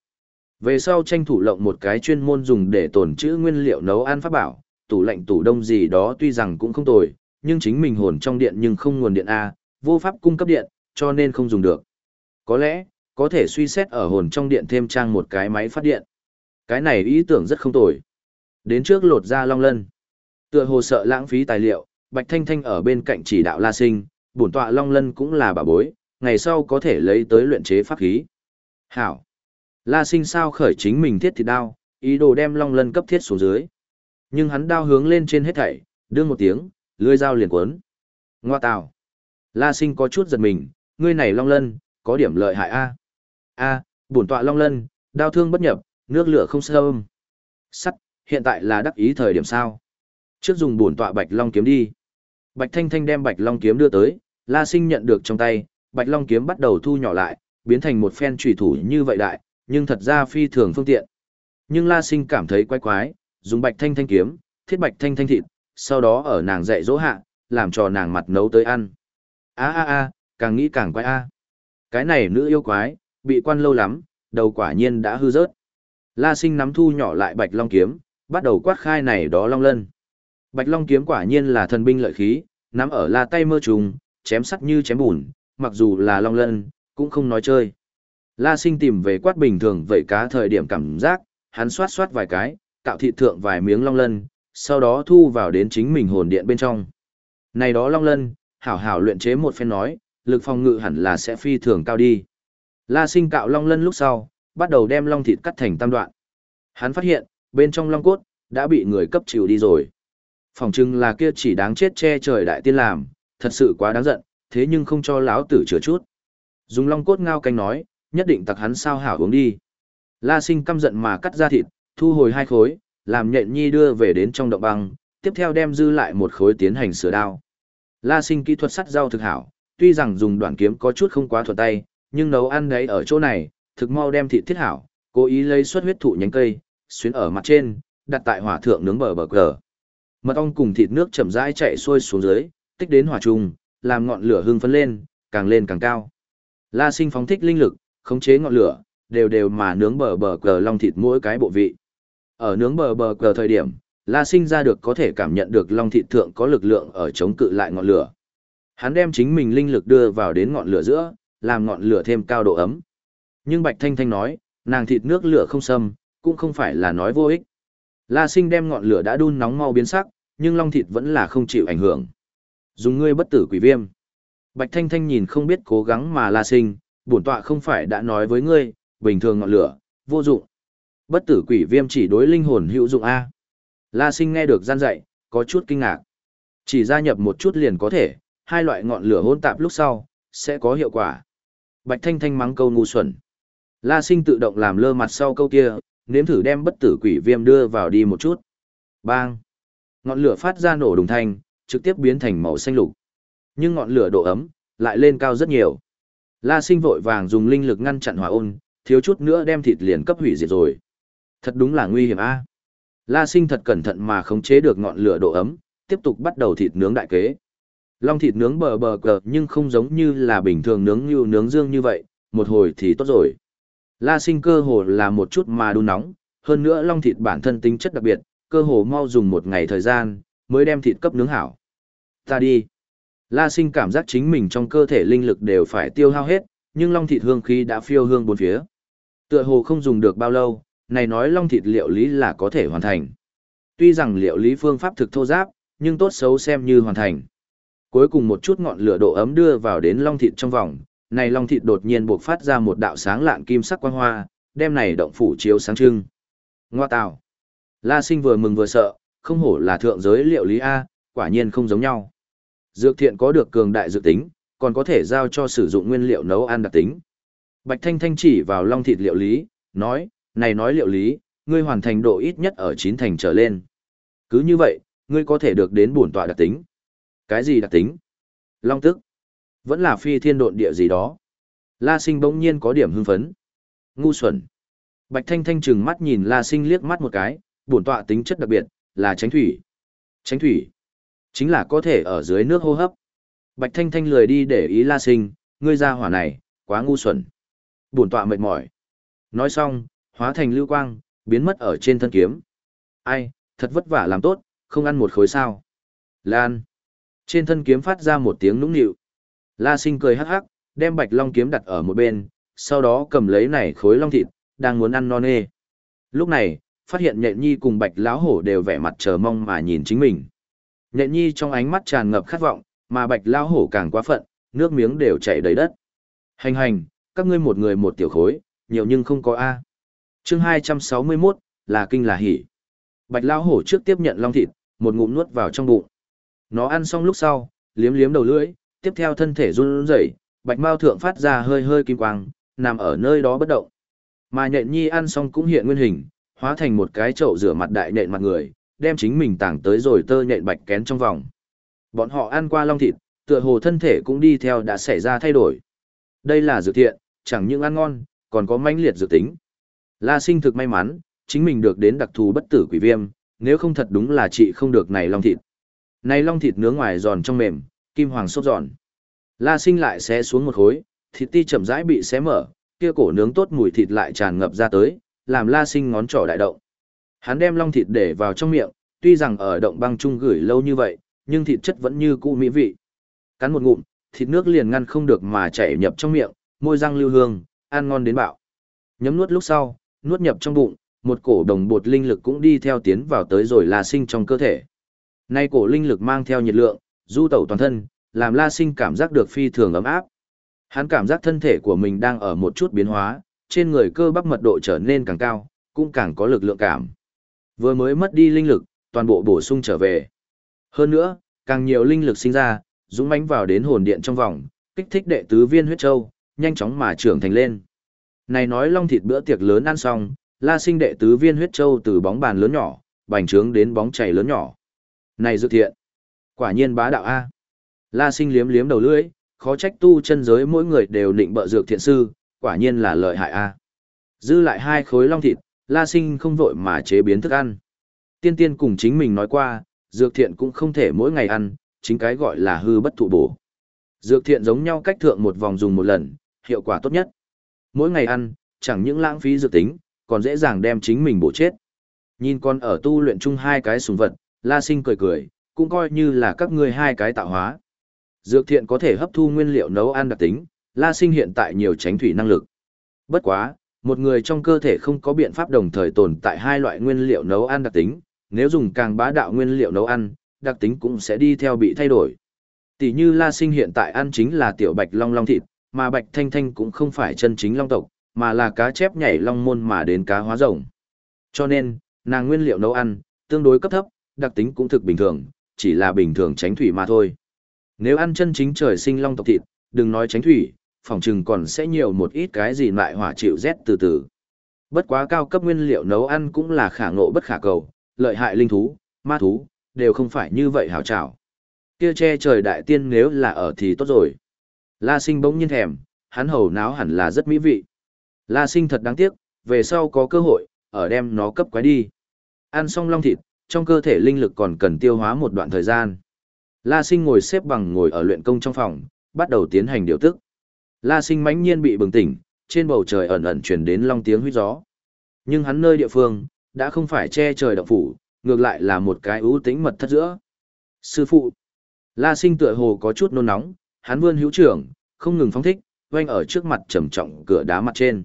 Về sau tranh thủ lộng một cái chuyên môn dùng để tồn trữ nguyên liệu nấu ăn pháp bảo, tủ lạnh tủ đông gì đó tuy rằng cũng không tồi, nhưng chính mình hồn trong điện nhưng không nguồn điện A, vô pháp cung cấp điện, cho nên không dùng được. Có lẽ, có thể suy xét ở hồn trong điện thêm trang một cái máy phát điện. Cái này ý tưởng rất không tồi. Đến trước lột ra long lân. Tựa hồ sợ lãng phí tài liệu, Bạch Thanh Thanh ở bên cạnh chỉ đạo La Sinh, bổn tọa long lân cũng là bà bối, ngày sau có thể lấy tới luyện chế pháp khí. Hảo. La Sinh sao khởi chính mình thiết thịt đao, ý đồ đem long lân cấp thiết xuống dưới. Nhưng hắn đao hướng lên trên hết thảy, đương một tiếng, lưỡi dao liền cuốn. Ngoa tào. La Sinh có chút giật mình, ngươi này long lân, có điểm lợi hại a. A, bổn tọa long lân, đao thương bất nhập, nước lửa không sơm. Sắt, hiện tại là đắc ý thời điểm sao? Trước dùng bổn tọa bạch long kiếm đi. Bạch Thanh Thanh đem bạch long kiếm đưa tới, La Sinh nhận được trong tay, bạch long kiếm bắt đầu thu nhỏ lại, biến thành một phen chủy thủ như vậy đại, nhưng thật ra phi thường phương tiện. Nhưng La Sinh cảm thấy quái quái, dùng bạch thanh thanh kiếm, thiết bạch thanh thanh thịt, sau đó ở nàng dạy dỗ hạ, làm cho nàng mặt nấu tới ăn. A a a, càng nghĩ càng quái a. Cái này nữ yêu quái, bị quan lâu lắm, đầu quả nhiên đã hư rớt. La sinh nắm thu nhỏ lại bạch long kiếm, bắt đầu quát khai này đó long lân. Bạch long kiếm quả nhiên là thần binh lợi khí, nắm ở la tay mơ trùng, chém sắt như chém bùn, mặc dù là long lân, cũng không nói chơi. La sinh tìm về quát bình thường vậy cá thời điểm cảm giác, hắn xoát xoát vài cái, cạo thịt thượng vài miếng long lân, sau đó thu vào đến chính mình hồn điện bên trong. Này đó long lân, hảo hảo luyện chế một phen nói, lực phòng ngự hẳn là sẽ phi thường cao đi. La sinh cạo long lân lúc sau, bắt đầu đem long thịt cắt thành tam đoạn. Hắn phát hiện, bên trong long cốt, đã bị người cấp chịu đi rồi. Phòng chừng là kia chỉ đáng chết che trời đại tiên làm, thật sự quá đáng giận, thế nhưng không cho lão tử chữa chút. Dùng long cốt ngao canh nói, nhất định tặc hắn sao hảo uống đi. La sinh căm giận mà cắt ra thịt, thu hồi hai khối, làm nhện nhi đưa về đến trong động băng, tiếp theo đem dư lại một khối tiến hành sửa đao. La sinh kỹ thuật sắt rau thực hảo, tuy rằng dùng đoạn kiếm có chút không quá thuận tay, nhưng nấu ăn đấy ở chỗ này, thực mau đem thịt thiết hảo, cố ý lấy xuất huyết thụ nhánh cây, xuyến ở mặt trên, đặt tại hỏa thượng nướng bờ bờ cờ. Mật ong cùng thịt nước chậm rãi chạy xuôi xuống dưới, tích đến hỏa trùng làm ngọn lửa hưng phấn lên, càng lên càng cao. La Sinh phóng thích linh lực, khống chế ngọn lửa, đều đều mà nướng bờ bờ cờ long thịt mỗi cái bộ vị. Ở nướng bờ bờ cờ thời điểm, La Sinh ra được có thể cảm nhận được long thịt thượng có lực lượng ở chống cự lại ngọn lửa. Hắn đem chính mình linh lực đưa vào đến ngọn lửa giữa, làm ngọn lửa thêm cao độ ấm. Nhưng Bạch Thanh Thanh nói, nàng thịt nước lửa không xâm, cũng không phải là nói vô ích. La Sinh đem ngọn lửa đã đun nóng mau biến sắc, nhưng long thịt vẫn là không chịu ảnh hưởng. Dùng ngươi bất tử quỷ viêm. Bạch Thanh Thanh nhìn không biết cố gắng mà La Sinh, bổn tọa không phải đã nói với ngươi, bình thường ngọn lửa, vô dụng. Bất tử quỷ viêm chỉ đối linh hồn hữu dụng A. La Sinh nghe được gian dạy, có chút kinh ngạc. Chỉ gia nhập một chút liền có thể, hai loại ngọn lửa hỗn tạp lúc sau, sẽ có hiệu quả. Bạch Thanh Thanh mắng câu ngu xuẩn. La Sinh tự động làm lơ mặt sau câu kia, nếm thử đem bất tử quỷ viêm đưa vào đi một chút. Bang! Ngọn lửa phát ra nổ đùng thanh, trực tiếp biến thành màu xanh lục. Nhưng ngọn lửa độ ấm lại lên cao rất nhiều. La Sinh vội vàng dùng linh lực ngăn chặn hỏa ôn, thiếu chút nữa đem thịt liền cấp hủy diệt rồi. Thật đúng là nguy hiểm a. La Sinh thật cẩn thận mà khống chế được ngọn lửa độ ấm, tiếp tục bắt đầu thịt nướng đại kế. Long thịt nướng bờ bờ cờ nhưng không giống như là bình thường nướng như nướng dương như vậy, một hồi thì tốt rồi. La sinh cơ hồ là một chút mà đun nóng, hơn nữa long thịt bản thân tính chất đặc biệt, cơ hồ mau dùng một ngày thời gian, mới đem thịt cấp nướng hảo. Ta đi. La sinh cảm giác chính mình trong cơ thể linh lực đều phải tiêu hao hết, nhưng long thịt hương khí đã phiêu hương bốn phía. Tựa hồ không dùng được bao lâu, này nói long thịt liệu lý là có thể hoàn thành. Tuy rằng liệu lý phương pháp thực thô giáp, nhưng tốt xấu xem như hoàn thành. Cuối cùng một chút ngọn lửa độ ấm đưa vào đến long thịt trong vòng, này long thịt đột nhiên buộc phát ra một đạo sáng lạn kim sắc quang hoa, đem này động phủ chiếu sáng trưng. Ngoa tào. La sinh vừa mừng vừa sợ, không hổ là thượng giới liệu lý A, quả nhiên không giống nhau. Dược thiện có được cường đại dược tính, còn có thể giao cho sử dụng nguyên liệu nấu ăn đặc tính. Bạch Thanh Thanh chỉ vào long thịt liệu lý, nói, này nói liệu lý, ngươi hoàn thành độ ít nhất ở chín thành trở lên. Cứ như vậy, ngươi có thể được đến bổn tọa đặc tính. Cái gì đặc tính? Long tức. Vẫn là phi thiên độn địa gì đó. La sinh bỗng nhiên có điểm hưng phấn. Ngu xuẩn. Bạch Thanh Thanh chừng mắt nhìn La sinh liếc mắt một cái, bổn tọa tính chất đặc biệt, là tránh thủy. Tránh thủy. Chính là có thể ở dưới nước hô hấp. Bạch Thanh Thanh lười đi để ý La sinh, ngươi ra hỏa này, quá ngu xuẩn. Bổn tọa mệt mỏi. Nói xong, hóa thành lưu quang, biến mất ở trên thân kiếm. Ai, thật vất vả làm tốt, không ăn một khối sao. Lan. Trên thân kiếm phát ra một tiếng nũng nịu. La sinh cười hắc hắc, đem bạch long kiếm đặt ở một bên, sau đó cầm lấy này khối long thịt, đang muốn ăn non nê. Lúc này, phát hiện nhện nhi cùng bạch lão hổ đều vẻ mặt chờ mong mà nhìn chính mình. Nhện nhi trong ánh mắt tràn ngập khát vọng, mà bạch lão hổ càng quá phận, nước miếng đều chảy đầy đất. Hành hành, các ngươi một người một tiểu khối, nhiều nhưng không có A. chương 261, là kinh là hỉ. Bạch lão hổ trước tiếp nhận long thịt, một ngụm nuốt vào trong bụng. Nó ăn xong lúc sau, liếm liếm đầu lưỡi, tiếp theo thân thể run rẩy, bạch mao thượng phát ra hơi hơi kim quang, nằm ở nơi đó bất động. Mà nhện nhi ăn xong cũng hiện nguyên hình, hóa thành một cái chậu rửa mặt đại nhện mặt người, đem chính mình tảng tới rồi tơ nhện bạch kén trong vòng. Bọn họ ăn qua long thịt, tựa hồ thân thể cũng đi theo đã xảy ra thay đổi. Đây là dược thiện, chẳng những ăn ngon, còn có mãnh liệt dược tính. La sinh thực may mắn, chính mình được đến đặc thù bất tử quỷ viêm, nếu không thật đúng là chị không được này long thịt. Này long thịt nướng ngoài giòn trong mềm, kim hoàng sốt giòn. La sinh lại xé xuống một khối, thịt ti chậm rãi bị xé mở, kia cổ nướng tốt mùi thịt lại tràn ngập ra tới, làm la sinh ngón trỏ đại động. Hắn đem long thịt để vào trong miệng, tuy rằng ở động băng chung gửi lâu như vậy, nhưng thịt chất vẫn như cũ mỹ vị. Cắn một ngụm, thịt nước liền ngăn không được mà chảy nhập trong miệng, môi răng lưu hương, ăn ngon đến bạo. Nhấm nuốt lúc sau, nuốt nhập trong bụng, một cổ đồng bột linh lực cũng đi theo tiến vào tới rồi La Sinh trong cơ thể. Nay cổ linh lực mang theo nhiệt lượng, du tẩu toàn thân, làm La Sinh cảm giác được phi thường ấm áp. Hắn cảm giác thân thể của mình đang ở một chút biến hóa, trên người cơ bắp mật độ trở nên càng cao, cũng càng có lực lượng cảm. Vừa mới mất đi linh lực, toàn bộ bổ sung trở về. Hơn nữa, càng nhiều linh lực sinh ra, dũng mãnh vào đến hồn điện trong vòng, kích thích đệ tứ viên huyết châu, nhanh chóng mà trưởng thành lên. Này nói long thịt bữa tiệc lớn ăn xong, La Sinh đệ tứ viên huyết châu từ bóng bàn lớn nhỏ, bành trướng đến bóng chảy lớn nhỏ. Này dự thiện, quả nhiên bá đạo a. La Sinh liếm liếm đầu lưỡi, khó trách tu chân giới mỗi người đều định bợ dược thiện sư, quả nhiên là lợi hại a. Dư lại hai khối long thịt, La Sinh không vội mà chế biến thức ăn. Tiên tiên cùng chính mình nói qua, dược thiện cũng không thể mỗi ngày ăn, chính cái gọi là hư bất thụ bổ. Dược thiện giống nhau cách thượng một vòng dùng một lần, hiệu quả tốt nhất. Mỗi ngày ăn, chẳng những lãng phí dược tính, còn dễ dàng đem chính mình bổ chết. Nhìn con ở tu luyện chung hai cái sùng vật, La Sinh cười cười, cũng coi như là các ngươi hai cái tạo hóa. Dược thiện có thể hấp thu nguyên liệu nấu ăn đặc tính, La Sinh hiện tại nhiều tránh thủy năng lực. Bất quá, một người trong cơ thể không có biện pháp đồng thời tồn tại hai loại nguyên liệu nấu ăn đặc tính, nếu dùng càng bá đạo nguyên liệu nấu ăn, đặc tính cũng sẽ đi theo bị thay đổi. Tỷ như La Sinh hiện tại ăn chính là tiểu bạch long long thịt, mà bạch thanh thanh cũng không phải chân chính long tộc, mà là cá chép nhảy long môn mà đến cá hóa rồng. Cho nên, nàng nguyên liệu nấu ăn, tương đối cấp thấp, đặc tính cũng thực bình thường, chỉ là bình thường tránh thủy mà thôi. Nếu ăn chân chính trời sinh long tộc thịt, đừng nói tránh thủy, phòng chừng còn sẽ nhiều một ít cái gì lại hỏa chịu rét từ từ. Bất quá cao cấp nguyên liệu nấu ăn cũng là khả ngộ bất khả cầu, lợi hại linh thú, ma thú, đều không phải như vậy hảo trảo. Kia che trời đại tiên nếu là ở thì tốt rồi. La sinh bỗng nhiên thèm, hắn hầu náo hẳn là rất mỹ vị. La sinh thật đáng tiếc, về sau có cơ hội, ở đem nó cấp quái đi. Ăn xong long thịt, trong cơ thể linh lực còn cần tiêu hóa một đoạn thời gian. La sinh ngồi xếp bằng ngồi ở luyện công trong phòng, bắt đầu tiến hành điều tức. La sinh mãnh nhiên bị bừng tỉnh, trên bầu trời ẩn ẩn truyền đến long tiếng huy gió. Nhưng hắn nơi địa phương, đã không phải che trời động phủ, ngược lại là một cái ưu tĩnh mật thất giữa. Sư phụ, La sinh tựa hồ có chút nôn nóng, hắn vươn hữu trưởng, không ngừng phóng thích, oanh ở trước mặt trầm trọng cửa đá mặt trên.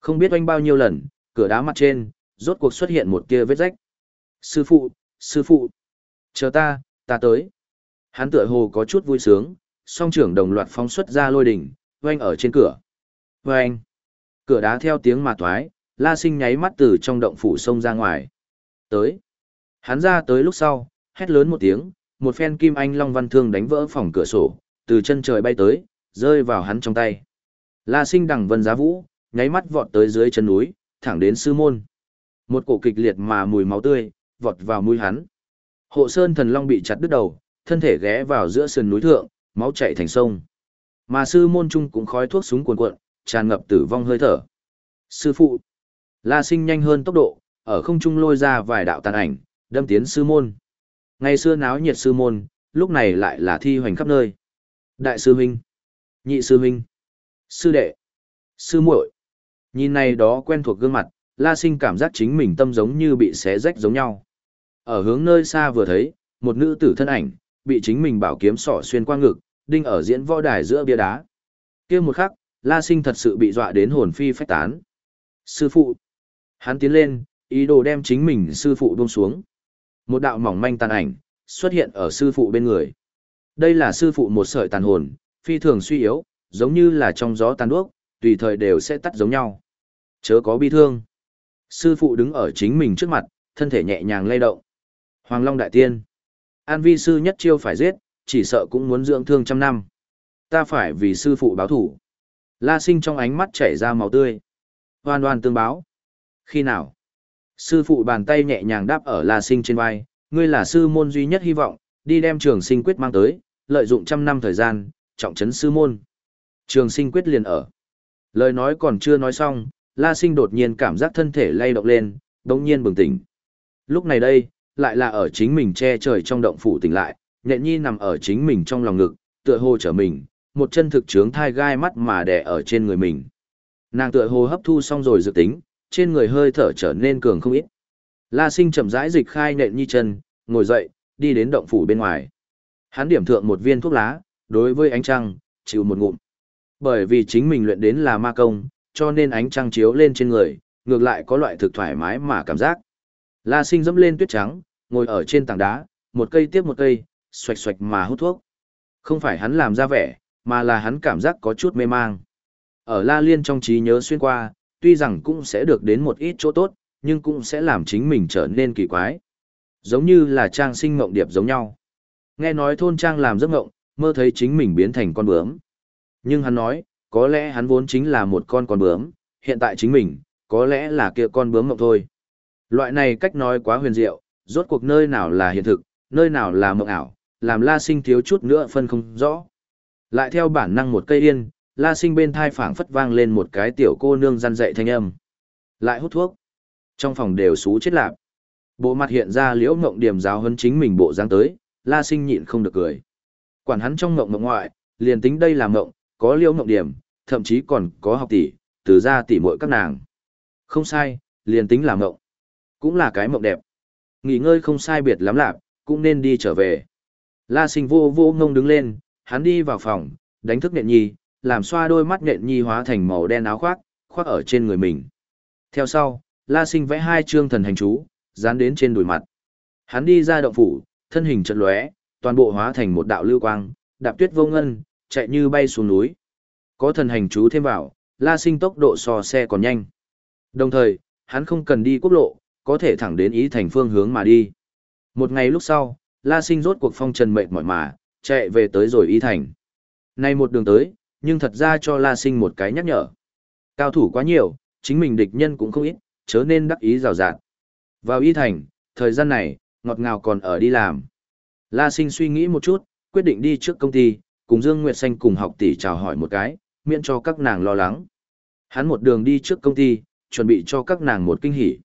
Không biết oanh bao nhiêu lần, cửa đá mặt trên, rốt cuộc xuất hiện một kia vết rách. Sư phụ, sư phụ, chờ ta, ta tới. Hắn tựa hồ có chút vui sướng, song trưởng đồng loạt phóng xuất ra lôi đỉnh, oanh ở trên cửa. Oanh! Cửa đá theo tiếng mà thoái, la sinh nháy mắt từ trong động phủ sông ra ngoài. Tới! Hắn ra tới lúc sau, hét lớn một tiếng, một phen kim anh long văn thương đánh vỡ phòng cửa sổ, từ chân trời bay tới, rơi vào hắn trong tay. La sinh đằng vân giá vũ, nháy mắt vọt tới dưới chân núi, thẳng đến sư môn. Một cổ kịch liệt mà mùi máu tươi, vọt vào mũi hắn. Hộ sơn thần long bị chặt đứt đầu, thân thể ghé vào giữa sườn núi thượng, máu chảy thành sông. Mà sư môn trung cũng khói thuốc súng cuồn cuộn, tràn ngập tử vong hơi thở. Sư phụ, La Sinh nhanh hơn tốc độ, ở không trung lôi ra vài đạo tàn ảnh, đâm tiến sư môn. Ngày xưa náo nhiệt sư môn, lúc này lại là thi hoành khắp nơi. Đại sư huynh, nhị sư huynh, sư đệ, sư muội. Nhìn này đó quen thuộc gương mặt, La Sinh cảm giác chính mình tâm giống như bị xé rách giống nhau. Ở hướng nơi xa vừa thấy, một nữ tử thân ảnh, bị chính mình bảo kiếm sỏ xuyên qua ngực, đinh ở diễn võ đài giữa bia đá. kia một khắc, La Sinh thật sự bị dọa đến hồn phi phách tán. Sư phụ. Hắn tiến lên, ý đồ đem chính mình sư phụ buông xuống. Một đạo mỏng manh tàn ảnh, xuất hiện ở sư phụ bên người. Đây là sư phụ một sợi tàn hồn, phi thường suy yếu, giống như là trong gió tàn đuốc, tùy thời đều sẽ tắt giống nhau. Chớ có bi thương. Sư phụ đứng ở chính mình trước mặt, thân thể nhẹ nhàng lay động. Hoàng Long Đại Tiên. An vi sư nhất chiêu phải giết, chỉ sợ cũng muốn dưỡng thương trăm năm. Ta phải vì sư phụ báo thủ. La sinh trong ánh mắt chảy ra máu tươi. Hoan hoan tương báo. Khi nào? Sư phụ bàn tay nhẹ nhàng đáp ở La sinh trên vai, ngươi là sư môn duy nhất hy vọng, đi đem trường sinh quyết mang tới, lợi dụng trăm năm thời gian, trọng trấn sư môn. Trường sinh quyết liền ở. Lời nói còn chưa nói xong, La sinh đột nhiên cảm giác thân thể lay động lên, đống nhiên bừng tỉnh. Lúc này đây, lại là ở chính mình che trời trong động phủ tỉnh lại, nhện nhi nằm ở chính mình trong lòng ngực, tựa hồ trở mình, một chân thực trướng thai gai mắt mà đè ở trên người mình. Nàng tựa hồ hấp thu xong rồi dự tính, trên người hơi thở trở nên cường không ít. La sinh chậm rãi dịch khai nện nhi chân, ngồi dậy, đi đến động phủ bên ngoài. Hắn điểm thượng một viên thuốc lá, đối với ánh trăng, chịu một ngụm. Bởi vì chính mình luyện đến là ma công, cho nên ánh trăng chiếu lên trên người, ngược lại có loại thực thoải mái mà cảm giác. La sinh dẫm lên tuyết trắng, ngồi ở trên tảng đá, một cây tiếp một cây, xoạch xoạch mà hút thuốc. Không phải hắn làm ra vẻ, mà là hắn cảm giác có chút mê mang. Ở La Liên trong trí nhớ xuyên qua, tuy rằng cũng sẽ được đến một ít chỗ tốt, nhưng cũng sẽ làm chính mình trở nên kỳ quái. Giống như là trang sinh mộng điệp giống nhau. Nghe nói thôn trang làm giấc mộng, mơ thấy chính mình biến thành con bướm. Nhưng hắn nói, có lẽ hắn vốn chính là một con con bướm, hiện tại chính mình, có lẽ là kia con bướm mộng thôi. Loại này cách nói quá huyền diệu, rốt cuộc nơi nào là hiện thực, nơi nào là mộng ảo, làm la sinh thiếu chút nữa phân không rõ. Lại theo bản năng một cây yên, la sinh bên thai phảng phất vang lên một cái tiểu cô nương răn dậy thanh âm. Lại hút thuốc. Trong phòng đều xú chết lạp. Bộ mặt hiện ra liễu ngộng điểm giáo hơn chính mình bộ dáng tới, la sinh nhịn không được cười. Quản hắn trong ngộng ngộng ngoại, liền tính đây là ngộng, có liễu ngộng điểm, thậm chí còn có học tỷ, từ ra tỷ muội các nàng. Không sai, liền tính là ngộng. Cũng là cái mộng đẹp. Nghỉ ngơi không sai biệt lắm lạp, cũng nên đi trở về. La sinh vô vô ngông đứng lên, hắn đi vào phòng, đánh thức nhện nhi, làm xoa đôi mắt nhện nhi hóa thành màu đen áo khoác, khoác ở trên người mình. Theo sau, La sinh vẽ hai chương thần hành chú, dán đến trên đùi mặt. Hắn đi ra động phủ, thân hình chật lóe, toàn bộ hóa thành một đạo lưu quang, đạp tuyết vô ngân, chạy như bay xuống núi. Có thần hành chú thêm vào, La Sinh tốc độ so xe còn nhanh. Đồng thời, hắn không cần đi quốc lộ, có thể thẳng đến ý thành phương hướng mà đi. Một ngày lúc sau, La Sinh rốt cuộc phong trần mệt mỏi mà, chạy về tới rồi Y thành. Nay một đường tới, nhưng thật ra cho La Sinh một cái nhắc nhở. Cao thủ quá nhiều, chính mình địch nhân cũng không ít, chớ nên đắc ý rào rạt. Vào y thành, thời gian này, ngọt ngào còn ở đi làm. La Sinh suy nghĩ một chút, quyết định đi trước công ty, cùng Dương Nguyệt Xanh cùng học tỷ chào hỏi một cái, miễn cho các nàng lo lắng. Hắn một đường đi trước công ty, chuẩn bị cho các nàng một kinh hỉ.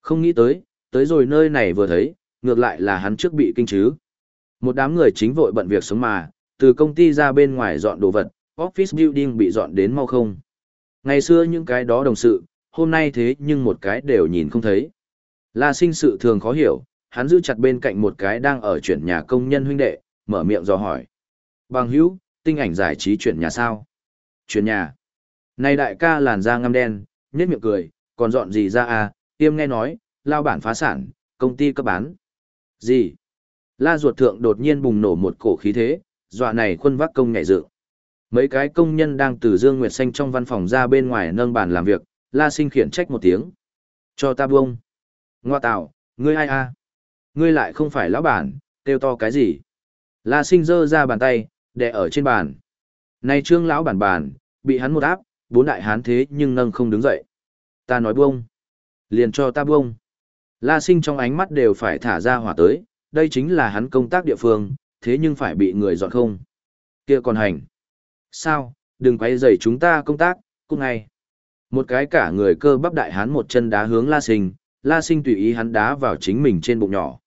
Không nghĩ tới, tới rồi nơi này vừa thấy, ngược lại là hắn trước bị kinh chứ. Một đám người chính vội bận việc sống mà, từ công ty ra bên ngoài dọn đồ vật, office building bị dọn đến mau không. Ngày xưa những cái đó đồng sự, hôm nay thế nhưng một cái đều nhìn không thấy. La sinh sự thường khó hiểu, hắn giữ chặt bên cạnh một cái đang ở chuyển nhà công nhân huynh đệ, mở miệng dò hỏi. Bằng hữu, tinh ảnh giải trí chuyển nhà sao? Chuyển nhà. Này đại ca làn da ngăm đen, nhếch miệng cười, còn dọn gì ra à, tiêm nghe nói, lao bản phá sản, công ty cấp bán. Gì? La ruột thượng đột nhiên bùng nổ một cổ khí thế, dọa này khuân vác công nhảy dự. Mấy cái công nhân đang từ Dương Nguyệt Xanh trong văn phòng ra bên ngoài nâng bàn làm việc, La sinh khiển trách một tiếng. Cho ta buông. Ngoa tạo, ngươi ai a? Ngươi lại không phải lão bản, kêu to cái gì? La sinh giơ ra bàn tay, đè ở trên bàn. Này trương lão bản bàn, bị hắn một áp, bốn đại hán thế nhưng nâng không đứng dậy. Ta nói buông. Liền cho ta buông. La sinh trong ánh mắt đều phải thả ra hỏa tới, đây chính là hắn công tác địa phương, thế nhưng phải bị người dọn không. kia còn hành. Sao, đừng quay rầy chúng ta công tác, cũng ngay. Một cái cả người cơ bắp đại hán một chân đá hướng La sinh, La sinh tùy ý hắn đá vào chính mình trên bụng nhỏ.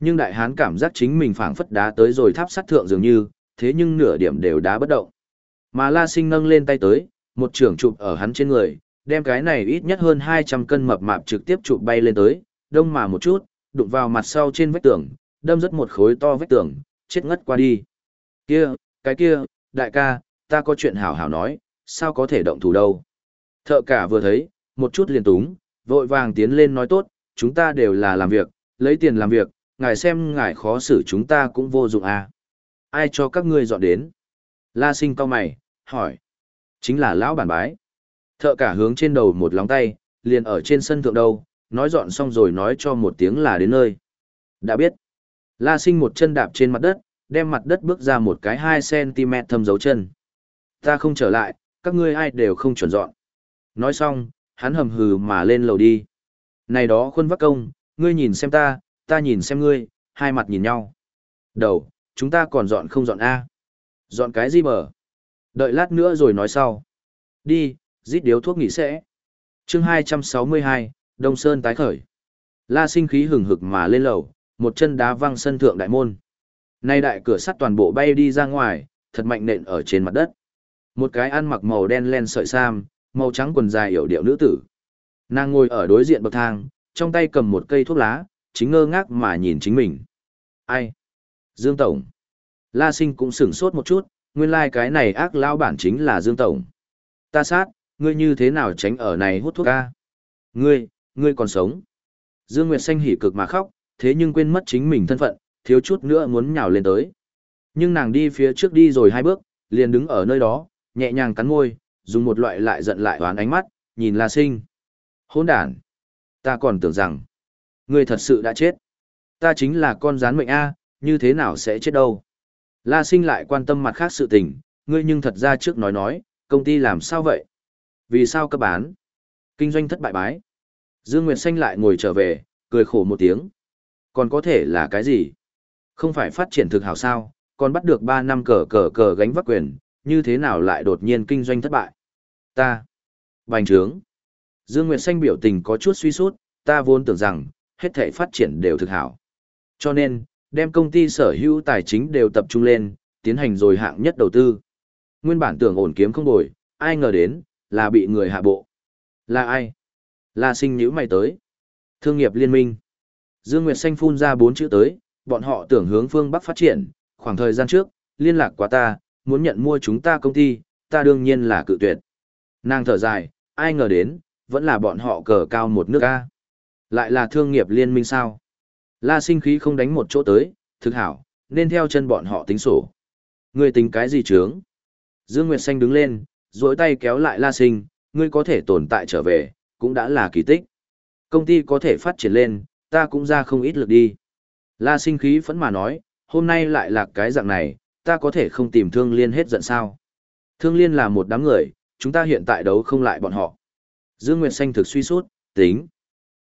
Nhưng đại hán cảm giác chính mình phảng phất đá tới rồi tháp sắt thượng dường như, thế nhưng nửa điểm đều đá bất động. Mà La sinh nâng lên tay tới, một trường chụp ở hắn trên người, đem cái này ít nhất hơn 200 cân mập mạp trực tiếp chụp bay lên tới, đông mà một chút, đụng vào mặt sau trên vách tường, đâm rất một khối to vách tường, chết ngất qua đi. Kia, cái kia, đại ca, ta có chuyện hảo hảo nói, sao có thể động thủ đâu. Thợ cả vừa thấy, một chút liền túng, vội vàng tiến lên nói tốt, chúng ta đều là làm việc, lấy tiền làm việc, ngài xem ngài khó xử chúng ta cũng vô dụng à. Ai cho các ngươi dọn đến? La sinh cao mày, hỏi. Chính là lão bản bái. Thợ cả hướng trên đầu một lóng tay, liền ở trên sân thượng đâu, nói dọn xong rồi nói cho một tiếng là đến nơi. Đã biết. La sinh một chân đạp trên mặt đất, đem mặt đất bước ra một cái 2cm thâm dấu chân. Ta không trở lại, các ngươi ai đều không chuẩn dọn. Nói xong, hắn hầm hừ mà lên lầu đi. Này đó khuôn vắc công, ngươi nhìn xem ta, ta nhìn xem ngươi, hai mặt nhìn nhau. Đầu, chúng ta còn dọn không dọn A. Dọn cái gì mở? Đợi lát nữa rồi nói sau. Đi, rít điếu thuốc nghỉ sẽ. chương 262, Đông Sơn tái khởi. La sinh khí hừng hực mà lên lầu, một chân đá văng sân thượng đại môn. Nay đại cửa sắt toàn bộ bay đi ra ngoài, thật mạnh nện ở trên mặt đất. Một cái ăn mặc màu đen len sợi sam, màu trắng quần dài hiểu điệu nữ tử. Nàng ngồi ở đối diện bậc thang, trong tay cầm một cây thuốc lá, chính ngơ ngác mà nhìn chính mình. Ai? Dương Tổng. La Sinh cũng sửng sốt một chút, nguyên lai like cái này ác lao bản chính là Dương Tổng. Ta sát, ngươi như thế nào tránh ở này hút thuốc ca? Ngươi, ngươi còn sống. Dương Nguyệt Xanh hỉ cực mà khóc, thế nhưng quên mất chính mình thân phận, thiếu chút nữa muốn nhào lên tới. Nhưng nàng đi phía trước đi rồi hai bước, liền đứng ở nơi đó, nhẹ nhàng cắn môi, dùng một loại lại giận lại hoán ánh mắt, nhìn La Sinh. Hỗn đàn. Ta còn tưởng rằng, ngươi thật sự đã chết. Ta chính là con rán mệnh A, như thế nào sẽ chết đâu. La Sinh lại quan tâm mặt khác sự tình, ngươi nhưng thật ra trước nói nói, công ty làm sao vậy? Vì sao cấp bán? Kinh doanh thất bại bái. Dương Nguyệt Xanh lại ngồi trở về, cười khổ một tiếng. Còn có thể là cái gì? Không phải phát triển thực hảo sao, còn bắt được 3 năm cờ cờ cờ gánh vác quyền, như thế nào lại đột nhiên kinh doanh thất bại? Ta. Bành trướng. Dương Nguyệt Xanh biểu tình có chút suy sút, ta vốn tưởng rằng, hết thể phát triển đều thực hảo. Cho nên, đem công ty sở hữu tài chính đều tập trung lên, tiến hành rồi hạng nhất đầu tư. Nguyên bản tưởng ổn kiếm không bồi, ai ngờ đến, là bị người hạ bộ. Là ai? La sinh nhữ mày tới. Thương nghiệp liên minh. Dương Nguyệt Xanh phun ra bốn chữ tới, bọn họ tưởng hướng phương Bắc phát triển, khoảng thời gian trước, liên lạc qua ta, muốn nhận mua chúng ta công ty, ta đương nhiên là cự tuyệt. Nàng thở dài, ai ngờ đến, vẫn là bọn họ cờ cao một nước A. Lại là thương nghiệp liên minh sao? La sinh khí không đánh một chỗ tới, thực hảo, nên theo chân bọn họ tính sổ. Ngươi tính cái gì chướng? Dương Nguyệt Xanh đứng lên, duỗi tay kéo lại La sinh, ngươi có thể tồn tại trở về, cũng đã là kỳ tích. Công ty có thể phát triển lên, ta cũng ra không ít lực đi. La sinh khí phẫn mà nói, hôm nay lại là cái dạng này, ta có thể không tìm thương liên hết giận sao. Thương liên là một đám người, chúng ta hiện tại đấu không lại bọn họ. Dương Nguyệt Xanh thực suy sút, tính.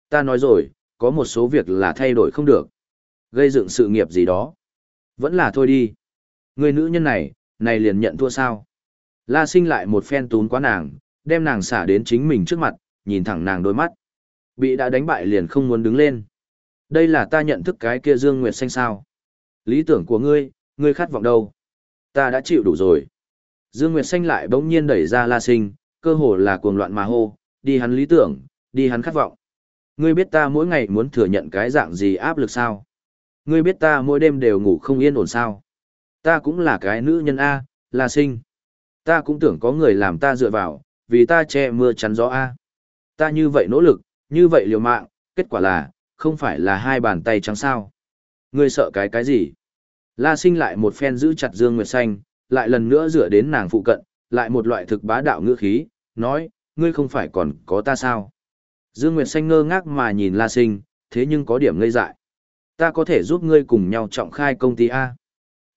Ta nói rồi, có một số việc là thay đổi không được. Gây dựng sự nghiệp gì đó. Vẫn là thôi đi. Người nữ nhân này, này liền nhận thua sao. La sinh lại một phen tún quá nàng, đem nàng xả đến chính mình trước mặt, nhìn thẳng nàng đôi mắt. Bị đã đánh bại liền không muốn đứng lên. Đây là ta nhận thức cái kia Dương Nguyệt Xanh sao. Lý tưởng của ngươi, ngươi khát vọng đâu? Ta đã chịu đủ rồi. Dương Nguyệt Xanh lại bỗng nhiên đẩy ra La Sinh, cơ hồ là cuồng loạn mà hô, đi hắn lý tưởng, đi hắn khát vọng. Ngươi biết ta mỗi ngày muốn thừa nhận cái dạng gì áp lực sao? Ngươi biết ta mỗi đêm đều ngủ không yên ổn sao? Ta cũng là cái nữ nhân A, La Sinh. Ta cũng tưởng có người làm ta dựa vào, vì ta che mưa chắn gió A. Ta như vậy nỗ lực, như vậy liều mạng, kết quả là, không phải là hai bàn tay trắng sao. Ngươi sợ cái cái gì? La sinh lại một phen giữ chặt Dương Nguyệt Xanh, lại lần nữa dựa đến nàng phụ cận, lại một loại thực bá đạo ngữ khí, nói, ngươi không phải còn có ta sao? Dương Nguyệt Xanh ngơ ngác mà nhìn La sinh, thế nhưng có điểm ngây dại. Ta có thể giúp ngươi cùng nhau trọng khai công ty A.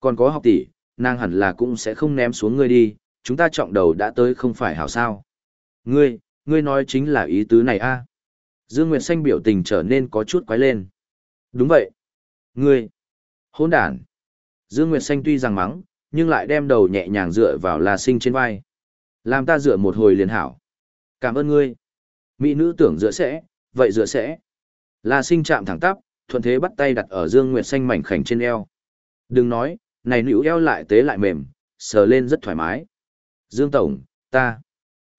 Còn có học tỷ, nàng hẳn là cũng sẽ không ném xuống ngươi đi, chúng ta trọng đầu đã tới không phải hảo sao. Ngươi, ngươi nói chính là ý tứ này A. Dương Nguyệt Xanh biểu tình trở nên có chút quái lên. Đúng vậy. Ngươi. Hôn đản. Dương Nguyệt Xanh tuy rằng mắng, nhưng lại đem đầu nhẹ nhàng dựa vào La Sinh trên vai. Làm ta dựa một hồi liền hảo. Cảm ơn ngươi. Mỹ nữ tưởng dựa sẽ, vậy dựa sẽ. La Sinh chạm thẳng tắp, thuận thế bắt tay đặt ở Dương Nguyệt Xanh mảnh khảnh trên eo. Đừng nói, này nữ eo lại tế lại mềm, sờ lên rất thoải mái. Dương Tổng, ta.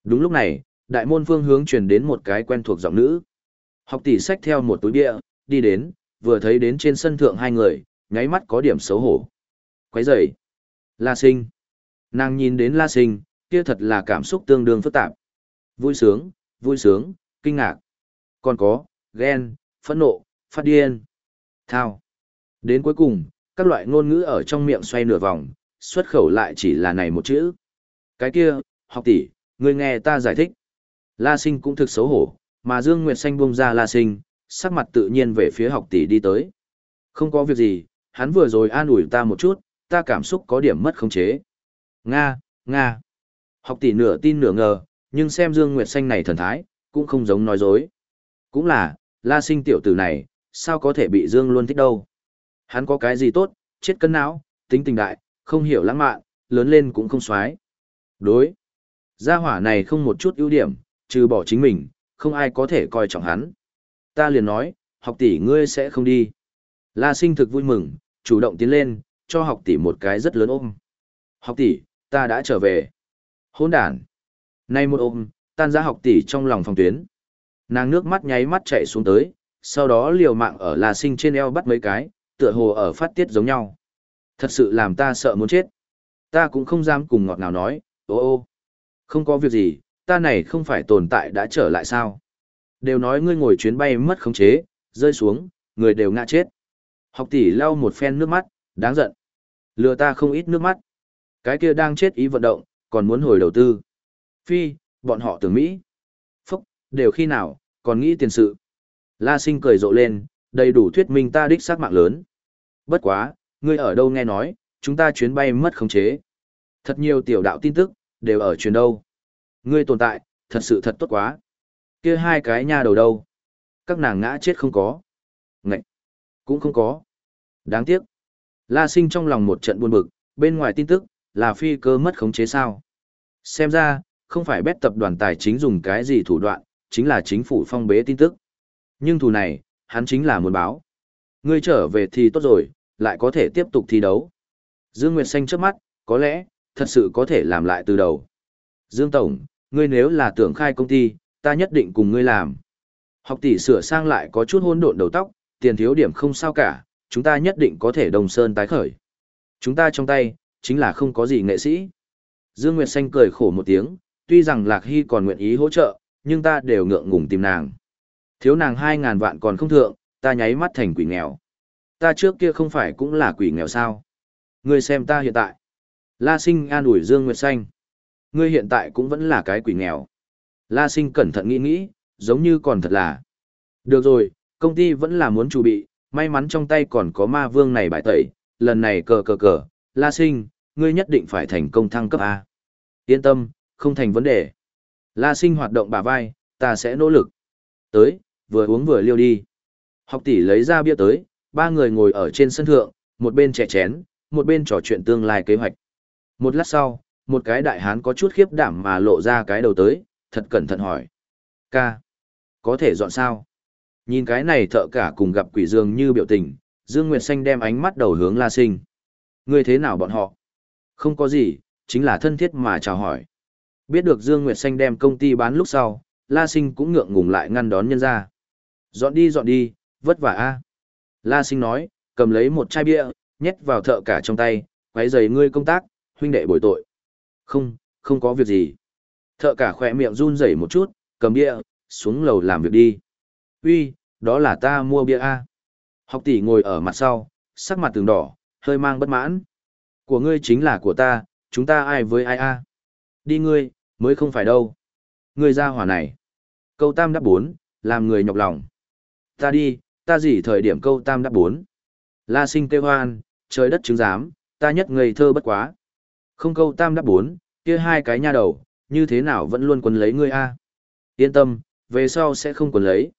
Đúng lúc này, đại môn phương hướng truyền đến một cái quen thuộc giọng nữ. Học tỷ sách theo một túi bia, đi đến, vừa thấy đến trên sân thượng hai người, nháy mắt có điểm xấu hổ. Quấy rầy. La sinh. Nàng nhìn đến la sinh, kia thật là cảm xúc tương đương phức tạp. Vui sướng, vui sướng, kinh ngạc. Còn có, ghen, phẫn nộ, phát điên. Thao. Đến cuối cùng, các loại ngôn ngữ ở trong miệng xoay nửa vòng, xuất khẩu lại chỉ là này một chữ. Cái kia, học tỷ, người nghe ta giải thích. La sinh cũng thực xấu hổ, mà Dương Nguyệt Xanh buông ra La sinh, sắc mặt tự nhiên về phía học tỷ đi tới. Không có việc gì, hắn vừa rồi an ủi ta một chút, ta cảm xúc có điểm mất khống chế. Nga, Nga. Học tỷ nửa tin nửa ngờ, nhưng xem Dương Nguyệt Xanh này thần thái, cũng không giống nói dối. Cũng là, la sinh tiểu tử này, sao có thể bị Dương luôn thích đâu. Hắn có cái gì tốt, chết cân não, tính tình đại, không hiểu lãng mạn, lớn lên cũng không xoái. Đối. Gia hỏa này không một chút ưu điểm, trừ bỏ chính mình, không ai có thể coi trọng hắn. Ta liền nói, học tỷ ngươi sẽ không đi. La sinh thực vui mừng, chủ động tiến lên, cho học tỷ một cái rất lớn ôm. Học tỷ, ta đã trở về. Hôn đàn. Nay một ôm, tan ra học tỷ trong lòng phòng tuyến. Nàng nước mắt nháy mắt chạy xuống tới, sau đó liều mạng ở La Sinh trên eo bắt mấy cái, tựa hồ ở phát tiết giống nhau. Thật sự làm ta sợ muốn chết. Ta cũng không dám cùng ngọt nào nói, ô ô. Không có việc gì, ta này không phải tồn tại đã trở lại sao. Đều nói ngươi ngồi chuyến bay mất khống chế, rơi xuống, người đều ngã chết. Học tỷ lau một phen nước mắt, đáng giận. Lừa ta không ít nước mắt. Cái kia đang chết ý vận động, còn muốn hồi đầu tư. Phi, bọn họ tưởng Mỹ. Phúc, đều khi nào, còn nghĩ tiền sự. La sinh cười rộ lên, đầy đủ thuyết minh ta đích xác mạng lớn. Bất quá, ngươi ở đâu nghe nói, chúng ta chuyến bay mất khống chế. Thật nhiều tiểu đạo tin tức, đều ở chuyến đâu. Ngươi tồn tại, thật sự thật tốt quá. kia hai cái nha đầu đâu. Các nàng ngã chết không có. Ngậy. Cũng không có. Đáng tiếc. La sinh trong lòng một trận buồn bực, bên ngoài tin tức, là phi cơ mất khống chế sao. Xem ra, không phải bét tập đoàn tài chính dùng cái gì thủ đoạn, chính là chính phủ phong bế tin tức. Nhưng thù này, hắn chính là muốn báo. Ngươi trở về thì tốt rồi, lại có thể tiếp tục thi đấu. Dương Nguyệt Xanh trước mắt, có lẽ, thật sự có thể làm lại từ đầu. Dương Tổng, ngươi nếu là tưởng khai công ty, ta nhất định cùng ngươi làm. Học tỷ sửa sang lại có chút hôn độn đầu tóc, tiền thiếu điểm không sao cả, chúng ta nhất định có thể đồng sơn tái khởi. Chúng ta trong tay, chính là không có gì nghệ sĩ. Dương Nguyệt Xanh cười khổ một tiếng, tuy rằng Lạc Hy còn nguyện ý hỗ trợ, nhưng ta đều ngượng ngùng tìm nàng. Thiếu nàng hai ngàn vạn còn không thượng, ta nháy mắt thành quỷ nghèo. Ta trước kia không phải cũng là quỷ nghèo sao? Ngươi xem ta hiện tại. La sinh an ủi Dương Nguyệt Xanh. Ngươi hiện tại cũng vẫn là cái quỷ nghèo. La sinh cẩn thận nghĩ nghĩ, giống như còn thật là. Được rồi, công ty vẫn là muốn chuẩn bị, may mắn trong tay còn có ma vương này bại tẩy, lần này cờ cờ cờ, La sinh, ngươi nhất định phải thành công thăng cấp A. Yên tâm, không thành vấn đề. La sinh hoạt động bả vai, ta sẽ nỗ lực. Tới, vừa uống vừa liêu đi. Học tỷ lấy ra bia tới, ba người ngồi ở trên sân thượng, một bên trẻ chén, một bên trò chuyện tương lai kế hoạch. Một lát sau, một cái đại hán có chút khiếp đảm mà lộ ra cái đầu tới, thật cẩn thận hỏi. Ca, có thể dọn sao? Nhìn cái này thợ cả cùng gặp quỷ dương như biểu tình, Dương Nguyệt Xanh đem ánh mắt đầu hướng La Sinh. Ngươi thế nào bọn họ? Không có gì, chính là thân thiết mà chào hỏi. Biết được Dương Nguyệt Xanh đem công ty bán lúc sau, La Sinh cũng ngượng ngùng lại ngăn đón nhân ra. Dọn đi dọn đi, vất vả a. La Sinh nói, cầm lấy một chai bia, nhét vào thợ cả trong tay, quấy giày ngươi công tác, huynh đệ bồi tội. Không, không có việc gì. Thợ cả khỏe miệng run rẩy một chút, cầm bia, xuống lầu làm việc đi. Uy, đó là ta mua bia a. Học tỷ ngồi ở mặt sau, sắc mặt tường đỏ, hơi mang bất mãn. Của ngươi chính là của ta, chúng ta ai với ai a? Đi ngươi, mới không phải đâu. Ngươi ra hỏa này. Câu tam đáp bốn, làm người nhọc lòng. Ta đi, ta gì thời điểm câu tam đáp bốn. La sinh kêu hoan, trời đất chứng giám, ta nhất ngây thơ bất quá. Không câu tam đáp bốn, kia hai cái nha đầu, như thế nào vẫn luôn quấn lấy ngươi a? Yên tâm, về sau sẽ không quấn lấy.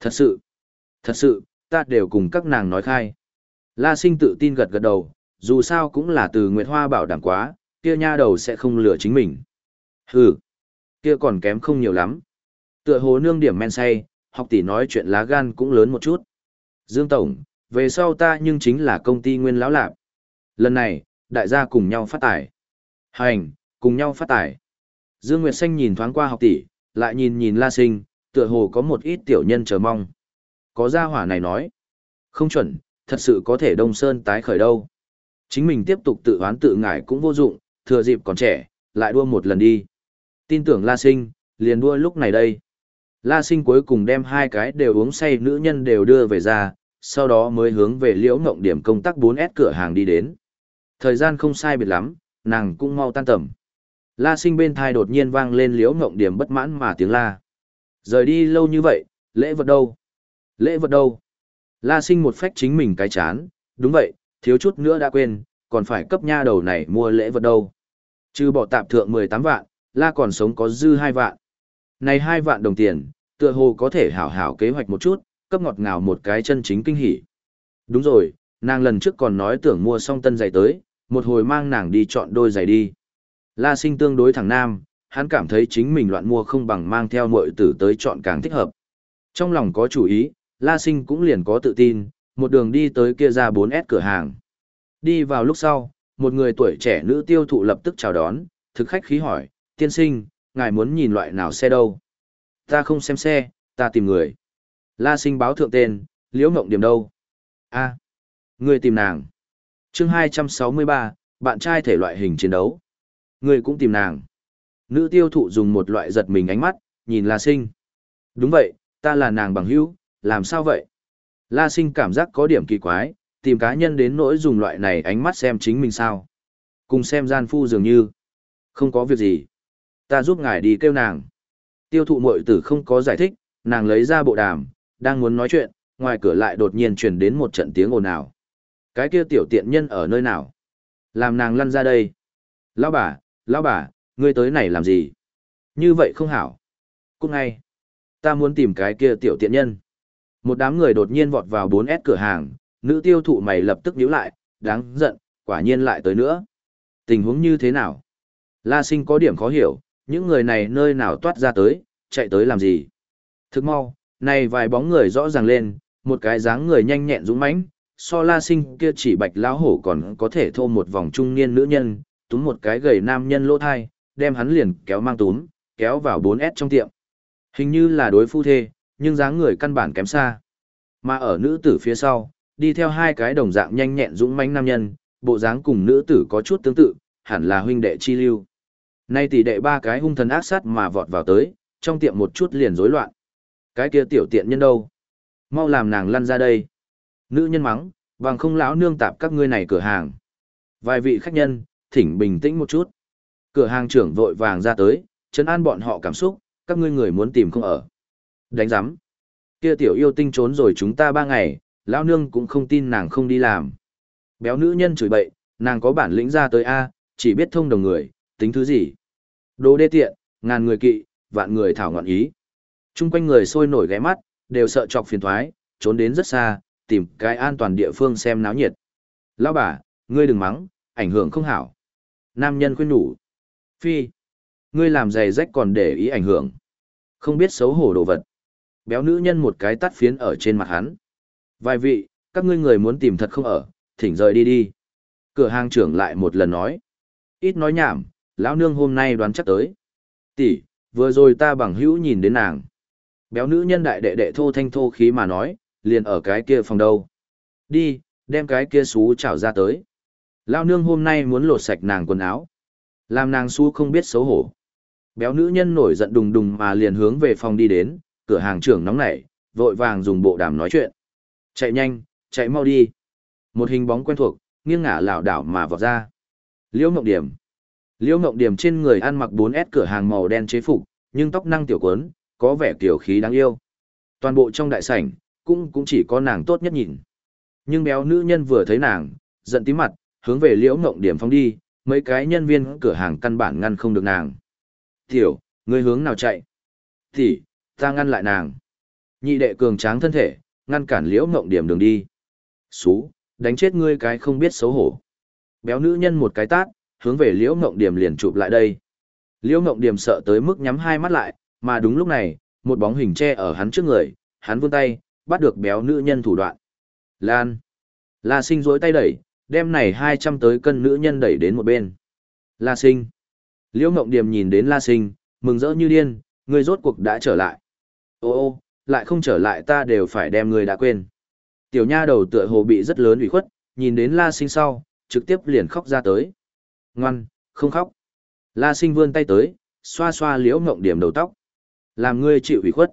Thật sự, thật sự, ta đều cùng các nàng nói khai. La sinh tự tin gật gật đầu, dù sao cũng là từ Nguyệt Hoa bảo đảm quá, kia nha đầu sẽ không lừa chính mình. Hừ, kia còn kém không nhiều lắm. Tựa hồ nương điểm men say, học tỷ nói chuyện lá gan cũng lớn một chút. Dương Tổng, về sau ta nhưng chính là công ty nguyên lão lạp. Lần này, đại gia cùng nhau phát tài. Hành, cùng nhau phát tài. Dương Nguyệt Xanh nhìn thoáng qua học tỷ, lại nhìn nhìn La Sinh, tựa hồ có một ít tiểu nhân chờ mong. Có gia hỏa này nói. Không chuẩn, thật sự có thể đông sơn tái khởi đâu. Chính mình tiếp tục tự hoán tự ngải cũng vô dụng, thừa dịp còn trẻ, lại đua một lần đi. Tin tưởng La Sinh, liền đua lúc này đây. La Sinh cuối cùng đem hai cái đều uống say nữ nhân đều đưa về ra, sau đó mới hướng về liễu ngộng điểm công tác 4S cửa hàng đi đến. Thời gian không sai biệt lắm, nàng cũng mau tan tầm. La Sinh bên thai đột nhiên vang lên liễu ngộng điểm bất mãn mà tiếng la. Rời đi lâu như vậy, lễ vật đâu? Lễ vật đâu? La Sinh một phách chính mình cái chán, đúng vậy, thiếu chút nữa đã quên, còn phải cấp nha đầu này mua lễ vật đâu. Trừ bỏ tạp thượng 18 vạn, La còn sống có dư 2 vạn. Này 2 vạn đồng tiền, tựa hồ có thể hảo hảo kế hoạch một chút, cấp ngọt ngào một cái chân chính kinh hỉ. Đúng rồi, nàng lần trước còn nói tưởng mua xong tân giày tới, một hồi mang nàng đi chọn đôi giày đi. La sinh tương đối thẳng nam, hắn cảm thấy chính mình loạn mua không bằng mang theo muội tử tới chọn càng thích hợp. Trong lòng có chủ ý, La sinh cũng liền có tự tin, một đường đi tới kia ra 4S cửa hàng. Đi vào lúc sau, một người tuổi trẻ nữ tiêu thụ lập tức chào đón, thực khách khí hỏi, tiên sinh, ngài muốn nhìn loại nào xe đâu? Ta không xem xe, ta tìm người. La sinh báo thượng tên, liễu mộng điểm đâu? a à, người tìm nàng chương 263, bạn trai thể loại hình chiến đấu. Người cũng tìm nàng. Nữ tiêu thụ dùng một loại giật mình ánh mắt, nhìn La sinh. Đúng vậy, ta là nàng bằng hữu, làm sao vậy? La sinh cảm giác có điểm kỳ quái, tìm cá nhân đến nỗi dùng loại này ánh mắt xem chính mình sao. Cùng xem gian phu dường như. Không có việc gì. Ta giúp ngài đi kêu nàng. Tiêu thụ mội tử không có giải thích, nàng lấy ra bộ đàm, đang muốn nói chuyện, ngoài cửa lại đột nhiên chuyển đến một trận tiếng ồn ào. Cái kia tiểu tiện nhân ở nơi nào? Làm nàng lăn ra đây. Lão bà, lão bà, ngươi tới này làm gì? Như vậy không hảo. Cút ngay. Ta muốn tìm cái kia tiểu tiện nhân. Một đám người đột nhiên vọt vào 4S cửa hàng, nữ tiêu thụ mày lập tức nhíu lại, đáng giận, quả nhiên lại tới nữa. Tình huống như thế nào? La sinh có điểm khó hiểu, những người này nơi nào toát ra tới, chạy tới làm gì? Thức mau, này vài bóng người rõ ràng lên, một cái dáng người nhanh nhẹn dũng mãnh, so la sinh kia chỉ bạch lão hổ còn có thể thô một vòng trung niên nữ nhân, túm một cái gầy nam nhân lỗ thai, đem hắn liền kéo mang túm, kéo vào 4S trong tiệm. Hình như là đối phu thê, nhưng dáng người căn bản kém xa. Mà ở nữ tử phía sau, đi theo hai cái đồng dạng nhanh nhẹn dũng mãnh nam nhân, bộ dáng cùng nữ tử có chút tương tự, hẳn là huynh đệ chi lưu. Nay tỷ đệ ba cái hung thần ác sát mà vọt vào tới, trong tiệm một chút liền rối loạn. Cái kia tiểu tiện nhân đâu? Mau làm nàng lăn ra đây. Nữ nhân mắng, bằng không lão nương tạp các ngươi này cửa hàng. Vài vị khách nhân, thỉnh bình tĩnh một chút. Cửa hàng trưởng vội vàng ra tới, chấn an bọn họ cảm xúc, các ngươi người muốn tìm không ở. Đánh giám. Kia tiểu yêu tinh trốn rồi chúng ta ba ngày, lão nương cũng không tin nàng không đi làm. Béo nữ nhân chửi bậy, nàng có bản lĩnh ra tới A, chỉ biết thông đồng người, tính thứ gì. Đồ đê tiện, ngàn người kỵ, vạn người thảo ngọn ý. Trung quanh người sôi nổi ghé mắt, đều sợ chọc phiền thoái, trốn đến rất xa, tìm cái an toàn địa phương xem náo nhiệt. Lão bà, ngươi đừng mắng, ảnh hưởng không hảo. Nam nhân khuyên nhủ. Phi, ngươi làm giày rách còn để ý ảnh hưởng. Không biết xấu hổ đồ vật. Béo nữ nhân một cái tắt phiến ở trên mặt hắn. Vài vị, các ngươi người muốn tìm thật không ở, thỉnh rời đi đi. Cửa hàng trưởng lại một lần nói. Ít nói nhảm, lão nương hôm nay đoán chắc tới. Tỷ, vừa rồi ta bằng hữu nhìn đến nàng. Béo nữ nhân đại đệ đệ thô thanh thô khí mà nói, liền ở cái kia phòng đâu. Đi, đem cái kia xú chảo ra tới. Lão nương hôm nay muốn lột sạch nàng quần áo. Làm nàng xú không biết xấu hổ. Béo nữ nhân nổi giận đùng đùng mà liền hướng về phòng đi đến, cửa hàng trưởng nóng nảy, vội vàng dùng bộ đàm nói chuyện. Chạy nhanh, chạy mau đi. Một hình bóng quen thuộc, nghiêng ngả lảo đảo mà vọt ra. Liễu Ngộng Điểm. Liễu Ngộng Điểm trên người ăn mặc 4S cửa hàng màu đen chế phục, nhưng tóc năng tiểu quấn, có vẻ tiểu khí đáng yêu. Toàn bộ trong đại sảnh, cũng cũng chỉ có nàng tốt nhất nhìn. Nhưng béo nữ nhân vừa thấy nàng, giận tím mặt, hướng về Liễu Ngộng Điểm phóng đi, mấy cái nhân viên cửa hàng căn bản ngăn không được nàng. "Tiểu, ngươi hướng nào chạy?" "Thì, ta ngăn lại nàng." Nhị đệ cường tráng thân thể, ngăn cản Liễu Ngộng Điểm đường đi. "Sú, đánh chết ngươi cái không biết xấu hổ." Béo nữ nhân một cái tát, hướng về Liễu Ngộng Điểm liền chụp lại đây. Liễu Ngộng Điểm sợ tới mức nhắm hai mắt lại, mà đúng lúc này, một bóng hình che ở hắn trước người, hắn vươn tay, bắt được béo nữ nhân thủ đoạn. Lan. La Sinh dối tay đẩy, đem này 200 tới cân nữ nhân đẩy đến một bên. La Sinh. Liễu Ngộng Điểm nhìn đến La Sinh, mừng rỡ như điên, người rốt cuộc đã trở lại. Ô ô, lại không trở lại ta đều phải đem người đã quên. Tiểu nha đầu tựa hồ bị rất lớn ủy khuất, nhìn đến La Sinh sau, trực tiếp liền khóc ra tới. Ngoan, không khóc. La sinh vươn tay tới, xoa xoa liễu ngộng điểm đầu tóc. Làm ngươi chịu ủy khuất.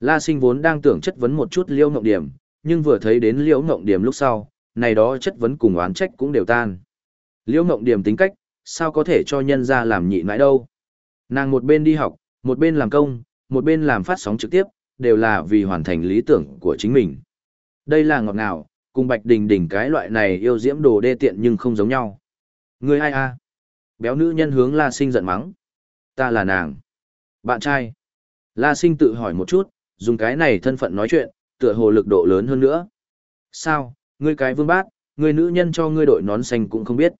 La sinh vốn đang tưởng chất vấn một chút liễu ngộng điểm, nhưng vừa thấy đến liễu ngộng điểm lúc sau, này đó chất vấn cùng oán trách cũng đều tan. Liễu ngộng điểm tính cách, sao có thể cho nhân ra làm nhị mãi đâu. Nàng một bên đi học, một bên làm công, một bên làm phát sóng trực tiếp, đều là vì hoàn thành lý tưởng của chính mình. Đây là ngọt ngào, cùng Bạch Đình Đình cái loại này yêu diễm đồ đê tiện nhưng không giống nhau. Người ai a? Béo nữ nhân hướng La Sinh giận mắng. Ta là nàng. Bạn trai. La Sinh tự hỏi một chút, dùng cái này thân phận nói chuyện, tựa hồ lực độ lớn hơn nữa. Sao, ngươi cái vương bát, ngươi nữ nhân cho ngươi đội nón xanh cũng không biết.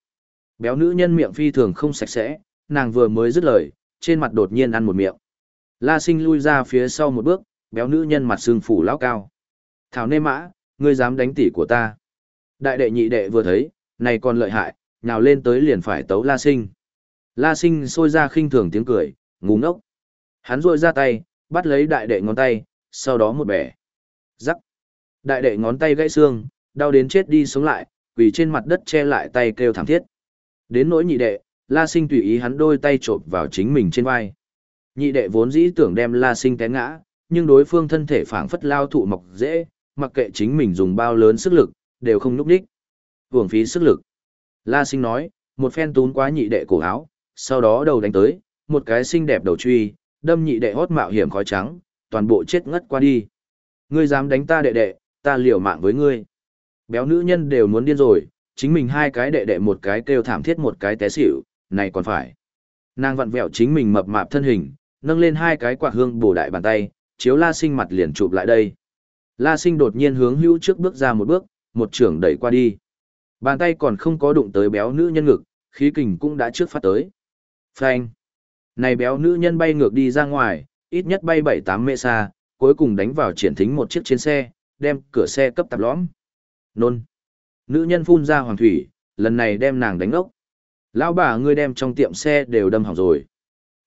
Béo nữ nhân miệng phi thường không sạch sẽ, nàng vừa mới dứt lời, trên mặt đột nhiên ăn một miệng. La Sinh lui ra phía sau một bước, béo nữ nhân mặt sưng phủ lão cao. Thảo nê mã, ngươi dám đánh tỷ của ta. Đại đệ nhị đệ vừa thấy, này còn lợi hại, nhào lên tới liền phải tấu La Sinh. La Sinh sôi ra khinh thường tiếng cười, ngu ngốc. Hắn rôi ra tay, bắt lấy đại đệ ngón tay, sau đó một bẻ. Rắc. Đại đệ ngón tay gãy xương, đau đến chết đi sống lại, quỳ trên mặt đất che lại tay kêu thảm thiết. Đến nỗi nhị đệ, La Sinh tùy ý hắn đôi tay chộp vào chính mình trên vai. Nhị đệ vốn dĩ tưởng đem La Sinh té ngã, nhưng đối phương thân thể phảng phất lao thụ mọc dễ, mặc kệ chính mình dùng bao lớn sức lực, đều không núp đích. Hưởng phí sức lực. La Sinh nói, một phen tún quá nhị đệ cổ áo, sau đó đầu đánh tới, một cái xinh đẹp đầu truy, đâm nhị đệ hốt mạo hiểm khói trắng, toàn bộ chết ngất qua đi. Ngươi dám đánh ta đệ đệ, ta liều mạng với ngươi. Béo nữ nhân đều muốn điên rồi, chính mình hai cái đệ đệ một cái kêu thảm thiết một cái té xỉu, này còn phải. Nàng vặn vẹo chính mình mập mạp thân hình, nâng lên hai cái quạt hương bổ đại bàn tay, chiếu La Sinh mặt liền chụp lại đây. La Sinh đột nhiên hướng hữu trước bước ra một bước, một trưởng đẩy qua đi. Bàn tay còn không có đụng tới béo nữ nhân ngực, khí kình cũng đã trước phát tới. Phanh. Này béo nữ nhân bay ngược đi ra ngoài, ít nhất bay 7-8 mê xa, cuối cùng đánh vào triển thính một chiếc trên xe, đem cửa xe cấp tạp lõm. Nôn. Nữ nhân phun ra hoàng thủy, lần này đem nàng đánh ốc. Lão bà ngươi đem trong tiệm xe đều đâm hỏng rồi.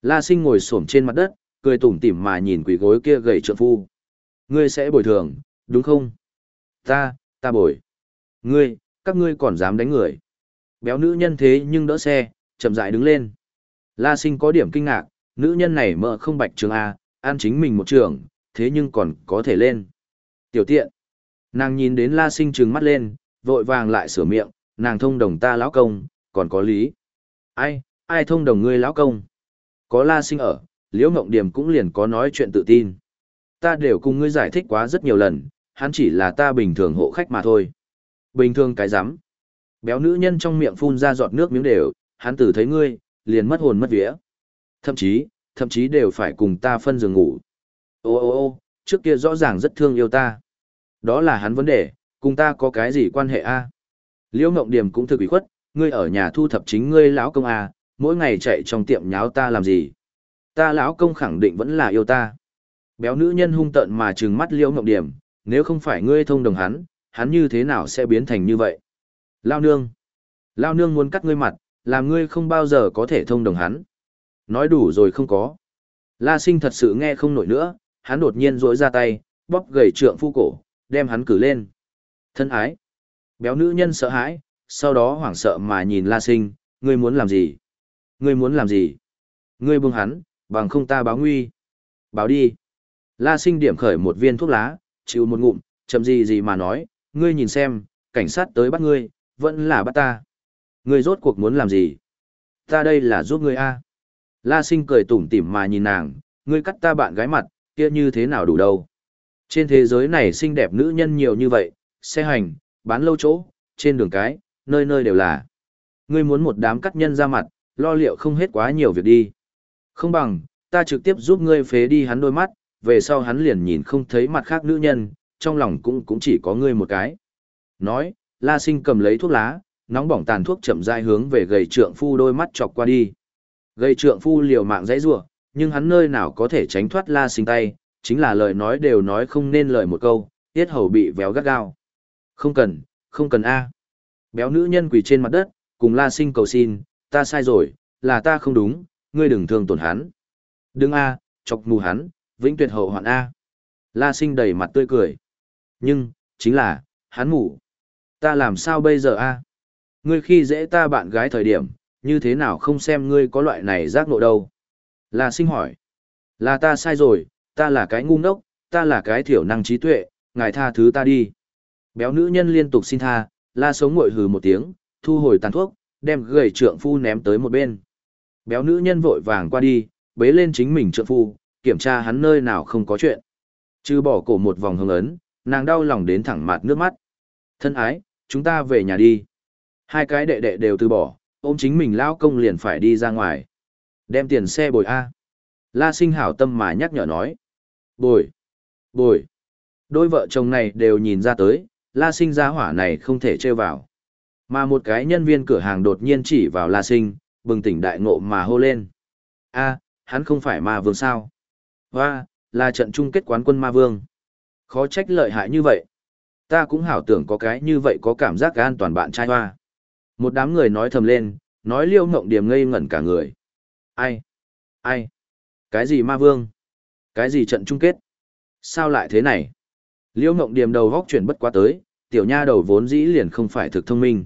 La sinh ngồi xổm trên mặt đất, cười tủm tỉm mà nhìn quỷ gối kia gầy trượng phu. Ngươi sẽ bồi thường, đúng không? Ta, ta bồi. Ngươi, các ngươi còn dám đánh người. Béo nữ nhân thế nhưng đỡ xe, chậm rãi đứng lên. La sinh có điểm kinh ngạc, nữ nhân này mỡ không bạch trường A, ăn chính mình một trường, thế nhưng còn có thể lên. Tiểu tiện. Nàng nhìn đến la sinh trừng mắt lên, vội vàng lại sửa miệng, nàng thông đồng ta lão công, còn có lý. Ai, ai thông đồng ngươi lão công? Có la sinh ở, liễu ngộng điểm cũng liền có nói chuyện tự tin. Ta đều cùng ngươi giải thích quá rất nhiều lần, hắn chỉ là ta bình thường hộ khách mà thôi. Bình thường cái rắm Béo nữ nhân trong miệng phun ra giọt nước miếng đều, hắn tử thấy ngươi, liền mất hồn mất vía. Thậm chí, thậm chí đều phải cùng ta phân giường ngủ. Ô ô ô, trước kia rõ ràng rất thương yêu ta. Đó là hắn vấn đề, cùng ta có cái gì quan hệ a? Liễu Ngộng Điểm cũng thực ủy khuất, ngươi ở nhà thu thập chính ngươi lão công a, mỗi ngày chạy trong tiệm nháo ta làm gì? Ta lão công khẳng định vẫn là yêu ta. Béo nữ nhân hung tợn mà trừng mắt Liễu Ngộng Điểm, nếu không phải ngươi thông đồng hắn, hắn như thế nào sẽ biến thành như vậy? Lao nương. Lao nương muốn cắt ngươi mặt, làm ngươi không bao giờ có thể thông đồng hắn. Nói đủ rồi không có. La sinh thật sự nghe không nổi nữa, hắn đột nhiên rỗi ra tay, bóp gầy trượng phu cổ, đem hắn cử lên. Thân ái. Béo nữ nhân sợ hãi, sau đó hoảng sợ mà nhìn La sinh, ngươi muốn làm gì? Ngươi muốn làm gì? Ngươi buông hắn, bằng không ta báo nguy. Báo đi. La sinh điểm khởi một viên thuốc lá, chịu một ngụm, chậm gì gì mà nói, ngươi nhìn xem, cảnh sát tới bắt ngươi, vẫn là bắt ta. Ngươi rốt cuộc muốn làm gì? Ta đây là giúp ngươi a. La sinh cười tủm tỉm mà nhìn nàng, ngươi cắt ta bạn gái mặt, kia như thế nào đủ đâu. Trên thế giới này xinh đẹp nữ nhân nhiều như vậy, xe hành, bán lâu chỗ, trên đường cái, nơi nơi đều là. Ngươi muốn một đám cắt nhân ra mặt, lo liệu không hết quá nhiều việc đi. Không bằng, ta trực tiếp giúp ngươi phế đi hắn đôi mắt, về sau hắn liền nhìn không thấy mặt khác nữ nhân, trong lòng cũng cũng chỉ có ngươi một cái. Nói, La Sinh cầm lấy thuốc lá, nóng bỏng tàn thuốc chậm rãi hướng về gầy trượng phu đôi mắt chọc qua đi. Gầy trượng phu liều mạng dãy rủa, nhưng hắn nơi nào có thể tránh thoát La Sinh tay, chính là lời nói đều nói không nên lời một câu, tiết hầu bị véo gắt gao. Không cần, không cần a. Béo nữ nhân quỳ trên mặt đất, cùng La Sinh cầu xin, ta sai rồi, là ta không đúng, ngươi đừng thương tổn hắn. Đừng a, chọc mù hắn, vĩnh tuyệt hậu hoạn a. La Sinh đầy mặt tươi cười. Nhưng, chính là, hắn ngủ. Ta làm sao bây giờ a? Ngươi khi dễ ta bạn gái thời điểm, như thế nào không xem ngươi có loại này giác ngộ đâu? La sinh hỏi. Là ta sai rồi, ta là cái ngu ngốc, ta là cái thiểu năng trí tuệ, ngài tha thứ ta đi. Béo nữ nhân liên tục xin tha, la sống ngội hừ một tiếng, thu hồi tàn thuốc, đem gầy trượng phu ném tới một bên. Béo nữ nhân vội vàng qua đi, bế lên chính mình trượng phu, kiểm tra hắn nơi nào không có chuyện. Chứ bỏ cổ một vòng hương ấn, nàng đau lòng đến thẳng mặt nước mắt. Thân ái, chúng ta về nhà đi. Hai cái đệ đệ đều từ bỏ, ôm chính mình lao công liền phải đi ra ngoài. Đem tiền xe bồi A. La sinh hảo tâm mà nhắc nhở nói. Bồi. Bồi. Đôi vợ chồng này đều nhìn ra tới, la sinh ra hỏa này không thể trêu vào. Mà một cái nhân viên cửa hàng đột nhiên chỉ vào la sinh, bừng tỉnh đại ngộ mà hô lên. A, hắn không phải ma vương sao? Hoa, là trận chung kết quán quân ma vương. Khó trách lợi hại như vậy. Ta cũng hảo tưởng có cái như vậy có cảm giác an toàn bạn trai hoa. Một đám người nói thầm lên, nói liêu ngộng điểm ngây ngẩn cả người. Ai? Ai? Cái gì ma vương? Cái gì trận chung kết? Sao lại thế này? Liêu ngộng điểm đầu góc chuyển bất quá tới, tiểu nha đầu vốn dĩ liền không phải thực thông minh.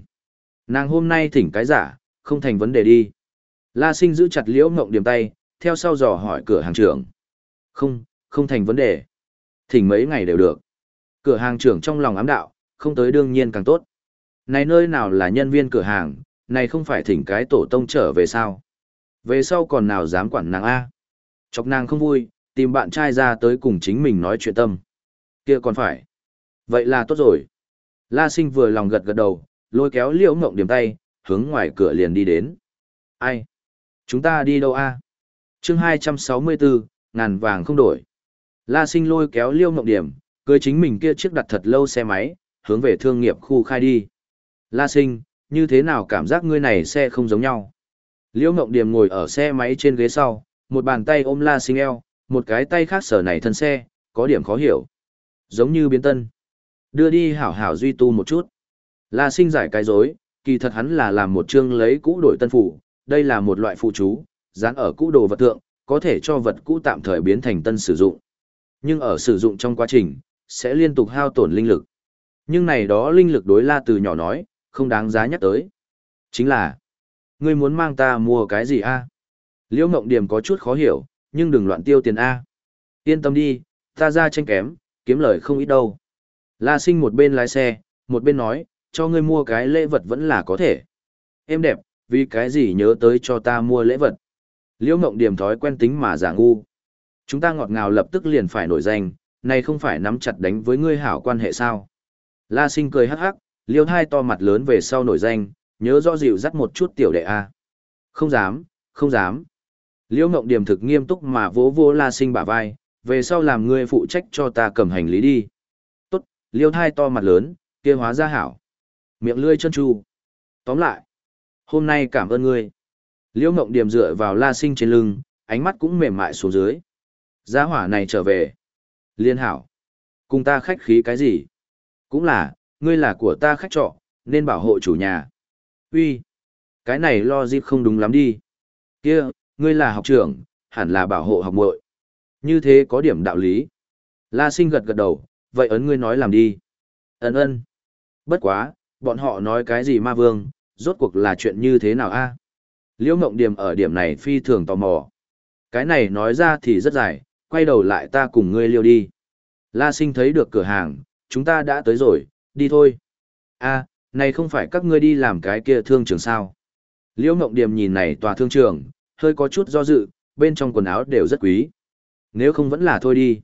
Nàng hôm nay thỉnh cái giả, không thành vấn đề đi. La sinh giữ chặt liễu ngộng điểm tay, theo sau dò hỏi cửa hàng trưởng. Không, không thành vấn đề. Thỉnh mấy ngày đều được. Cửa hàng trưởng trong lòng ám đạo, không tới đương nhiên càng tốt. Này nơi nào là nhân viên cửa hàng, này không phải thỉnh cái tổ tông trở về sao. Về sau còn nào dám quản nàng A. Chọc nàng không vui, tìm bạn trai ra tới cùng chính mình nói chuyện tâm. kia còn phải. Vậy là tốt rồi. La sinh vừa lòng gật gật đầu, lôi kéo liễu mộng điểm tay, hướng ngoài cửa liền đi đến. Ai? Chúng ta đi đâu a? chương 264, ngàn vàng không đổi. La sinh lôi kéo liễu mộng điểm, cưới chính mình kia chiếc đặt thật lâu xe máy, hướng về thương nghiệp khu khai đi. La sinh, như thế nào cảm giác ngươi này xe không giống nhau? Liễu ngộng điểm ngồi ở xe máy trên ghế sau, một bàn tay ôm la sinh eo, một cái tay khác sở này thân xe, có điểm khó hiểu. Giống như biến tân. Đưa đi hảo hảo duy tu một chút. La sinh giải cái dối, kỳ thật hắn là làm một chương lấy cũ đổi tân phủ, đây là một loại phụ chú, dán ở cũ đồ vật tượng, có thể cho vật cũ tạm thời biến thành tân sử dụng. Nhưng ở sử dụng trong quá trình, sẽ liên tục hao tổn linh lực. Nhưng này đó linh lực đối la từ nhỏ nói, không đáng giá nhắc tới. Chính là, ngươi muốn mang ta mua cái gì a? Liễu Ngộng Điểm có chút khó hiểu, nhưng đừng loạn tiêu tiền a. Yên tâm đi, ta ra tranh kém, kiếm lời không ít đâu. La Sinh một bên lái xe, một bên nói, cho ngươi mua cái lễ vật vẫn là có thể. Em đẹp, vì cái gì nhớ tới cho ta mua lễ vật. Liễu Ngộng Điểm thói quen tính mà giả ngu. Chúng ta ngọt ngào lập tức liền phải nổi danh, này không phải nắm chặt đánh với ngươi hảo quan hệ sao. La Sinh cười hắc hắc, liêu Thai to mặt lớn về sau nổi danh, nhớ rõ dịu dắt một chút tiểu đệ a. Không dám, không dám. Liễu Ngộng Điểm thực nghiêm túc mà vỗ vô La Sinh bả vai, về sau làm ngươi phụ trách cho ta cầm hành lý đi. Tốt, liêu Thai to mặt lớn, kia hóa ra hảo. Miệng lươi chân tru. Tóm lại, hôm nay cảm ơn ngươi. Liễu Ngộng Điểm dựa vào La Sinh trên lưng, ánh mắt cũng mềm mại xuống dưới. Gia hỏa này trở về. Liên hảo. Cùng ta khách khí cái gì? Cũng là, ngươi là của ta khách trọ, nên bảo hộ chủ nhà. Uy, cái này lo dịp không đúng lắm đi. Kia, ngươi là học trưởng, hẳn là bảo hộ học muội. Như thế có điểm đạo lý. La sinh gật gật đầu, vậy ấn ngươi nói làm đi. Ấn ơn. Bất quá, bọn họ nói cái gì ma vương, rốt cuộc là chuyện như thế nào a? Liễu Ngộng điểm ở điểm này phi thường tò mò. Cái này nói ra thì rất dài, quay đầu lại ta cùng ngươi liêu đi. La sinh thấy được cửa hàng, chúng ta đã tới rồi, đi thôi. a này không phải các ngươi đi làm cái kia thương trường sao. Liễu Ngộng Điềm nhìn này tòa thương trường, hơi có chút do dự, bên trong quần áo đều rất quý. Nếu không vẫn là thôi đi.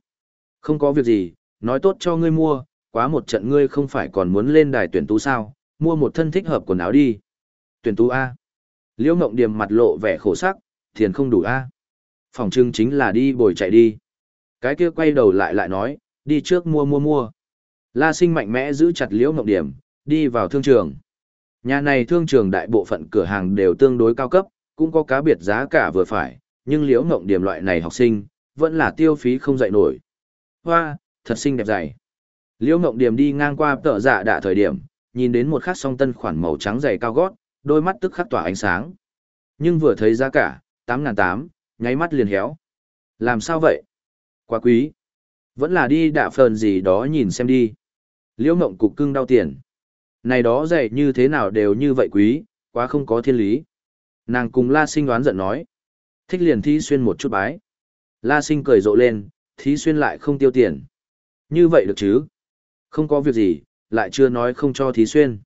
Không có việc gì, nói tốt cho ngươi mua, quá một trận ngươi không phải còn muốn lên đài tuyển tú sao, mua một thân thích hợp quần áo đi. Tuyển tú A. Liễu Ngộng Điềm mặt lộ vẻ khổ sắc, tiền không đủ A. Phòng trưng chính là đi bồi chạy đi. Cái kia quay đầu lại lại nói, đi trước mua mua mua. La sinh mạnh mẽ giữ chặt Liễu Ngộng điểm đi vào thương trường. Nhà này thương trường đại bộ phận cửa hàng đều tương đối cao cấp, cũng có cá biệt giá cả vừa phải, nhưng Liễu Ngộng điểm loại này học sinh, vẫn là tiêu phí không dậy nổi. Hoa, thật xinh đẹp dày. Liễu Ngộng điểm đi ngang qua tợ dạ đạ thời điểm, nhìn đến một khắc song tân khoản màu trắng dày cao gót, đôi mắt tức khắc tỏa ánh sáng. Nhưng vừa thấy giá cả, 8.800, nháy mắt liền héo. Làm sao vậy? Quá quý. Vẫn là đi đạ phần gì đó nhìn xem đi. Liễu Ngộng cục cưng đau tiền. Này đó dày như thế nào đều như vậy quý, quá không có thiên lý. Nàng cùng La Sinh đoán giận nói. Thích liền thi xuyên một chút bái. La Sinh cười rộ lên, thí xuyên lại không tiêu tiền. Như vậy được chứ? Không có việc gì, lại chưa nói không cho thí xuyên.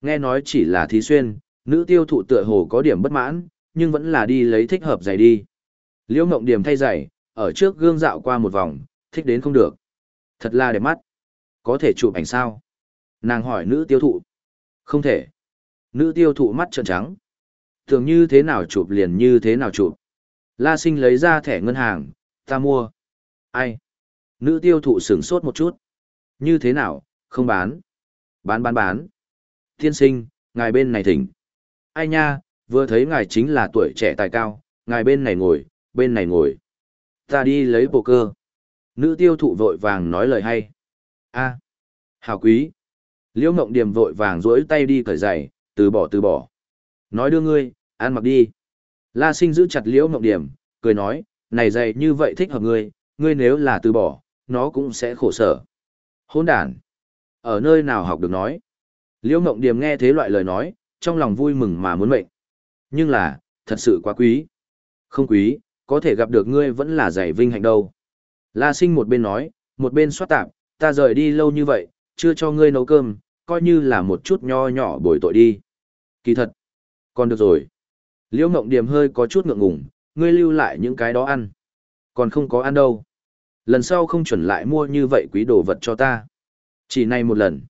Nghe nói chỉ là thí xuyên, nữ tiêu thụ tựa hồ có điểm bất mãn, nhưng vẫn là đi lấy thích hợp giày đi. Liễu Mộng Điểm thay giày, ở trước gương dạo qua một vòng, thích đến không được. Thật là đẹp mắt. Có thể chụp ảnh sao? Nàng hỏi nữ tiêu thụ. Không thể. Nữ tiêu thụ mắt trợn trắng. Thường như thế nào chụp liền như thế nào chụp. La sinh lấy ra thẻ ngân hàng, ta mua. Ai? Nữ tiêu thụ sửng sốt một chút. Như thế nào, không bán. Bán bán bán. Tiên sinh, ngài bên này thỉnh. Ai nha, vừa thấy ngài chính là tuổi trẻ tài cao, ngài bên này ngồi, bên này ngồi. Ta đi lấy bộ cơ. Nữ tiêu thụ vội vàng nói lời hay a hào quý. Liễu Ngộng Điềm vội vàng duỗi tay đi cởi giày, từ bỏ từ bỏ. Nói đưa ngươi, ăn mặc đi. La sinh giữ chặt liễu mộng Điềm, cười nói, này dày như vậy thích hợp ngươi, ngươi nếu là từ bỏ, nó cũng sẽ khổ sở. Hôn đàn. Ở nơi nào học được nói. Liễu mộng Điềm nghe thế loại lời nói, trong lòng vui mừng mà muốn mệnh. Nhưng là, thật sự quá quý. Không quý, có thể gặp được ngươi vẫn là giày vinh hạnh đâu. La sinh một bên nói, một bên xoát tạp, ta rời đi lâu như vậy, chưa cho ngươi nấu cơm, coi như là một chút nho nhỏ bồi tội đi. Kỳ thật, còn được rồi. Liễu Ngộng Điềm hơi có chút ngượng ngùng, ngươi lưu lại những cái đó ăn. Còn không có ăn đâu. Lần sau không chuẩn lại mua như vậy quý đồ vật cho ta. Chỉ này một lần.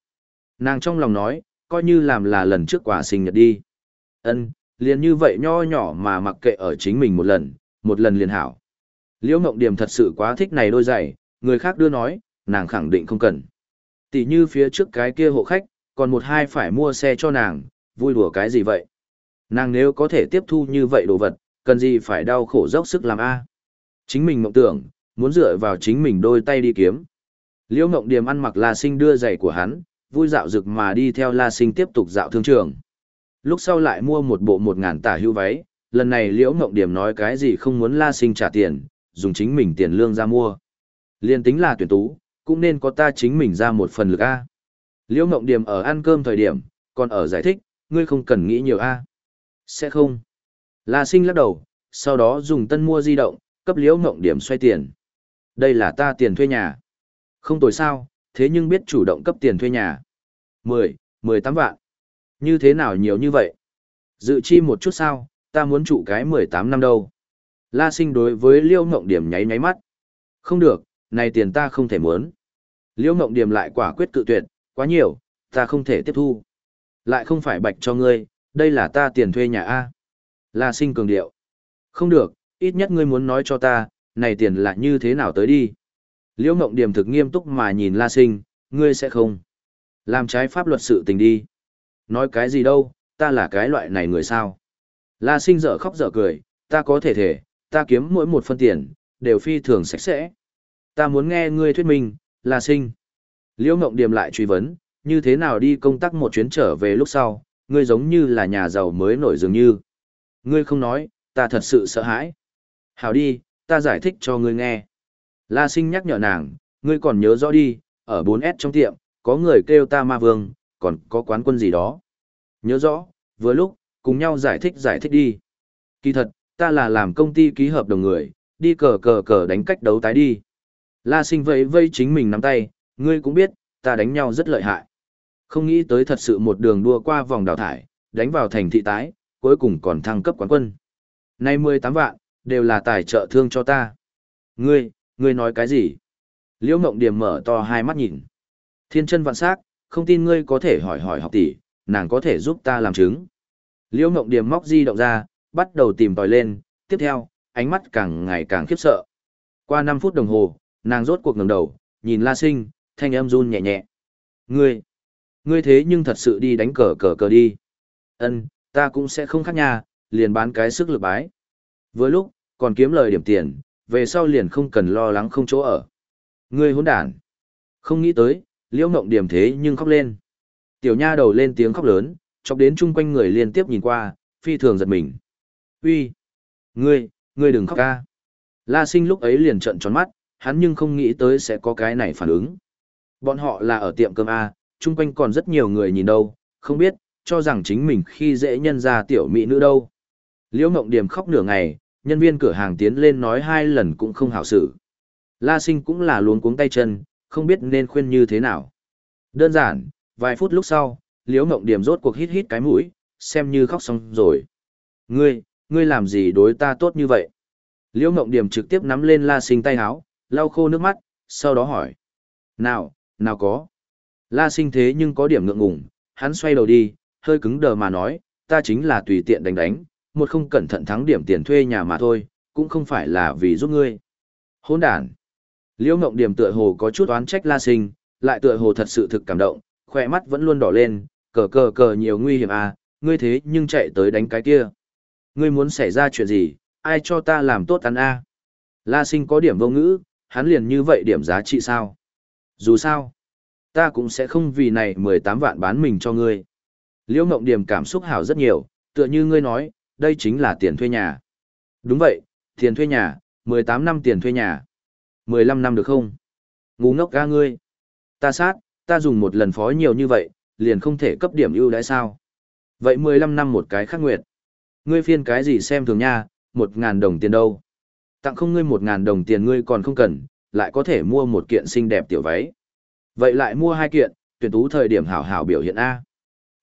Nàng trong lòng nói, coi như làm là lần trước quả sinh nhật đi. Ân, liền như vậy nho nhỏ mà mặc kệ ở chính mình một lần, một lần liền hảo. Liễu Ngộng Điềm thật sự quá thích này đôi giày, người khác đưa nói, nàng khẳng định không cần. Tỷ như phía trước cái kia hộ khách, còn một hai phải mua xe cho nàng, vui đùa cái gì vậy? Nàng nếu có thể tiếp thu như vậy đồ vật, cần gì phải đau khổ dốc sức làm a? Chính mình mộng tưởng, muốn dựa vào chính mình đôi tay đi kiếm. Liễu Ngộng Điềm ăn mặc La Sinh đưa giày của hắn, vui dạo rực mà đi theo La Sinh tiếp tục dạo thương trường. Lúc sau lại mua một bộ một ngàn tả hưu váy, lần này Liễu Ngộng Điềm nói cái gì không muốn La Sinh trả tiền, dùng chính mình tiền lương ra mua. Liên tính là tuyển tú, cũng nên có ta chính mình ra một phần lực A. Liễu Ngộng Điềm ở ăn cơm thời điểm, còn ở giải thích, ngươi không cần nghĩ nhiều A. Sẽ không. La sinh lắc đầu, sau đó dùng tân mua di động, cấp Liễu Ngộng Điềm xoay tiền. Đây là ta tiền thuê nhà. Không tồi sao, thế nhưng biết chủ động cấp tiền thuê nhà. Mười, mười tám vạn. Như thế nào nhiều như vậy? Dự chi một chút sao, ta muốn trụ cái mười tám năm đâu. La sinh đối với Liễu Ngộng Điểm nháy nháy mắt. Không được, này tiền ta không thể muốn. Liễu Ngộng Điềm lại quả quyết cự tuyệt, quá nhiều, ta không thể tiếp thu. Lại không phải bạch cho ngươi, đây là ta tiền thuê nhà A. La sinh cường điệu. Không được, ít nhất ngươi muốn nói cho ta, này tiền là như thế nào tới đi. Liễu Ngộng Điềm thực nghiêm túc mà nhìn La sinh, ngươi sẽ không. Làm trái pháp luật sự tình đi. Nói cái gì đâu, ta là cái loại này người sao. La sinh dở khóc dở cười, ta có thể thể, ta kiếm mỗi một phân tiền, đều phi thường sạch sẽ. Ta muốn nghe ngươi thuyết minh, La sinh. Liễu Ngộng Điềm lại truy vấn, như thế nào đi công tác một chuyến trở về lúc sau, ngươi giống như là nhà giàu mới nổi dường như. Ngươi không nói, ta thật sự sợ hãi. Hảo đi, ta giải thích cho ngươi nghe. La sinh nhắc nhở nàng, ngươi còn nhớ rõ đi, ở 4S trong tiệm, có người kêu ta ma vương, còn có quán quân gì đó. Nhớ rõ, vừa lúc, cùng nhau giải thích giải thích đi. Kỳ thật, ta là làm công ty ký hợp đồng người, đi cờ cờ cờ đánh cách đấu tái đi. La sinh vẫy vây chính mình nắm tay, ngươi cũng biết, ta đánh nhau rất lợi hại. Không nghĩ tới thật sự một đường đua qua vòng đào thải, đánh vào thành thị tái, cuối cùng còn thăng cấp quán quân. Nay 18 vạn, đều là tài trợ thương cho ta. Ngươi, ngươi nói cái gì? Liễu Ngộng Điềm mở to hai mắt nhìn. Thiên chân vạn sắc, không tin ngươi có thể hỏi hỏi học tỷ, nàng có thể giúp ta làm chứng. Liễu Ngộng Điềm móc di động ra, bắt đầu tìm tòi lên, tiếp theo, ánh mắt càng ngày càng khiếp sợ. Qua 5 phút đồng hồ, nàng rốt cuộc ngẩng đầu, nhìn La Sinh, thanh âm run nhẹ nhẹ. Ngươi, ngươi thế nhưng thật sự đi đánh cờ cờ cờ đi. Ân, ta cũng sẽ không khác nhà, liền bán cái sức lực bái. Vừa lúc, còn kiếm lời điểm tiền, về sau liền không cần lo lắng không chỗ ở. Ngươi hỗn đản. Không nghĩ tới, liễu ngộng điểm thế nhưng khóc lên. Tiểu nha đầu lên tiếng khóc lớn, chọc đến chung quanh người liên tiếp nhìn qua, phi thường giật mình. Uy, Ngươi, ngươi đừng khóc ca. La sinh lúc ấy liền trợn tròn mắt, hắn nhưng không nghĩ tới sẽ có cái này phản ứng. Bọn họ là ở tiệm cơm A, chung quanh còn rất nhiều người nhìn đâu, không biết, cho rằng chính mình khi dễ nhân ra tiểu mỹ nữ đâu. Liễu Ngộng Điềm khóc nửa ngày, nhân viên cửa hàng tiến lên nói hai lần cũng không hảo xử. La sinh cũng là luống cuống tay chân, không biết nên khuyên như thế nào. Đơn giản, vài phút lúc sau, Liễu Ngộng Điềm rốt cuộc hít hít cái mũi, xem như khóc xong rồi. Ngươi, ngươi làm gì đối ta tốt như vậy? Liễu Ngộng Điềm trực tiếp nắm lên La sinh tay háo, lau khô nước mắt, sau đó hỏi. Nào, nào có. La sinh thế nhưng có điểm ngượng ngùng, hắn xoay đầu đi, hơi cứng đờ mà nói, ta chính là tùy tiện đánh đánh, một không cẩn thận thắng điểm tiền thuê nhà mà thôi, cũng không phải là vì giúp ngươi. Hỗn đản. Liễu Ngộng Điểm tựa hồ có chút oán trách La Sinh, lại tựa hồ thật sự thực cảm động, khỏe mắt vẫn luôn đỏ lên, cờ cờ cờ nhiều nguy hiểm à, ngươi thế nhưng chạy tới đánh cái kia. Ngươi muốn xảy ra chuyện gì, ai cho ta làm tốt ăn a? La Sinh có điểm vô ngữ, hắn liền như vậy điểm giá trị sao? Dù sao, ta cũng sẽ không vì này 18 vạn bán mình cho ngươi. Liễu Ngộng Điểm cảm xúc hảo rất nhiều, tựa như ngươi nói, đây chính là tiền thuê nhà. Đúng vậy, tiền thuê nhà, 18 năm tiền thuê nhà. 15 năm được không? Ngu ngốc ga ngươi. Ta sát, ta dùng một lần phó nhiều như vậy, liền không thể cấp điểm ưu đãi sao? Vậy 15 năm một cái khắc nguyệt. Ngươi phiên cái gì xem thường nha, 1.000 đồng tiền đâu? Tặng không ngươi một ngàn đồng tiền ngươi còn không cần, lại có thể mua một kiện xinh đẹp tiểu váy. Vậy lại mua hai kiện, tuyển tú thời điểm hảo hảo biểu hiện A.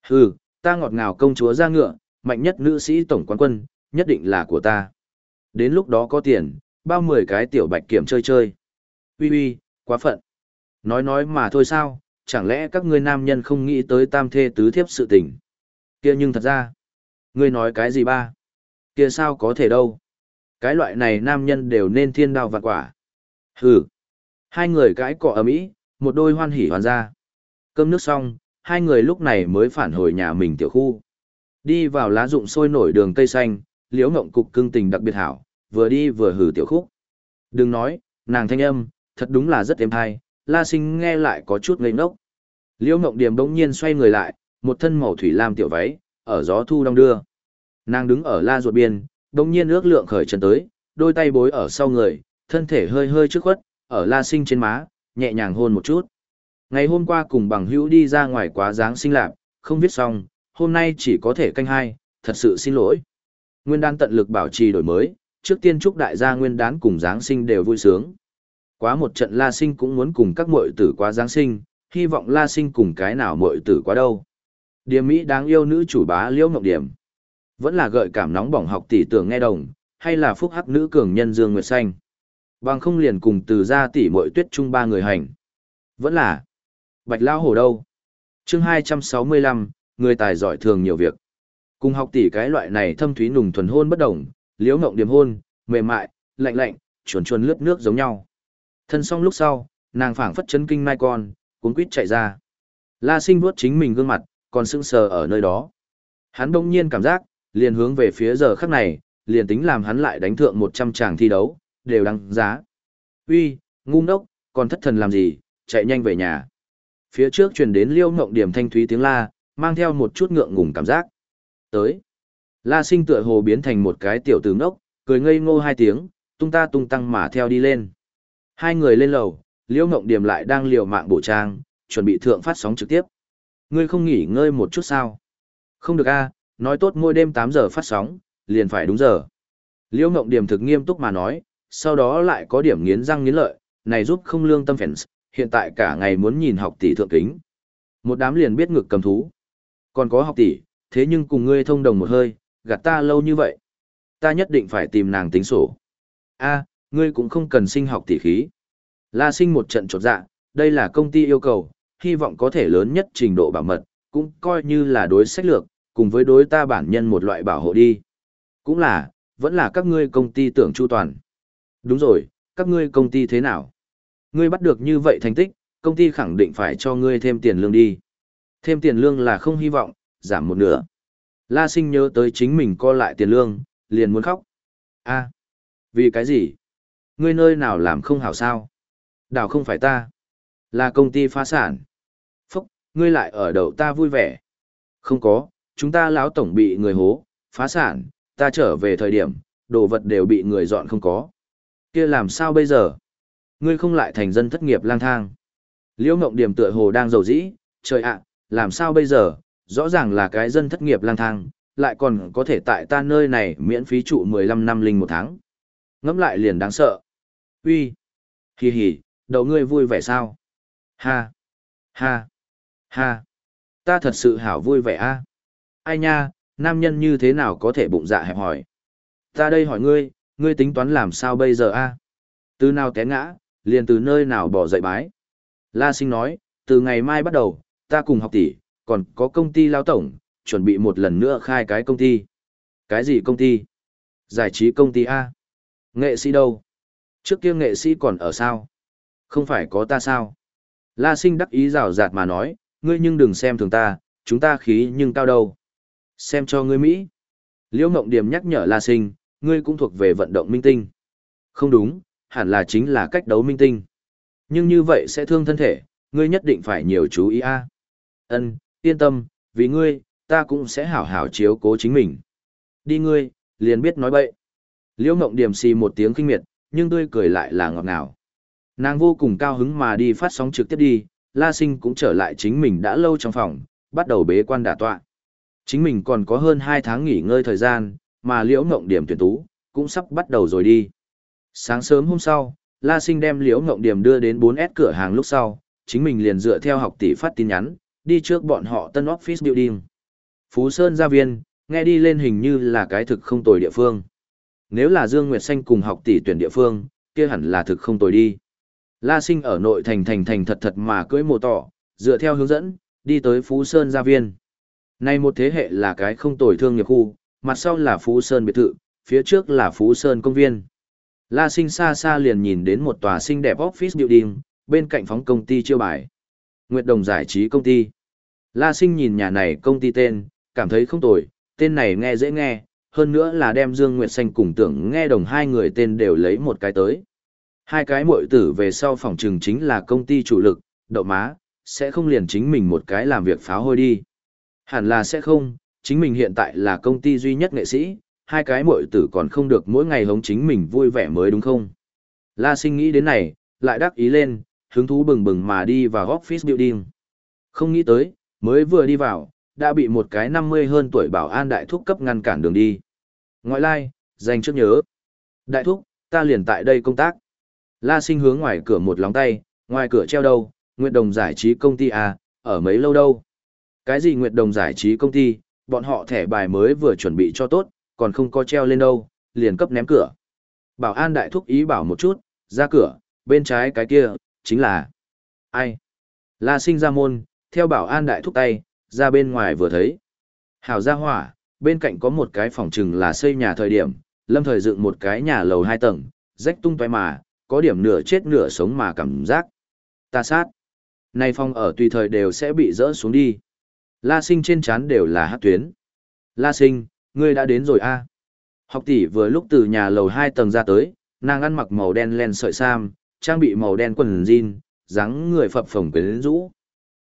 Hừ, ta ngọt ngào công chúa ra ngựa, mạnh nhất nữ sĩ tổng quán quân, nhất định là của ta. Đến lúc đó có tiền, bao mười cái tiểu bạch kiểm chơi chơi. Ui ui, quá phận. Nói nói mà thôi sao, chẳng lẽ các ngươi nam nhân không nghĩ tới tam thê tứ thiếp sự tình. Kia nhưng thật ra, ngươi nói cái gì ba? Kia sao có thể đâu? Cái loại này nam nhân đều nên thiên đao vạn quả. Hừ. Hai người cãi cọ ầm ĩ, một đôi hoan hỉ hoàn ra. Cơm nước xong, hai người lúc này mới phản hồi nhà mình tiểu khu. Đi vào lá rụng sôi nổi đường cây xanh, liễu ngộng cục cưng tình đặc biệt hảo, vừa đi vừa hử tiểu khúc. Đừng nói, nàng thanh âm, thật đúng là rất êm hay, la sinh nghe lại có chút ngây ngốc. Liễu ngộng điểm bỗng nhiên xoay người lại, một thân màu thủy lam tiểu váy, ở gió thu đông đưa. Nàng đứng ở la ruột biên, đồng nhiên ước lượng khởi chân tới, đôi tay bối ở sau người, thân thể hơi hơi trước khuất, ở la sinh trên má, nhẹ nhàng hôn một chút. Ngày hôm qua cùng bằng hữu đi ra ngoài quá dáng sinh lạc, không viết xong, hôm nay chỉ có thể canh hai, thật sự xin lỗi. Nguyên đán tận lực bảo trì đổi mới, trước tiên chúc đại gia nguyên đán cùng Giáng sinh đều vui sướng. Quá một trận La Sinh cũng muốn cùng các muội tử quá Giáng sinh, hy vọng La Sinh cùng cái nào muội tử quá đâu. Điểm Mỹ đáng yêu nữ chủ bá Liễu Ngọc Điểm. Vẫn là gợi cảm nóng bỏng học tỷ tưởng nghe đồng, hay là phúc hắc nữ cường nhân Dương Nguyệt Xanh. Bằng không liền cùng từ gia tỷ muội tuyết chung ba người hành. Vẫn là Bạch lão Hổ đâu? chương 265, người tài giỏi thường nhiều việc. Cùng học tỷ cái loại này thâm thúy nùng thuần hôn bất đồng, liễu ngộng điểm hôn, mềm mại, lạnh lạnh, chuồn chuồn lướt nước giống nhau. Thân xong lúc sau, nàng phảng phất chấn kinh mai con, cuốn quýt chạy ra. La sinh vuốt chính mình gương mặt, còn sững sờ ở nơi đó. Hắn đông nhiên cảm giác, liền hướng về phía giờ khắc này, liền tính làm hắn lại đánh thượng 100 tràng thi đấu, đều đáng giá. Uy, ngu ngốc, còn thất thần làm gì, chạy nhanh về nhà. Phía trước truyền đến liêu ngộng điểm thanh thúy tiếng la, mang theo một chút ngượng ngùng cảm giác. Tới. La sinh tựa hồ biến thành một cái tiểu tử ngốc, cười ngây ngô hai tiếng, tung ta tung tăng mà theo đi lên. Hai người lên lầu, liêu ngộng điểm lại đang liều mạng bổ trang, chuẩn bị thượng phát sóng trực tiếp. Ngươi không nghỉ ngơi một chút sao? Không được a, nói tốt mỗi đêm 8 giờ phát sóng, liền phải đúng giờ. Liêu ngộng điểm thực nghiêm túc mà nói, sau đó lại có điểm nghiến răng nghiến lợi, này giúp không lương tâm fans, hiện tại cả ngày muốn nhìn học tỷ thượng kính. Một đám liền biết ngực cầm thú. Còn có học tỷ, thế nhưng cùng ngươi thông đồng một hơi, gạt ta lâu như vậy. Ta nhất định phải tìm nàng tính sổ. a ngươi cũng không cần sinh học tỷ khí. La sinh một trận trột dạ, đây là công ty yêu cầu, hy vọng có thể lớn nhất trình độ bảo mật, cũng coi như là đối sách lược, cùng với đối ta bản nhân một loại bảo hộ đi. Cũng là, vẫn là các ngươi công ty tưởng chu toàn. Đúng rồi, các ngươi công ty thế nào? Ngươi bắt được như vậy thành tích, công ty khẳng định phải cho ngươi thêm tiền lương đi. Thêm tiền lương là không hy vọng, giảm một nửa. La sinh nhớ tới chính mình co lại tiền lương, liền muốn khóc. a vì cái gì? Ngươi nơi nào làm không hảo sao? Đảo không phải ta. Là công ty phá sản. Phúc, ngươi lại ở đầu ta vui vẻ. Không có, chúng ta lão tổng bị người hố, phá sản, ta trở về thời điểm, đồ vật đều bị người dọn không có. kia làm sao bây giờ? Ngươi không lại thành dân thất nghiệp lang thang. Liễu Ngộng Điểm tựa hồ đang rầu dĩ, trời ạ, làm sao bây giờ, rõ ràng là cái dân thất nghiệp lang thang, lại còn có thể tại ta nơi này miễn phí trụ 15 năm linh một tháng. Ngẫm lại liền đáng sợ. Uy, hì hì, đầu ngươi vui vẻ sao? Ha, ha, ha, ta thật sự hảo vui vẻ a. Ai nha, nam nhân như thế nào có thể bụng dạ hẹp hỏi? Ta đây hỏi ngươi, ngươi tính toán làm sao bây giờ a? Từ nào té ngã, liền từ nơi nào bỏ dậy bái. La sinh nói, từ ngày mai bắt đầu, ta cùng học tỷ, còn có công ty lao tổng, chuẩn bị một lần nữa khai cái công ty. Cái gì công ty? Giải trí công ty A. Nghệ sĩ đâu? Trước kia nghệ sĩ còn ở sao? Không phải có ta sao? La sinh đắc ý rào rạt mà nói, ngươi nhưng đừng xem thường ta, chúng ta khí nhưng cao đâu. Xem cho ngươi Mỹ. Liễu Ngộng điểm nhắc nhở La sinh, ngươi cũng thuộc về vận động minh tinh. Không đúng, hẳn là chính là cách đấu minh tinh. Nhưng như vậy sẽ thương thân thể, ngươi nhất định phải nhiều chú ý a. Ân, yên tâm, vì ngươi, ta cũng sẽ hảo hảo chiếu cố chính mình. Đi ngươi, liền biết nói bậy. Liễu Ngộng Điểm xì một tiếng kinh miệt, nhưng tươi cười lại là ngọt ngào. Nàng vô cùng cao hứng mà đi phát sóng trực tiếp đi, La Sinh cũng trở lại chính mình đã lâu trong phòng, bắt đầu bế quan đả tọa. Chính mình còn có hơn 2 tháng nghỉ ngơi thời gian, mà Liễu Ngộng Điểm tuyển tú, cũng sắp bắt đầu rồi đi. Sáng sớm hôm sau, La Sinh đem Liễu Ngộng Điểm đưa đến 4S cửa hàng lúc sau, chính mình liền dựa theo học tỷ phát tin nhắn, đi trước bọn họ tân office building. Phú Sơn gia viên, nghe đi lên hình như là cái thực không tồi địa phương. Nếu là Dương Nguyệt Xanh cùng học tỷ tuyển địa phương, kia hẳn là thực không tồi đi. La Sinh ở nội thành thành thành thật thật mà cưỡi mồ tỏ, dựa theo hướng dẫn, đi tới Phú Sơn gia viên. Nay một thế hệ là cái không tồi thương nghiệp khu, mặt sau là Phú Sơn biệt thự, phía trước là Phú Sơn công viên. La Sinh xa xa liền nhìn đến một tòa xinh đẹp office building, bên cạnh phóng công ty chiêu bài. Nguyệt Đồng giải trí công ty. La Sinh nhìn nhà này công ty tên, cảm thấy không tồi, tên này nghe dễ nghe, hơn nữa là đem Dương Nguyệt Xanh cùng tưởng nghe đồng hai người tên đều lấy một cái tới. Hai cái muội tử về sau phòng trừng chính là công ty chủ lực, đậu má, sẽ không liền chính mình một cái làm việc pháo hôi đi. Hẳn là sẽ không, chính mình hiện tại là công ty duy nhất nghệ sĩ, hai cái muội tử còn không được mỗi ngày hống chính mình vui vẻ mới đúng không? La sinh nghĩ đến này, lại đắc ý lên, hứng thú bừng bừng mà đi vào office building. Không nghĩ tới, mới vừa đi vào, đã bị một cái 50 hơn tuổi bảo an đại thúc cấp ngăn cản đường đi. Ngoại lai, dành trước nhớ. Đại thúc, ta liền tại đây công tác. La sinh hướng ngoài cửa một lóng tay, ngoài cửa treo đâu, Nguyệt Đồng giải trí công ty à, ở mấy lâu đâu. Cái gì Nguyệt Đồng giải trí công ty, bọn họ thẻ bài mới vừa chuẩn bị cho tốt, còn không có treo lên đâu, liền cấp ném cửa. Bảo an đại thúc ý bảo một chút, ra cửa, bên trái cái kia, chính là... Ai? La sinh ra môn, theo bảo an đại thúc tay, ra bên ngoài vừa thấy. Hảo ra hỏa, bên cạnh có một cái phòng trừng là xây nhà thời điểm, lâm thời dựng một cái nhà lầu hai tầng, rách tung toé mà, có điểm nửa chết nửa sống mà cảm giác. Ta sát. Này phòng ở tùy thời đều sẽ bị rỡ xuống đi. La sinh trên chán đều là hát tuyến. La sinh, ngươi đã đến rồi a Học tỷ vừa lúc từ nhà lầu hai tầng ra tới, nàng ăn mặc màu đen len sợi sam, trang bị màu đen quần jean, dáng người phập phồng quyến rũ.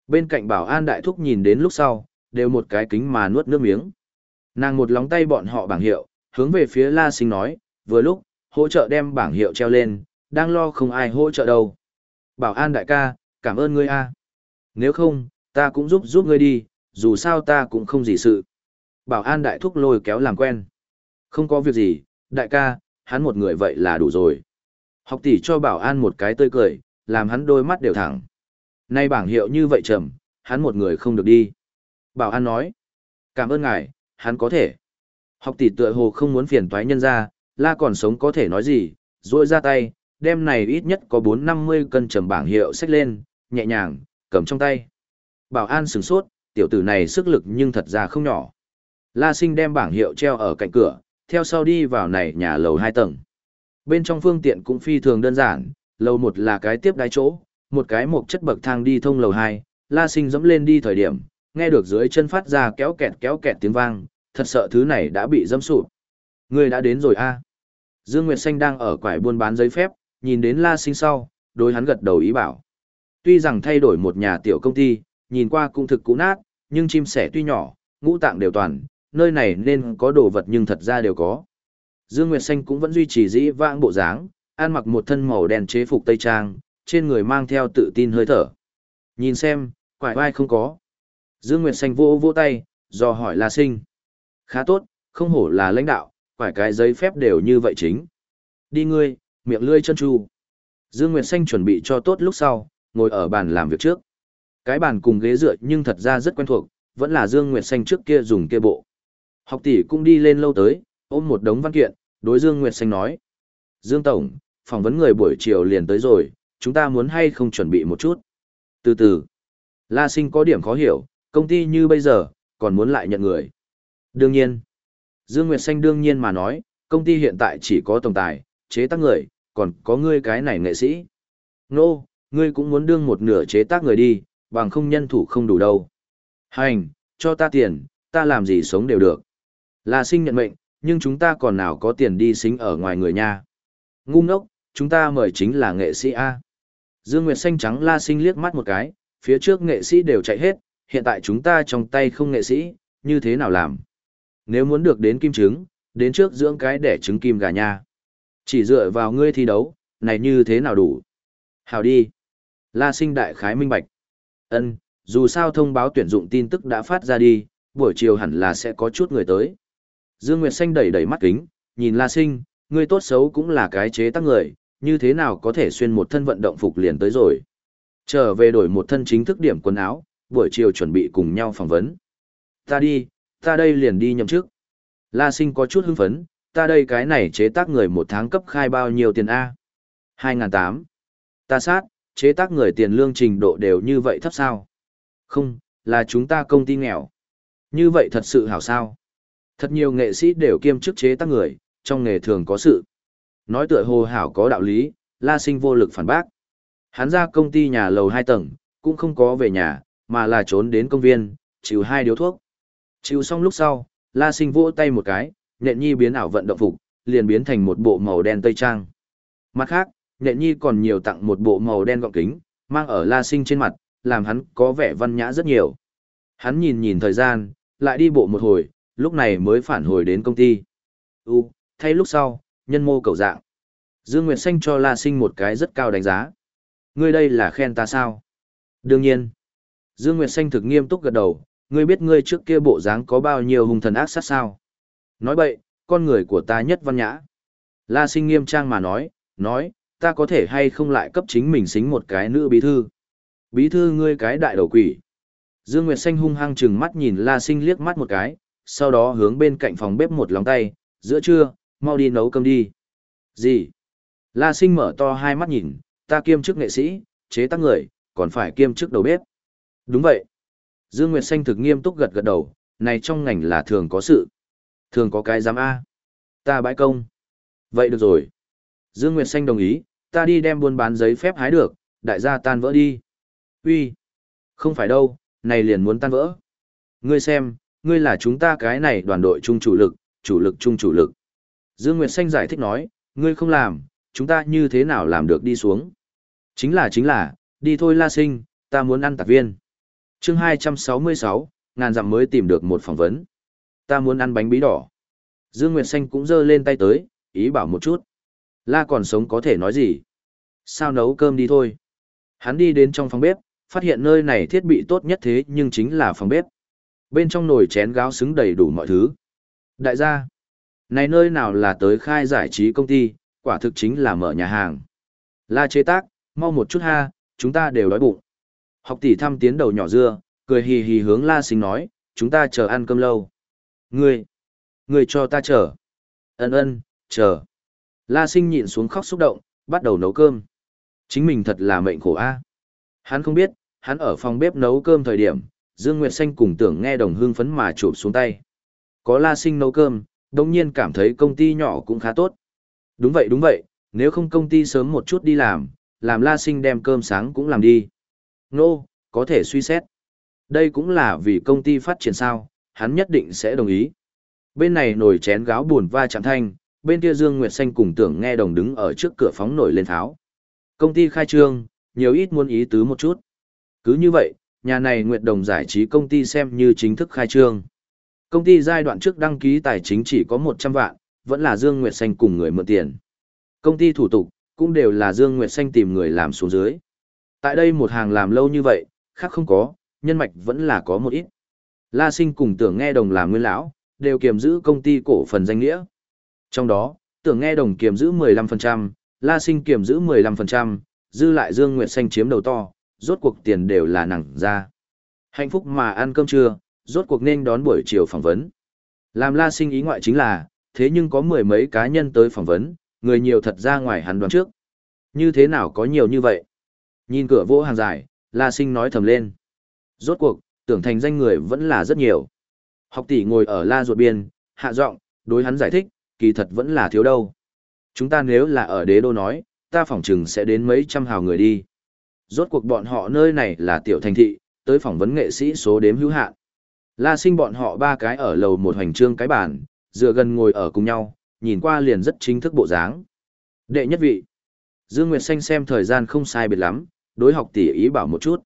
Bên cạnh bảo an đại thúc nhìn đến lúc sau, đều một cái kính mà nuốt nước miếng. Nàng một lóng tay bọn họ bảng hiệu, hướng về phía La Sinh nói, vừa lúc, hỗ trợ đem bảng hiệu treo lên, đang lo không ai hỗ trợ đâu. Bảo an đại ca, cảm ơn ngươi a. Nếu không, ta cũng giúp giúp ngươi đi, dù sao ta cũng không gì sự. Bảo an đại thúc lôi kéo làm quen. Không có việc gì, đại ca, hắn một người vậy là đủ rồi. Học tỷ cho bảo an một cái tươi cười, làm hắn đôi mắt đều thẳng. Nay bảng hiệu như vậy trầm, hắn một người không được đi. Bảo an nói, cảm ơn ngài, hắn có thể. Học tỷ tựa hồ không muốn phiền toái nhân ra, la còn sống có thể nói gì, rôi ra tay, đem này ít nhất có 4-50 cân trầm bảng hiệu xách lên, nhẹ nhàng, cầm trong tay. Bảo an sửng sốt, tiểu tử này sức lực nhưng thật ra không nhỏ. La sinh đem bảng hiệu treo ở cạnh cửa, theo sau đi vào này nhà lầu 2 tầng. Bên trong phương tiện cũng phi thường đơn giản, lầu 1 là cái tiếp đáy chỗ, một cái một chất bậc thang đi thông lầu 2, la sinh dẫm lên đi thời điểm, nghe được dưới chân phát ra kéo kẹt kéo kẹt tiếng vang, thật sợ thứ này đã bị dẫm sụp. Người đã đến rồi a. Dương Nguyệt Xanh đang ở quải buôn bán giấy phép, nhìn đến la sinh sau, đối hắn gật đầu ý bảo. Tuy rằng thay đổi một nhà tiểu công ty, nhìn qua cũng thực cũ nát, nhưng chim sẻ tuy nhỏ, ngũ tạng đều toàn, nơi này nên có đồ vật nhưng thật ra đều có. Dương Nguyệt Xanh cũng vẫn duy trì dĩ vãng bộ dáng, ăn mặc một thân màu đen chế phục tây trang, trên người mang theo tự tin hơi thở. Nhìn xem, quải vai không có. Dương Nguyệt Xanh vô vô tay, do hỏi La Sinh. Khá tốt, không hổ là lãnh đạo, quải cái giấy phép đều như vậy chính. Đi ngươi, miệng lươi chân tru. Dương Nguyệt Xanh chuẩn bị cho tốt lúc sau, ngồi ở bàn làm việc trước. Cái bàn cùng ghế dựa nhưng thật ra rất quen thuộc, vẫn là Dương Nguyệt Xanh trước kia dùng kia bộ. Học tỷ cũng đi lên lâu tới, ôm một đống văn kiện, đối Dương Nguyệt Xanh nói. Dương Tổng, phỏng vấn người buổi chiều liền tới rồi, chúng ta muốn hay không chuẩn bị một chút. Từ từ, La Sinh có điểm khó hiểu, công ty như bây giờ, còn muốn lại nhận người. Đương nhiên, Dương Nguyệt Xanh đương nhiên mà nói, công ty hiện tại chỉ có tổng tài, chế tác người, còn có ngươi cái này nghệ sĩ. Nô, no, ngươi cũng muốn đương một nửa chế tác người đi, bằng không nhân thủ không đủ đâu. Hành, cho ta tiền, ta làm gì sống đều được. La sinh nhận mệnh, nhưng chúng ta còn nào có tiền đi xính ở ngoài người nha. Ngu ngốc, chúng ta mời chính là nghệ sĩ A. Dương Nguyệt xanh trắng La sinh liếc mắt một cái, phía trước nghệ sĩ đều chạy hết, hiện tại chúng ta trong tay không nghệ sĩ, như thế nào làm? Nếu muốn được đến kim trứng, đến trước dưỡng cái để trứng kim gà nha. Chỉ dựa vào ngươi thi đấu, này như thế nào đủ? Hào đi. La sinh đại khái minh bạch. Ân, dù sao thông báo tuyển dụng tin tức đã phát ra đi, buổi chiều hẳn là sẽ có chút người tới. Dương Nguyệt Xanh đẩy đẩy mắt kính, nhìn La Sinh, ngươi tốt xấu cũng là cái chế tác người, như thế nào có thể xuyên một thân vận động phục liền tới rồi. Trở về đổi một thân chính thức điểm quần áo, buổi chiều chuẩn bị cùng nhau phỏng vấn. Ta đi, ta đây liền đi nhậm chức. La Sinh có chút hưng phấn, ta đây cái này chế tác người một tháng cấp khai bao nhiêu tiền A? 2008. Ta sát, chế tác người tiền lương trình độ đều như vậy thấp sao? Không, là chúng ta công ty nghèo. Như vậy thật sự hảo sao? Thật nhiều nghệ sĩ đều kiêm chức chế tác người, trong nghề thường có sự. Nói tựa hồ hảo có đạo lý, La Sinh vô lực phản bác. Hắn ra công ty nhà lầu 2 tầng, cũng không có về nhà, mà là trốn đến công viên, chịu hai điếu thuốc. Chịu xong lúc sau, La Sinh vỗ tay một cái, nhện nhi biến ảo vận động phục, liền biến thành một bộ màu đen tây trang. Mặt khác, nhện nhi còn nhiều tặng một bộ màu đen gọng kính, mang ở La Sinh trên mặt, làm hắn có vẻ văn nhã rất nhiều. Hắn nhìn nhìn thời gian, lại đi bộ một hồi, lúc này mới phản hồi đến công ty. U, thay lúc sau, nhân mô cầu dạng. Dương Nguyệt Xanh cho La Sinh một cái rất cao đánh giá. Ngươi đây là khen ta sao? Đương nhiên. Dương Nguyệt Xanh thực nghiêm túc gật đầu, ngươi biết ngươi trước kia bộ dáng có bao nhiêu hung thần ác sát sao? Nói bậy, con người của ta nhất văn nhã. La Sinh nghiêm trang mà nói, nói, ta có thể hay không lại cấp chính mình xính một cái nữ bí thư. Bí thư ngươi cái đại đầu quỷ. Dương Nguyệt Xanh hung hăng chừng mắt nhìn La Sinh liếc mắt một cái, sau đó hướng bên cạnh phòng bếp một lòng tay, giữa trưa, mau đi nấu cơm đi. Gì? La Sinh mở to hai mắt nhìn, ta kiêm chức nghệ sĩ, chế tác người, còn phải kiêm chức đầu bếp. Đúng vậy. Dương Nguyệt Xanh thực nghiêm túc gật gật đầu, này trong ngành là thường có sự. Thường có cái giám A. Ta bãi công. Vậy được rồi. Dương Nguyệt Xanh đồng ý, ta đi đem buôn bán giấy phép hái được, đại gia tan vỡ đi. Uy, Không phải đâu, này liền muốn tan vỡ. Ngươi xem, ngươi là chúng ta cái này đoàn đội chung chủ lực, chủ lực chung chủ lực. Dương Nguyệt Xanh giải thích nói, ngươi không làm, chúng ta như thế nào làm được đi xuống. Chính là chính là, đi thôi la sinh, ta muốn ăn tạp viên. chương 266, ngàn dặm mới tìm được một phỏng vấn. Ta muốn ăn bánh bí đỏ. Dương Nguyệt Xanh cũng giơ lên tay tới, ý bảo một chút. La còn sống có thể nói gì? Sao nấu cơm đi thôi? Hắn đi đến trong phòng bếp, phát hiện nơi này thiết bị tốt nhất thế nhưng chính là phòng bếp. Bên trong nồi chén gáo xứng đầy đủ mọi thứ. Đại gia, này nơi nào là tới khai giải trí công ty, quả thực chính là mở nhà hàng. La chế tác, mau một chút ha, chúng ta đều đói bụng. Học tỷ thăm tiến đầu nhỏ dưa, cười hì hì hướng La Sinh nói, chúng ta chờ ăn cơm lâu. Ngươi, ngươi cho ta chờ. Ân ân, chờ. La Sinh nhịn xuống khóc xúc động, bắt đầu nấu cơm. Chính mình thật là mệnh khổ a. Hắn không biết, hắn ở phòng bếp nấu cơm thời điểm, Dương Nguyệt Xanh cùng tưởng nghe đồng hương phấn mà chụp xuống tay. Có La Sinh nấu cơm, đồng nhiên cảm thấy công ty nhỏ cũng khá tốt. Đúng vậy đúng vậy, nếu không công ty sớm một chút đi làm, làm La Sinh đem cơm sáng cũng làm đi. Nô, no, có thể suy xét. Đây cũng là vì công ty phát triển sao, hắn nhất định sẽ đồng ý. Bên này nồi chén gáo buồn va chạm thanh, bên kia Dương Nguyệt Xanh cùng tưởng nghe đồng đứng ở trước cửa phóng nổi lên tháo. Công ty khai trương, nhiều ít muốn ý tứ một chút. Cứ như vậy, nhà này Nguyệt Đồng giải trí công ty xem như chính thức khai trương. Công ty giai đoạn trước đăng ký tài chính chỉ có 100 vạn, vẫn là Dương Nguyệt Xanh cùng người mượn tiền. Công ty thủ tục, cũng đều là Dương Nguyệt Xanh tìm người làm xuống dưới. Tại đây một hàng làm lâu như vậy, khác không có, nhân mạch vẫn là có một ít. La Sinh cùng tưởng nghe đồng làm nguyên lão, đều kiềm giữ công ty cổ phần danh nghĩa. Trong đó, tưởng nghe đồng kiềm giữ 15%, La Sinh kiềm giữ 15%, dư lại Dương Nguyệt Xanh chiếm đầu to, rốt cuộc tiền đều là nặng ra. Hạnh phúc mà ăn cơm trưa, rốt cuộc nên đón buổi chiều phỏng vấn. Làm La Sinh ý ngoại chính là, thế nhưng có mười mấy cá nhân tới phỏng vấn, người nhiều thật ra ngoài hắn đoán trước. Như thế nào có nhiều như vậy? Nhìn cửa vỗ hàng dài, La Sinh nói thầm lên. Rốt cuộc, tưởng thành danh người vẫn là rất nhiều. Học tỷ ngồi ở La ruột biên, hạ giọng, đối hắn giải thích, kỳ thật vẫn là thiếu đâu. Chúng ta nếu là ở đế đô nói, ta phỏng chừng sẽ đến mấy trăm hào người đi. Rốt cuộc bọn họ nơi này là tiểu thành thị, tới phỏng vấn nghệ sĩ số đếm hữu hạn. La sinh bọn họ ba cái ở lầu một hoành trương cái bàn, dựa gần ngồi ở cùng nhau, nhìn qua liền rất chính thức bộ dáng. Đệ nhất vị. Dương Nguyệt Xanh xem thời gian không sai biệt lắm, đối học tỷ ý bảo một chút.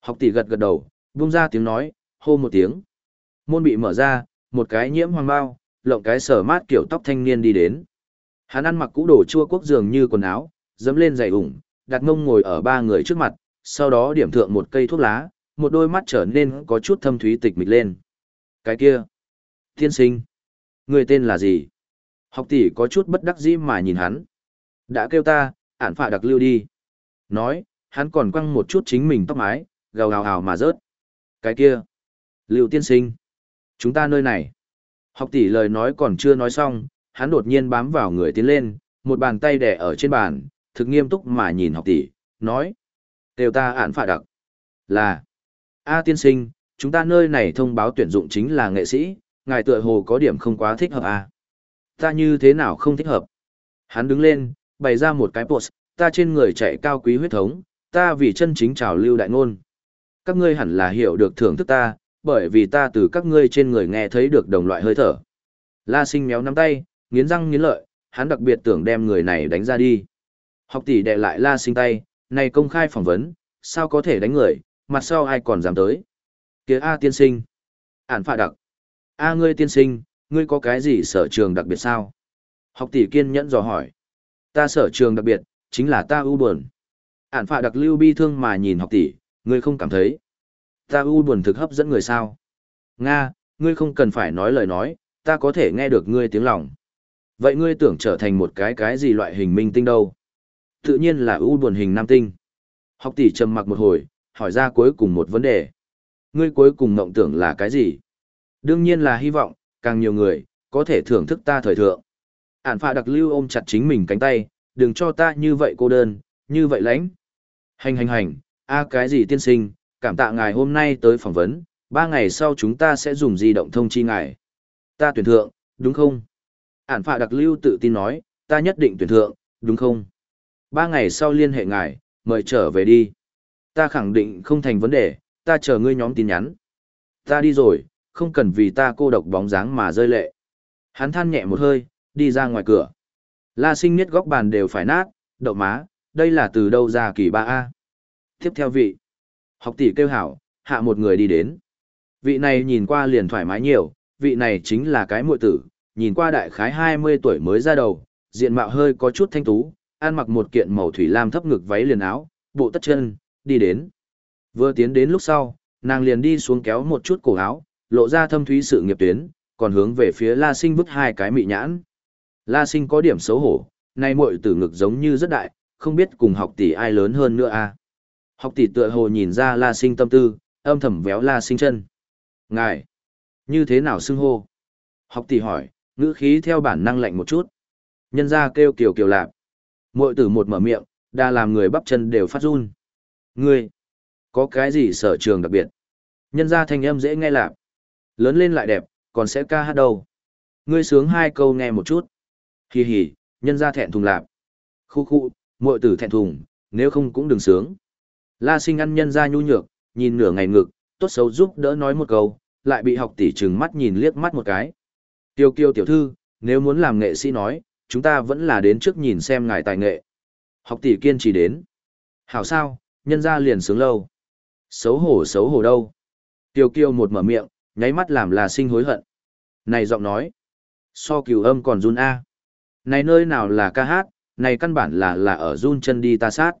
Học tỷ gật gật đầu, buông ra tiếng nói, hô một tiếng. Môn bị mở ra, một cái nhiễm hoàng bao, lộng cái sở mát kiểu tóc thanh niên đi đến. Hắn ăn mặc cũ đồ chua quốc dường như quần áo, dẫm lên giày ủng, đặt ngông ngồi ở ba người trước mặt, sau đó điểm thượng một cây thuốc lá, một đôi mắt trở nên có chút thâm thúy tịch mịch lên. Cái kia, tiên sinh, người tên là gì? Học tỷ có chút bất đắc dĩ mà nhìn hắn. Đã kêu ta, ản phạ đặc lưu đi. Nói, hắn còn quăng một chút chính mình tóc mái, gào gào hào mà rớt. Cái kia, lưu tiên sinh, chúng ta nơi này. Học tỷ lời nói còn chưa nói xong, hắn đột nhiên bám vào người tiến lên, một bàn tay đè ở trên bàn, thực nghiêm túc mà nhìn học tỷ, nói. Đều ta ản phạ đặc. Là. A tiên sinh, chúng ta nơi này thông báo tuyển dụng chính là nghệ sĩ, ngài tựa hồ có điểm không quá thích hợp à. Ta như thế nào không thích hợp? Hắn đứng lên, bày ra một cái pose, ta trên người chạy cao quý huyết thống, ta vì chân chính trào lưu đại ngôn. Các ngươi hẳn là hiểu được thưởng thức ta, bởi vì ta từ các ngươi trên người nghe thấy được đồng loại hơi thở. La sinh méo nắm tay, nghiến răng nghiến lợi, hắn đặc biệt tưởng đem người này đánh ra đi. Học tỷ đệ lại la sinh tay, này công khai phỏng vấn, sao có thể đánh người, mặt sau ai còn dám tới. Kia A tiên sinh. Ản phạ đặc. A ngươi tiên sinh, ngươi có cái gì sở trường đặc biệt sao? Học tỷ kiên nhẫn dò hỏi. Ta sở trường đặc biệt, chính là ta ưu buồn. Ản phạ đặc lưu bi thương mà nhìn học tỷ, ngươi không cảm thấy. Ta u buồn thực hấp dẫn người sao? Nga, ngươi không cần phải nói lời nói, ta có thể nghe được ngươi tiếng lòng. Vậy ngươi tưởng trở thành một cái cái gì loại hình minh tinh đâu? Tự nhiên là u buồn hình nam tinh. Học tỷ trầm mặc một hồi, hỏi ra cuối cùng một vấn đề. Ngươi cuối cùng mộng tưởng là cái gì? Đương nhiên là hy vọng, càng nhiều người, có thể thưởng thức ta thời thượng. Ản phạ đặc lưu ôm chặt chính mình cánh tay, đừng cho ta như vậy cô đơn, như vậy lãnh. Hành hành hành, a cái gì tiên sinh, cảm tạ ngài hôm nay tới phỏng vấn, ba ngày sau chúng ta sẽ dùng di động thông chi ngài. Ta tuyển thượng, đúng không? Ản phạ đặc lưu tự tin nói, ta nhất định tuyển thượng, đúng không? Ba ngày sau liên hệ ngài, mời trở về đi. Ta khẳng định không thành vấn đề, ta chờ ngươi nhóm tin nhắn. Ta đi rồi, không cần vì ta cô độc bóng dáng mà rơi lệ. Hắn than nhẹ một hơi, đi ra ngoài cửa. La sinh niết góc bàn đều phải nát, đậu má, đây là từ đâu ra kỳ ba a Tiếp theo vị. Học tỷ kêu hảo, hạ một người đi đến. Vị này nhìn qua liền thoải mái nhiều, vị này chính là cái muội tử, nhìn qua đại khái 20 tuổi mới ra đầu, diện mạo hơi có chút thanh tú, ăn mặc một kiện màu thủy lam thấp ngực váy liền áo, bộ tất chân, đi đến. Vừa tiến đến lúc sau, nàng liền đi xuống kéo một chút cổ áo, lộ ra thâm thúy sự nghiệp tuyến, còn hướng về phía La Sinh vứt hai cái mị nhãn. La Sinh có điểm xấu hổ, nay muội tử ngực giống như rất đại, không biết cùng học tỷ ai lớn hơn nữa a. À. Học tỷ tựa hồ nhìn ra La Sinh tâm tư, âm thầm véo La Sinh chân. Ngài, như thế nào xưng hô? Học tỷ hỏi, ngữ khí theo bản năng lạnh một chút. Nhân ra kêu kiều kiều lạp. Mội tử một mở miệng, đa làm người bắp chân đều phát run. Ngươi, có cái gì sở trường đặc biệt? Nhân ra thanh âm dễ nghe lạp. Lớn lên lại đẹp, còn sẽ ca hát đâu. Ngươi sướng hai câu nghe một chút. Hì hì, nhân ra thẹn thùng lạp. Khu khu, mội tử thẹn thùng, nếu không cũng đừng sướng. La sinh ăn nhân ra nhu nhược, nhìn nửa ngày ngực, tốt xấu giúp đỡ nói một câu, lại bị học tỷ trừng mắt nhìn liếc mắt một cái. Tiêu kiêu tiểu thư, nếu muốn làm nghệ sĩ nói, chúng ta vẫn là đến trước nhìn xem ngài tài nghệ. Học tỷ kiên trì đến. Hảo sao, nhân ra liền sướng lâu. Xấu hổ xấu hổ đâu. Tiêu kiêu một mở miệng, nháy mắt làm là sinh hối hận. Này giọng nói. So cửu âm còn run A. Này nơi nào là ca hát, này căn bản là là ở run chân đi ta sát.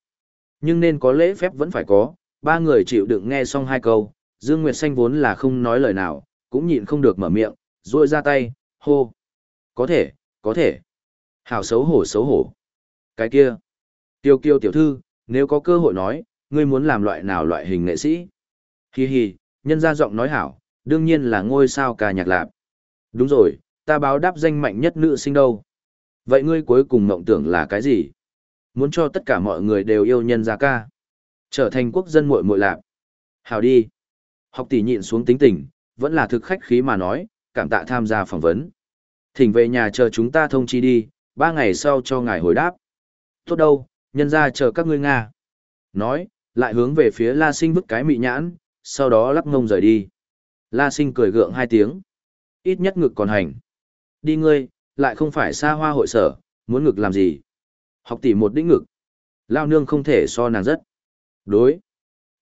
Nhưng nên có lễ phép vẫn phải có, ba người chịu đựng nghe xong hai câu, Dương Nguyệt Xanh vốn là không nói lời nào, cũng nhịn không được mở miệng, ruôi ra tay, hô. Có thể, có thể. Hảo xấu hổ xấu hổ. Cái kia. Tiêu kiêu tiểu thư, nếu có cơ hội nói, ngươi muốn làm loại nào loại hình nghệ sĩ? Hi hi, nhân ra giọng nói hảo, đương nhiên là ngôi sao ca nhạc lạp. Đúng rồi, ta báo đáp danh mạnh nhất nữ sinh đâu. Vậy ngươi cuối cùng mộng tưởng là cái gì? Muốn cho tất cả mọi người đều yêu nhân gia ca. Trở thành quốc dân muội muội lạp. hào đi. Học tỷ nhịn xuống tính tình, vẫn là thực khách khí mà nói, cảm tạ tham gia phỏng vấn. Thỉnh về nhà chờ chúng ta thông chi đi, ba ngày sau cho ngài hồi đáp. Tốt đâu, nhân ra chờ các ngươi Nga. Nói, lại hướng về phía La Sinh vứt cái mị nhãn, sau đó lắc ngông rời đi. La Sinh cười gượng hai tiếng. Ít nhất ngực còn hành. Đi ngươi, lại không phải xa hoa hội sở, muốn ngực làm gì. Học tỷ một đĩnh ngực. Lao nương không thể so nàng rất. Đối.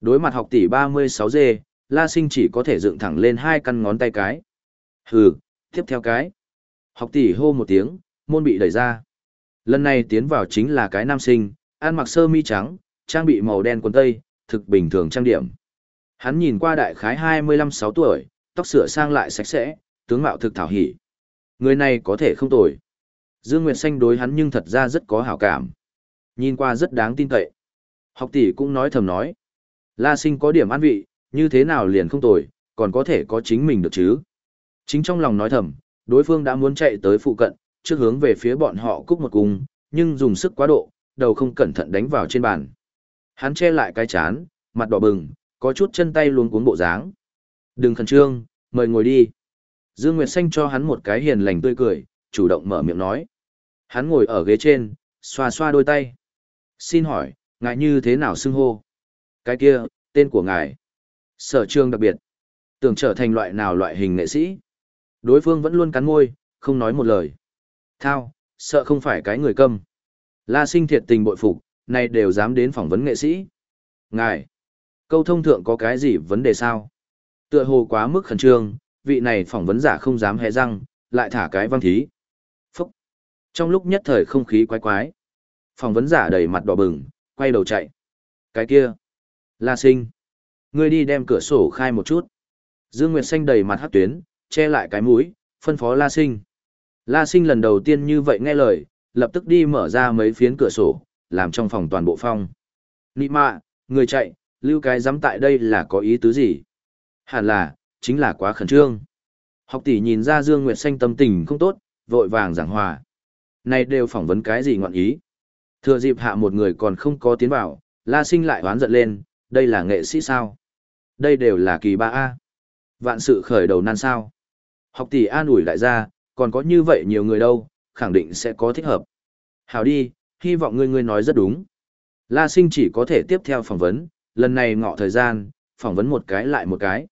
Đối mặt học tỷ 36G, La Sinh chỉ có thể dựng thẳng lên hai căn ngón tay cái. Hừ, tiếp theo cái. Học tỷ hô một tiếng, môn bị đẩy ra. Lần này tiến vào chính là cái nam sinh, ăn mặc sơ mi trắng, trang bị màu đen quần tây, thực bình thường trang điểm. Hắn nhìn qua đại khái 25-6 tuổi, tóc sửa sang lại sạch sẽ, tướng mạo thực thảo hỉ. Người này có thể không tồi. Dương Nguyệt Xanh đối hắn nhưng thật ra rất có hảo cảm. Nhìn qua rất đáng tin cậy. Học tỷ cũng nói thầm nói. La sinh có điểm an vị, như thế nào liền không tồi, còn có thể có chính mình được chứ. Chính trong lòng nói thầm, đối phương đã muốn chạy tới phụ cận, trước hướng về phía bọn họ cúc một cung, nhưng dùng sức quá độ, đầu không cẩn thận đánh vào trên bàn. Hắn che lại cái chán, mặt đỏ bừng, có chút chân tay luống cuống bộ dáng. Đừng khẩn trương, mời ngồi đi. Dương Nguyệt Xanh cho hắn một cái hiền lành tươi cười, chủ động mở miệng nói. Hắn ngồi ở ghế trên, xoa xoa đôi tay. Xin hỏi, ngài như thế nào xưng hô? Cái kia, tên của ngài. Sở trường đặc biệt. Tưởng trở thành loại nào loại hình nghệ sĩ. Đối phương vẫn luôn cắn môi, không nói một lời. Thao, sợ không phải cái người câm. La sinh thiệt tình bội phục, này đều dám đến phỏng vấn nghệ sĩ. Ngài, câu thông thượng có cái gì vấn đề sao? Tựa hồ quá mức khẩn trương, vị này phỏng vấn giả không dám hé răng, lại thả cái văn thí. Trong lúc nhất thời không khí quái quái, phỏng vấn giả đầy mặt đỏ bừng, quay đầu chạy. Cái kia! La sinh! Ngươi đi đem cửa sổ khai một chút. Dương Nguyệt Xanh đầy mặt hát tuyến, che lại cái mũi, phân phó La sinh. La sinh lần đầu tiên như vậy nghe lời, lập tức đi mở ra mấy phiến cửa sổ, làm trong phòng toàn bộ phong. Nị mạ, người chạy, lưu cái dám tại đây là có ý tứ gì? Hẳn là, chính là quá khẩn trương. Học tỷ nhìn ra Dương Nguyệt Xanh tâm tình không tốt, vội vàng giảng hòa. Này đều phỏng vấn cái gì ngọn ý. Thừa dịp hạ một người còn không có tiến vào, La Sinh lại hoán giận lên, đây là nghệ sĩ sao? Đây đều là kỳ ba A. Vạn sự khởi đầu nan sao. Học tỷ an ủi đại gia, còn có như vậy nhiều người đâu, khẳng định sẽ có thích hợp. Hảo đi, hy vọng ngươi ngươi nói rất đúng. La Sinh chỉ có thể tiếp theo phỏng vấn, lần này ngọ thời gian, phỏng vấn một cái lại một cái.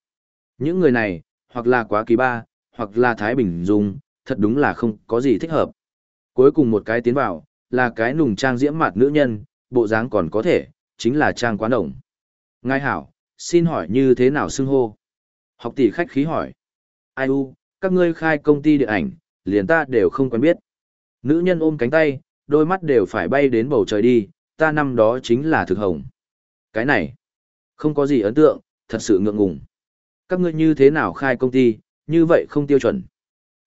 Những người này, hoặc là quá kỳ ba, hoặc là Thái Bình Dung, thật đúng là không có gì thích hợp. Cuối cùng một cái tiến vào, là cái nùng trang diễm mặt nữ nhân, bộ dáng còn có thể, chính là trang quán ổng. Ngài hảo, xin hỏi như thế nào xưng hô? Học tỷ khách khí hỏi. Ai u, các ngươi khai công ty điện ảnh, liền ta đều không quen biết. Nữ nhân ôm cánh tay, đôi mắt đều phải bay đến bầu trời đi, ta năm đó chính là thực hồng. Cái này, không có gì ấn tượng, thật sự ngượng ngùng. Các ngươi như thế nào khai công ty, như vậy không tiêu chuẩn.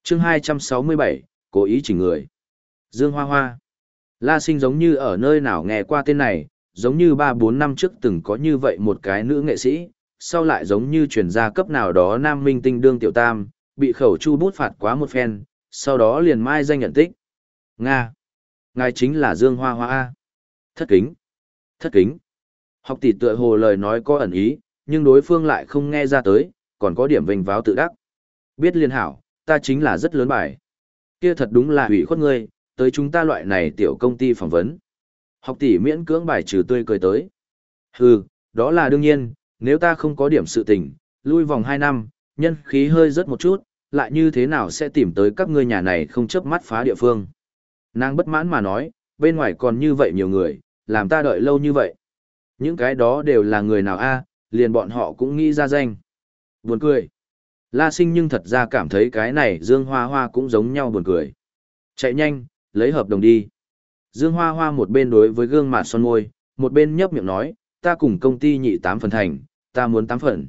chương 267, cố ý chỉnh người. Dương Hoa Hoa. La sinh giống như ở nơi nào nghe qua tên này, giống như 3-4 năm trước từng có như vậy một cái nữ nghệ sĩ, sau lại giống như chuyển gia cấp nào đó nam minh tinh đương tiểu tam, bị khẩu chu bút phạt quá một phen, sau đó liền mai danh nhận tích. Nga. Ngài chính là Dương Hoa Hoa A. Thất kính. Thất kính. Học tỷ tựa hồ lời nói có ẩn ý, nhưng đối phương lại không nghe ra tới, còn có điểm vinh váo tự đắc. Biết liên hảo, ta chính là rất lớn bài. Kia thật đúng là hủy khuất ngươi, tới chúng ta loại này tiểu công ty phỏng vấn. Học tỷ miễn cưỡng bài trừ tươi cười tới. Hừ, đó là đương nhiên, nếu ta không có điểm sự tình, lui vòng 2 năm, nhân khí hơi rớt một chút, lại như thế nào sẽ tìm tới các ngươi nhà này không chấp mắt phá địa phương. Nàng bất mãn mà nói, bên ngoài còn như vậy nhiều người, làm ta đợi lâu như vậy. Những cái đó đều là người nào a liền bọn họ cũng nghĩ ra danh. Buồn cười. La sinh nhưng thật ra cảm thấy cái này Dương Hoa Hoa cũng giống nhau buồn cười. Chạy nhanh, lấy hợp đồng đi. Dương Hoa Hoa một bên đối với gương mặt son môi, một bên nhấp miệng nói, ta cùng công ty nhị tám phần thành, ta muốn tám phần.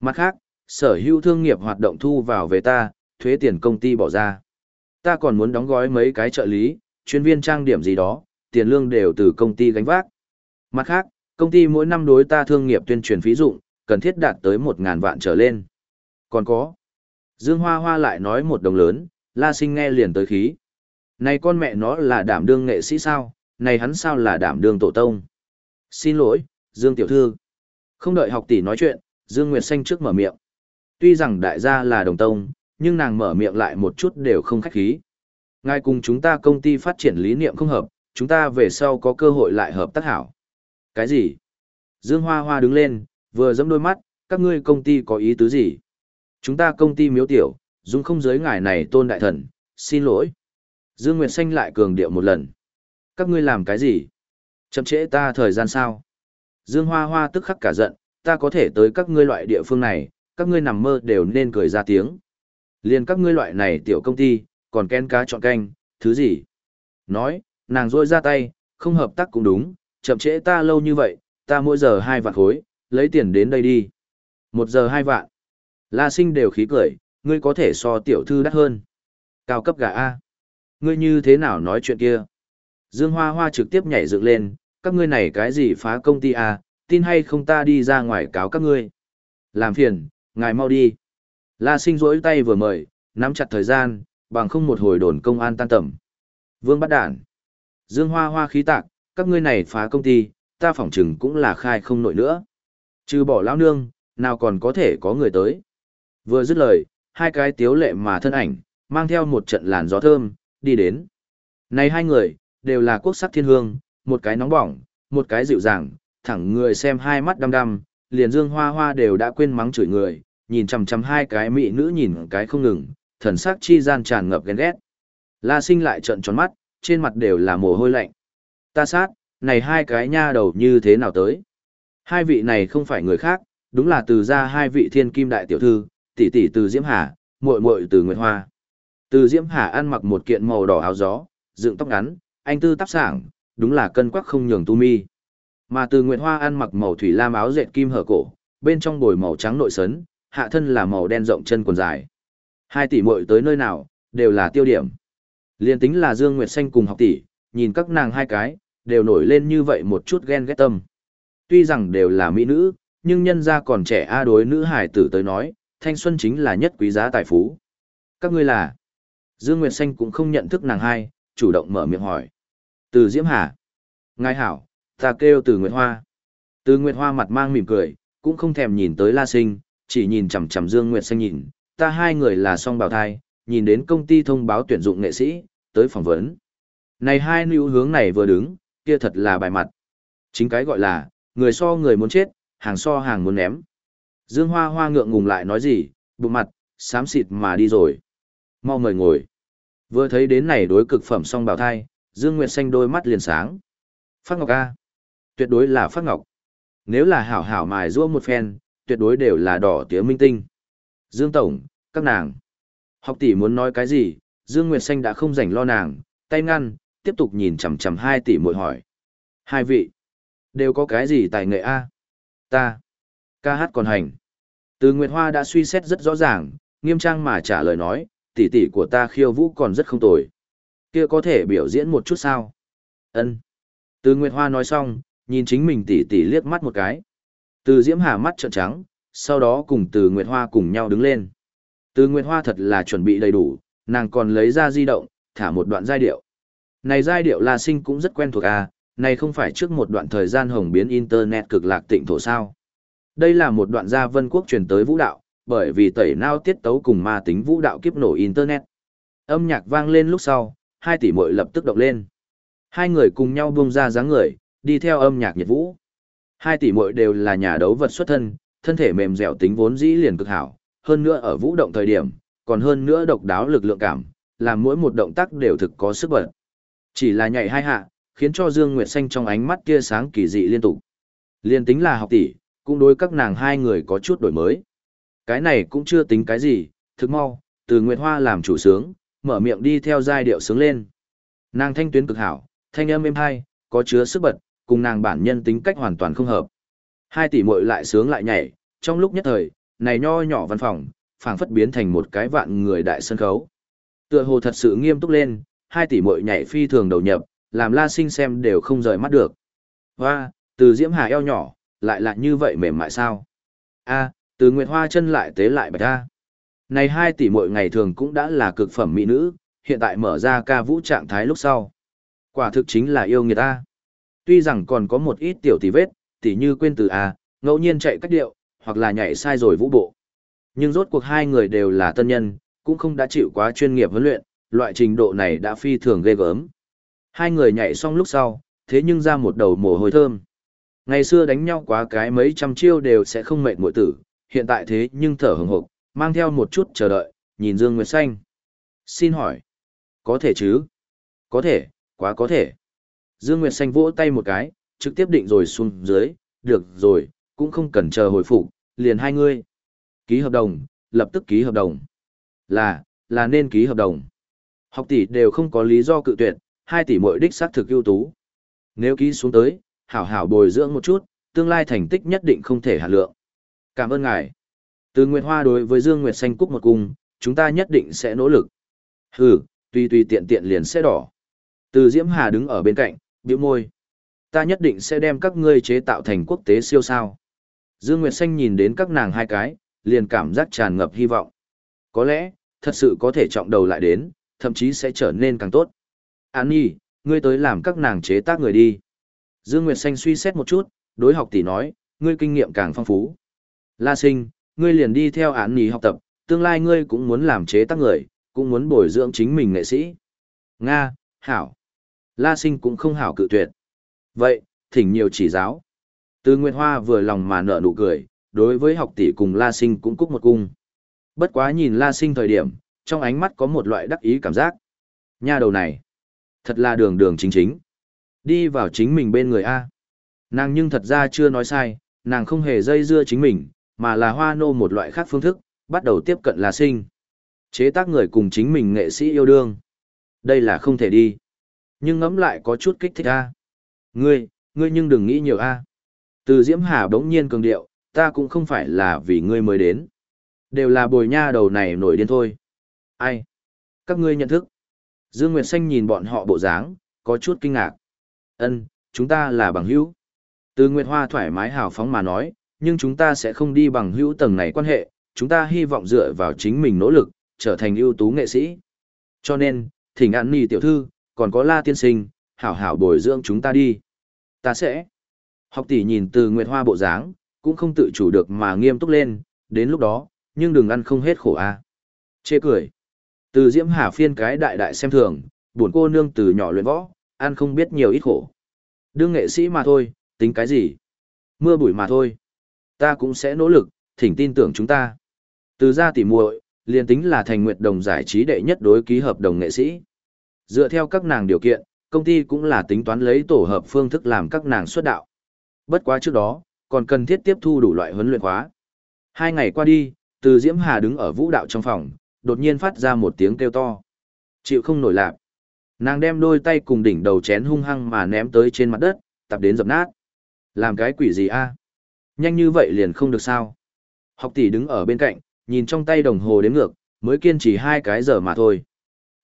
Mặt khác, sở hữu thương nghiệp hoạt động thu vào về ta, thuế tiền công ty bỏ ra. Ta còn muốn đóng gói mấy cái trợ lý, chuyên viên trang điểm gì đó, tiền lương đều từ công ty gánh vác. Mặt khác, công ty mỗi năm đối ta thương nghiệp tuyên truyền phí dụng, cần thiết đạt tới 1.000 vạn trở lên. Còn có. Dương Hoa Hoa lại nói một đồng lớn, La Sinh nghe liền tới khí. Này con mẹ nó là đảm đương nghệ sĩ sao, này hắn sao là đảm đương tổ tông. Xin lỗi, Dương Tiểu Thư. Không đợi học tỷ nói chuyện, Dương Nguyệt Xanh trước mở miệng. Tuy rằng đại gia là đồng tông, nhưng nàng mở miệng lại một chút đều không khách khí. Ngay cùng chúng ta công ty phát triển lý niệm không hợp, chúng ta về sau có cơ hội lại hợp tác hảo. Cái gì? Dương Hoa Hoa đứng lên, vừa dẫm đôi mắt, các ngươi công ty có ý tứ gì? Chúng ta công ty miếu tiểu, dùng không giới ngài này tôn đại thần, xin lỗi. Dương Nguyệt Xanh lại cường điệu một lần. Các ngươi làm cái gì? Chậm trễ ta thời gian sao? Dương Hoa Hoa tức khắc cả giận, ta có thể tới các ngươi loại địa phương này, các ngươi nằm mơ đều nên cười ra tiếng. Liên các ngươi loại này tiểu công ty, còn ken cá chọn canh, thứ gì? Nói, nàng rôi ra tay, không hợp tác cũng đúng, chậm trễ ta lâu như vậy, ta mỗi giờ hai vạn khối, lấy tiền đến đây đi. Một giờ hai vạn. La sinh đều khí cười, ngươi có thể so tiểu thư đắt hơn. Cao cấp gà A. Ngươi như thế nào nói chuyện kia? Dương Hoa Hoa trực tiếp nhảy dựng lên, các ngươi này cái gì phá công ty à? tin hay không ta đi ra ngoài cáo các ngươi. Làm phiền, ngài mau đi. La sinh rỗi tay vừa mời, nắm chặt thời gian, bằng không một hồi đồn công an tan tầm. Vương bắt đản. Dương Hoa Hoa khí tạc, các ngươi này phá công ty, ta phỏng chừng cũng là khai không nổi nữa. Trừ bỏ lão nương, nào còn có thể có người tới. Vừa dứt lời, hai cái tiếu lệ mà thân ảnh, mang theo một trận làn gió thơm, đi đến. Này hai người, đều là quốc sắc thiên hương, một cái nóng bỏng, một cái dịu dàng, thẳng người xem hai mắt đăm đăm, liền dương hoa hoa đều đã quên mắng chửi người, nhìn chằm chằm hai cái mỹ nữ nhìn cái không ngừng, thần sắc chi gian tràn ngập ghen ghét. La sinh lại trợn tròn mắt, trên mặt đều là mồ hôi lạnh. Ta sát, này hai cái nha đầu như thế nào tới? Hai vị này không phải người khác, đúng là từ ra hai vị thiên kim đại tiểu thư, tỷ tỷ từ Diễm Hà, muội muội từ Nguyệt Hoa. Từ Diễm Hà ăn mặc một kiện màu đỏ áo gió, dựng tóc ngắn, anh tư tác sảng, đúng là cân quắc không nhường tu mi. Mà từ Nguyệt Hoa ăn mặc màu thủy lam áo dệt kim hở cổ, bên trong bồi màu trắng nội sấn, hạ thân là màu đen rộng chân quần dài. Hai tỷ muội tới nơi nào, đều là tiêu điểm. Liên tính là Dương Nguyệt Xanh cùng học tỷ, nhìn các nàng hai cái, đều nổi lên như vậy một chút ghen ghét tâm. Tuy rằng đều là mỹ nữ, nhưng nhân gia còn trẻ a đối nữ hải tử tới nói, thanh xuân chính là nhất quý giá tài phú. Các ngươi là? Dương Nguyệt Xanh cũng không nhận thức nàng hai, chủ động mở miệng hỏi. Từ Diễm Hà. Ngài hảo, ta kêu từ Nguyệt Hoa. Từ Nguyệt Hoa mặt mang mỉm cười, cũng không thèm nhìn tới La Sinh, chỉ nhìn chằm chằm Dương Nguyệt Xanh nhìn, ta hai người là song bào thai, nhìn đến công ty thông báo tuyển dụng nghệ sĩ, tới phỏng vấn. Này hai nữ hướng này vừa đứng, kia thật là bài mặt. Chính cái gọi là, người so người muốn chết, hàng so hàng muốn ném. Dương Hoa Hoa ngượng ngùng lại nói gì, bụng mặt, xám xịt mà đi rồi. Mau mời ngồi. Vừa thấy đến này đối cực phẩm song bào thai, Dương Nguyệt Xanh đôi mắt liền sáng. Phát Ngọc A. Tuyệt đối là Phát Ngọc. Nếu là hảo hảo mài rũa một phen, tuyệt đối đều là đỏ tía minh tinh. Dương Tổng, các nàng. Học tỷ muốn nói cái gì, Dương Nguyệt Xanh đã không rảnh lo nàng, tay ngăn, tiếp tục nhìn chằm chằm hai tỷ muội hỏi. Hai vị, đều có cái gì tài nghệ A? Ta, ca hát còn hành. Từ Nguyệt Hoa đã suy xét rất rõ ràng, nghiêm trang mà trả lời nói, tỷ tỷ của ta khiêu vũ còn rất không tồi. Kia có thể biểu diễn một chút sao? Ân. Từ Nguyệt Hoa nói xong, nhìn chính mình tỷ tỷ liếc mắt một cái. Từ Diễm Hà mắt trợn trắng, sau đó cùng Từ Nguyệt Hoa cùng nhau đứng lên. Từ Nguyệt Hoa thật là chuẩn bị đầy đủ, nàng còn lấy ra di động, thả một đoạn giai điệu. Này giai điệu La Sinh cũng rất quen thuộc à, này không phải trước một đoạn thời gian hồng biến Internet cực lạc tịnh thổ sao. Đây là một đoạn gia vân quốc truyền tới vũ đạo, bởi vì tẩy nao tiết tấu cùng ma tính vũ đạo kiếp nổ Internet. Âm nhạc vang lên lúc sau, hai tỷ muội lập tức động lên. Hai người cùng nhau buông ra dáng người, đi theo âm nhạc nhiệt vũ. Hai tỷ muội đều là nhà đấu vật xuất thân, thân thể mềm dẻo tính vốn dĩ liền cực hảo, hơn nữa ở vũ động thời điểm, còn hơn nữa độc đáo lực lượng cảm, làm mỗi một động tác đều thực có sức bật. Chỉ là nhảy hai hạ, khiến cho Dương Nguyệt Xanh trong ánh mắt kia sáng kỳ dị liên tục. Liên tính là học tỷ, cũng đối các nàng hai người có chút đổi mới. Cái này cũng chưa tính cái gì, thực mau, từ Nguyệt Hoa làm chủ sướng, mở miệng đi theo giai điệu sướng lên. Nàng thanh tuyến cực hảo, thanh âm êm hay, có chứa sức bật, cùng nàng bản nhân tính cách hoàn toàn không hợp. Hai tỷ muội lại sướng lại nhảy, trong lúc nhất thời, này nho nhỏ văn phòng, phảng phất biến thành một cái vạn người đại sân khấu. Tựa hồ thật sự nghiêm túc lên, hai tỷ muội nhảy phi thường đầu nhập, làm La Sinh xem đều không rời mắt được. Hoa, từ Diễm Hà eo nhỏ, lại lại như vậy mềm mại sao? A, từ Nguyệt Hoa chân lại tế lại bạch ra. Này hai tỷ muội ngày thường cũng đã là cực phẩm mỹ nữ, hiện tại mở ra ca vũ trạng thái lúc sau. Quả thực chính là yêu người ta. Tuy rằng còn có một ít tiểu tỷ vết, tỷ như quên từ A, ngẫu nhiên chạy cách điệu, hoặc là nhảy sai rồi vũ bộ. Nhưng rốt cuộc hai người đều là tân nhân, cũng không đã chịu quá chuyên nghiệp huấn luyện, loại trình độ này đã phi thường ghê gớm. Hai người nhảy xong lúc sau, thế nhưng ra một đầu mồ hôi thơm. Ngày xưa đánh nhau quá cái mấy trăm chiêu đều sẽ không mệt muội tử, hiện tại thế nhưng thở hừng hực, mang theo một chút chờ đợi, nhìn Dương Nguyệt Xanh. Xin hỏi, có thể chứ? Có thể, quá có thể. Dương Nguyệt Xanh vỗ tay một cái, trực tiếp định rồi xuống dưới, được rồi, cũng không cần chờ hồi phục, liền hai ngươi. Ký hợp đồng, lập tức ký hợp đồng. Là, là nên ký hợp đồng. Học tỷ đều không có lý do cự tuyệt, hai tỷ mỗi đích xác thực ưu tú. Nếu ký xuống tới, hảo hảo bồi dưỡng một chút, tương lai thành tích nhất định không thể hạ lượng. Cảm ơn ngài. Từ Nguyệt Hoa đối với Dương Nguyệt Xanh cúc một cung, chúng ta nhất định sẽ nỗ lực. Hừ, tùy tùy tiện tiện liền sẽ đỏ. Từ Diễm Hà đứng ở bên cạnh, bĩu môi. Ta nhất định sẽ đem các ngươi chế tạo thành quốc tế siêu sao. Dương Nguyệt Xanh nhìn đến các nàng hai cái, liền cảm giác tràn ngập hy vọng. Có lẽ, thật sự có thể trọng đầu lại đến, thậm chí sẽ trở nên càng tốt. An Nhi, ngươi tới làm các nàng chế tác người đi. Dương Nguyệt Xanh suy xét một chút, đối học tỷ nói, ngươi kinh nghiệm càng phong phú. La sinh, ngươi liền đi theo án Nhi học tập, tương lai ngươi cũng muốn làm chế tác người, cũng muốn bồi dưỡng chính mình nghệ sĩ. Nga, hảo. La sinh cũng không hảo cự tuyệt. Vậy, thỉnh nhiều chỉ giáo. Từ Nguyệt Hoa vừa lòng mà nở nụ cười, đối với học tỷ cùng La sinh cũng cúc một cung. Bất quá nhìn La sinh thời điểm, trong ánh mắt có một loại đắc ý cảm giác. Nha đầu này, thật là đường đường chính chính. Đi vào chính mình bên người A. Nàng nhưng thật ra chưa nói sai, nàng không hề dây dưa chính mình, mà là hoa nô một loại khác phương thức, bắt đầu tiếp cận La sinh. Chế tác người cùng chính mình nghệ sĩ yêu đương. Đây là không thể đi. Nhưng ngẫm lại có chút kích thích A. Ngươi, ngươi nhưng đừng nghĩ nhiều A. Từ Diễm Hà bỗng nhiên cường điệu, ta cũng không phải là vì ngươi mới đến. Đều là bồi nha đầu này nổi điên thôi. Ai? Các ngươi nhận thức. Dương Nguyệt Xanh nhìn bọn họ bộ dáng, có chút kinh ngạc. Ân, chúng ta là bằng hữu. Từ Nguyệt Hoa thoải mái hào phóng mà nói, nhưng chúng ta sẽ không đi bằng hữu tầng này quan hệ, chúng ta hy vọng dựa vào chính mình nỗ lực, trở thành ưu tú nghệ sĩ. Cho nên, thỉnh an nì tiểu thư, còn có la tiên sinh, hảo hảo bồi dưỡng chúng ta đi. Ta sẽ. Học tỷ nhìn từ Nguyệt Hoa bộ dáng, cũng không tự chủ được mà nghiêm túc lên, đến lúc đó, nhưng đừng ăn không hết khổ a. Chê cười. Từ Diễm Hà phiên cái đại đại xem thường, buồn cô nương từ nhỏ luyện võ, ăn không biết nhiều ít khổ. Đương nghệ sĩ mà thôi, tính cái gì? Mưa bụi mà thôi. Ta cũng sẽ nỗ lực, thỉnh tin tưởng chúng ta. Từ ra tỉ muội, liền tính là thành nguyệt đồng giải trí đệ nhất đối ký hợp đồng nghệ sĩ. Dựa theo các nàng điều kiện, công ty cũng là tính toán lấy tổ hợp phương thức làm các nàng xuất đạo. Bất quá trước đó, còn cần thiết tiếp thu đủ loại huấn luyện khóa. Hai ngày qua đi, từ Diễm Hà đứng ở vũ đạo trong phòng, đột nhiên phát ra một tiếng kêu to. Chịu không nổi lạc. Nàng đem đôi tay cùng đỉnh đầu chén hung hăng mà ném tới trên mặt đất, tập đến dập nát. Làm cái quỷ gì a? Nhanh như vậy liền không được sao. Học tỷ đứng ở bên cạnh, nhìn trong tay đồng hồ đếm ngược, mới kiên trì hai cái giờ mà thôi.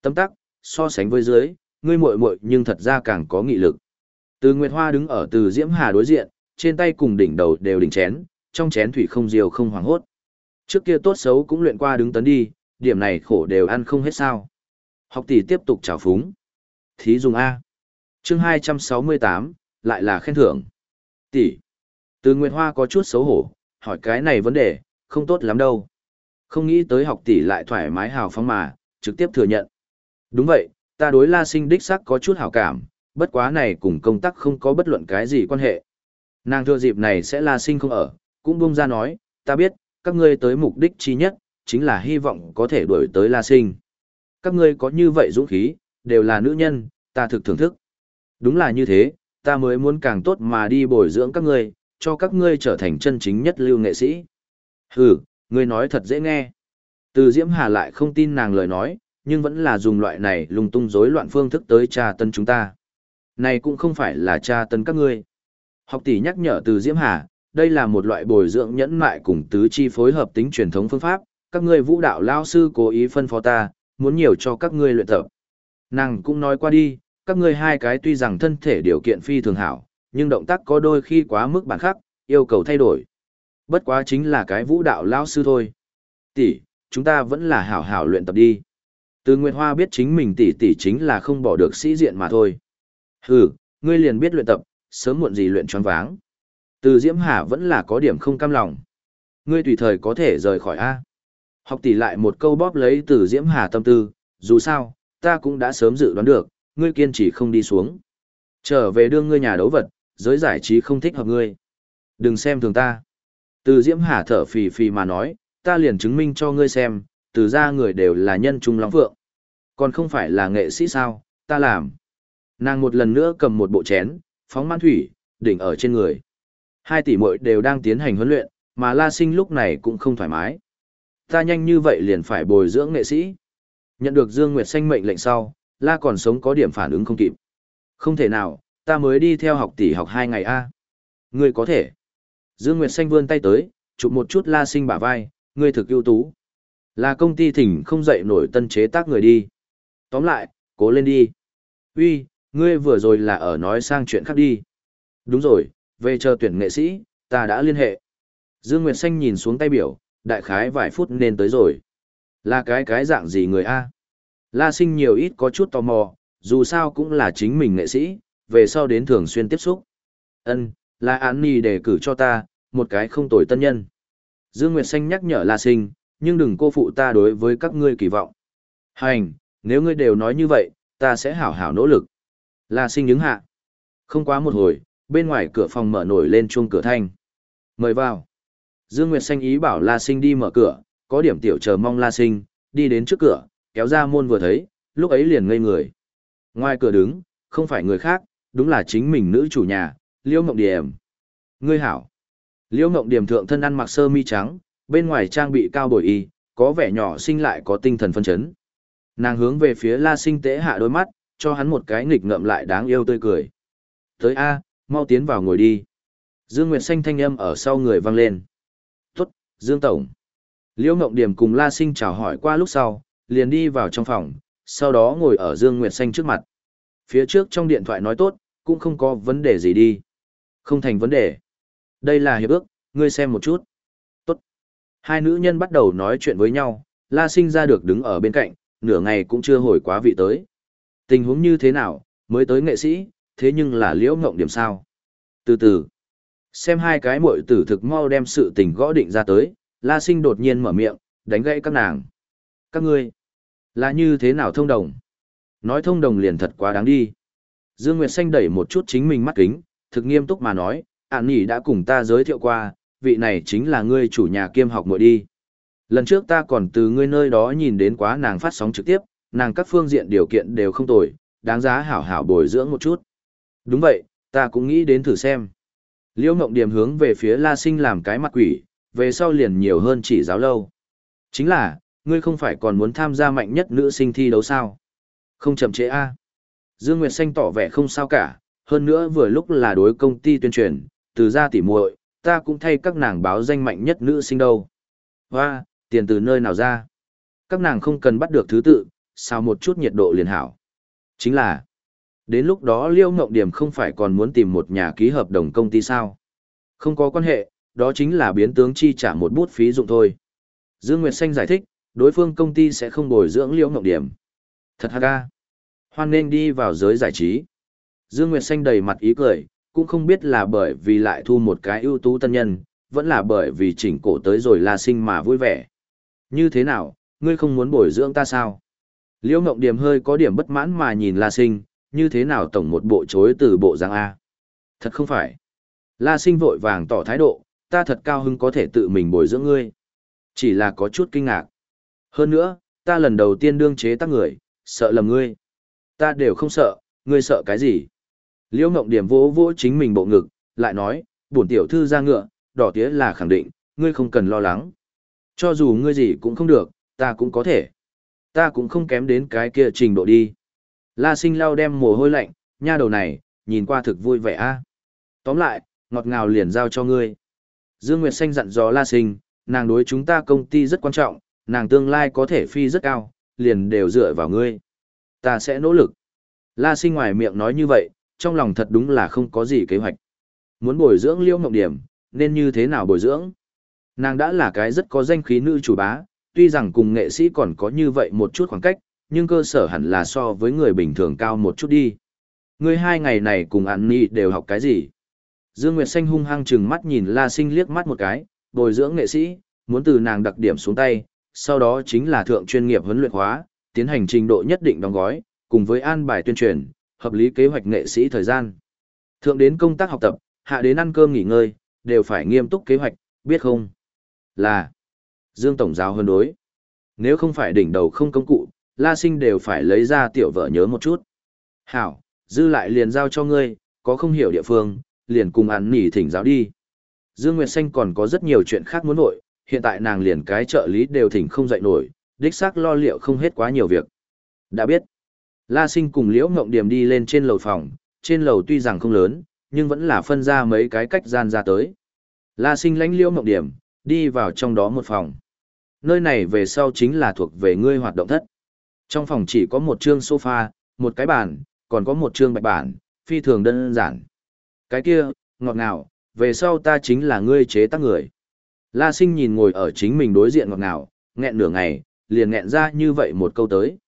Tấm tắc, so sánh với dưới, ngươi muội muội nhưng thật ra càng có nghị lực. Từ Nguyệt Hoa đứng ở từ Diễm Hà đối diện, trên tay cùng đỉnh đầu đều đỉnh chén, trong chén thủy không diều không hoảng hốt. Trước kia tốt xấu cũng luyện qua đứng tấn đi, điểm này khổ đều ăn không hết sao. Học tỷ tiếp tục trào phúng. Thí dùng A. chương 268, lại là khen thưởng. Tỷ. Từ Nguyệt Hoa có chút xấu hổ, hỏi cái này vấn đề, không tốt lắm đâu. Không nghĩ tới học tỷ lại thoải mái hào phóng mà, trực tiếp thừa nhận. Đúng vậy, ta đối la sinh đích sắc có chút hảo cảm, bất quá này cùng công tác không có bất luận cái gì quan hệ. Nàng thừa dịp này sẽ la sinh không ở, cũng buông ra nói, ta biết, các ngươi tới mục đích chi nhất, chính là hy vọng có thể đuổi tới La Sinh. Các ngươi có như vậy dũng khí, đều là nữ nhân, ta thực thưởng thức. Đúng là như thế, ta mới muốn càng tốt mà đi bồi dưỡng các ngươi, cho các ngươi trở thành chân chính nhất lưu nghệ sĩ. Hừ, ngươi nói thật dễ nghe. Từ Diễm Hà lại không tin nàng lời nói, nhưng vẫn là dùng loại này lung tung rối loạn phương thức tới tra tân chúng ta. Này cũng không phải là tra tân các ngươi. Học tỷ nhắc nhở từ Diễm Hà, đây là một loại bồi dưỡng nhẫn mại cùng tứ chi phối hợp tính truyền thống phương pháp, các ngươi vũ đạo lao sư cố ý phân phó ta, muốn nhiều cho các ngươi luyện tập. Nàng cũng nói qua đi, các ngươi hai cái tuy rằng thân thể điều kiện phi thường hảo, nhưng động tác có đôi khi quá mức bản khắc, yêu cầu thay đổi. Bất quá chính là cái vũ đạo lao sư thôi. Tỷ, chúng ta vẫn là hảo hảo luyện tập đi. Từ Nguyệt Hoa biết chính mình tỷ tỷ chính là không bỏ được sĩ diện mà thôi. Hừ, ngươi liền biết luyện tập, sớm muộn gì luyện choáng váng. Từ Diễm Hà vẫn là có điểm không cam lòng. Ngươi tùy thời có thể rời khỏi A. Học tỷ lại một câu bóp lấy từ Diễm Hà tâm tư, dù sao, ta cũng đã sớm dự đoán được, ngươi kiên trì không đi xuống. Trở về đưa ngươi nhà đấu vật, giới giải trí không thích hợp ngươi. Đừng xem thường ta. Từ Diễm Hà thở phì phì mà nói, ta liền chứng minh cho ngươi xem, từ ra người đều là nhân trung lắm vượng. Còn không phải là nghệ sĩ sao, ta làm. Nàng một lần nữa cầm một bộ chén, phóng man thủy, đỉnh ở trên người. Hai tỷ muội đều đang tiến hành huấn luyện, mà La Sinh lúc này cũng không thoải mái. Ta nhanh như vậy liền phải bồi dưỡng nghệ sĩ. Nhận được Dương Nguyệt Xanh mệnh lệnh sau, La còn sống có điểm phản ứng không kịp. Không thể nào, ta mới đi theo học tỷ học hai ngày a. Ngươi có thể. Dương Nguyệt Xanh vươn tay tới, chụp một chút La Sinh bả vai, ngươi thực ưu tú. Là công ty thỉnh không dậy nổi tân chế tác người đi. Tóm lại, cố lên đi. Uy, ngươi vừa rồi là ở nói sang chuyện khác đi. Đúng rồi, về chờ tuyển nghệ sĩ, ta đã liên hệ. Dương Nguyệt Xanh nhìn xuống tay biểu, đại khái vài phút nên tới rồi. Là cái cái dạng gì người A? La sinh nhiều ít có chút tò mò, dù sao cũng là chính mình nghệ sĩ, về sau đến thường xuyên tiếp xúc. Ân, là án nì đề cử cho ta, một cái không tồi tân nhân. Dương Nguyệt Xanh nhắc nhở La sinh, nhưng đừng cô phụ ta đối với các ngươi kỳ vọng. Hành, nếu ngươi đều nói như vậy, ta sẽ hảo hảo nỗ lực. La sinh những hạ. Không quá một hồi, bên ngoài cửa phòng mở nổi lên chuông cửa thanh. Mời vào. Dương Nguyệt Xanh ý bảo La Sinh đi mở cửa, có điểm tiểu chờ mong La Sinh, đi đến trước cửa, kéo ra môn vừa thấy, lúc ấy liền ngây người. Ngoài cửa đứng, không phải người khác, đúng là chính mình nữ chủ nhà, Liễu Mộng Điểm. Ngươi hảo. Liễu Mộng Điểm thượng thân ăn mặc sơ mi trắng, bên ngoài trang bị cao bồi y, có vẻ nhỏ xinh lại có tinh thần phân chấn. Nàng hướng về phía La Sinh tế hạ đôi mắt, cho hắn một cái nghịch ngợm lại đáng yêu tươi cười. Tới A, mau tiến vào ngồi đi. Dương Nguyệt Xanh thanh âm ở sau người vang lên. Tốt, Dương Tổng. Liễu Ngộng Điểm cùng La Sinh chào hỏi qua lúc sau, liền đi vào trong phòng, sau đó ngồi ở Dương Nguyệt Xanh trước mặt. Phía trước trong điện thoại nói tốt, cũng không có vấn đề gì đi. Không thành vấn đề. Đây là hiệp ước, ngươi xem một chút. Tốt. Hai nữ nhân bắt đầu nói chuyện với nhau, La Sinh ra được đứng ở bên cạnh, nửa ngày cũng chưa hồi quá vị tới. Tình huống như thế nào, mới tới nghệ sĩ, thế nhưng là liễu ngộng điểm sao. Từ từ, xem hai cái muội tử thực mau đem sự tình gõ định ra tới, La Sinh đột nhiên mở miệng, đánh gãy các nàng. Các ngươi, là như thế nào thông đồng? Nói thông đồng liền thật quá đáng đi. Dương Nguyệt Xanh đẩy một chút chính mình mắt kính, thực nghiêm túc mà nói, ản nhỉ đã cùng ta giới thiệu qua, vị này chính là ngươi chủ nhà kiêm học muội đi. Lần trước ta còn từ ngươi nơi đó nhìn đến quá nàng phát sóng trực tiếp, nàng các phương diện điều kiện đều không tồi, đáng giá hảo hảo bồi dưỡng một chút. Đúng vậy, ta cũng nghĩ đến thử xem. Liễu Ngộng Điểm hướng về phía La Sinh làm cái mặt quỷ, về sau liền nhiều hơn chỉ giáo lâu. Chính là, ngươi không phải còn muốn tham gia mạnh nhất nữ sinh thi đấu sao? Không chậm trễ a. Dương Nguyệt Xanh tỏ vẻ không sao cả, hơn nữa vừa lúc là đối công ty tuyên truyền, từ ra tỉ muội, ta cũng thay các nàng báo danh mạnh nhất nữ sinh đâu. Hoa, tiền từ nơi nào ra? Các nàng không cần bắt được thứ tự, sao một chút nhiệt độ liền hảo. Chính là, Đến lúc đó Liêu Ngộng Điểm không phải còn muốn tìm một nhà ký hợp đồng công ty sao? Không có quan hệ, đó chính là biến tướng chi trả một bút phí dụng thôi. Dương Nguyệt Xanh giải thích, đối phương công ty sẽ không bồi dưỡng Liêu Ngộng Điểm. Thật ha ca. Hoan nên đi vào giới giải trí. Dương Nguyệt Xanh đầy mặt ý cười, cũng không biết là bởi vì lại thu một cái ưu tú tân nhân, vẫn là bởi vì chỉnh cổ tới rồi là sinh mà vui vẻ. Như thế nào, ngươi không muốn bồi dưỡng ta sao? Liễu Ngộng Điểm hơi có điểm bất mãn mà nhìn La Sinh, như thế nào tổng một bộ chối từ bộ giang A. Thật không phải. La sinh vội vàng tỏ thái độ, ta thật cao hứng có thể tự mình bồi dưỡng ngươi. Chỉ là có chút kinh ngạc. Hơn nữa, ta lần đầu tiên đương chế tác người, sợ lầm ngươi. Ta đều không sợ, ngươi sợ cái gì? Liễu Ngộng Điểm vỗ vỗ chính mình bộ ngực, lại nói, bổn tiểu thư ra ngựa, đỏ tía là khẳng định, ngươi không cần lo lắng. Cho dù ngươi gì cũng không được, ta cũng có thể. Ta cũng không kém đến cái kia trình độ đi. La sinh lau đem mồ hôi lạnh, nha đầu này, nhìn qua thực vui vẻ a. Tóm lại, ngọt ngào liền giao cho ngươi. Dương Nguyệt Xanh dặn dò La sinh, nàng đối chúng ta công ty rất quan trọng, nàng tương lai có thể phi rất cao, liền đều dựa vào ngươi. Ta sẽ nỗ lực. La sinh ngoài miệng nói như vậy, trong lòng thật đúng là không có gì kế hoạch. Muốn bồi dưỡng liễu ngọc điểm, nên như thế nào bồi dưỡng? Nàng đã là cái rất có danh khí nữ chủ bá, tuy rằng cùng nghệ sĩ còn có như vậy một chút khoảng cách, nhưng cơ sở hẳn là so với người bình thường cao một chút đi. Ngươi hai ngày này cùng An Nhi đều học cái gì? Dương Nguyệt Xanh hung hăng chừng mắt nhìn La Sinh liếc mắt một cái, bồi dưỡng nghệ sĩ, muốn từ nàng đặc điểm xuống tay, sau đó chính là thượng chuyên nghiệp huấn luyện hóa, tiến hành trình độ nhất định đóng gói, cùng với an bài tuyên truyền, hợp lý kế hoạch nghệ sĩ thời gian. Thượng đến công tác học tập, hạ đến ăn cơm nghỉ ngơi, đều phải nghiêm túc kế hoạch, biết không? Là Dương Tổng giáo hơn đối. Nếu không phải đỉnh đầu không công cụ, La Sinh đều phải lấy ra tiểu vợ nhớ một chút. Hảo, dư lại liền giao cho ngươi, có không hiểu địa phương, liền cùng ăn nỉ thỉnh giáo đi. Dương Nguyệt Xanh còn có rất nhiều chuyện khác muốn nội, hiện tại nàng liền cái trợ lý đều thỉnh không dậy nổi, đích xác lo liệu không hết quá nhiều việc. Đã biết, La Sinh cùng Liễu Ngộng Điểm đi lên trên lầu phòng, trên lầu tuy rằng không lớn, nhưng vẫn là phân ra mấy cái cách gian ra tới. La Sinh lãnh Liễu Ngộng Điểm, đi vào trong đó một phòng. Nơi này về sau chính là thuộc về ngươi hoạt động thất. Trong phòng chỉ có một chương sofa, một cái bàn, còn có một chương bạch bản, phi thường đơn giản. Cái kia, ngọt ngào, về sau ta chính là ngươi chế tác người. La sinh nhìn ngồi ở chính mình đối diện ngọt ngào, nghẹn nửa ngày, liền nghẹn ra như vậy một câu tới.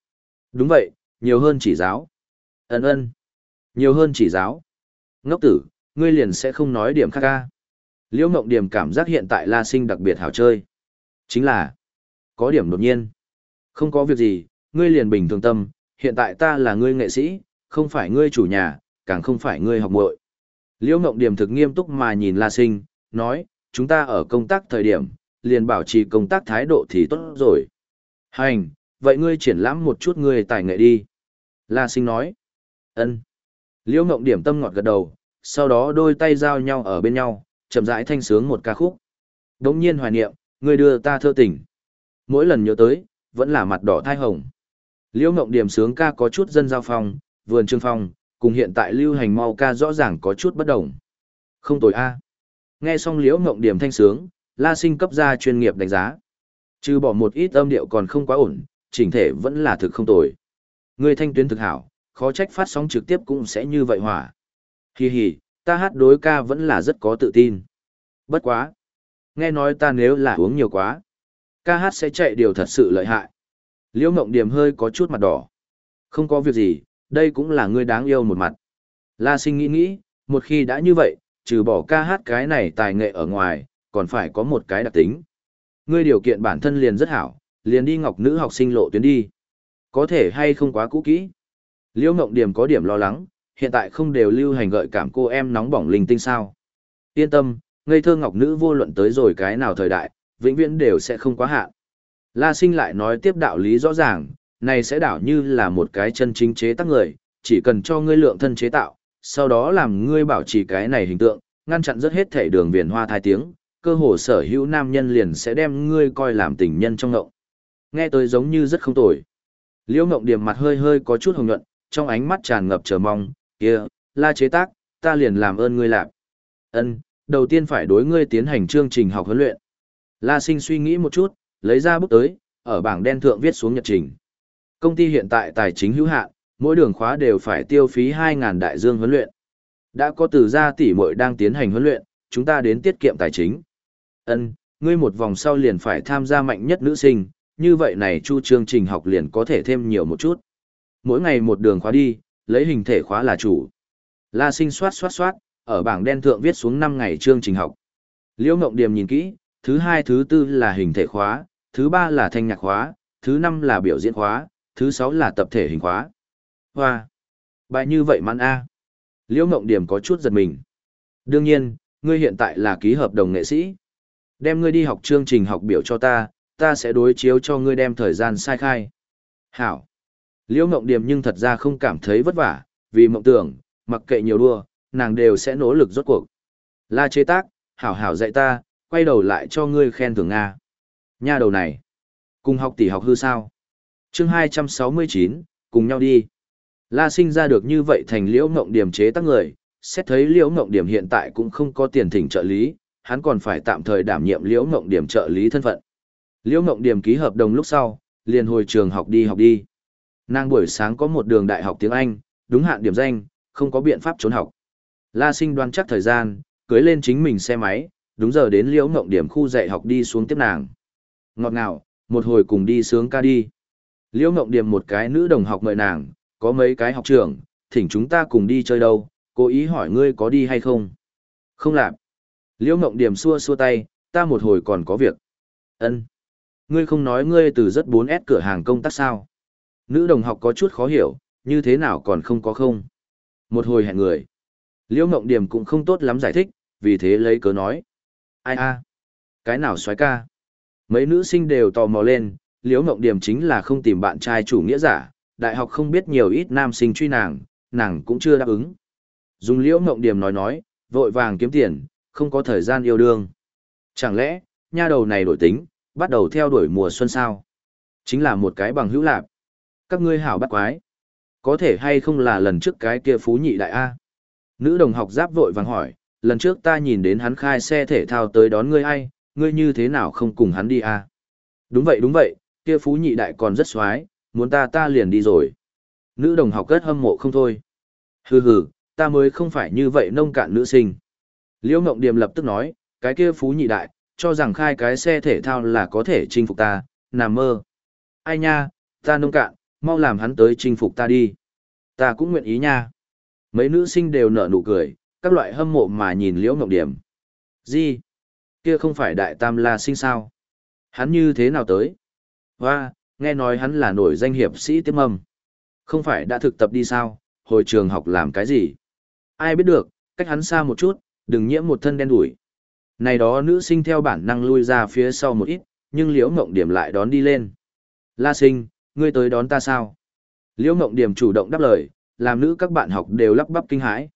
Đúng vậy, nhiều hơn chỉ giáo. Ấn ơn. Nhiều hơn chỉ giáo. Ngốc tử, ngươi liền sẽ không nói điểm khác ca. Liễu Ngộng Điểm cảm giác hiện tại La Sinh đặc biệt hào chơi. Chính là, có điểm đột nhiên. Không có việc gì, ngươi liền bình thường tâm, hiện tại ta là ngươi nghệ sĩ, không phải ngươi chủ nhà, càng không phải ngươi học muội. Liễu Ngộng Điểm thực nghiêm túc mà nhìn La Sinh, nói, chúng ta ở công tác thời điểm, liền bảo trì công tác thái độ thì tốt rồi. Hành, vậy ngươi triển lãm một chút ngươi tài nghệ đi. La Sinh nói, ân. Liễu Ngộng Điểm tâm ngọt gật đầu, sau đó đôi tay giao nhau ở bên nhau, chậm rãi thanh sướng một ca khúc. Đống nhiên hoài niệm, ngươi đưa ta thơ tình. Mỗi lần nhớ tới, vẫn là mặt đỏ thai hồng. Liễu Ngộng Điểm sướng ca có chút dân giao phong, vườn trương phong, cùng hiện tại lưu hành mau ca rõ ràng có chút bất đồng. Không tồi a. Nghe xong Liễu Ngộng Điểm thanh sướng, La Sinh cấp ra chuyên nghiệp đánh giá. Trừ bỏ một ít âm điệu còn không quá ổn, chỉnh thể vẫn là thực không tồi. Người thanh tuyến thực hảo, khó trách phát sóng trực tiếp cũng sẽ như vậy hỏa. Hi hi, ta hát đối ca vẫn là rất có tự tin. Bất quá. Nghe nói ta nếu là uống nhiều quá, ca hát sẽ chạy điều thật sự lợi hại. Liễu Ngộng Điểm hơi có chút mặt đỏ. Không có việc gì, đây cũng là ngươi đáng yêu một mặt. La sinh nghĩ nghĩ, một khi đã như vậy, trừ bỏ ca hát cái này tài nghệ ở ngoài, còn phải có một cái đặc tính. Ngươi điều kiện bản thân liền rất hảo, liền đi ngọc nữ học sinh lộ tuyến đi. Có thể hay không quá cũ kỹ. Liễu Ngộng Điểm có điểm lo lắng, hiện tại không đều lưu hành gợi cảm cô em nóng bỏng linh tinh sao. Yên tâm, ngây thơ ngọc nữ vô luận tới rồi cái nào thời đại, vĩnh viễn đều sẽ không quá hạn. La sinh lại nói tiếp đạo lý rõ ràng, này sẽ đảo như là một cái chân chính chế tác người, chỉ cần cho ngươi lượng thân chế tạo, sau đó làm ngươi bảo trì cái này hình tượng, ngăn chặn rất hết thể đường viền hoa thai tiếng, cơ hồ sở hữu nam nhân liền sẽ đem ngươi coi làm tình nhân trong ngộng. Nghe tới giống như rất không tồi. Liễu Ngộng Điểm mặt hơi hơi có chút hồng nhuận, trong ánh mắt tràn ngập chờ mong, kia, la chế tác, ta liền làm ơn ngươi làm. Ân, đầu tiên phải đối ngươi tiến hành chương trình học huấn luyện. La Sinh suy nghĩ một chút, lấy ra bút tới, ở bảng đen thượng viết xuống nhật trình. Công ty hiện tại tài chính hữu hạn, mỗi đường khóa đều phải tiêu phí 2.000 đại dương huấn luyện. Đã có từ gia tỷ muội đang tiến hành huấn luyện, chúng ta đến tiết kiệm tài chính. Ân, ngươi một vòng sau liền phải tham gia mạnh nhất nữ sinh, như vậy này chu chương trình học liền có thể thêm nhiều một chút. Mỗi ngày một đường khóa đi, lấy hình thể khóa là chủ. La sinh soát soát soát, ở bảng đen thượng viết xuống năm ngày chương trình học. Liễu Ngộng Điềm nhìn kỹ, thứ hai thứ tư là hình thể khóa, thứ ba là thanh nhạc khóa, thứ năm là biểu diễn khóa, thứ sáu là tập thể hình khóa. Hoa! Bài như vậy mắn a Liễu Ngộng Điểm có chút giật mình. Đương nhiên, ngươi hiện tại là ký hợp đồng nghệ sĩ. Đem ngươi đi học chương trình học biểu cho ta, ta sẽ đối chiếu cho ngươi đem thời gian sai khai. Hảo! Liễu Ngộng Điềm nhưng thật ra không cảm thấy vất vả, vì mộng tưởng, mặc kệ nhiều đua, nàng đều sẽ nỗ lực rốt cuộc. La chế tác, hảo hảo dạy ta, quay đầu lại cho ngươi khen thưởng Nga. Nha đầu này, cùng học tỷ học hư sao? chương 269, cùng nhau đi. La sinh ra được như vậy thành liễu mộng điểm chế tác người, xét thấy liễu mộng điểm hiện tại cũng không có tiền thỉnh trợ lý, hắn còn phải tạm thời đảm nhiệm liễu ngộng điểm trợ lý thân phận. Liễu ngộng điểm ký hợp đồng lúc sau, liền hồi trường học đi học đi. Nàng buổi sáng có một đường đại học tiếng Anh, đúng hạn điểm danh, không có biện pháp trốn học. La sinh đoan chắc thời gian, cưới lên chính mình xe máy, đúng giờ đến liễu ngộng điểm khu dạy học đi xuống tiếp nàng. Ngọt ngào, một hồi cùng đi sướng ca đi. Liễu Ngộng điểm một cái nữ đồng học mời nàng, có mấy cái học trưởng, thỉnh chúng ta cùng đi chơi đâu, cố ý hỏi ngươi có đi hay không. Không làm. Liễu Ngộng Điểm xua xua tay, ta một hồi còn có việc. Ân. Ngươi không nói ngươi từ rất 4S cửa hàng công tác sao. Nữ đồng học có chút khó hiểu, như thế nào còn không có không. Một hồi hẹn người. Liễu Ngộng Điểm cũng không tốt lắm giải thích, vì thế lấy cớ nói. Ai a? Cái nào xoái ca? Mấy nữ sinh đều tò mò lên, liễu ngộng điểm chính là không tìm bạn trai chủ nghĩa giả, đại học không biết nhiều ít nam sinh truy nàng, nàng cũng chưa đáp ứng. Dùng liễu ngộng điểm nói nói, vội vàng kiếm tiền, không có thời gian yêu đương. Chẳng lẽ, nha đầu này đổi tính, bắt đầu theo đuổi mùa xuân sao? Chính là một cái bằng hữu lạc. Các ngươi hảo bắt quái. Có thể hay không là lần trước cái kia phú nhị đại A? Nữ đồng học giáp vội vàng hỏi, lần trước ta nhìn đến hắn khai xe thể thao tới đón ngươi ai, ngươi như thế nào không cùng hắn đi A? Đúng vậy đúng vậy, kia phú nhị đại còn rất xoái, muốn ta ta liền đi rồi. Nữ đồng học cất hâm mộ không thôi. Hừ hừ, ta mới không phải như vậy nông cạn nữ sinh. Liễu Ngộng Điềm lập tức nói, cái kia phú nhị đại, cho rằng khai cái xe thể thao là có thể chinh phục ta, nằm mơ. Ai nha, ta nông cạn, mau làm hắn tới chinh phục ta đi. Ta cũng nguyện ý nha. Mấy nữ sinh đều nở nụ cười, các loại hâm mộ mà nhìn Liễu Ngộng Điềm. Gì? Kia không phải đại tam la sinh sao? Hắn như thế nào tới? Hoa, nghe nói hắn là nổi danh hiệp sĩ tiêm âm. Không phải đã thực tập đi sao, hồi trường học làm cái gì? Ai biết được, cách hắn xa một chút, đừng nhiễm một thân đen đủi. Này đó nữ sinh theo bản năng lui ra phía sau một ít, nhưng Liễu Ngộng Điểm lại đón đi lên. La sinh, ngươi tới đón ta sao? Liễu Ngộng Điểm chủ động đáp lời, làm nữ các bạn học đều lắp bắp kinh hãi.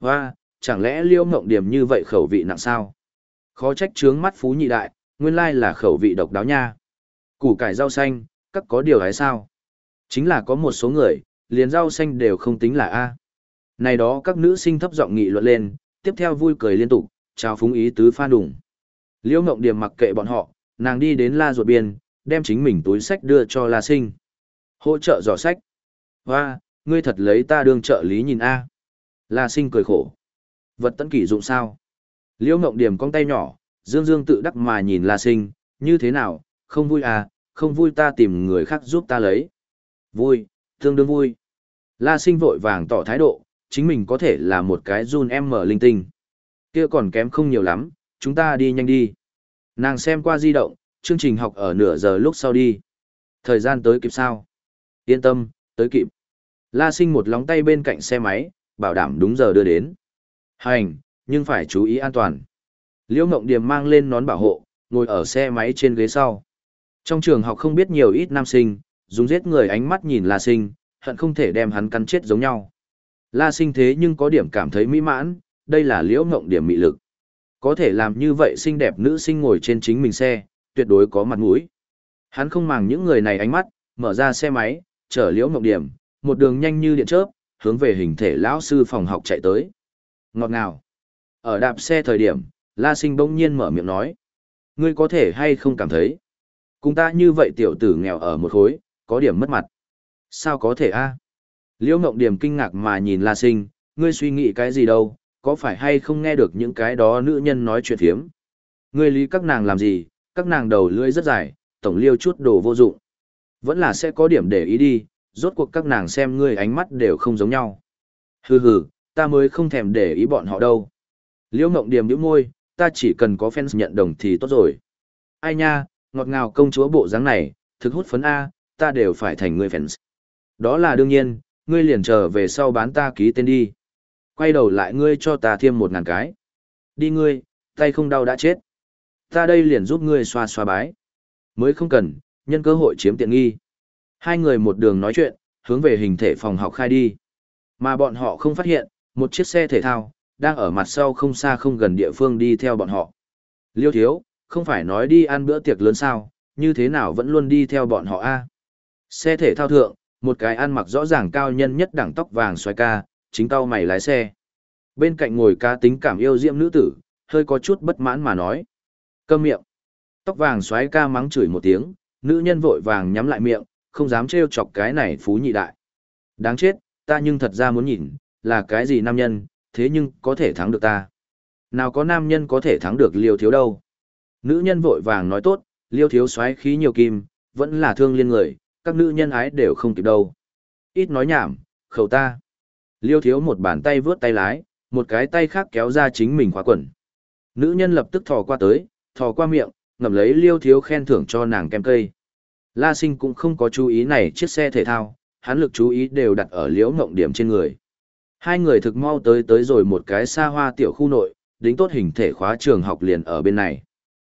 Hoa, chẳng lẽ Liễu Ngộng Điểm như vậy khẩu vị nặng sao? Khó trách trướng mắt phú nhị đại, nguyên lai là khẩu vị độc đáo nha. Củ cải rau xanh, các có điều hay sao? Chính là có một số người, liền rau xanh đều không tính là A. Này đó các nữ sinh thấp giọng nghị luận lên, tiếp theo vui cười liên tục, chào phúng ý tứ pha đủng. Liễu Ngộng Điểm mặc kệ bọn họ, nàng đi đến la ruột biên, đem chính mình túi sách đưa cho la sinh. Hỗ trợ dò sách. Hoa, ngươi thật lấy ta đương trợ lý nhìn A. La sinh cười khổ. Vật tấn kỷ dụng sao? Liễu Ngộng Điểm cong tay nhỏ, dương dương tự đắc mà nhìn la sinh, như thế nào, không vui à, không vui ta tìm người khác giúp ta lấy. Vui, tương đương vui. La sinh vội vàng tỏ thái độ, chính mình có thể là một cái run em mở linh tinh. Kia còn kém không nhiều lắm, chúng ta đi nhanh đi. Nàng xem qua di động, chương trình học ở nửa giờ lúc sau đi. Thời gian tới kịp sao? Yên tâm, tới kịp. La sinh một lóng tay bên cạnh xe máy, bảo đảm đúng giờ đưa đến. Hành, nhưng phải chú ý an toàn. Liễu Ngộng Điềm mang lên nón bảo hộ, ngồi ở xe máy trên ghế sau. Trong trường học không biết nhiều ít nam sinh, dùng giết người ánh mắt nhìn La Sinh, hận không thể đem hắn cắn chết giống nhau. La Sinh thế nhưng có điểm cảm thấy mỹ mãn, đây là Liễu Ngộng Điểm mị lực. Có thể làm như vậy xinh đẹp nữ sinh ngồi trên chính mình xe, tuyệt đối có mặt mũi. Hắn không màng những người này ánh mắt, mở ra xe máy, chở Liễu Ngộng Điểm, một đường nhanh như điện chớp, hướng về hình thể lão sư phòng học chạy tới. Ngọt ngào. Ở đạp xe thời điểm, La Sinh bỗng nhiên mở miệng nói. Ngươi có thể hay không cảm thấy? Cùng ta như vậy tiểu tử nghèo ở một khối, có điểm mất mặt. Sao có thể a? Liễu Ngộng Điểm kinh ngạc mà nhìn La Sinh, ngươi suy nghĩ cái gì đâu, có phải hay không nghe được những cái đó nữ nhân nói chuyện thiếm? Ngươi lý các nàng làm gì, các nàng đầu lưỡi rất dài, tổng liêu chút đồ vô dụng. Vẫn là sẽ có điểm để ý đi, rốt cuộc các nàng xem ngươi ánh mắt đều không giống nhau. Hừ hừ, ta mới không thèm để ý bọn họ đâu. Liễu Ngộng Điềm nhíu môi, ta chỉ cần có fans nhận đồng thì tốt rồi. Ai nha, ngọt ngào công chúa bộ dáng này, thực hút phấn A, ta đều phải thành người fans. Đó là đương nhiên, ngươi liền chờ về sau bán ta ký tên đi. Quay đầu lại ngươi cho ta thêm một ngàn cái. Đi ngươi, tay không đau đã chết. Ta đây liền giúp ngươi xoa xoa bái. Mới không cần, nhân cơ hội chiếm tiện nghi. Hai người một đường nói chuyện, hướng về hình thể phòng học khai đi. Mà bọn họ không phát hiện, một chiếc xe thể thao, đang ở mặt sau không xa không gần địa phương đi theo bọn họ. Liêu thiếu, không phải nói đi ăn bữa tiệc lớn sao, như thế nào vẫn luôn đi theo bọn họ a? Xe thể thao thượng, một cái ăn mặc rõ ràng cao nhân nhất đẳng tóc vàng xoay ca, chính tao mày lái xe. Bên cạnh ngồi ca tính cảm yêu diễm nữ tử, hơi có chút bất mãn mà nói. Câm miệng. Tóc vàng xoáy ca mắng chửi một tiếng, nữ nhân vội vàng nhắm lại miệng, không dám trêu chọc cái này phú nhị đại. Đáng chết, ta nhưng thật ra muốn nhìn, là cái gì nam nhân, thế nhưng có thể thắng được ta. Nào có nam nhân có thể thắng được liêu thiếu đâu. Nữ nhân vội vàng nói tốt, liêu thiếu xoáy khí nhiều kim, vẫn là thương liên người, các nữ nhân ái đều không kịp đâu. Ít nói nhảm, khẩu ta. Liêu thiếu một bàn tay vướt tay lái, một cái tay khác kéo ra chính mình khóa quần. Nữ nhân lập tức thò qua tới, thò qua miệng, ngậm lấy liêu thiếu khen thưởng cho nàng kem cây. La sinh cũng không có chú ý này chiếc xe thể thao, hắn lực chú ý đều đặt ở liễu ngộng điểm trên người. Hai người thực mau tới tới rồi một cái xa hoa tiểu khu nội, đính tốt hình thể khóa trường học liền ở bên này.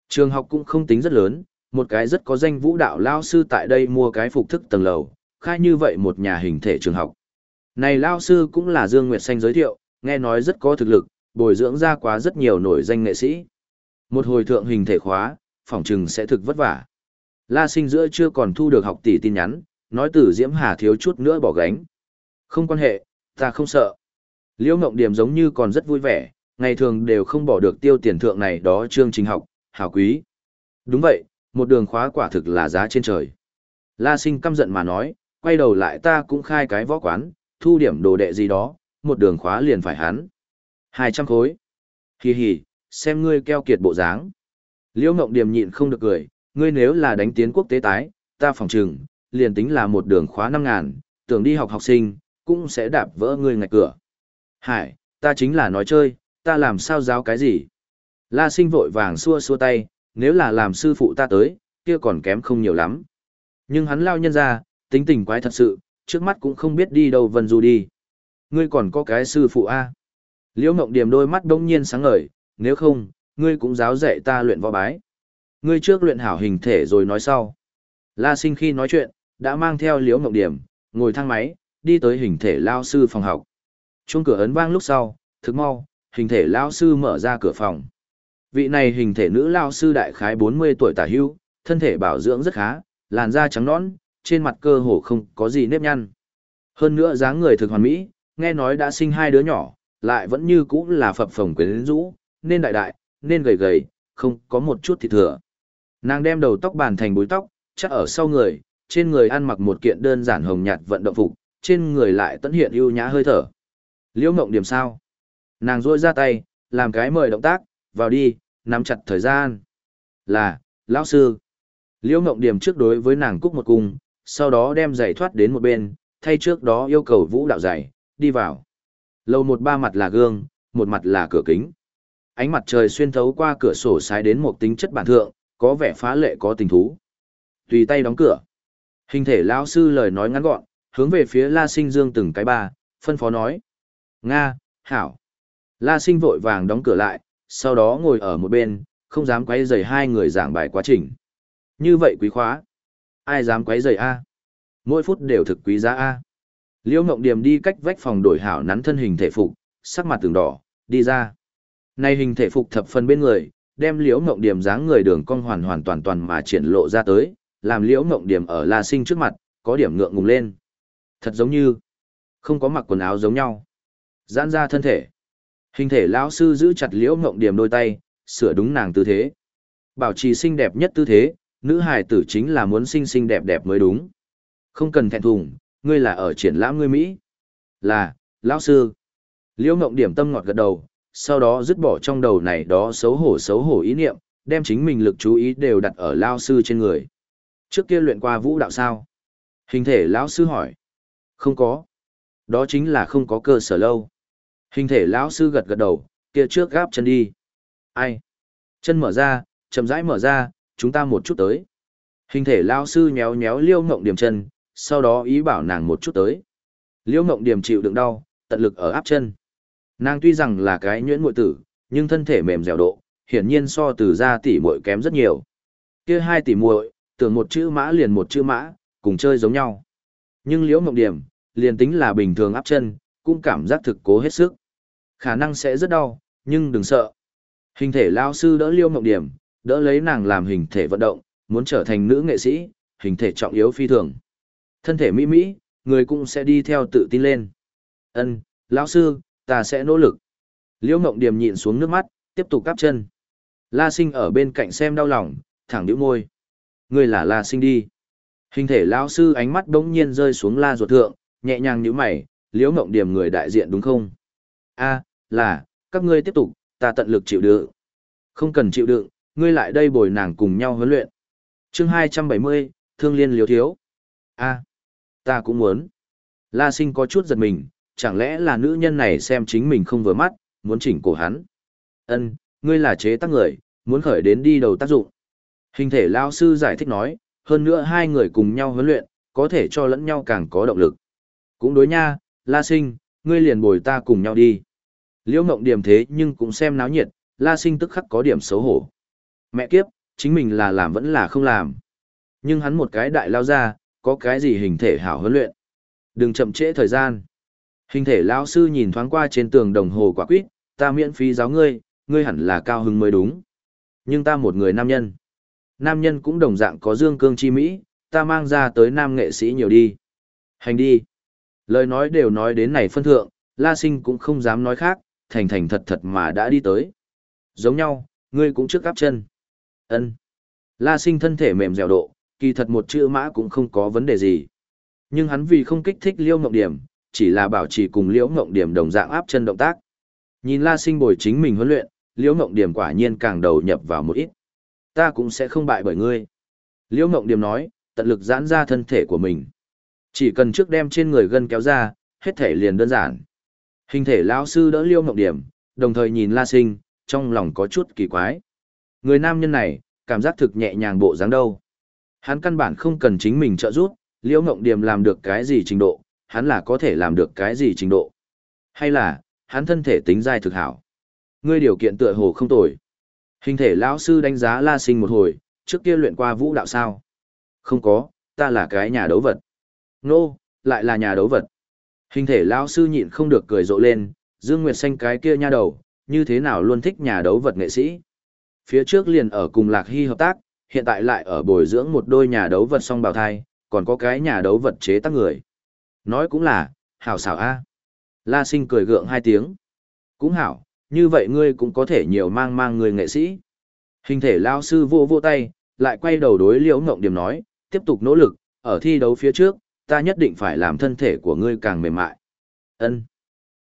Trường học cũng không tính rất lớn, một cái rất có danh vũ đạo lao sư tại đây mua cái phục thức tầng lầu, khai như vậy một nhà hình thể trường học. Này lao sư cũng là Dương Nguyệt Xanh giới thiệu, nghe nói rất có thực lực, bồi dưỡng ra quá rất nhiều nổi danh nghệ sĩ. Một hồi thượng hình thể khóa, phỏng chừng sẽ thực vất vả. La sinh giữa chưa còn thu được học tỷ tin nhắn, nói từ Diễm Hà thiếu chút nữa bỏ gánh. Không quan hệ, ta không sợ. Liễu Ngộng Điểm giống như còn rất vui vẻ, ngày thường đều không bỏ được tiêu tiền thượng này đó chương trình học, hảo quý. Đúng vậy, một đường khóa quả thực là giá trên trời. La sinh căm giận mà nói, quay đầu lại ta cũng khai cái võ quán, thu điểm đồ đệ gì đó, một đường khóa liền phải hắn. 200 khối. Hì hì, xem ngươi keo kiệt bộ dáng. Liễu Ngộng Điềm nhịn không được cười, ngươi nếu là đánh tiến quốc tế tái, ta phòng trừng, liền tính là một đường khóa 5 ngàn, tưởng đi học học sinh, cũng sẽ đạp vỡ ngươi ngạch cửa. Hải, ta chính là nói chơi, ta làm sao giáo cái gì? La sinh vội vàng xua xua tay, nếu là làm sư phụ ta tới, kia còn kém không nhiều lắm. Nhưng hắn lao nhân ra, tính tình quái thật sự, trước mắt cũng không biết đi đâu vân du đi. Ngươi còn có cái sư phụ A. Liễu Mộng Điềm đôi mắt đông nhiên sáng ngời, nếu không, ngươi cũng giáo dạy ta luyện võ bái. Ngươi trước luyện hảo hình thể rồi nói sau. La sinh khi nói chuyện, đã mang theo Liễu Mộng Điềm, ngồi thang máy, đi tới hình thể lao sư phòng học. Chuông cửa ấn vang lúc sau, thực mau, hình thể lao sư mở ra cửa phòng. Vị này hình thể nữ lao sư đại khái 40 tuổi tả hưu, thân thể bảo dưỡng rất khá, làn da trắng nõn, trên mặt cơ hồ không có gì nếp nhăn. Hơn nữa dáng người thực hoàn mỹ, nghe nói đã sinh hai đứa nhỏ, lại vẫn như cũ là phập phồng quyến rũ, nên đại đại, nên gầy gầy, không có một chút thì thừa. Nàng đem đầu tóc bàn thành búi tóc, chắc ở sau người, trên người ăn mặc một kiện đơn giản hồng nhạt vận động phục, trên người lại tận hiện ưu nhã hơi thở. Liễu Ngộng điểm sao? Nàng rôi ra tay, làm cái mời động tác, vào đi, nắm chặt thời gian. Là, lão sư. Liễu Ngộng điểm trước đối với nàng cúc một cung, sau đó đem giày thoát đến một bên, thay trước đó yêu cầu vũ đạo giày, đi vào. Lầu một ba mặt là gương, một mặt là cửa kính. Ánh mặt trời xuyên thấu qua cửa sổ sai đến một tính chất bản thượng, có vẻ phá lệ có tình thú. Tùy tay đóng cửa. Hình thể lão sư lời nói ngắn gọn, hướng về phía La Sinh Dương từng cái ba, phân phó nói. Nga, Hảo. La Sinh vội vàng đóng cửa lại, sau đó ngồi ở một bên, không dám quấy rầy hai người giảng bài quá trình. Như vậy quý khóa. Ai dám quấy rầy A? Mỗi phút đều thực quý giá A. Liễu Ngộng Điềm đi cách vách phòng đổi hảo nắn thân hình thể phục, sắc mặt từng đỏ, đi ra. nay hình thể phục thập phần bên người, đem Liễu Ngộng Điềm dáng người đường cong hoàn hoàn toàn toàn mà triển lộ ra tới, làm Liễu Ngộng Điềm ở La Sinh trước mặt, có điểm ngượng ngùng lên. Thật giống như không có mặc quần áo giống nhau. Giãn ra thân thể. Hình thể lão sư giữ chặt Liễu Ngộng điểm đôi tay, sửa đúng nàng tư thế. Bảo trì xinh đẹp nhất tư thế, nữ hài tử chính là muốn xinh xinh đẹp đẹp mới đúng. Không cần thẹn thùng, ngươi là ở triển lãm ngươi Mỹ. Là, lão sư. Liễu Ngộng điểm tâm ngọt gật đầu, sau đó dứt bỏ trong đầu này đó xấu hổ xấu hổ ý niệm, đem chính mình lực chú ý đều đặt ở lão sư trên người. Trước kia luyện qua vũ đạo sao? Hình thể lão sư hỏi. Không có. Đó chính là không có cơ sở lâu. Hình thể lão sư gật gật đầu, kia trước gáp chân đi. Ai? Chân mở ra, chậm rãi mở ra, chúng ta một chút tới. Hình thể lão sư nhéo nhéo liêu ngộng điểm chân, sau đó ý bảo nàng một chút tới. liêu Ngộng Điểm chịu đựng đau, tận lực ở áp chân. Nàng tuy rằng là cái nhuyễn muội tử, nhưng thân thể mềm dẻo độ, hiển nhiên so từ gia tỷ muội kém rất nhiều. Kia hai tỷ muội, tưởng một chữ mã liền một chữ mã, cùng chơi giống nhau. Nhưng Liễu Ngộng Điểm, liền tính là bình thường áp chân, cũng cảm giác thực cố hết sức. Khả năng sẽ rất đau, nhưng đừng sợ. Hình thể lao sư đỡ Liễu Ngộng Điểm, đỡ lấy nàng làm hình thể vận động, muốn trở thành nữ nghệ sĩ, hình thể trọng yếu phi thường. Thân thể mỹ mỹ, người cũng sẽ đi theo tự tin lên. Ân, lão sư, ta sẽ nỗ lực. Liễu Ngộng Điềm nhịn xuống nước mắt, tiếp tục cắp chân. La Sinh ở bên cạnh xem đau lòng, thẳng nhíu môi. Người là La Sinh đi. Hình thể lão sư ánh mắt đống nhiên rơi xuống La ruột thượng, nhẹ nhàng nhíu mày, Liễu Ngộng Điềm người đại diện đúng không? A, là, các ngươi tiếp tục, ta tận lực chịu đựng. Không cần chịu đựng, ngươi lại đây bồi nàng cùng nhau huấn luyện. Chương 270, Thương Liên Liếu Thiếu. A ta cũng muốn. La sinh có chút giật mình, chẳng lẽ là nữ nhân này xem chính mình không vừa mắt, muốn chỉnh cổ hắn. Ân, ngươi là chế tác người, muốn khởi đến đi đầu tác dụng. Hình thể lao sư giải thích nói, hơn nữa hai người cùng nhau huấn luyện, có thể cho lẫn nhau càng có động lực. Cũng đối nha, La sinh, ngươi liền bồi ta cùng nhau đi. Liễu Ngộng điểm thế nhưng cũng xem náo nhiệt, La sinh tức khắc có điểm xấu hổ. Mẹ kiếp, chính mình là làm vẫn là không làm. Nhưng hắn một cái đại lao ra, có cái gì hình thể hảo huấn luyện. Đừng chậm trễ thời gian. Hình thể lão sư nhìn thoáng qua trên tường đồng hồ quả quýt, ta miễn phí giáo ngươi, ngươi hẳn là cao hứng mới đúng. Nhưng ta một người nam nhân. Nam nhân cũng đồng dạng có dương cương chi mỹ, ta mang ra tới nam nghệ sĩ nhiều đi. Hành đi. Lời nói đều nói đến này phân thượng, La Sinh cũng không dám nói khác, thành thành thật thật mà đã đi tới. Giống nhau, ngươi cũng trước áp chân. ân La Sinh thân thể mềm dẻo độ, kỳ thật một chữ mã cũng không có vấn đề gì. Nhưng hắn vì không kích thích liêu ngộng điểm, chỉ là bảo trì cùng liễu ngộng điểm đồng dạng áp chân động tác. Nhìn La Sinh bồi chính mình huấn luyện, liễu ngộng điểm quả nhiên càng đầu nhập vào một ít. Ta cũng sẽ không bại bởi ngươi. Liễu ngộng điểm nói, tận lực giãn ra thân thể của mình. Chỉ cần trước đem trên người gân kéo ra, hết thể liền đơn giản. Hình thể lão sư đỡ liêu ngộng điểm, đồng thời nhìn La Sinh, trong lòng có chút kỳ quái. Người nam nhân này, cảm giác thực nhẹ nhàng bộ dáng đâu. Hắn căn bản không cần chính mình trợ giúp, liễu ngộng điểm làm được cái gì trình độ, hắn là có thể làm được cái gì trình độ. Hay là, hắn thân thể tính dai thực hảo. Ngươi điều kiện tựa hồ không tồi. Hình thể lão sư đánh giá La Sinh một hồi, trước kia luyện qua vũ đạo sao? Không có, ta là cái nhà đấu vật. Nô, no, lại là nhà đấu vật. Hình thể lão sư nhịn không được cười rộ lên, Dương Nguyệt Xanh cái kia nha đầu, như thế nào luôn thích nhà đấu vật nghệ sĩ. Phía trước liền ở cùng Lạc Hy hợp tác, hiện tại lại ở bồi dưỡng một đôi nhà đấu vật song bào thai, còn có cái nhà đấu vật chế tác người. Nói cũng là, hảo xảo a. La sinh cười gượng hai tiếng. Cũng hảo, như vậy ngươi cũng có thể nhiều mang mang người nghệ sĩ. Hình thể lao sư vô vô tay, lại quay đầu đối liễu ngộng điểm nói, tiếp tục nỗ lực, ở thi đấu phía trước, ta nhất định phải làm thân thể của ngươi càng mềm mại. Ân.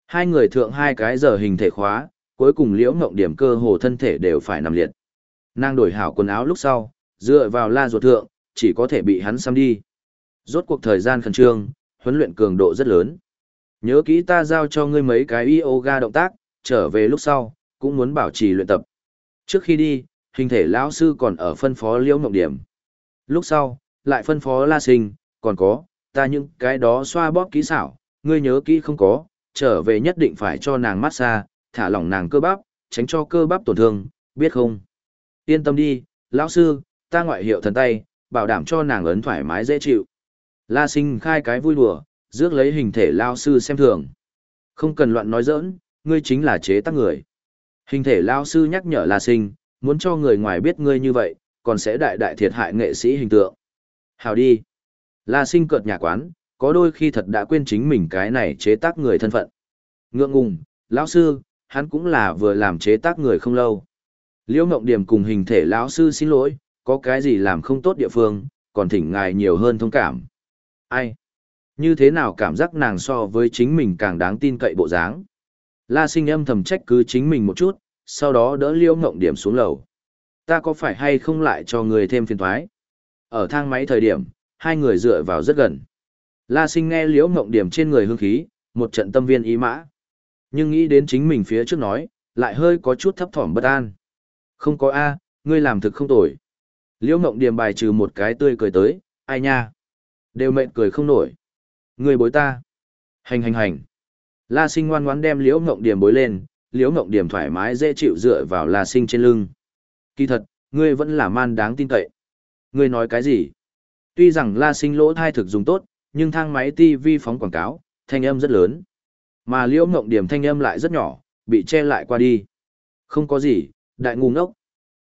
Hai người thượng hai cái giờ hình thể khóa, cuối cùng liễu ngộng điểm cơ hồ thân thể đều phải nằm liệt. Nàng đổi hảo quần áo lúc sau, dựa vào la ruột thượng, chỉ có thể bị hắn xăm đi. Rốt cuộc thời gian khẩn trương, huấn luyện cường độ rất lớn. Nhớ kỹ ta giao cho ngươi mấy cái yoga động tác, trở về lúc sau, cũng muốn bảo trì luyện tập. Trước khi đi, hình thể lão sư còn ở phân phó liễu ngộng điểm. Lúc sau, lại phân phó la sinh, còn có, ta những cái đó xoa bóp kỹ xảo, ngươi nhớ kỹ không có, trở về nhất định phải cho nàng massage, thả lỏng nàng cơ bắp, tránh cho cơ bắp tổn thương, biết không? Yên tâm đi, lão sư, ta ngoại hiệu thần tay, bảo đảm cho nàng ấn thoải mái dễ chịu. La sinh khai cái vui đùa, rước lấy hình thể lao sư xem thường. Không cần loạn nói giỡn, ngươi chính là chế tác người. Hình thể lao sư nhắc nhở La sinh, muốn cho người ngoài biết ngươi như vậy, còn sẽ đại đại thiệt hại nghệ sĩ hình tượng. Hào đi. La sinh cợt nhà quán, có đôi khi thật đã quên chính mình cái này chế tác người thân phận. Ngượng ngùng, lão sư, hắn cũng là vừa làm chế tác người không lâu. Liễu Ngộng Điểm cùng hình thể lão sư xin lỗi, có cái gì làm không tốt địa phương, còn thỉnh ngài nhiều hơn thông cảm. Ai? Như thế nào cảm giác nàng so với chính mình càng đáng tin cậy bộ dáng? La sinh âm thầm trách cứ chính mình một chút, sau đó đỡ liễu ngộng điểm xuống lầu. Ta có phải hay không lại cho người thêm phiền toái? Ở thang máy thời điểm, hai người dựa vào rất gần. La sinh nghe liễu ngộng điểm trên người hương khí, một trận tâm viên ý mã. Nhưng nghĩ đến chính mình phía trước nói, lại hơi có chút thấp thỏm bất an. Không có A, ngươi làm thực không tồi. Liễu ngộng điểm bài trừ một cái tươi cười tới, ai nha? Đều mệnh cười không nổi. Ngươi bối ta. Hành hành hành. La sinh ngoan ngoãn đem liễu ngộng điểm bối lên, liễu ngộng điểm thoải mái dễ chịu dựa vào la sinh trên lưng. Kỳ thật, ngươi vẫn là man đáng tin cậy. Ngươi nói cái gì? Tuy rằng la sinh lỗ thai thực dùng tốt, nhưng thang máy TV phóng quảng cáo, thanh âm rất lớn. Mà liễu ngộng điểm thanh âm lại rất nhỏ, bị che lại qua đi. Không có gì, đại ngu ngốc.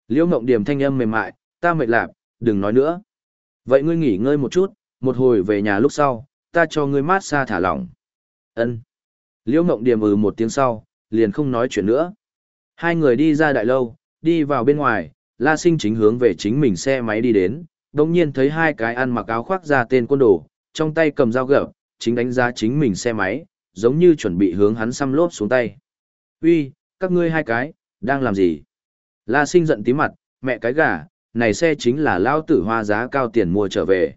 Liễu ngộng điểm thanh âm mềm mại, ta mệt lạp, đừng nói nữa. Vậy ngươi nghỉ ngơi một chút, một hồi về nhà lúc sau, ta cho ngươi mát xa thả lỏng. Ân. Liễu Ngộng Điềm ừ một tiếng sau, liền không nói chuyện nữa. Hai người đi ra đại lâu, đi vào bên ngoài, La Sinh chính hướng về chính mình xe máy đi đến, đông nhiên thấy hai cái ăn mặc áo khoác ra tên quân đồ, trong tay cầm dao gỡ, chính đánh giá chính mình xe máy, giống như chuẩn bị hướng hắn xăm lốp xuống tay. Uy, các ngươi hai cái, đang làm gì? La Sinh giận tí mặt, mẹ cái gà, này xe chính là lao tử hoa giá cao tiền mua trở về.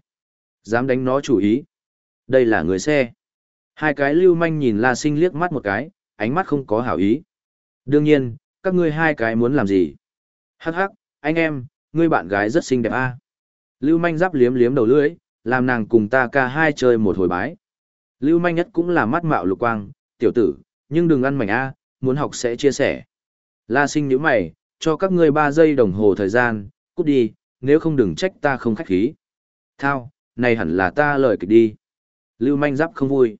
Dám đánh nó chủ ý. Đây là người xe. Hai cái lưu manh nhìn La Sinh liếc mắt một cái, ánh mắt không có hảo ý. Đương nhiên, các ngươi hai cái muốn làm gì? Hắc hắc, anh em, ngươi bạn gái rất xinh đẹp a. Lưu manh giáp liếm liếm đầu lưỡi, làm nàng cùng ta ca hai chơi một hồi bái. Lưu manh nhất cũng là mắt mạo lục quang, tiểu tử, nhưng đừng ăn mảnh a, muốn học sẽ chia sẻ. La sinh nhíu mày, cho các ngươi ba giây đồng hồ thời gian, cút đi, nếu không đừng trách ta không khách khí. Thao, này hẳn là ta lời kịch đi. Lưu manh giáp không vui.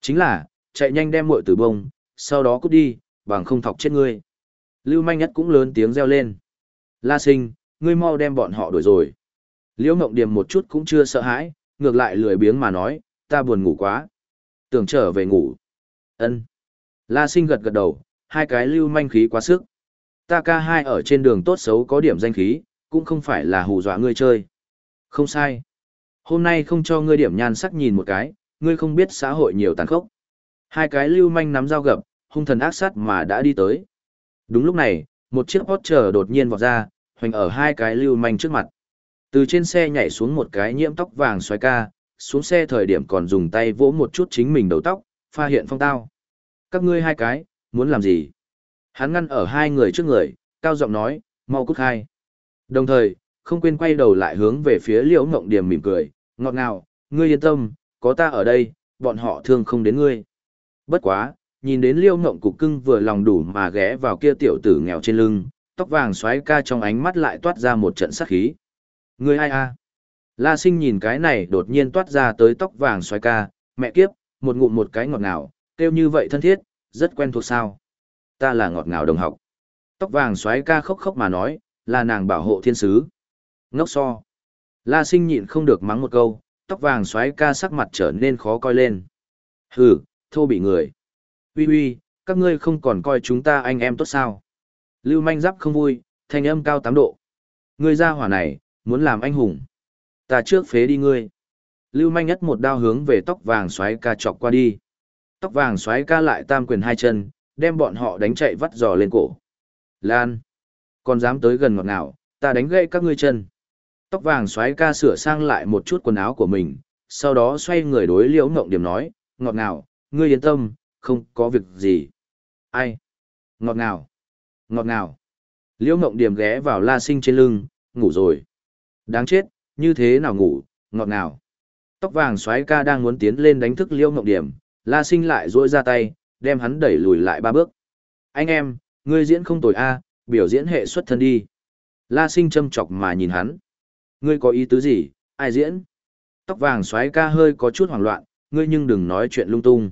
Chính là, chạy nhanh đem muội tử bông, sau đó cút đi, bằng không thọc chết ngươi. Lưu manh nhất cũng lớn tiếng reo lên. La sinh, ngươi mau đem bọn họ đuổi rồi. Liễu Ngộng Điềm một chút cũng chưa sợ hãi, ngược lại lười biếng mà nói, ta buồn ngủ quá. Tưởng trở về ngủ. Ân. La sinh gật gật đầu, hai cái lưu manh khí quá sức. Ta ca hai ở trên đường tốt xấu có điểm danh khí, cũng không phải là hù dọa ngươi chơi. Không sai. Hôm nay không cho ngươi điểm nhan sắc nhìn một cái, ngươi không biết xã hội nhiều tàn khốc. Hai cái lưu manh nắm dao gập, hung thần ác sát mà đã đi tới. Đúng lúc này, một chiếc Porsche đột nhiên vọt ra, hoành ở hai cái lưu manh trước mặt. Từ trên xe nhảy xuống một cái nhiễm tóc vàng xoay ca, xuống xe thời điểm còn dùng tay vỗ một chút chính mình đầu tóc, pha hiện phong tao. Các ngươi hai cái, muốn làm gì? Hắn ngăn ở hai người trước người, cao giọng nói, mau cút hai. Đồng thời, không quên quay đầu lại hướng về phía liễu ngộng điểm mỉm cười, ngọt ngào, ngươi yên tâm, có ta ở đây, bọn họ thương không đến ngươi. Bất quá, nhìn đến liễu ngộng cục cưng vừa lòng đủ mà ghé vào kia tiểu tử nghèo trên lưng, tóc vàng xoáy ca trong ánh mắt lại toát ra một trận sát khí. Ngươi ai a? La sinh nhìn cái này đột nhiên toát ra tới tóc vàng xoáy ca, mẹ kiếp, một ngụm một cái ngọt ngào, kêu như vậy thân thiết, rất quen thuộc sao. Ta là ngọt ngào đồng học. Tóc vàng xoáy ca khóc khóc mà nói, là nàng bảo hộ thiên sứ. Ngốc so. La sinh nhịn không được mắng một câu, tóc vàng xoáy ca sắc mặt trở nên khó coi lên. Hừ, thô bị người. Ui ui, các ngươi không còn coi chúng ta anh em tốt sao. Lưu manh giáp không vui, thanh âm cao tám độ. Ngươi ra hỏa này, muốn làm anh hùng. Ta trước phế đi ngươi. Lưu manh nhất một đao hướng về tóc vàng xoáy ca chọc qua đi. Tóc vàng xoáy ca lại tam quyền hai chân, đem bọn họ đánh chạy vắt giò lên cổ. Lan! Còn dám tới gần ngọt ngào, ta đánh gãy các ngươi chân. Tóc vàng xoáy ca sửa sang lại một chút quần áo của mình, sau đó xoay người đối liễu ngộng điểm nói, ngọt ngào, ngươi yên tâm, không có việc gì. Ai? Ngọt ngào. Ngọt ngào. Liễu ngộng điểm ghé vào la sinh trên lưng, ngủ rồi. Đáng chết, như thế nào ngủ, ngọt ngào. Tóc vàng xoáy ca đang muốn tiến lên đánh thức liễu ngộng điểm, la sinh lại duỗi ra tay, đem hắn đẩy lùi lại ba bước. Anh em, ngươi diễn không tồi a, biểu diễn hệ xuất thân đi. La sinh châm chọc mà nhìn hắn. Ngươi có ý tứ gì, ai diễn? Tóc vàng xoáy ca hơi có chút hoảng loạn, ngươi nhưng đừng nói chuyện lung tung.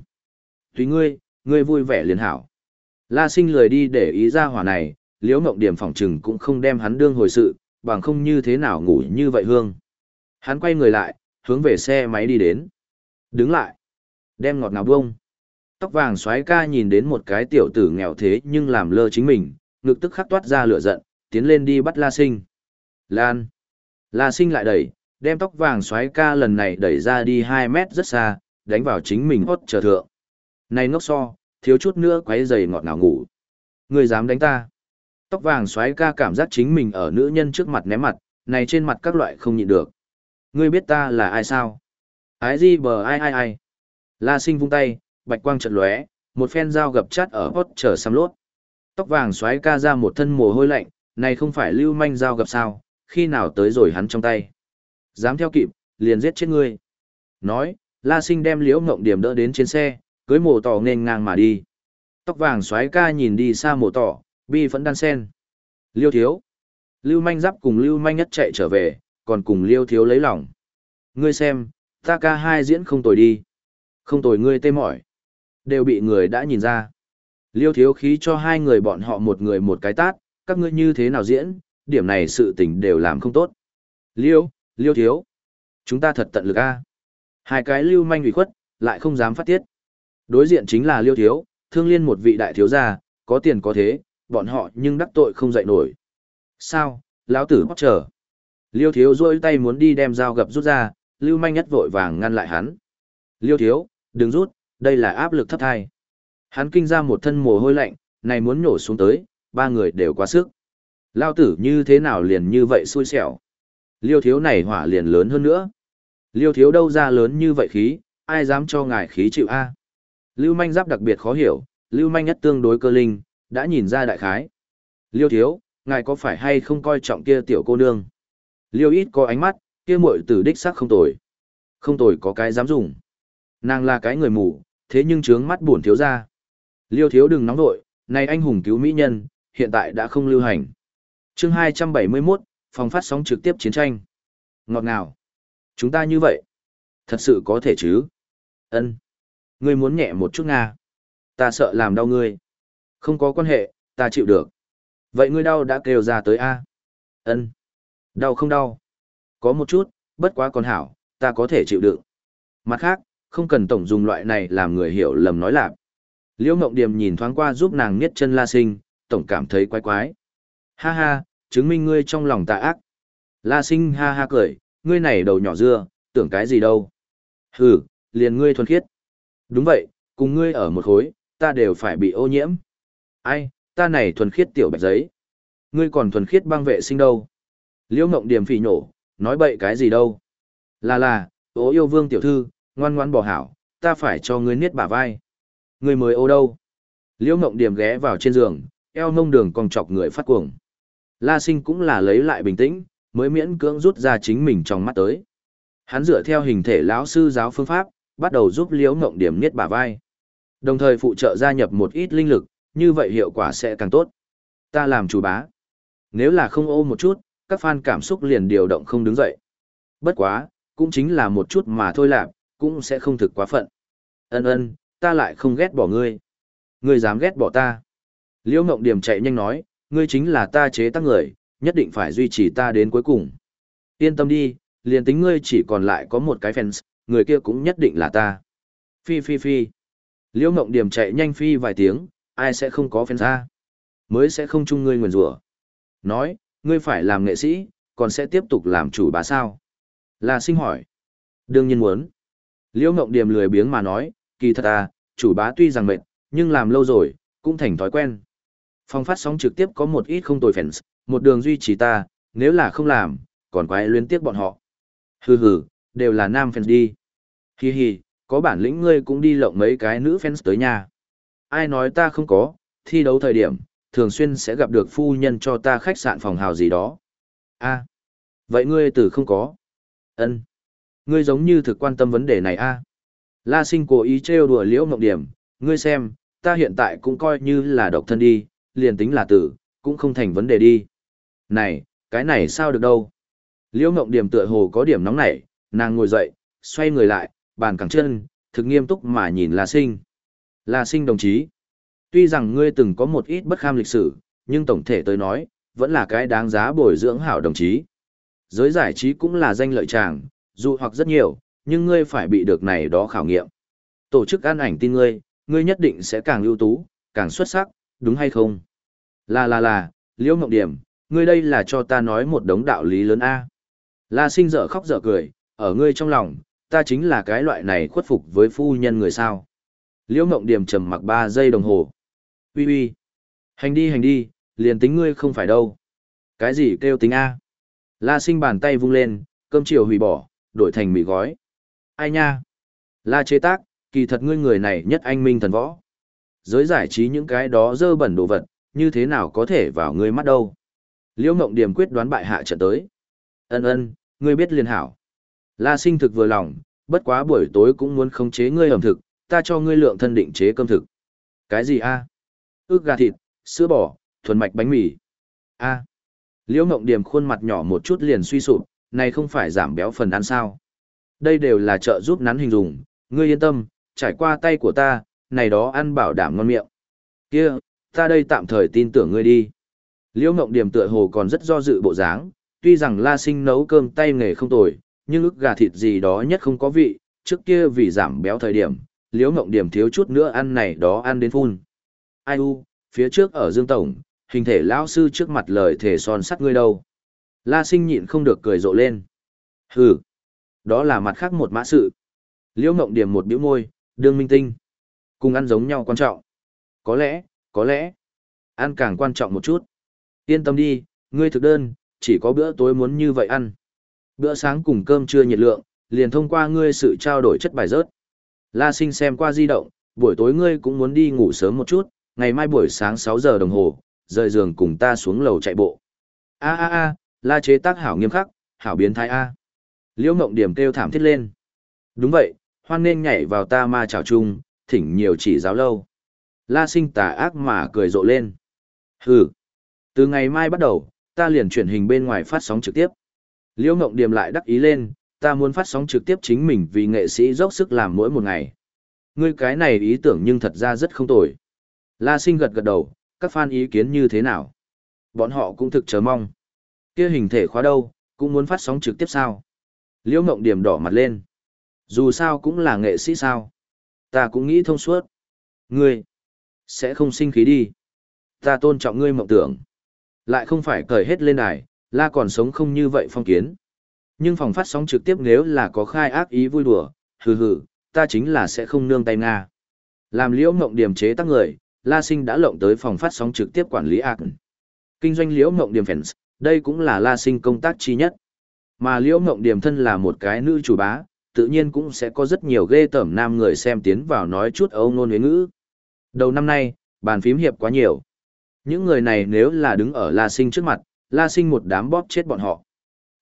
Tùy ngươi, ngươi vui vẻ liền hảo. La sinh lười đi để ý ra hỏa này, liễu mộng điểm phỏng trừng cũng không đem hắn đương hồi sự, bằng không như thế nào ngủ như vậy hương. Hắn quay người lại, hướng về xe máy đi đến. Đứng lại. Đem ngọt ngào bông. Tóc vàng xoáy ca nhìn đến một cái tiểu tử nghèo thế nhưng làm lơ chính mình, ngực tức khắc toát ra lửa giận, tiến lên đi bắt La Sinh. Lan. La Sinh lại đẩy, đem tóc vàng xoáy ca lần này đẩy ra đi 2 mét rất xa, đánh vào chính mình hốt trở thượng. Này ngốc so, thiếu chút nữa quấy giày ngọt ngào ngủ. Người dám đánh ta. Tóc vàng xoáy ca cảm giác chính mình ở nữ nhân trước mặt ném mặt, này trên mặt các loại không nhịn được. Ngươi biết ta là ai sao? Ái gì bờ ai ai ai? La sinh vung tay, bạch quang trận lóe, một phen dao gập chát ở hót trở xăm lốt. Tóc vàng xoáy ca ra một thân mồ hôi lạnh, này không phải lưu manh dao gập sao, khi nào tới rồi hắn trong tay. Dám theo kịp, liền giết chết ngươi. Nói, la sinh đem liễu ngộng điểm đỡ đến trên xe, cưới mồ tỏ nên ngang mà đi. Tóc vàng xoáy ca nhìn đi xa mồ tỏ, bi vẫn đan sen. Liêu thiếu. Lưu manh giáp cùng lưu manh nhất chạy trở về, còn cùng liêu thiếu lấy lòng. Ngươi xem, ta ca hai diễn không tồi đi. Không tồi ngươi tê mỏi. Đều bị người đã nhìn ra. Liêu thiếu khí cho hai người bọn họ một người một cái tát, các ngươi như thế nào diễn, điểm này sự tình đều làm không tốt. Liêu, liêu thiếu. Chúng ta thật tận lực a. Hai cái lưu manh ủy khuất, lại không dám phát tiết. Đối diện chính là liêu thiếu, thương liên một vị đại thiếu gia, có tiền có thế, bọn họ nhưng đắc tội không dậy nổi. Sao, lão tử hót trở. Liêu thiếu rôi tay muốn đi đem dao gập rút ra, lưu manh nhất vội vàng ngăn lại hắn. Liêu thiếu, đừng rút, đây là áp lực thấp thai. Hắn kinh ra một thân mồ hôi lạnh, này muốn nhổ xuống tới, ba người đều quá sức. Lao tử như thế nào liền như vậy xui xẻo. Liêu thiếu này hỏa liền lớn hơn nữa. Liêu thiếu đâu ra lớn như vậy khí, ai dám cho ngài khí chịu a? Lưu manh giáp đặc biệt khó hiểu, lưu manh nhất tương đối cơ linh, đã nhìn ra đại khái. Liêu thiếu, ngài có phải hay không coi trọng kia tiểu cô nương? Liêu ít có ánh mắt, kia muội tử đích sắc không tồi. Không tồi có cái dám dùng. Nàng là cái người mù, thế nhưng trướng mắt buồn thiếu ra. Liêu thiếu đừng nóng nội, này anh hùng cứu mỹ nhân, hiện tại đã không lưu hành. chương 271, phòng phát sóng trực tiếp chiến tranh. Ngọt ngào. Chúng ta như vậy. Thật sự có thể chứ. ân Ngươi muốn nhẹ một chút Nga. Ta sợ làm đau ngươi. Không có quan hệ, ta chịu được. Vậy ngươi đau đã kêu ra tới A. ân Đau không đau? Có một chút, bất quá còn hảo, ta có thể chịu đựng. Mặt khác, không cần tổng dùng loại này làm người hiểu lầm nói lạc. Liễu Ngộng Điềm nhìn thoáng qua giúp nàng niết chân La Sinh, tổng cảm thấy quái quái. Ha ha, chứng minh ngươi trong lòng tà ác. La Sinh ha ha cười, ngươi này đầu nhỏ dưa, tưởng cái gì đâu. Hừ, liền ngươi thuần khiết. Đúng vậy, cùng ngươi ở một khối, ta đều phải bị ô nhiễm. Ai, ta này thuần khiết tiểu bạch giấy. Ngươi còn thuần khiết băng vệ sinh đâu. Liễu Ngộng Điểm phỉ nhổ, nói bậy cái gì đâu. Là là, ố yêu vương tiểu thư, ngoan ngoan bỏ hảo, ta phải cho ngươi niết bả vai. Ngươi mới ô đâu? Liễu Ngộng Điểm ghé vào trên giường, eo ngông đường còn chọc người phát cuồng. La Sinh cũng là lấy lại bình tĩnh, mới miễn cưỡng rút ra chính mình trong mắt tới. Hắn dựa theo hình thể lão sư giáo phương pháp, bắt đầu giúp Liễu Ngộng Điểm niết bả vai. Đồng thời phụ trợ gia nhập một ít linh lực, như vậy hiệu quả sẽ càng tốt. Ta làm chủ bá. Nếu là không ôm một chút, các fan cảm xúc liền điều động không đứng dậy. Bất quá, cũng chính là một chút mà thôi làm cũng sẽ không thực quá phận. Ân ân, ta lại không ghét bỏ ngươi. Ngươi dám ghét bỏ ta. Liễu Ngộng Điểm chạy nhanh nói, ngươi chính là ta chế tác người, nhất định phải duy trì ta đến cuối cùng. Yên tâm đi, liền tính ngươi chỉ còn lại có một cái fans, người kia cũng nhất định là ta. Phi phi phi. Liễu Ngộng Điểm chạy nhanh phi vài tiếng, ai sẽ không có fans ra? Mới sẽ không chung ngươi nguyền rủa. Nói, ngươi phải làm nghệ sĩ, còn sẽ tiếp tục làm chủ bá sao? La sinh hỏi. Đương nhiên muốn. Liễu Ngộng Điềm lười biếng mà nói, kỳ thật à, chủ bá tuy rằng mệt, nhưng làm lâu rồi, cũng thành thói quen. Phong phát sóng trực tiếp có một ít không tồi fans, một đường duy trì ta, nếu là không làm, còn quái luyến tiếc bọn họ. Hừ hừ, đều là nam fans đi. Hi hi, có bản lĩnh ngươi cũng đi lộng mấy cái nữ fans tới nhà. Ai nói ta không có, thi đấu thời điểm, thường xuyên sẽ gặp được phu nhân cho ta khách sạn phòng hào gì đó. a vậy ngươi từ không có. ân Ngươi giống như thực quan tâm vấn đề này a La sinh cố ý trêu đùa liễu mộng điểm, ngươi xem, ta hiện tại cũng coi như là độc thân đi, liền tính là tử, cũng không thành vấn đề đi. Này, cái này sao được đâu. Liễu mộng điểm tựa hồ có điểm nóng nảy, nàng ngồi dậy, xoay người lại, bàn cẳng chân, thực nghiêm túc mà nhìn La sinh. La sinh đồng chí. Tuy rằng ngươi từng có một ít bất kham lịch sử, nhưng tổng thể tới nói, vẫn là cái đáng giá bồi dưỡng hảo đồng chí. Giới giải trí cũng là danh lợi chàng, dù hoặc rất nhiều, nhưng ngươi phải bị được này đó khảo nghiệm. Tổ chức an ảnh tin ngươi, ngươi nhất định sẽ càng ưu tú, càng xuất sắc, đúng hay không? Là là là, Liễu Ngọc Điểm, ngươi đây là cho ta nói một đống đạo lý lớn A. La sinh dở khóc dở cười, ở ngươi trong lòng, ta chính là cái loại này khuất phục với phu nhân người sao. Liễu Ngộng Điểm trầm mặc ba giây đồng hồ. uy uy Hành đi hành đi, liền tính ngươi không phải đâu. Cái gì kêu tính A? La sinh bàn tay vung lên, cơm chiều hủy bỏ, đổi thành mì gói. Ai nha? La chế tác, kỳ thật ngươi người này nhất anh minh thần võ. Giới giải trí những cái đó dơ bẩn đồ vật, như thế nào có thể vào ngươi mắt đâu. Liễu Ngộng Điểm quyết đoán bại hạ trận tới. Ân ân, ngươi biết liền hảo. La sinh thực vừa lòng, bất quá buổi tối cũng muốn khống chế ngươi ẩm thực, ta cho ngươi lượng thân định chế cơm thực. Cái gì a? ước gà thịt, sữa bò, thuần mạch bánh mì. A. Liễu Ngộng Điểm khuôn mặt nhỏ một chút liền suy sụp, này không phải giảm béo phần ăn sao? Đây đều là trợ giúp nắn hình dùng, ngươi yên tâm, trải qua tay của ta, này đó ăn bảo đảm ngon miệng. Kia, ta đây tạm thời tin tưởng ngươi đi. Liễu Ngộng Điểm tựa hồ còn rất do dự bộ dáng, tuy rằng La Sinh nấu cơm tay nghề không tồi, nhưng ức gà thịt gì đó nhất không có vị, trước kia vì giảm béo thời điểm, Liễu Ngộng Điểm thiếu chút nữa ăn này đó ăn đến phun ai u, phía trước ở Dương Tổng, hình thể lão sư trước mặt lời thể son sắt ngươi đâu. La sinh nhịn không được cười rộ lên. Hừ, đó là mặt khác một mã sự. Liễu Ngộng Điểm một biểu môi, đương minh tinh. Cùng ăn giống nhau quan trọng. Có lẽ, có lẽ, ăn càng quan trọng một chút. Yên tâm đi, ngươi thực đơn, chỉ có bữa tối muốn như vậy ăn. Bữa sáng cùng cơm trưa nhiệt lượng, liền thông qua ngươi sự trao đổi chất bài rớt. La sinh xem qua di động, buổi tối ngươi cũng muốn đi ngủ sớm một chút, ngày mai buổi sáng 6 giờ đồng hồ, rời giường cùng ta xuống lầu chạy bộ. A a a, la chế tác hảo nghiêm khắc, hảo biến thái a. Liễu Ngộng Điểm kêu thảm thiết lên. Đúng vậy, hoan nên nhảy vào ta ma chào chung, thỉnh nhiều chỉ giáo lâu. La sinh tà ác mà cười rộ lên. Hừ, từ ngày mai bắt đầu, ta liền chuyển hình bên ngoài phát sóng trực tiếp. Liễu Ngộng Điểm lại đắc ý lên, ta muốn phát sóng trực tiếp chính mình vì nghệ sĩ dốc sức làm mỗi một ngày. Ngươi cái này ý tưởng nhưng thật ra rất không tồi. La sinh gật gật đầu, các fan ý kiến như thế nào? Bọn họ cũng thực chờ mong. Kia hình thể khóa đâu, cũng muốn phát sóng trực tiếp sao? Liễu mộng Điểm đỏ mặt lên. Dù sao cũng là nghệ sĩ sao? Ta cũng nghĩ thông suốt. Ngươi, sẽ không sinh khí đi. Ta tôn trọng ngươi mộng tưởng. Lại không phải cởi hết lên đài, la còn sống không như vậy phong kiến. Nhưng phòng phát sóng trực tiếp nếu là có khai ác ý vui đùa, hừ hừ, ta chính là sẽ không nương tay Nga. Làm liễu mộng điểm chế tác người, La Sinh đã lộng tới phòng phát sóng trực tiếp quản lý ác. Kinh doanh liễu mộng điểm fans, đây cũng là La Sinh công tác chi nhất. Mà liễu mộng điểm thân là một cái nữ chủ bá, tự nhiên cũng sẽ có rất nhiều ghê tởm nam người xem tiến vào nói chút âu ngôn với ngữ. Đầu năm nay, bàn phím hiệp quá nhiều. Những người này nếu là đứng ở La Sinh trước mặt, La Sinh một đám bóp chết bọn họ.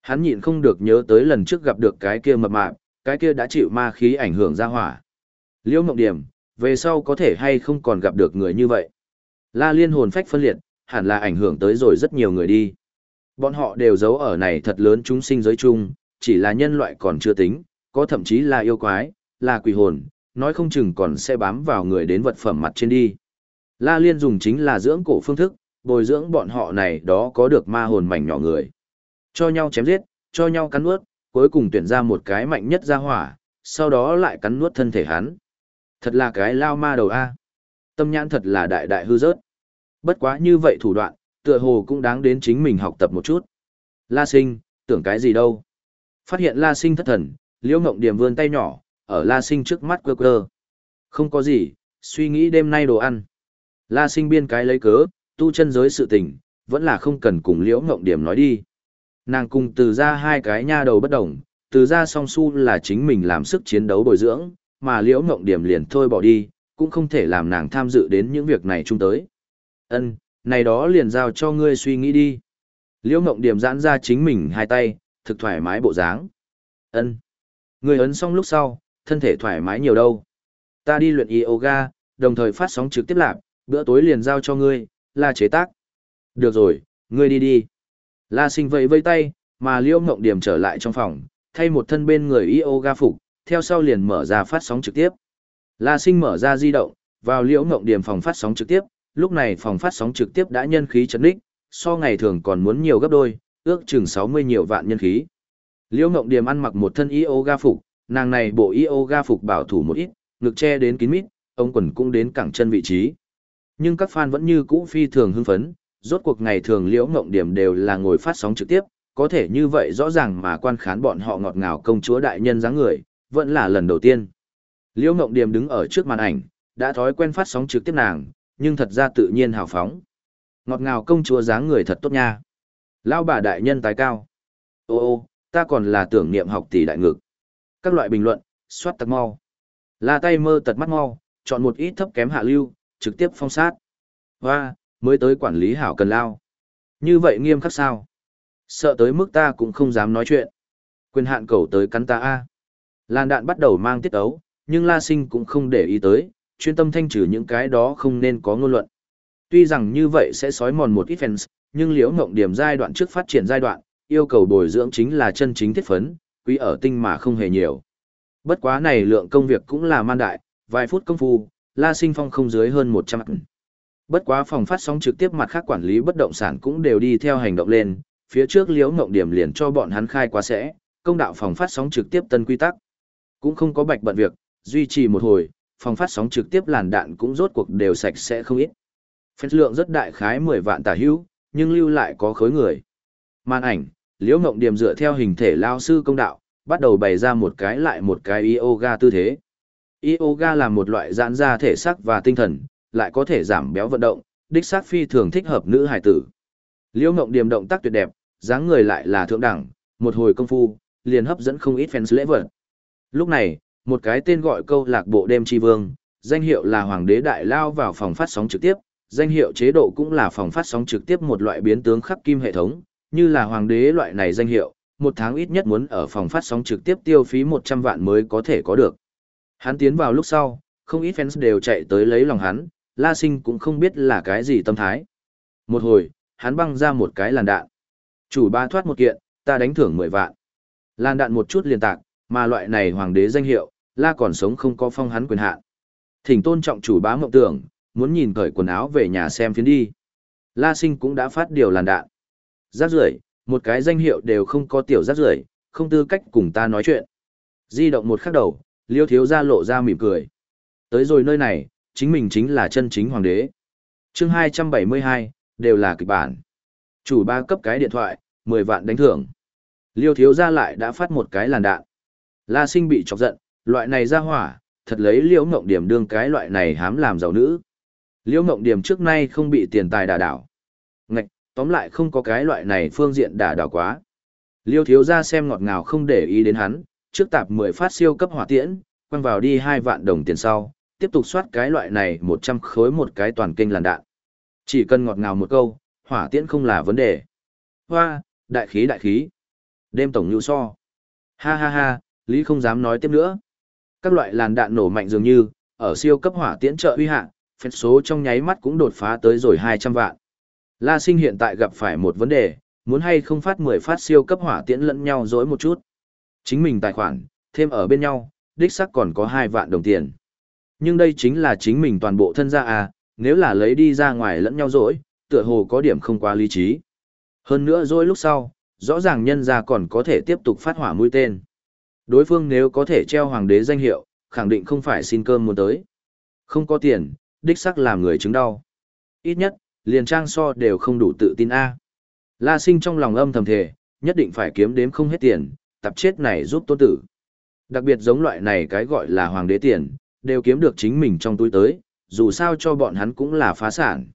Hắn nhịn không được nhớ tới lần trước gặp được cái kia mập mạp, cái kia đã chịu ma khí ảnh hưởng ra hỏa. Liễu Mộng Điểm, về sau có thể hay không còn gặp được người như vậy. La Liên hồn phách phân liệt, hẳn là ảnh hưởng tới rồi rất nhiều người đi. Bọn họ đều giấu ở này thật lớn chúng sinh giới chung, chỉ là nhân loại còn chưa tính, có thậm chí là yêu quái, là quỷ hồn, nói không chừng còn sẽ bám vào người đến vật phẩm mặt trên đi. La Liên dùng chính là dưỡng cổ phương thức, bồi dưỡng bọn họ này đó có được ma hồn mảnh nhỏ người. Cho nhau chém giết, cho nhau cắn nuốt, cuối cùng tuyển ra một cái mạnh nhất ra hỏa, sau đó lại cắn nuốt thân thể hắn. Thật là cái lao ma đầu A. Tâm nhãn thật là đại đại hư rớt. Bất quá như vậy thủ đoạn, tựa hồ cũng đáng đến chính mình học tập một chút. La sinh, tưởng cái gì đâu. Phát hiện la sinh thất thần, liễu ngộng điểm vươn tay nhỏ, ở la sinh trước mắt quơ quơ. Không có gì, suy nghĩ đêm nay đồ ăn. La sinh biên cái lấy cớ, tu chân giới sự tình, vẫn là không cần cùng liễu ngộng điểm nói đi. Nàng cùng từ ra hai cái nha đầu bất đồng, từ ra song su là chính mình làm sức chiến đấu bồi dưỡng, mà liễu ngộng điểm liền thôi bỏ đi, cũng không thể làm nàng tham dự đến những việc này chung tới. Ân, này đó liền giao cho ngươi suy nghĩ đi. Liễu ngộng điểm giãn ra chính mình hai tay, thực thoải mái bộ dáng. Ân, ngươi ấn xong lúc sau, thân thể thoải mái nhiều đâu. Ta đi luyện yoga, đồng thời phát sóng trực tiếp lạc, bữa tối liền giao cho ngươi, là chế tác. Được rồi, ngươi đi đi. La sinh vẫy vây tay, mà liễu ngộng điểm trở lại trong phòng, thay một thân bên người yoga phục, theo sau liền mở ra phát sóng trực tiếp. La sinh mở ra di động, vào liễu ngộng điểm phòng phát sóng trực tiếp, lúc này phòng phát sóng trực tiếp đã nhân khí chấn đích, so ngày thường còn muốn nhiều gấp đôi, ước chừng 60 nhiều vạn nhân khí. Liễu ngộng điểm ăn mặc một thân yoga phục, nàng này bộ yoga phục bảo thủ một ít, ngực che đến kín mít, ông quần cũng đến cẳng chân vị trí. Nhưng các fan vẫn như cũ phi thường hưng phấn, rốt cuộc ngày thường liễu ngộng điểm đều là ngồi phát sóng trực tiếp, có thể như vậy rõ ràng mà quan khán bọn họ ngọt ngào công chúa đại nhân dáng người, vẫn là lần đầu tiên. Liễu ngộng điểm đứng ở trước màn ảnh, đã thói quen phát sóng trực tiếp nàng, nhưng thật ra tự nhiên hào phóng. Ngọt ngào công chúa dáng người thật tốt nha. Lao bà đại nhân tái cao. Ô ô, ta còn là tưởng niệm học tỷ đại ngực. Các loại bình luận, soát tật mau. La tay mơ tật mắt mau, chọn một ít thấp kém hạ lưu, trực tiếp phong sát. Hoa, mới tới quản lý hảo cần lao. Như vậy nghiêm khắc sao? Sợ tới mức ta cũng không dám nói chuyện. Quyền hạn cầu tới cắn ta A. Làn đạn bắt đầu mang tiết ấu, nhưng La Sinh cũng không để ý tới, chuyên tâm thanh trừ những cái đó không nên có ngôn luận. Tuy rằng như vậy sẽ sói mòn một ít fans, nhưng liễu ngộng điểm giai đoạn trước phát triển giai đoạn, yêu cầu bồi dưỡng chính là chân chính thiết phấn, quý ở tinh mà không hề nhiều. Bất quá này lượng công việc cũng là man đại, vài phút công phu, La Sinh Phong không dưới hơn 100 ức. Bất quá phòng phát sóng trực tiếp mặt khác quản lý bất động sản cũng đều đi theo hành động lên, phía trước Liễu Ngộng Điểm liền cho bọn hắn khai quá sẽ, công đạo phòng phát sóng trực tiếp tân quy tắc. Cũng không có bạch bận việc, duy trì một hồi, phòng phát sóng trực tiếp làn đạn cũng rốt cuộc đều sạch sẽ không ít. Phép lượng rất đại khái 10 vạn tả hữu, nhưng lưu lại có khối người. Màn ảnh, Liễu Ngộng Điểm dựa theo hình thể lao sư công đạo, bắt đầu bày ra một cái lại một cái yoga tư thế. Yoga là một loại giãn ra thể xác và tinh thần, lại có thể giảm béo vận động, đích xác phi thường thích hợp nữ hải tử. Liễu Ngộng Điềm động tác tuyệt đẹp, dáng người lại là thượng đẳng, một hồi công phu, liền hấp dẫn không ít fans lễ vật. Lúc này, một cái tên gọi câu lạc bộ đêm tri vương, danh hiệu là Hoàng đế Đại Lao vào phòng phát sóng trực tiếp, danh hiệu chế độ cũng là phòng phát sóng trực tiếp một loại biến tướng khắc kim hệ thống, như là Hoàng đế loại này danh hiệu, một tháng ít nhất muốn ở phòng phát sóng trực tiếp tiêu phí 100 vạn mới có thể có được. Hắn tiến vào lúc sau, không ít fans đều chạy tới lấy lòng hắn, La Sinh cũng không biết là cái gì tâm thái. Một hồi, hắn băng ra một cái làn đạn. Chủ ba thoát một kiện, ta đánh thưởng 10 vạn. Làn đạn một chút liền tạc, mà loại này hoàng đế danh hiệu, La còn sống không có phong hắn quyền hạn. Thỉnh tôn trọng chủ bá mộng tưởng, muốn nhìn cởi quần áo về nhà xem phiến đi. La Sinh cũng đã phát điều làn đạn. Rác rưởi, một cái danh hiệu đều không có tiểu rác rưởi, không tư cách cùng ta nói chuyện. Di động một khắc đầu, Liêu thiếu gia lộ ra mỉm cười. Tới rồi nơi này, chính mình chính là chân chính hoàng đế. chương 272, đều là kịch bản. Chủ ba cấp cái điện thoại, 10 vạn đánh thưởng. Liêu thiếu gia lại đã phát một cái làn đạn. La sinh bị chọc giận, loại này ra hỏa, thật lấy liễu ngộng điểm đương cái loại này hám làm giàu nữ. Liễu ngộng điểm trước nay không bị tiền tài đả đảo. Ngạch, tóm lại không có cái loại này phương diện đả đảo quá. Liêu thiếu gia xem ngọt ngào không để ý đến hắn, trước tạp 10 phát siêu cấp hỏa tiễn, quăng vào đi 2 vạn đồng tiền sau, tiếp tục soát cái loại này 100 khối một cái toàn kênh làn đạn. Chỉ cần ngọt ngào một câu, hỏa tiễn không là vấn đề. Hoa, đại khí đại khí. Đêm tổng nhu so. Ha ha ha, Lý không dám nói tiếp nữa. Các loại làn đạn nổ mạnh dường như, ở siêu cấp hỏa tiễn trợ uy hạ, phép số trong nháy mắt cũng đột phá tới rồi 200 vạn. La sinh hiện tại gặp phải một vấn đề, muốn hay không phát 10 phát siêu cấp hỏa tiễn lẫn nhau dối một chút. Chính mình tài khoản, thêm ở bên nhau, đích sắc còn có 2 vạn đồng tiền. Nhưng đây chính là chính mình toàn bộ thân gia à, nếu là lấy đi ra ngoài lẫn nhau dối, tựa hồ có điểm không quá lý trí. Hơn nữa dỗi lúc sau, rõ ràng nhân gia còn có thể tiếp tục phát hỏa mũi tên. Đối phương nếu có thể treo hoàng đế danh hiệu, khẳng định không phải xin cơm muốn tới. Không có tiền, đích sắc làm người chứng đau. Ít nhất, liền trang so đều không đủ tự tin A. La sinh trong lòng âm thầm thề, nhất định phải kiếm đếm không hết tiền, tập chết này giúp tôn tử. Đặc biệt giống loại này cái gọi là hoàng đế tiền, đều kiếm được chính mình trong túi tới, dù sao cho bọn hắn cũng là phá sản.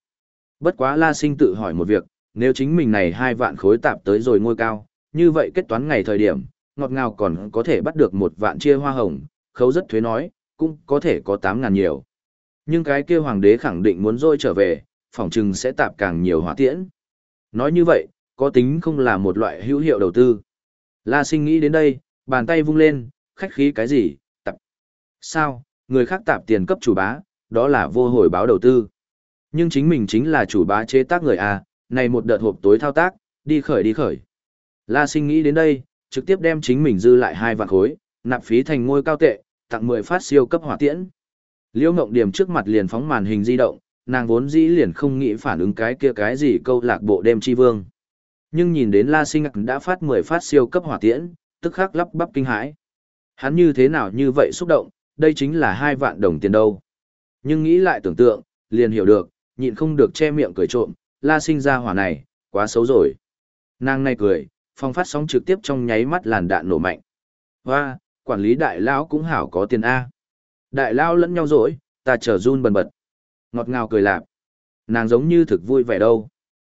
Bất quá La Sinh tự hỏi một việc, nếu chính mình này hai vạn khối tạp tới rồi ngôi cao, như vậy kết toán ngày thời điểm, ngọt ngào còn có thể bắt được một vạn chia hoa hồng, khấu rất thuế nói, cũng có thể có tám ngàn nhiều. Nhưng cái kia hoàng đế khẳng định muốn rôi trở về, phỏng chừng sẽ tạp càng nhiều hỏa tiễn. Nói như vậy, có tính không là một loại hữu hiệu đầu tư. La sinh nghĩ đến đây, bàn tay vung lên, khách khí cái gì, tập. Sao, người khác tạp tiền cấp chủ bá, đó là vô hồi báo đầu tư. Nhưng chính mình chính là chủ bá chế tác người A, này một đợt hộp tối thao tác, đi khởi đi khởi. La sinh nghĩ đến đây, trực tiếp đem chính mình dư lại hai vạn khối, nạp phí thành ngôi cao tệ, tặng 10 phát siêu cấp hỏa tiễn. Liễu Ngộng Điểm trước mặt liền phóng màn hình di động, nàng vốn dĩ liền không nghĩ phản ứng cái kia cái gì câu lạc bộ đêm chi vương. Nhưng nhìn đến La Sinh đã phát 10 phát siêu cấp hỏa tiễn, tức khắc lắp bắp kinh hãi. Hắn như thế nào như vậy xúc động, đây chính là hai vạn đồng tiền đâu. Nhưng nghĩ lại tưởng tượng, liền hiểu được, nhịn không được che miệng cười trộm, La Sinh ra hỏa này, quá xấu rồi. Nàng này cười, phong phát sóng trực tiếp trong nháy mắt làn đạn nổ mạnh. Hoa, quản lý đại lão cũng hảo có tiền A. Đại lão lẫn nhau rồi, ta chờ run bần bật. Ngọt ngào cười lạp. Nàng giống như thực vui vẻ đâu.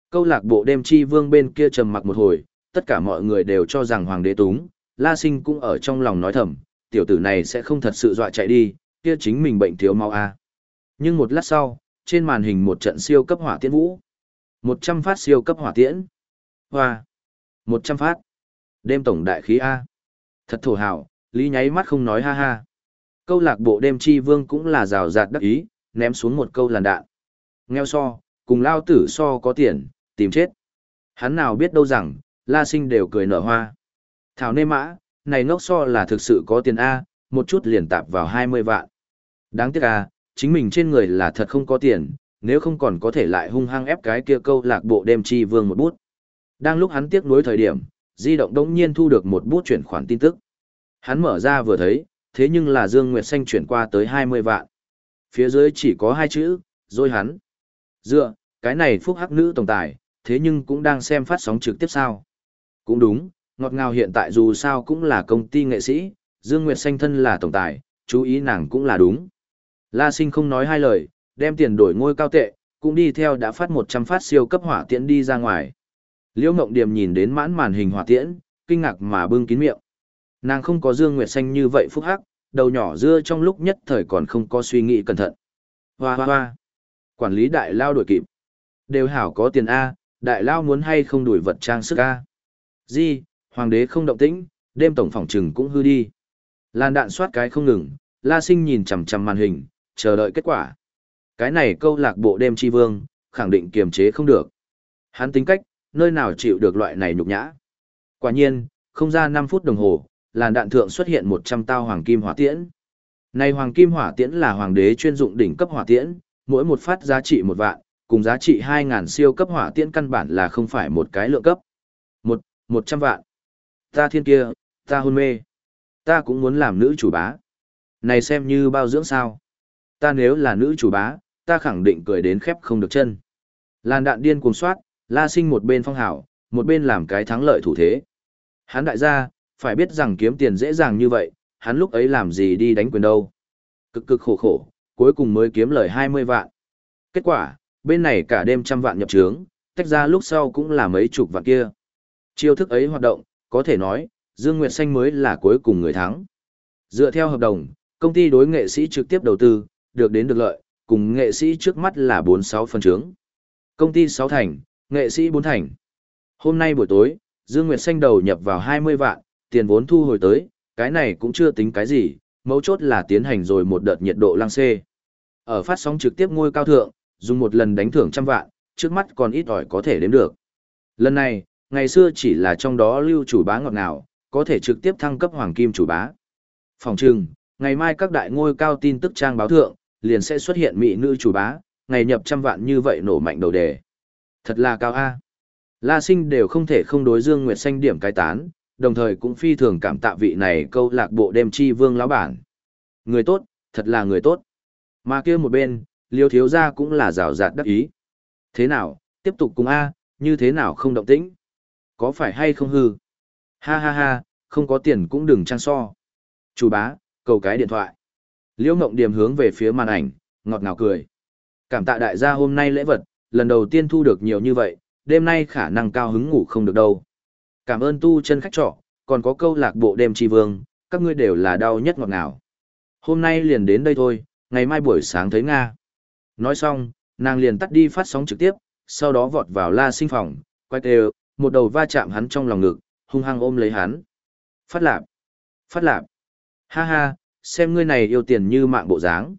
Câu lạc bộ đêm chi vương bên kia trầm mặc một hồi, tất cả mọi người đều cho rằng hoàng đế túng, La Sinh cũng ở trong lòng nói thầm, tiểu tử này sẽ không thật sự dọa chạy đi, kia chính mình bệnh thiếu máu A. Nhưng một lát sau, trên màn hình một trận siêu cấp hỏa tiễn vũ. một trăm phát siêu cấp hỏa tiễn. Hoa. một trăm phát. Đêm tổng đại khí A. Thật thổ hào, Lý nháy mắt không nói ha ha. Câu lạc bộ đêm chi vương cũng là rào rạt đắc ý, ném xuống một câu làn đạn. Nghèo so, cùng lao tử so có tiền, tìm chết. Hắn nào biết đâu rằng, la sinh đều cười nở hoa. Thảo nê mã, này ngốc so là thực sự có tiền A, một chút liền tạp vào 20 vạn. Đáng tiếc à, chính mình trên người là thật không có tiền, nếu không còn có thể lại hung hăng ép cái kia câu lạc bộ đem chi vương một bút. Đang lúc hắn tiếc nuối thời điểm, di động đống nhiên thu được một bút chuyển khoản tin tức. Hắn mở ra vừa thấy, thế nhưng là Dương Nguyệt Xanh chuyển qua tới 20 vạn. Phía dưới chỉ có hai chữ, rồi hắn. Dựa, cái này phúc hắc nữ tổng tài, thế nhưng cũng đang xem phát sóng trực tiếp sao. Cũng đúng, ngọt ngào hiện tại dù sao cũng là công ty nghệ sĩ, Dương Nguyệt Xanh thân là tổng tài, chú ý nàng cũng là đúng. La sinh không nói hai lời, đem tiền đổi ngôi cao tệ, cũng đi theo đã phát 100 phát siêu cấp hỏa tiễn đi ra ngoài. Liễu Ngộng Điềm nhìn đến mãn màn hình hỏa tiễn, kinh ngạc mà bưng kín miệng. Nàng không có Dương Nguyệt Xanh như vậy phúc hắc, đầu nhỏ dưa trong lúc nhất thời còn không có suy nghĩ cẩn thận. Hoa hoa hoa. Quản lý đại lao đuổi kịp. Đều hảo có tiền A, đại lao muốn hay không đuổi vật trang sức A. Di, hoàng đế không động tĩnh, đêm tổng phòng trừng cũng hư đi. Lan đạn soát cái không ngừng, la sinh nhìn chằm chằm màn hình, chờ đợi kết quả. Cái này câu lạc bộ đêm tri vương, khẳng định kiềm chế không được. Hắn tính cách, nơi nào chịu được loại này nhục nhã. Quả nhiên, không ra 5 phút đồng hồ, làn đạn thượng xuất hiện 100 tao hoàng kim hỏa tiễn. Này hoàng kim hỏa tiễn là hoàng đế chuyên dụng đỉnh cấp hỏa tiễn, mỗi một phát giá trị một vạn, cùng giá trị hai ngàn siêu cấp hỏa tiễn căn bản là không phải một cái lượng cấp. Một, một trăm vạn. Ta thiên kia, ta hôn mê. Ta cũng muốn làm nữ chủ bá. Này xem như bao dưỡng sao. Ta nếu là nữ chủ bá, ta khẳng định cười đến khép không được chân. Làn đạn điên cuồng soát, la sinh một bên phong hảo, một bên làm cái thắng lợi thủ thế. Hắn đại gia, phải biết rằng kiếm tiền dễ dàng như vậy, hắn lúc ấy làm gì đi đánh quyền đâu. Cực cực khổ khổ, cuối cùng mới kiếm lời 20 vạn. Kết quả, bên này cả đêm trăm vạn nhập trướng, tách ra lúc sau cũng là mấy chục vạn kia. Chiêu thức ấy hoạt động, có thể nói, Dương Nguyệt Xanh mới là cuối cùng người thắng. Dựa theo hợp đồng, công ty đối nghệ sĩ trực tiếp đầu tư, được đến được lợi, cùng nghệ sĩ trước mắt là 46 phần trướng. Công ty 6 thành, nghệ sĩ 4 thành. Hôm nay buổi tối, Dương Nguyệt Xanh đầu nhập vào 20 vạn, tiền vốn thu hồi tới, cái này cũng chưa tính cái gì, mấu chốt là tiến hành rồi một đợt nhiệt độ lăng xê. Ở phát sóng trực tiếp ngôi cao thượng, dùng một lần đánh thưởng trăm vạn, trước mắt còn ít ỏi có thể đếm được. Lần này, ngày xưa chỉ là trong đó lưu chủ bá ngọt ngào, có thể trực tiếp thăng cấp hoàng kim chủ bá. Phòng trừng, ngày mai các đại ngôi cao tin tức trang báo thượng, liền sẽ xuất hiện mỹ nữ chủ bá, ngày nhập trăm vạn như vậy nổ mạnh đầu đề. Thật là cao A. La sinh đều không thể không đối Dương Nguyệt Xanh điểm cái tán, đồng thời cũng phi thường cảm tạ vị này câu lạc bộ đêm chi vương lão bản. Người tốt, thật là người tốt. Mà kia một bên, liêu thiếu gia cũng là rào rạt đắc ý. Thế nào, tiếp tục cùng A, như thế nào không động tĩnh? Có phải hay không hư? Ha ha ha, không có tiền cũng đừng trang so. Chủ bá, cầu cái điện thoại. Liễu Ngộng Điềm hướng về phía màn ảnh, ngọt ngào cười. Cảm tạ đại gia hôm nay lễ vật, lần đầu tiên thu được nhiều như vậy, đêm nay khả năng cao hứng ngủ không được đâu. Cảm ơn tu chân khách trọ, còn có câu lạc bộ đêm tri vương, các ngươi đều là đau nhất ngọt ngào. Hôm nay liền đến đây thôi, ngày mai buổi sáng thấy Nga. Nói xong, nàng liền tắt đi phát sóng trực tiếp, sau đó vọt vào la sinh phòng, quay đều, một đầu va chạm hắn trong lòng ngực, hung hăng ôm lấy hắn. Phát lạp, phát lạp, ha ha, xem ngươi này yêu tiền như mạng bộ dáng.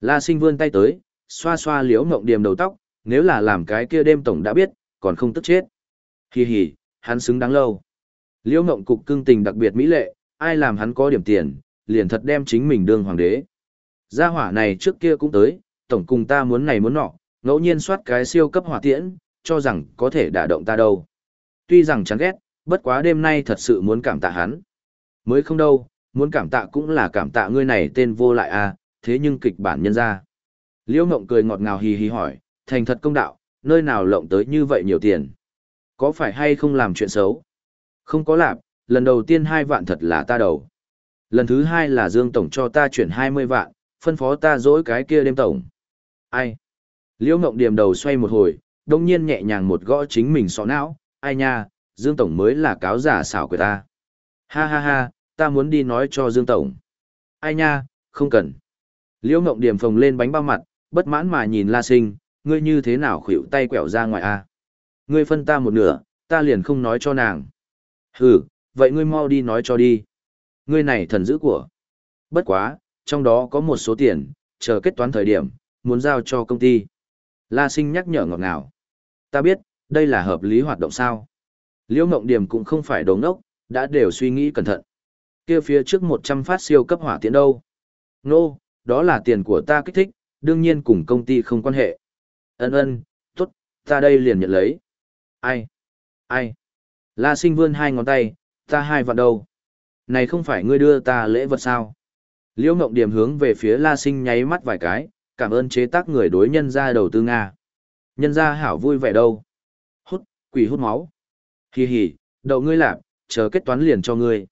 La sinh vươn tay tới, xoa xoa liễu mộng điềm đầu tóc, nếu là làm cái kia đêm tổng đã biết, còn không tức chết. Hi hi, hắn xứng đáng lâu. Liễu mộng cục cưng tình đặc biệt mỹ lệ, ai làm hắn có điểm tiền, liền thật đem chính mình đương hoàng đế. Gia hỏa này trước kia cũng tới, tổng cùng ta muốn này muốn nọ, ngẫu nhiên soát cái siêu cấp hỏa tiễn, cho rằng có thể đả động ta đâu. Tuy rằng chán ghét, bất quá đêm nay thật sự muốn cảm tạ hắn. Mới không đâu, muốn cảm tạ cũng là cảm tạ ngươi này tên vô lại à, thế nhưng kịch bản nhân ra. Liễu Ngộng cười ngọt ngào hì hì hỏi, thành thật công đạo, nơi nào lộng tới như vậy nhiều tiền? Có phải hay không làm chuyện xấu? Không có làm, lần đầu tiên hai vạn thật là ta đầu. Lần thứ hai là Dương Tổng cho ta chuyển 20 vạn, phân phó ta dỗi cái kia đêm Tổng. Ai? Liễu Ngộng điểm đầu xoay một hồi, đông nhiên nhẹ nhàng một gõ chính mình sọ não, ai nha, Dương Tổng mới là cáo giả xảo của ta. Ha ha ha, ta muốn đi nói cho Dương Tổng. Ai nha, không cần. Liễu Ngộng điểm phồng lên bánh bao mặt, bất mãn mà nhìn La Sinh, ngươi như thế nào khuỵu tay quẹo ra ngoài a? Ngươi phân ta một nửa, ta liền không nói cho nàng. Hừ, vậy ngươi mau đi nói cho đi. Ngươi này thần dữ của. Bất quá, trong đó có một số tiền, chờ kết toán thời điểm, muốn giao cho công ty. La Sinh nhắc nhở ngọt ngào. Ta biết, đây là hợp lý hoạt động sao. Liễu Ngộng Điểm cũng không phải đồ ngốc, đã đều suy nghĩ cẩn thận. Kia phía trước 100 phát siêu cấp hỏa tiễn đâu? Nô, no, đó là tiền của ta kích thích, đương nhiên cùng công ty không quan hệ. Ân ân, tốt, ta đây liền nhận lấy. Ai? Ai? La sinh vươn hai ngón tay, ta hai vạn đâu? Này không phải ngươi đưa ta lễ vật sao? Liễu Ngộng Điểm hướng về phía La Sinh nháy mắt vài cái, cảm ơn chế tác người đối nhân ra đầu tư Nga. Nhân ra hảo vui vẻ đâu? Quỷ hút máu. Hì hì, đậu ngươi lạp, chờ kết toán liền cho ngươi.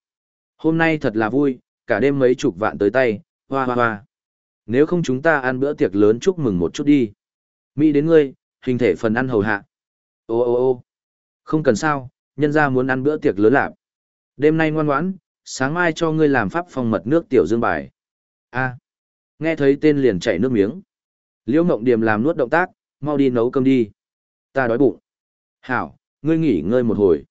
Hôm nay thật là vui, cả đêm mấy chục vạn tới tay, hoa hoa hoa. Nếu không chúng ta ăn bữa tiệc lớn chúc mừng một chút đi. Mỹ đến ngươi, hình thể phần ăn hầu hạ. Ô ô ô không cần sao, nhân ra muốn ăn bữa tiệc lớn lạp. Đêm nay ngoan ngoãn, sáng mai cho ngươi làm pháp phong mật nước tiểu dương bài. A. nghe thấy tên liền chảy nước miếng. Liễu mộng Điềm làm nuốt động tác, mau đi nấu cơm đi. Ta đói bụng. Hảo, ngươi nghỉ ngơi một hồi.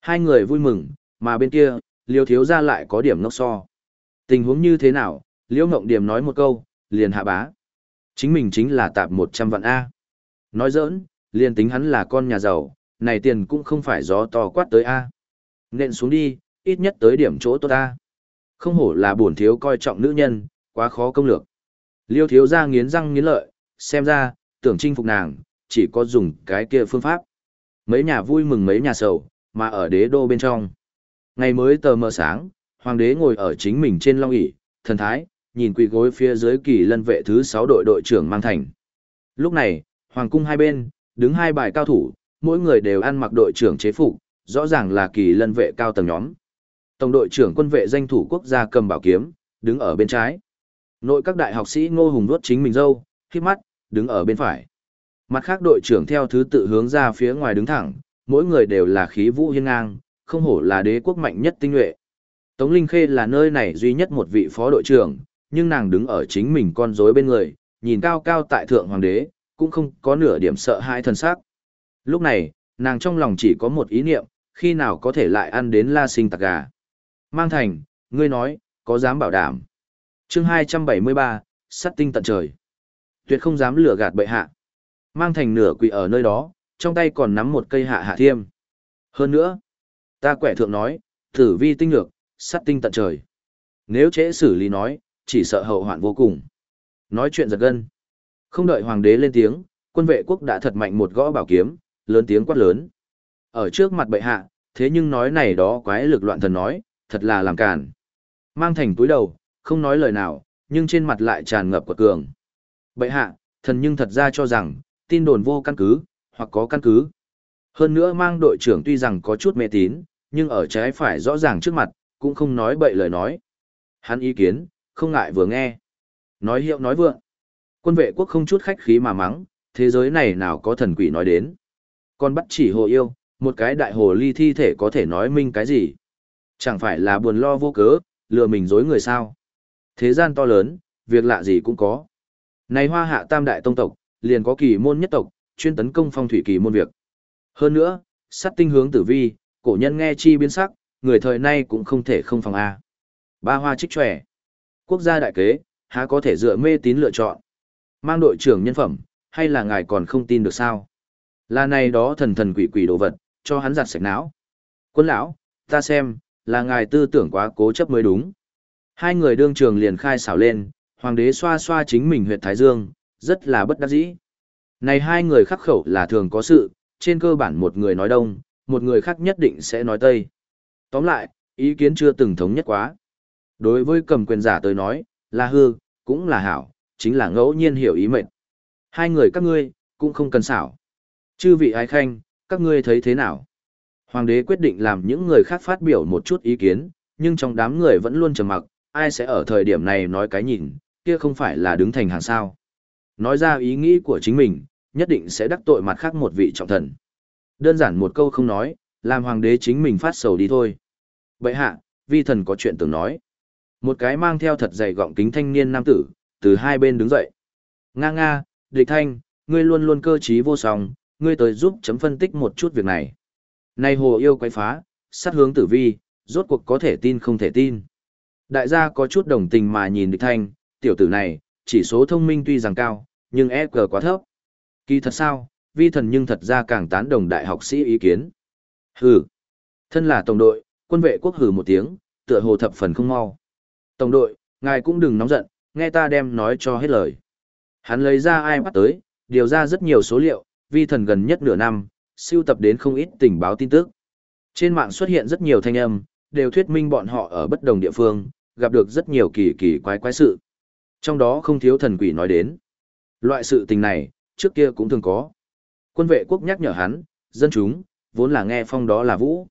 Hai người vui mừng, mà bên kia, Liêu thiếu gia lại có điểm ngốc so. Tình huống như thế nào, Liễu Ngộng điểm nói một câu, liền hạ bá. Chính mình chính là tạp 100 vạn A. Nói giỡn, liền tính hắn là con nhà giàu, này tiền cũng không phải gió to quát tới A. Nện xuống đi, ít nhất tới điểm chỗ tốt A. Không hổ là buồn thiếu coi trọng nữ nhân, quá khó công lược. Liêu thiếu gia nghiến răng nghiến lợi, xem ra, tưởng chinh phục nàng, chỉ có dùng cái kia phương pháp. Mấy nhà vui mừng mấy nhà sầu, mà ở đế đô bên trong. Ngày mới tờ mờ sáng, hoàng đế ngồi ở chính mình trên long ỷ thần thái, nhìn quỳ gối phía dưới kỳ lân vệ thứ 6 đội đội trưởng mang thành. Lúc này, hoàng cung hai bên, đứng hai bài cao thủ, mỗi người đều ăn mặc đội trưởng chế phục, rõ ràng là kỳ lân vệ cao tầng nhóm. Tổng đội trưởng quân vệ danh thủ quốc gia cầm bảo kiếm, đứng ở bên trái. Nội các đại học sĩ Ngô Hùng đuốt chính mình dâu, khi mắt, đứng ở bên phải. Mặt khác đội trưởng theo thứ tự hướng ra phía ngoài đứng thẳng, mỗi người đều là khí vũ hiên ngang, không hổ là đế quốc mạnh nhất tinh nhuệ. Tống Linh Khê là nơi này duy nhất một vị phó đội trưởng, nhưng nàng đứng ở chính mình con rối bên người, nhìn cao cao tại thượng hoàng đế, cũng không có nửa điểm sợ hãi thần sắc. Lúc này, nàng trong lòng chỉ có một ý niệm, khi nào có thể lại ăn đến la sinh tạc gà. Mang thành, ngươi nói, có dám bảo đảm. chương 273, sắt tinh tận trời. Tuyệt không dám lừa gạt bệ hạ. Mang thành nửa quỷ ở nơi đó, trong tay còn nắm một cây hạ hạ thiêm. Hơn nữa, ta quẻ thượng nói, tử vi tinh lược, sát tinh tận trời. Nếu trễ xử lý nói, chỉ sợ hậu hoạn vô cùng. Nói chuyện giật gân. Không đợi hoàng đế lên tiếng, quân vệ quốc đã thật mạnh một gõ bảo kiếm, lớn tiếng quát lớn. Ở trước mặt bệ hạ, thế nhưng nói này đó quái lực loạn thần nói, thật là làm cản. Mang thành túi đầu, không nói lời nào, nhưng trên mặt lại tràn ngập quật cường. Bệ hạ, thần nhưng thật ra cho rằng, tin đồn vô căn cứ, hoặc có căn cứ. Hơn nữa mang đội trưởng tuy rằng có chút mê tín, nhưng ở trái phải rõ ràng trước mặt, cũng không nói bậy lời nói. Hắn ý kiến, không ngại vừa nghe. Nói hiệu nói vượng. Quân vệ quốc không chút khách khí mà mắng, thế giới này nào có thần quỷ nói đến. Còn bắt chỉ hồ yêu, một cái đại hồ ly thi thể có thể nói minh cái gì. Chẳng phải là buồn lo vô cớ, lừa mình dối người sao. Thế gian to lớn, việc lạ gì cũng có. Này hoa hạ tam đại tông tộc, liền có kỳ môn nhất tộc, chuyên tấn công phong thủy kỳ môn việc. Hơn nữa, sát tinh hướng tử vi, cổ nhân nghe chi biến sắc, người thời nay cũng không thể không phòng A. Ba hoa trích trẻ. Quốc gia đại kế, há có thể dựa mê tín lựa chọn. Mang đội trưởng nhân phẩm, hay là ngài còn không tin được sao? Là này đó thần thần quỷ quỷ đồ vật, cho hắn giặt sạch não. Quân lão, ta xem, là ngài tư tưởng quá cố chấp mới đúng. Hai người đương trường liền khai xảo lên, hoàng đế xoa xoa chính mình huyệt thái dương, rất là bất đắc dĩ. Này hai người khắc khẩu là thường có sự, trên cơ bản một người nói đông, một người khác nhất định sẽ nói tây. Tóm lại, ý kiến chưa từng thống nhất quá. Đối với cầm quyền giả tới nói, là hư, cũng là hảo, chính là ngẫu nhiên hiểu ý mệnh. Hai người các ngươi, cũng không cần xảo. Chư vị ái khanh, các ngươi thấy thế nào? Hoàng đế quyết định làm những người khác phát biểu một chút ý kiến, nhưng trong đám người vẫn luôn trầm mặc, ai sẽ ở thời điểm này nói cái nhìn, kia không phải là đứng thành hàng sao. Nói ra ý nghĩ của chính mình, nhất định sẽ đắc tội mặt khác một vị trọng thần. Đơn giản một câu không nói, làm hoàng đế chính mình phát sầu đi thôi. Bậy hạ, vi thần có chuyện tưởng nói. Một cái mang theo thật dày gọng kính thanh niên nam tử, từ hai bên đứng dậy. Nga nga, địch thanh, ngươi luôn luôn cơ trí vô song, ngươi tới giúp chấm phân tích một chút việc này. Này hồ yêu quái phá, sát hướng tử vi, rốt cuộc có thể tin không thể tin. Đại gia có chút đồng tình mà nhìn địch thanh, tiểu tử này, chỉ số thông minh tuy rằng cao, nhưng EQ quá thấp. Kỳ thật sao, vi thần nhưng thật ra càng tán đồng đại học sĩ ý kiến. Hừ. Thân là tổng đội, quân vệ quốc hừ một tiếng, tựa hồ thập phần không mau. Tổng đội, ngài cũng đừng nóng giận, nghe ta đem nói cho hết lời. Hắn lấy ra ai mắt tới, điều ra rất nhiều số liệu, vi thần gần nhất nửa năm, siêu tập đến không ít tình báo tin tức. Trên mạng xuất hiện rất nhiều thanh âm, đều thuyết minh bọn họ ở bất đồng địa phương, gặp được rất nhiều kỳ kỳ quái quái sự. Trong đó không thiếu thần quỷ nói đến. Loại sự tình này, trước kia cũng thường có. Quân vệ quốc nhắc nhở hắn, dân chúng, vốn là nghe phong đó là vũ.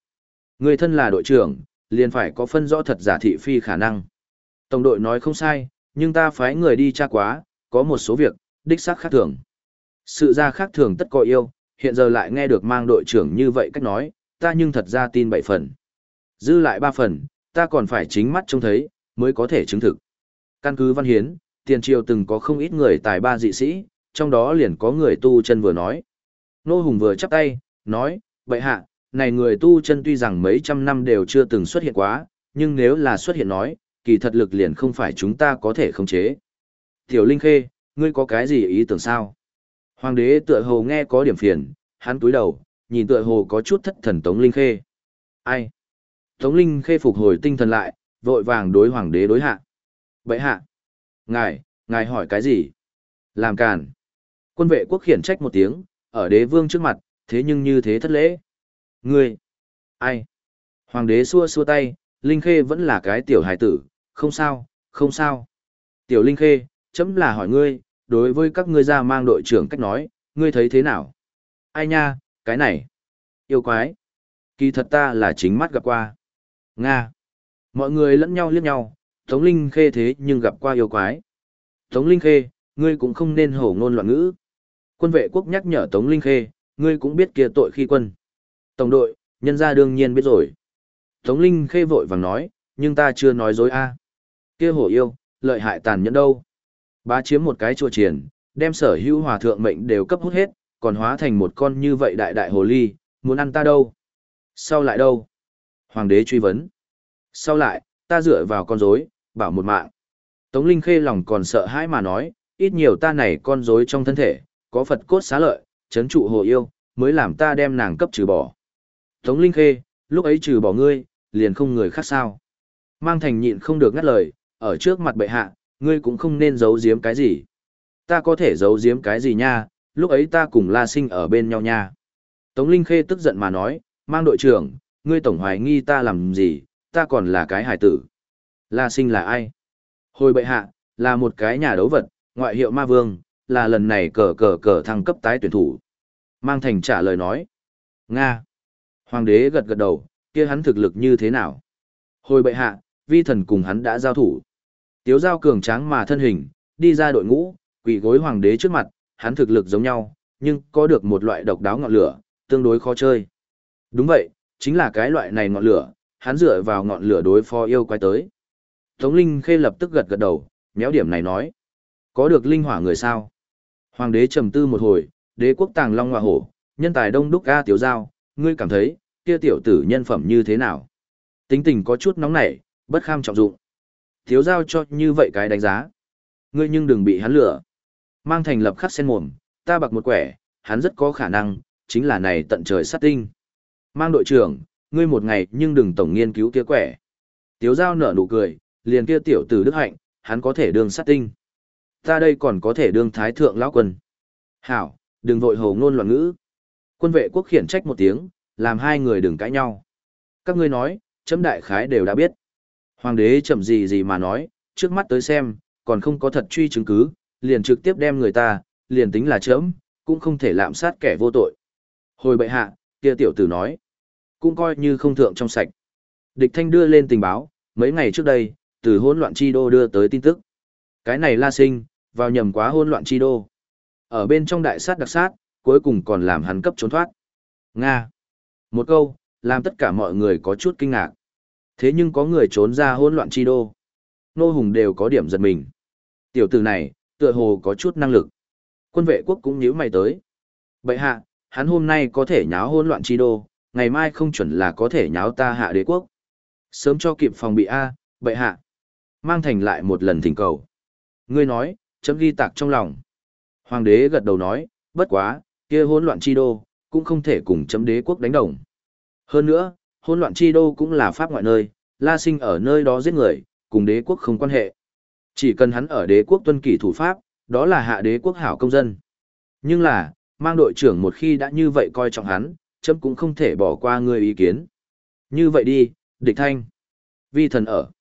Người thân là đội trưởng, liền phải có phân rõ thật giả thị phi khả năng. Tổng đội nói không sai, nhưng ta phái người đi tra quá, có một số việc, đích xác khác thường. Sự ra khác thường tất có yêu, hiện giờ lại nghe được mang đội trưởng như vậy cách nói, ta nhưng thật ra tin bảy phần. Dư lại ba phần, ta còn phải chính mắt trông thấy, mới có thể chứng thực. Căn cứ văn hiến, tiền triều từng có không ít người tài ba dị sĩ, trong đó liền có người tu chân vừa nói. Nô Hùng vừa chắp tay, nói, bệ hạ, này người tu chân tuy rằng mấy trăm năm đều chưa từng xuất hiện quá, nhưng nếu là xuất hiện nói, kỳ thật lực liền không phải chúng ta có thể khống chế. Tiểu Linh Khê, ngươi có cái gì ý tưởng sao? Hoàng đế tựa hồ nghe có điểm phiền, hắn túi đầu, nhìn tựa hồ có chút thất thần Tống Linh Khê. Ai? Tống Linh Khê phục hồi tinh thần lại, vội vàng đối hoàng đế đối hạ. Vậy hạ? Ngài, ngài hỏi cái gì? Làm càn. Quân vệ quốc khiển trách một tiếng, ở đế vương trước mặt, thế nhưng như thế thất lễ. Ngươi, ai? Hoàng đế xua xua tay, Linh Khê vẫn là cái tiểu hài tử, không sao, không sao. Tiểu Linh Khê, chấm là hỏi ngươi, đối với các ngươi ra mang đội trưởng cách nói, ngươi thấy thế nào? Ai nha, cái này. Yêu quái. Kỳ thật ta là chính mắt gặp qua. Nga. Mọi người lẫn nhau liếc nhau, Tống Linh Khê thế nhưng gặp qua yêu quái. Tống Linh Khê, ngươi cũng không nên hổ ngôn loạn ngữ. Quân vệ quốc nhắc nhở Tống Linh Khê, ngươi cũng biết kia tội khi quân. Tổng đội, nhân gia đương nhiên biết rồi. Tống Linh Khê vội vàng nói, nhưng ta chưa nói dối a. Kia hổ yêu, lợi hại tàn nhẫn đâu. Bá chiếm một cái chùa triển, đem sở hữu hòa thượng mệnh đều cấp hút hết, còn hóa thành một con như vậy đại đại hồ ly, muốn ăn ta đâu? Sau lại đâu? Hoàng đế truy vấn. Sau lại, ta dựa vào con rối, bảo một mạng. Tống Linh Khê lòng còn sợ hãi mà nói, ít nhiều ta này con rối trong thân thể, có Phật cốt xá lợi, chấn trụ hồ yêu, mới làm ta đem nàng cấp trừ bỏ. Tống Linh Khê, lúc ấy trừ bỏ ngươi, liền không người khác sao. Mang thành nhịn không được ngắt lời, ở trước mặt bệ hạ, ngươi cũng không nên giấu giếm cái gì. Ta có thể giấu giếm cái gì nha, lúc ấy ta cùng La Sinh ở bên nhau nha. Tống Linh Khê tức giận mà nói, mang đội trưởng, ngươi tổng hoài nghi ta làm gì, ta còn là cái hải tử. La Sinh là ai? Hồi bệ hạ, là một cái nhà đấu vật, ngoại hiệu ma vương, là lần này cờ cờ cờ thăng cấp tái tuyển thủ. Mang thành trả lời nói. Nga. Hoàng đế gật gật đầu, kia hắn thực lực như thế nào? Hồi bệ hạ, vi thần cùng hắn đã giao thủ. Tiếu giao cường tráng mà thân hình, đi ra đội ngũ, quỳ gối hoàng đế trước mặt, hắn thực lực giống nhau, nhưng có được một loại độc đáo ngọn lửa, tương đối khó chơi. Đúng vậy, chính là cái loại này ngọn lửa, hắn dựa vào ngọn lửa đối phó yêu quái tới. Tống Linh Khê lập tức gật gật đầu, méo điểm này nói. Có được linh hỏa người sao? Hoàng đế trầm tư một hồi, đế quốc tàng long hòa hổ, nhân tài đông đúc ga tiểu giao, ngươi cảm thấy, kia tiểu tử nhân phẩm như thế nào? Tính tình có chút nóng nảy, bất kham trọng dụng. Thiếu giao cho như vậy cái đánh giá. Ngươi nhưng đừng bị hắn lừa. Mang thành lập khắc sen mồm, ta bạc một quẻ, hắn rất có khả năng, chính là này tận trời sát tinh. Mang đội trưởng, ngươi một ngày nhưng đừng tổng nghiên cứu kia quẻ. Tiếu giao nở nụ cười, liền kia tiểu tử đức hạnh, hắn có thể đương sát tinh. Ta đây còn có thể đương thái thượng lão quân. Hảo, đừng vội hồ ngôn loạn ngữ. Quân vệ quốc khiển trách một tiếng, làm hai người đừng cãi nhau. Các ngươi nói, chấm đại khái đều đã biết. Hoàng đế chậm gì gì mà nói, trước mắt tới xem, còn không có thật truy chứng cứ, liền trực tiếp đem người ta, liền tính là chấm, cũng không thể lạm sát kẻ vô tội. Hồi bệ hạ, kia tiểu tử nói, cũng coi như không thượng trong sạch. Địch thanh đưa lên tình báo, mấy ngày trước đây, từ hỗn loạn chi đô đưa tới tin tức. Cái này la sinh, vào nhầm quá hỗn loạn chi đô. Ở bên trong đại sát đặc sát, cuối cùng còn làm hắn cấp trốn thoát. Nga. Một câu, làm tất cả mọi người có chút kinh ngạc. Thế nhưng có người trốn ra hỗn loạn chi đô. Nô Hùng đều có điểm giật mình. Tiểu tử này, tựa hồ có chút năng lực. Quân vệ quốc cũng nhíu mày tới. Bậy hạ, hắn hôm nay có thể nháo hỗn loạn chi đô, ngày mai không chuẩn là có thể nháo ta hạ đế quốc. Sớm cho kịp phòng bị A, bậy hạ. Mang thành lại một lần thỉnh cầu. Ngươi nói, chấm ghi tạc trong lòng. Hoàng đế gật đầu nói, bất quá, kia hỗn loạn chi đô, cũng không thể cùng chấm đế quốc đánh đồng. Hơn nữa, hỗn loạn chi đô cũng là pháp ngoại nơi, La Sinh ở nơi đó giết người, cùng đế quốc không quan hệ. Chỉ cần hắn ở đế quốc tuân kỷ thủ pháp, đó là hạ đế quốc hảo công dân. Nhưng là, mang đội trưởng một khi đã như vậy coi trọng hắn, chấm cũng không thể bỏ qua người ý kiến. Như vậy đi, địch thanh. Vi thần ở.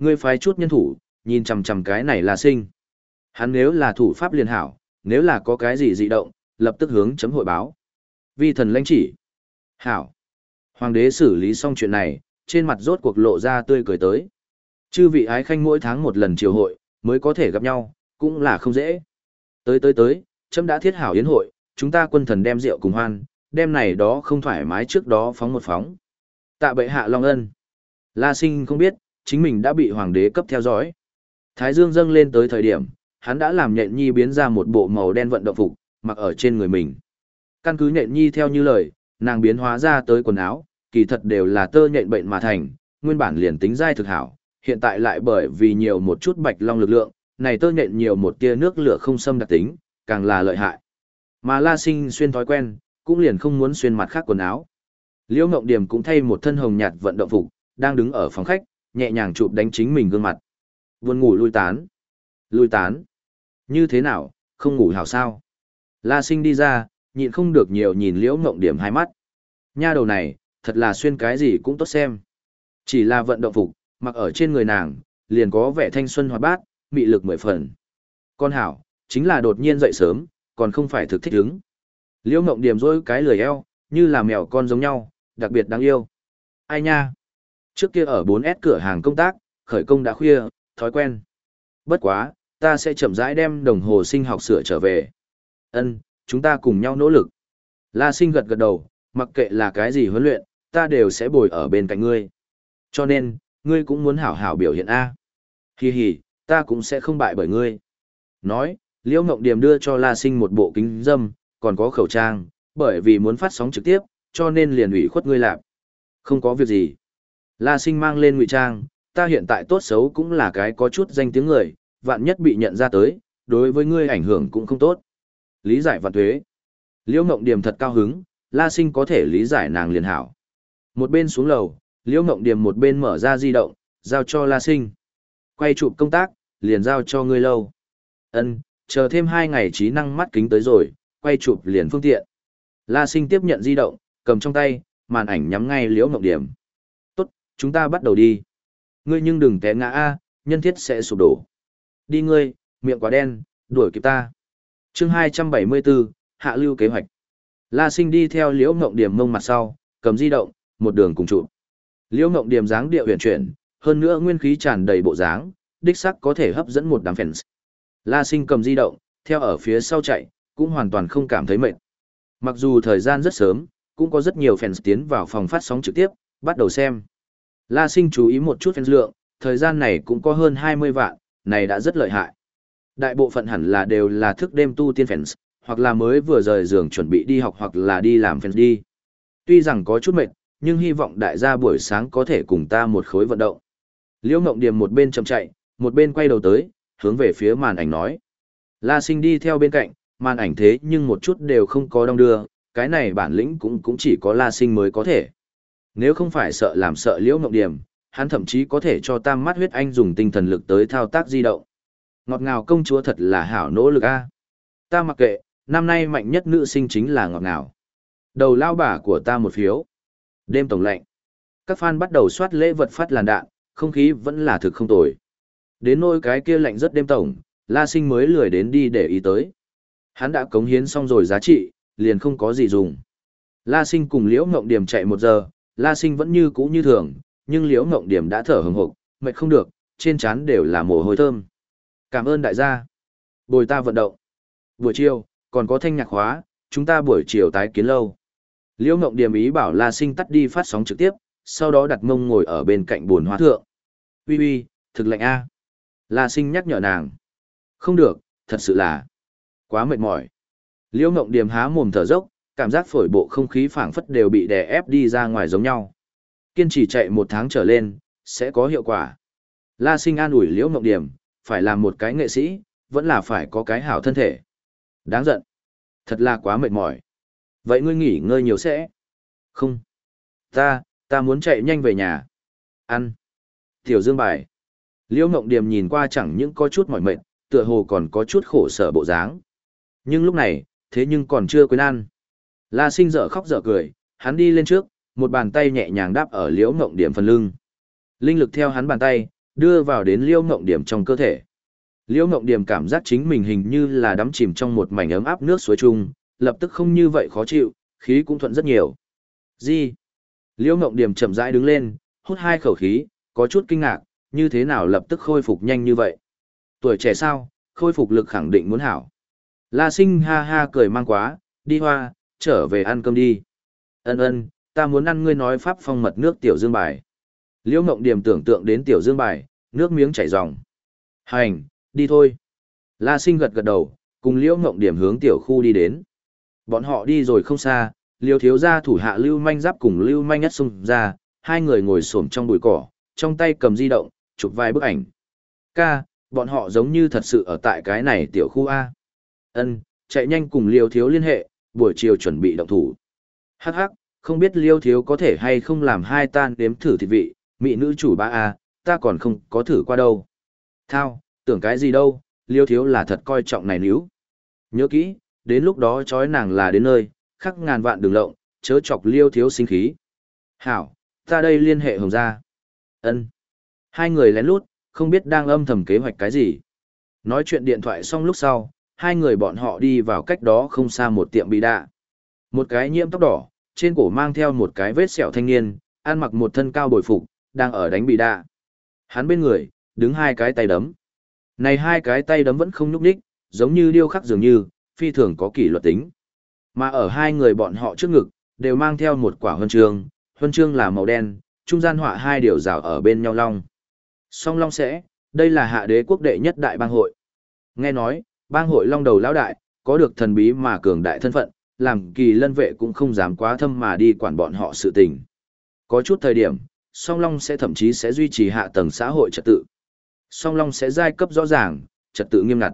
Ngươi phái chút nhân thủ, nhìn chằm chằm cái này là sinh. Hắn nếu là thủ pháp liền hảo, nếu là có cái gì dị động, lập tức hướng chấm hội báo. Vi thần lãnh chỉ. Hảo. Hoàng đế xử lý xong chuyện này, trên mặt rốt cuộc lộ ra tươi cười tới. Chư vị ái khanh mỗi tháng một lần triều hội, mới có thể gặp nhau, cũng là không dễ. Tới tới tới, chấm đã thiết hảo yến hội, chúng ta quân thần đem rượu cùng hoan, đem này đó không thoải mái trước đó phóng một phóng. Tạ bệ hạ long ân. La sinh không biết, chính mình đã bị hoàng đế cấp theo dõi. Thái dương dâng lên tới thời điểm, hắn đã làm nhện nhi biến ra một bộ màu đen vận động phục, mặc ở trên người mình. Căn cứ nhện nhi theo như lời, nàng biến hóa ra tới quần áo, kỳ thật đều là tơ nhện bệnh mà thành, nguyên bản liền tính dai thực hảo, hiện tại lại bởi vì nhiều một chút bạch long lực lượng, này tơ nhện nhiều một tia nước lửa không xâm đặc tính, càng là lợi hại. Mà La Sinh xuyên thói quen, cũng liền không muốn xuyên mặt khác quần áo. Liễu Ngộng Điểm cũng thay một thân hồng nhạt vận động phục, đang đứng ở phòng khách, nhẹ nhàng chụp đánh chính mình gương mặt. Buồn ngủ lui tán. Lui tán. Như thế nào, không ngủ hảo sao? La sinh đi ra, nhịn không được nhiều nhìn liễu mộng điểm hai mắt. Nha đầu này, thật là xuyên cái gì cũng tốt xem. Chỉ là vận động phục, mặc ở trên người nàng, liền có vẻ thanh xuân hoạt bát, mị lực mười phần. Con hảo, chính là đột nhiên dậy sớm, còn không phải thực thích hứng. Liễu mộng điểm rối cái lười eo, như là mèo con giống nhau, đặc biệt đáng yêu. Ai nha? Trước kia ở 4S cửa hàng công tác, khởi công đã khuya, thói quen. Bất quá, ta sẽ chậm rãi đem đồng hồ sinh học sửa trở về. Ân, chúng ta cùng nhau nỗ lực. La sinh gật gật đầu, mặc kệ là cái gì huấn luyện, ta đều sẽ bồi ở bên cạnh ngươi. Cho nên, ngươi cũng muốn hảo hảo biểu hiện A. Hi hi, ta cũng sẽ không bại bởi ngươi. Nói, Liễu Ngộng Điềm đưa cho La Sinh một bộ kính dâm, còn có khẩu trang, bởi vì muốn phát sóng trực tiếp, cho nên liền ủy khuất ngươi lạp. Không có việc gì. La Sinh mang lên ngụy trang, ta hiện tại tốt xấu cũng là cái có chút danh tiếng người, vạn nhất bị nhận ra tới, đối với ngươi ảnh hưởng cũng không tốt. Lý giải vạn thuế. Liễu Ngộng Điềm thật cao hứng, La Sinh có thể lý giải nàng liền hảo. Một bên xuống lầu, Liễu Ngộng Điềm một bên mở ra di động, giao cho La Sinh. Quay chụp công tác, liền giao cho ngươi lâu. Ân, chờ thêm hai ngày trí năng mắt kính tới rồi, quay chụp liền phương tiện. La Sinh tiếp nhận di động, cầm trong tay, màn ảnh nhắm ngay Liễu Ngộng Điềm. Chúng ta bắt đầu đi. Ngươi nhưng đừng té ngã A, nhân thiết sẽ sụp đổ. Đi ngươi, miệng quá đen, đuổi kịp ta. chương 274, Hạ lưu kế hoạch. La Sinh đi theo Liễu Ngộng Điểm mông mặt sau, cầm di động, một đường cùng chụp. Liễu Ngộng Điểm dáng điệu huyền chuyển, hơn nữa nguyên khí tràn đầy bộ dáng, đích sắc có thể hấp dẫn một đám fans. La Sinh cầm di động, theo ở phía sau chạy, cũng hoàn toàn không cảm thấy mệt. Mặc dù thời gian rất sớm, cũng có rất nhiều fans tiến vào phòng phát sóng trực tiếp, bắt đầu xem. La Sinh chú ý một chút fans lượng, thời gian này cũng có hơn 20 vạn, này đã rất lợi hại. Đại bộ phận hẳn là đều là thức đêm tu tiên fans, hoặc là mới vừa rời giường chuẩn bị đi học hoặc là đi làm fans đi. Tuy rằng có chút mệt, nhưng hy vọng đại gia buổi sáng có thể cùng ta một khối vận động. Liễu Ngộng Điềm một bên chậm chạy, một bên quay đầu tới, hướng về phía màn ảnh nói. La Sinh đi theo bên cạnh, màn ảnh thế nhưng một chút đều không có đong đưa, cái này bản lĩnh cũng cũng chỉ có La Sinh mới có thể. Nếu không phải sợ làm sợ Liễu mộng điểm, hắn thậm chí có thể cho tam mắt huyết anh dùng tinh thần lực tới thao tác di động. Ngọt ngào công chúa thật là hảo nỗ lực a. Ta mặc kệ, năm nay mạnh nhất nữ sinh chính là ngọt ngào. Đầu lao bả của ta một phiếu. Đêm tổng lệnh. Các fan bắt đầu soát lễ vật phát làn đạn, không khí vẫn là thực không tồi. Đến nỗi cái kia lạnh rất đêm tổng, La Sinh mới lười đến đi để ý tới. Hắn đã cống hiến xong rồi giá trị, liền không có gì dùng. La Sinh cùng Liễu Ngộng Điểm chạy một giờ, La Sinh vẫn như cũ như thường, nhưng Liễu Ngộng Điểm đã thở hừng hực, mệt không được, trên trán đều là mồ hôi thơm. Cảm ơn đại gia. Bồi ta vận động. Buổi chiều, còn có thanh nhạc hóa, chúng ta buổi chiều tái kiến lâu. Liễu Ngộng Điểm ý bảo La Sinh tắt đi phát sóng trực tiếp, sau đó đặt mông ngồi ở bên cạnh buồn hoa thượng. Uy uy, thực lạnh a. La sinh nhắc nhở nàng. Không được, thật sự là quá mệt mỏi. Liễu Ngộng Điểm há mồm thở dốc, cảm giác phổi bộ không khí phảng phất đều bị đè ép đi ra ngoài giống nhau. Kiên trì chạy một tháng trở lên, sẽ có hiệu quả. La sinh an ủi Liễu mộng Điềm, phải làm một cái nghệ sĩ, vẫn là phải có cái hảo thân thể. Đáng giận. Thật là quá mệt mỏi. Vậy ngươi nghỉ ngơi nhiều sẽ. Không. Ta, ta muốn chạy nhanh về nhà. Ăn. Tiểu Dương bài. Liễu mộng Điềm nhìn qua chẳng những có chút mỏi mệt, tựa hồ còn có chút khổ sở bộ dáng. Nhưng lúc này, thế nhưng còn chưa quên ăn. La Sinh dở khóc dở cười, hắn đi lên trước, một bàn tay nhẹ nhàng đáp ở Liễu Ngộng Điểm phần lưng. Linh lực theo hắn bàn tay, đưa vào đến Liễu Ngộng Điểm trong cơ thể. Liễu Ngộng Điểm cảm giác chính mình hình như là đắm chìm trong một mảnh ấm áp nước suối chung, lập tức không như vậy khó chịu, khí cũng thuận rất nhiều. Gì? Liễu Ngộng Điểm chậm rãi đứng lên, hút hai khẩu khí, có chút kinh ngạc, như thế nào lập tức khôi phục nhanh như vậy? Tuổi trẻ sao, khôi phục lực khẳng định muốn hảo. La sinh ha ha cười mang quá, đi hoa, trở về ăn cơm đi. Ân ân, ta muốn ăn ngươi nói pháp phong mật nước tiểu dương bài. Liễu Ngộng Điểm tưởng tượng đến tiểu dương bài, nước miếng chảy ròng. Hành, đi thôi. La sinh gật gật đầu, cùng Liễu Ngộng Điểm hướng tiểu khu đi đến. Bọn họ đi rồi không xa, Liêu thiếu gia thủ hạ Lưu Manh Giáp cùng Lưu Manh Nhất xung ra, hai người ngồi xổm trong bụi cỏ, trong tay cầm di động, chụp vài bức ảnh. Ca, bọn họ giống như thật sự ở tại cái này tiểu khu A. Ân, chạy nhanh cùng Liêu Thiếu liên hệ, buổi chiều chuẩn bị động thủ. Hắc hắc, không biết Liêu Thiếu có thể hay không làm hai tan đếm thử thịt vị, mỹ nữ chủ ba A, à, ta còn không có thử qua đâu. Thao, tưởng cái gì đâu, Liêu Thiếu là thật coi trọng này níu. Nhớ kỹ, đến lúc đó chói nàng là đến nơi, khắc ngàn vạn đường lộng, chớ chọc liêu thiếu sinh khí. Hảo, ta đây liên hệ hồng gia. ân Hai người lén lút, không biết đang âm thầm kế hoạch cái gì. Nói chuyện điện thoại xong lúc sau, hai người bọn họ đi vào cách đó không xa một tiệm bị đạ. Một cái nhiễm tóc đỏ, trên cổ mang theo một cái vết sẹo thanh niên, ăn mặc một thân cao bồi phục, đang ở đánh bị đạ. Hắn bên người, đứng hai cái tay đấm. Này hai cái tay đấm vẫn không nhúc nhích, giống như điêu khắc dường như, phi thường có kỷ luật tính. Mà ở hai người bọn họ trước ngực, đều mang theo một quả huân chương, huân chương là màu đen, trung gian họa hai điều rào ở bên nhau long. Song long sẽ, đây là hạ đế quốc đệ nhất đại bang hội. Nghe nói, bang hội long đầu lão đại, có được thần bí mà cường đại thân phận, làm kỳ lân vệ cũng không dám quá thâm mà đi quản bọn họ sự tình. Có chút thời điểm, song long sẽ thậm chí sẽ duy trì hạ tầng xã hội trật tự. Song long sẽ giai cấp rõ ràng, trật tự nghiêm ngặt.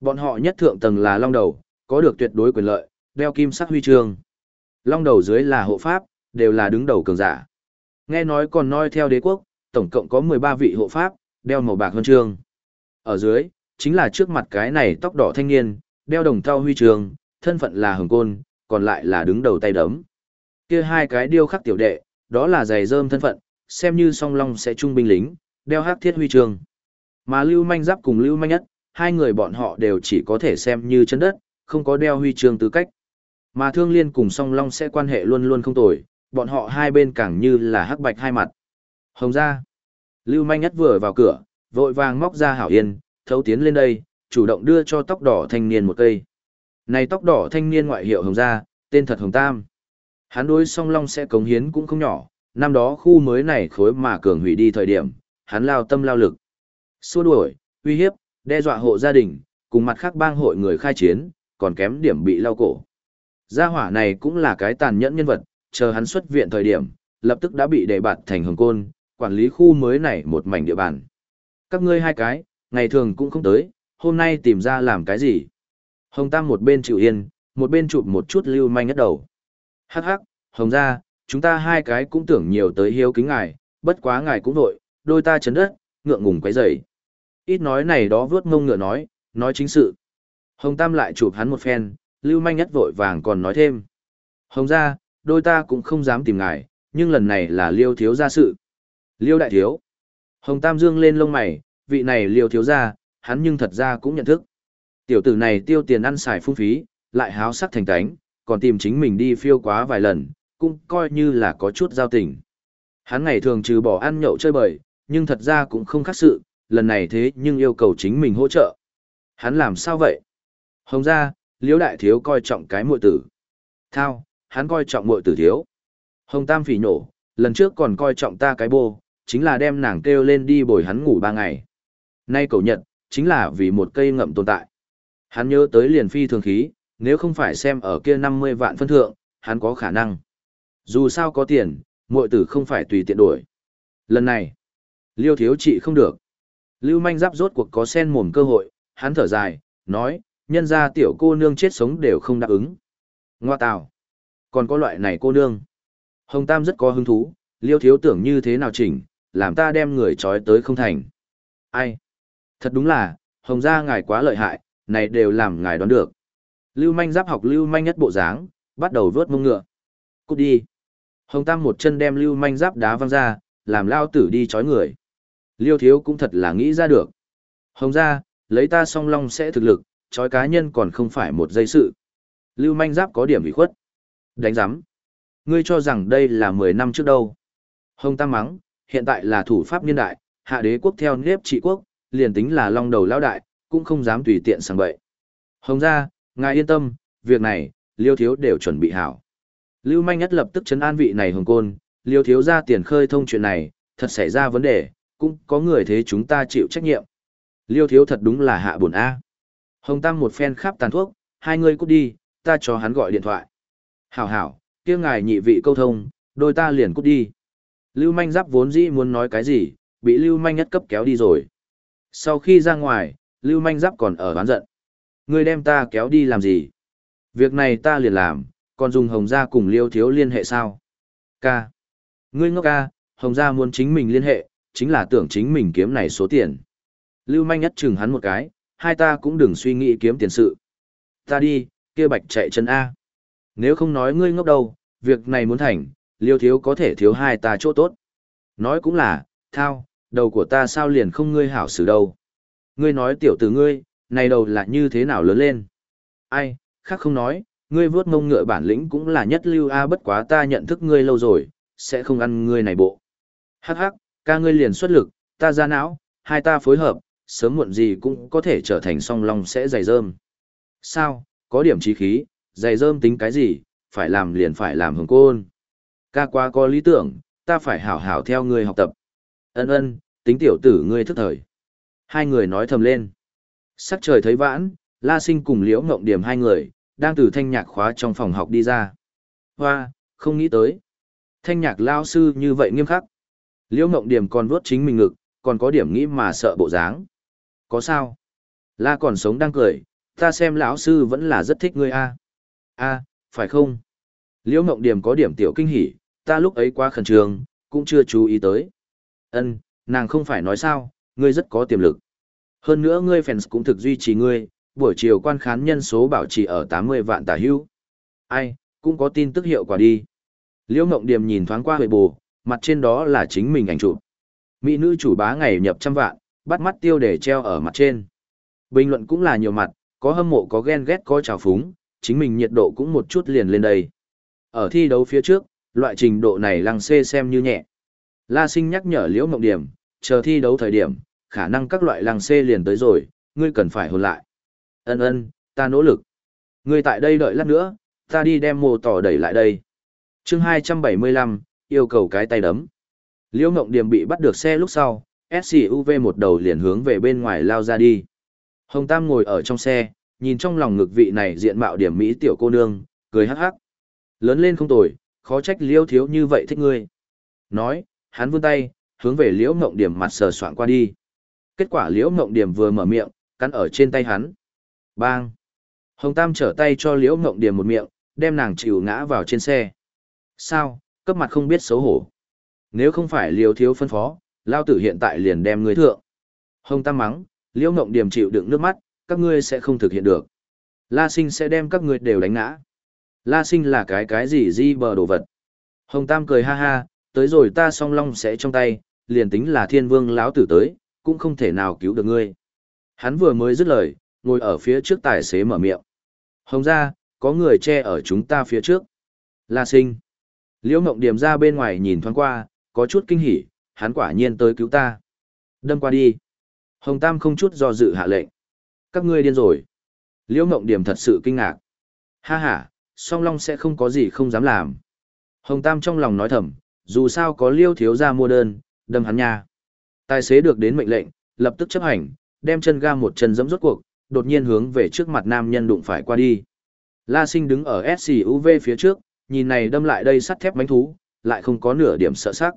Bọn họ nhất thượng tầng là long đầu, có được tuyệt đối quyền lợi, đeo kim sắc huy chương. Long đầu dưới là hộ pháp, đều là đứng đầu cường giả. Nghe nói còn noi theo đế quốc, tổng cộng có 13 vị hộ pháp, đeo màu bạc huân chương. Ở dưới, chính là trước mặt cái này tóc đỏ thanh niên, đeo đồng thau huy trường thân phận là hồng côn, còn lại là đứng đầu tay đấm. Kia hai cái điêu khắc tiểu đệ, đó là giày rơm thân phận, xem như song long sẽ trung binh lính, đeo hắc thiết huy trường Mà Lưu Manh Giáp cùng Lưu Manh Nhất, hai người bọn họ đều chỉ có thể xem như chân đất, không có đeo huy chương tư cách. Mà Thương Liên cùng Song Long sẽ quan hệ luôn luôn không tồi, bọn họ hai bên càng như là hắc bạch hai mặt. Hồng ra. Lưu Manh Nhất vừa vào cửa, vội vàng móc ra hảo yên, thấu tiến lên đây, chủ động đưa cho tóc đỏ thanh niên một cây. Này tóc đỏ thanh niên ngoại hiệu Hồng gia, tên thật Hồng Tam. Hắn đối Song Long sẽ cống hiến cũng không nhỏ, năm đó khu mới này khối mà cường hủy đi thời điểm, hắn lao tâm lao lực. Xua đuổi, uy hiếp, đe dọa hộ gia đình, cùng mặt khác bang hội người khai chiến, còn kém điểm bị lao cổ. Gia hỏa này cũng là cái tàn nhẫn nhân vật, chờ hắn xuất viện thời điểm, lập tức đã bị đề bạt thành hồng côn, quản lý khu mới này một mảnh địa bàn. Các ngươi hai cái, ngày thường cũng không tới, hôm nay tìm ra làm cái gì? Hồng Tam một bên chịu yên, một bên chụp một chút lưu manh nhất đầu. Hắc hắc, Hồng ra, chúng ta hai cái cũng tưởng nhiều tới hiếu kính ngài, bất quá ngài cũng vội, đôi ta chấn đất, ngượng ngùng quấy rầy. Ít nói này đó vướt ngông ngựa nói, nói chính sự. Hồng Tam lại chụp hắn một phen, lưu manh nhất vội vàng còn nói thêm. Hồng ra, đôi ta cũng không dám tìm ngài, nhưng lần này là liêu thiếu gia sự. Liêu đại thiếu. Hồng Tam dương lên lông mày, vị này liêu thiếu gia, hắn nhưng thật ra cũng nhận thức. Tiểu tử này tiêu tiền ăn xài phung phí, lại háo sắc thành tánh, còn tìm chính mình đi phiêu quá vài lần, cũng coi như là có chút giao tình. Hắn ngày thường trừ bỏ ăn nhậu chơi bời, nhưng thật ra cũng không khác sự, lần này thế nhưng yêu cầu chính mình hỗ trợ. Hắn làm sao vậy? Hồng ra, liễu đại thiếu coi trọng cái muội tử. Thao, hắn coi trọng muội tử thiếu. Hồng Tam phỉ nổ, lần trước còn coi trọng ta cái bô, chính là đem nàng kêu lên đi bồi hắn ngủ ba ngày. Nay cầu nhật, chính là vì một cây ngậm tồn tại. Hắn nhớ tới liền phi thường khí, nếu không phải xem ở kia 50 vạn phân thượng, hắn có khả năng. Dù sao có tiền, muội tử không phải tùy tiện đổi. Lần này, liêu thiếu trị không được. Lưu manh giáp rốt cuộc có sen mồm cơ hội, hắn thở dài, nói, nhân ra tiểu cô nương chết sống đều không đáp ứng. Ngoa tào. Còn có loại này cô nương. Hồng Tam rất có hứng thú, liêu thiếu tưởng như thế nào chỉnh, làm ta đem người trói tới không thành. Ai? Thật đúng là, Hồng gia ngài quá lợi hại, này đều làm ngài đoán được. Lưu manh giáp học lưu manh nhất bộ dáng, bắt đầu vớt mông ngựa. Cút đi. Hồng Tam một chân đem lưu manh giáp đá văng ra, làm lao tử đi chói người. Liêu thiếu cũng thật là nghĩ ra được. Hồng gia, lấy ta song long sẽ thực lực, chói cá nhân còn không phải một dây sự. Lưu manh giáp có điểm bị khuất. Đánh giám. Ngươi cho rằng đây là 10 năm trước đâu. Hồng Tam mắng, hiện tại là thủ pháp niên đại, hạ đế quốc theo nếp trị quốc, liền tính là long đầu lão đại, cũng không dám tùy tiện sang bậy. Hồng ra, ngài yên tâm, việc này, liêu thiếu đều chuẩn bị hảo. Lưu manh nhất lập tức chấn an vị này hồng côn, liêu thiếu ra tiền khơi thông chuyện này, thật xảy ra vấn đề, cũng có người thế chúng ta chịu trách nhiệm. Liêu thiếu thật đúng là hạ buồn A. Hồng Tam một phen khắp tàn thuốc, hai người cút đi, ta cho hắn gọi điện thoại. Hảo hảo, kia ngài nhị vị câu thông, đôi ta liền cút đi. Lưu manh giáp vốn dĩ muốn nói cái gì, bị lưu manh nhất cấp kéo đi rồi. Sau khi ra ngoài, lưu manh giáp còn ở bán giận. Ngươi đem ta kéo đi làm gì? Việc này ta liền làm, còn dùng hồng gia cùng liêu thiếu liên hệ sao? Ca. Ngươi ngốc ca, hồng gia muốn chính mình liên hệ, chính là tưởng chính mình kiếm này số tiền. Lưu manh nhất chừng hắn một cái, hai ta cũng đừng suy nghĩ kiếm tiền sự. Ta đi, kia bạch chạy chân A. Nếu không nói ngươi ngốc đâu, việc này muốn thành, liêu thiếu có thể thiếu hai ta chỗ tốt. Nói cũng là, thao, đầu của ta sao liền không ngươi hảo xử đâu. Ngươi nói tiểu tử ngươi, này đầu là như thế nào lớn lên. Ai, khác không nói, ngươi vớt mông ngựa bản lĩnh cũng là nhất lưu A bất quá ta nhận thức ngươi lâu rồi, sẽ không ăn ngươi này bộ. Hắc hắc, ca ngươi liền xuất lực, ta ra não, hai ta phối hợp, sớm muộn gì cũng có thể trở thành song long sẽ dày dơm. Sao, có điểm trí khí, dày dơm tính cái gì, phải làm liền phải làm hồng côn. Ca quá có lý tưởng, ta phải hảo hảo theo ngươi học tập. Ân ân, tính tiểu tử ngươi thức thời. Hai người nói thầm lên. Sắc trời thấy vãn, La Sinh cùng Liễu Ngộng Điểm hai người, đang từ thanh nhạc khóa trong phòng học đi ra. Hoa, không nghĩ tới. Thanh nhạc lao sư như vậy nghiêm khắc. Liễu Ngộng Điểm còn vuốt chính mình ngực, còn có điểm nghĩ mà sợ bộ dáng. Có sao? La còn sống đang cười, ta xem lão sư vẫn là rất thích ngươi a. A, phải không? Liễu Ngộng Điểm có điểm tiểu kinh hỉ, ta lúc ấy quá khẩn trương, cũng chưa chú ý tới. Ân, nàng không phải nói sao, ngươi rất có tiềm lực. Hơn nữa ngươi fans cũng thực duy trì ngươi, buổi chiều quan khán nhân số bảo trì ở 80 vạn tả hữu. Ai, cũng có tin tức hiệu quả đi. Liễu Ngộng Điềm nhìn thoáng qua hồi bù, mặt trên đó là chính mình ảnh chụp. Mỹ nữ chủ bá ngày nhập trăm vạn, bắt mắt tiêu để treo ở mặt trên. Bình luận cũng là nhiều mặt, có hâm mộ có ghen ghét có trào phúng, chính mình nhiệt độ cũng một chút liền lên đây. Ở thi đấu phía trước, loại trình độ này lăng xê xem như nhẹ. La sinh nhắc nhở Liễu Ngộng Điểm, chờ thi đấu thời điểm, khả năng các loại làng xê liền tới rồi, ngươi cần phải hồn lại. Ân ân, ta nỗ lực. Ngươi tại đây đợi lát nữa, ta đi đem mồ tỏ đẩy lại đây. chương 275, yêu cầu cái tay đấm. Liễu Ngộng Điểm bị bắt được xe lúc sau, SCUV một đầu liền hướng về bên ngoài lao ra đi. Hồng Tam ngồi ở trong xe, nhìn trong lòng ngực vị này diện mạo điểm mỹ tiểu cô nương, cười hắc hắc. Lớn lên không tồi, khó trách liêu thiếu như vậy thích ngươi. Nói, hắn vươn tay, hướng về liễu ngộng điểm mặt sờ soạn qua đi. Kết quả liễu ngộng điểm vừa mở miệng, cắn ở trên tay hắn. Bang! Hồng Tam trở tay cho liễu ngộng điểm một miệng, đem nàng chịu ngã vào trên xe. Sao, cấp mặt không biết xấu hổ. Nếu không phải liễu thiếu phân phó, lao tử hiện tại liền đem ngươi thượng. Hồng Tam mắng, liễu ngộng điểm chịu đựng nước mắt, các ngươi sẽ không thực hiện được. La sinh sẽ đem các ngươi đều đánh ngã. La sinh là cái cái gì di bờ đồ vật. Hồng Tam cười ha ha, tới rồi ta song long sẽ trong tay, liền tính là thiên vương lão tử tới, cũng không thể nào cứu được ngươi. Hắn vừa mới dứt lời, ngồi ở phía trước tài xế mở miệng. Hồng ra, có người che ở chúng ta phía trước. La sinh. Liễu mộng điểm ra bên ngoài nhìn thoáng qua, có chút kinh hỉ, hắn quả nhiên tới cứu ta. Đâm qua đi. Hồng Tam không chút do dự hạ lệnh. Các ngươi điên rồi. Liễu mộng điểm thật sự kinh ngạc. Ha ha, song long sẽ không có gì không dám làm. Hồng Tam trong lòng nói thầm, dù sao có liêu thiếu ra mua đơn, đâm hắn nha. Tài xế được đến mệnh lệnh, lập tức chấp hành, đem chân ga một chân dẫm rốt cuộc, đột nhiên hướng về trước mặt nam nhân đụng phải qua đi. La sinh đứng ở SCUV phía trước, nhìn này đâm lại đây sắt thép bánh thú, lại không có nửa điểm sợ sắc.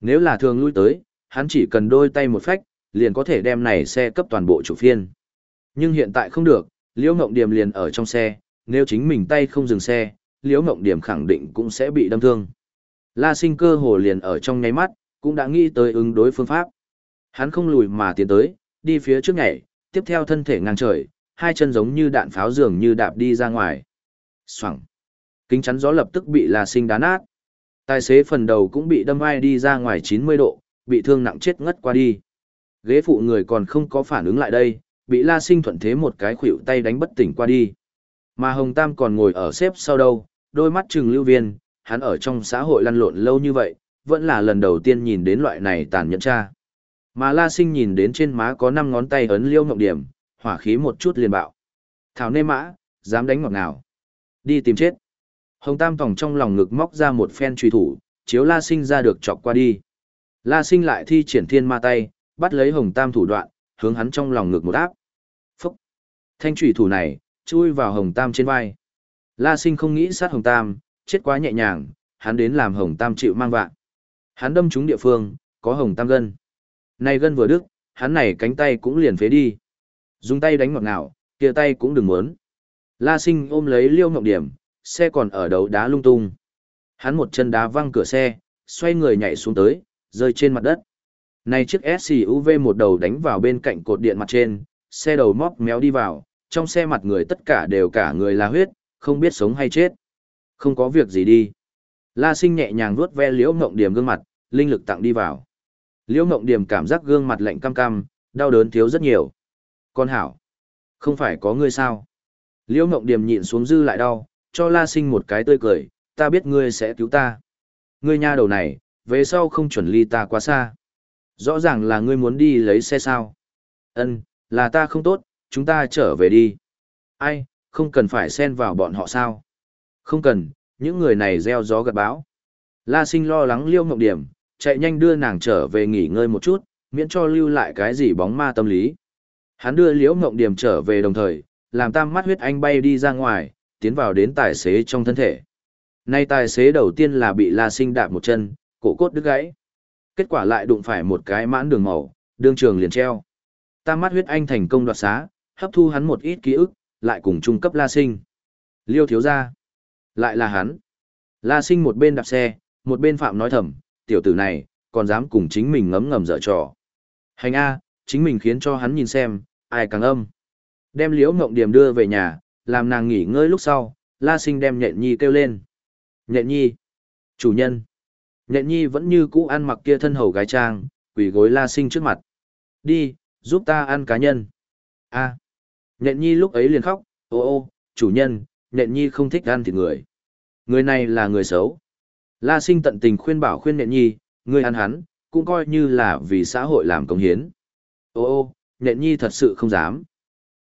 Nếu là thường lui tới, hắn chỉ cần đôi tay một phách, liền có thể đem này xe cấp toàn bộ chủ phiên. Nhưng hiện tại không được, Liễu Ngộng Điểm liền ở trong xe, nếu chính mình tay không dừng xe, Liễu Ngộng Điểm khẳng định cũng sẽ bị đâm thương. La sinh cơ hồ liền ở trong nháy mắt, cũng đã nghĩ tới ứng đối phương pháp. Hắn không lùi mà tiến tới, đi phía trước nhảy, tiếp theo thân thể ngang trời, hai chân giống như đạn pháo dường như đạp đi ra ngoài. Xoẳng. Kính chắn gió lập tức bị La sinh đá nát. Tài xế phần đầu cũng bị đâm ai đi ra ngoài 90 độ, bị thương nặng chết ngất qua đi. Ghế phụ người còn không có phản ứng lại đây, bị La Sinh thuận thế một cái khuỷu tay đánh bất tỉnh qua đi. Mà Hồng Tam còn ngồi ở xếp sau đâu, đôi mắt trừng lưu viên, hắn ở trong xã hội lăn lộn lâu như vậy, vẫn là lần đầu tiên nhìn đến loại này tàn nhẫn cha. Mà La Sinh nhìn đến trên má có năm ngón tay ấn liêu ngọc điểm, hỏa khí một chút liền bạo. Thảo nê mã, dám đánh ngọt nào. Đi tìm chết. Hồng Tam Tòng trong lòng ngực móc ra một phen truy thủ, chiếu La Sinh ra được chọc qua đi. La Sinh lại thi triển thiên ma tay, bắt lấy Hồng Tam thủ đoạn, hướng hắn trong lòng ngực một áp. Phúc! Thanh truy thủ này, chui vào Hồng Tam trên vai. La Sinh không nghĩ sát Hồng Tam, chết quá nhẹ nhàng, hắn đến làm Hồng Tam chịu mang vạn. Hắn đâm trúng địa phương, có Hồng Tam gân. Này gân vừa đứt, hắn này cánh tay cũng liền phế đi. Dùng tay đánh ngọt ngào, kia tay cũng đừng muốn. La Sinh ôm lấy Liêu Ngọc Điểm, xe còn ở đầu đá lung tung. Hắn một chân đá văng cửa xe, xoay người nhảy xuống tới, rơi trên mặt đất. Này chiếc SUV một đầu đánh vào bên cạnh cột điện mặt trên, xe đầu móc méo đi vào, trong xe mặt người tất cả đều cả người là huyết, không biết sống hay chết. Không có việc gì đi. La sinh nhẹ nhàng vuốt ve liễu ngộng điểm gương mặt, linh lực tặng đi vào. Liễu ngộng điểm cảm giác gương mặt lạnh cam cam, đau đớn thiếu rất nhiều. Con hảo, không phải có ngươi sao? Liễu ngộng điểm nhịn xuống dư lại đau, cho la sinh một cái tươi cười, ta biết ngươi sẽ cứu ta. Ngươi nha đầu này, về sau không chuẩn ly ta quá xa. Rõ ràng là ngươi muốn đi lấy xe sao. Ân, là ta không tốt, chúng ta trở về đi. Ai, không cần phải xen vào bọn họ sao? Không cần, những người này gieo gió gặt bão. La sinh lo lắng liêu mộng điểm, chạy nhanh đưa nàng trở về nghỉ ngơi một chút, miễn cho lưu lại cái gì bóng ma tâm lý. Hắn đưa liễu mộng điểm trở về đồng thời, làm tam mắt huyết anh bay đi ra ngoài, tiến vào đến tài xế trong thân thể. Nay tài xế đầu tiên là bị La Sinh đạp một chân, cổ cốt đứt gãy. Kết quả lại đụng phải một cái mãn đường màu, đương trường liền treo. Tam mắt huyết anh thành công đoạt xá, hấp thu hắn một ít ký ức, lại cùng trung cấp La Sinh. Liêu thiếu gia, lại là hắn. La Sinh một bên đạp xe, một bên phạm nói thầm, tiểu tử này, còn dám cùng chính mình ngấm ngầm dở trò. Hành A, chính mình khiến cho hắn nhìn xem, ai càng âm. Đem liễu ngộng điểm đưa về nhà, làm nàng nghỉ ngơi lúc sau, La Sinh đem nhện nhi kêu lên. Nhện nhi, chủ nhân. Nhện nhi vẫn như cũ ăn mặc kia thân hầu gái trang, quỷ gối La Sinh trước mặt. Đi, giúp ta ăn cá nhân. A. Nhện nhi lúc ấy liền khóc, ô ô, chủ nhân, nện nhi không thích ăn thịt người. Người này là người xấu. La sinh tận tình khuyên bảo khuyên nện nhi, người ăn hắn, cũng coi như là vì xã hội làm công hiến. Ô ô, nện nhi thật sự không dám.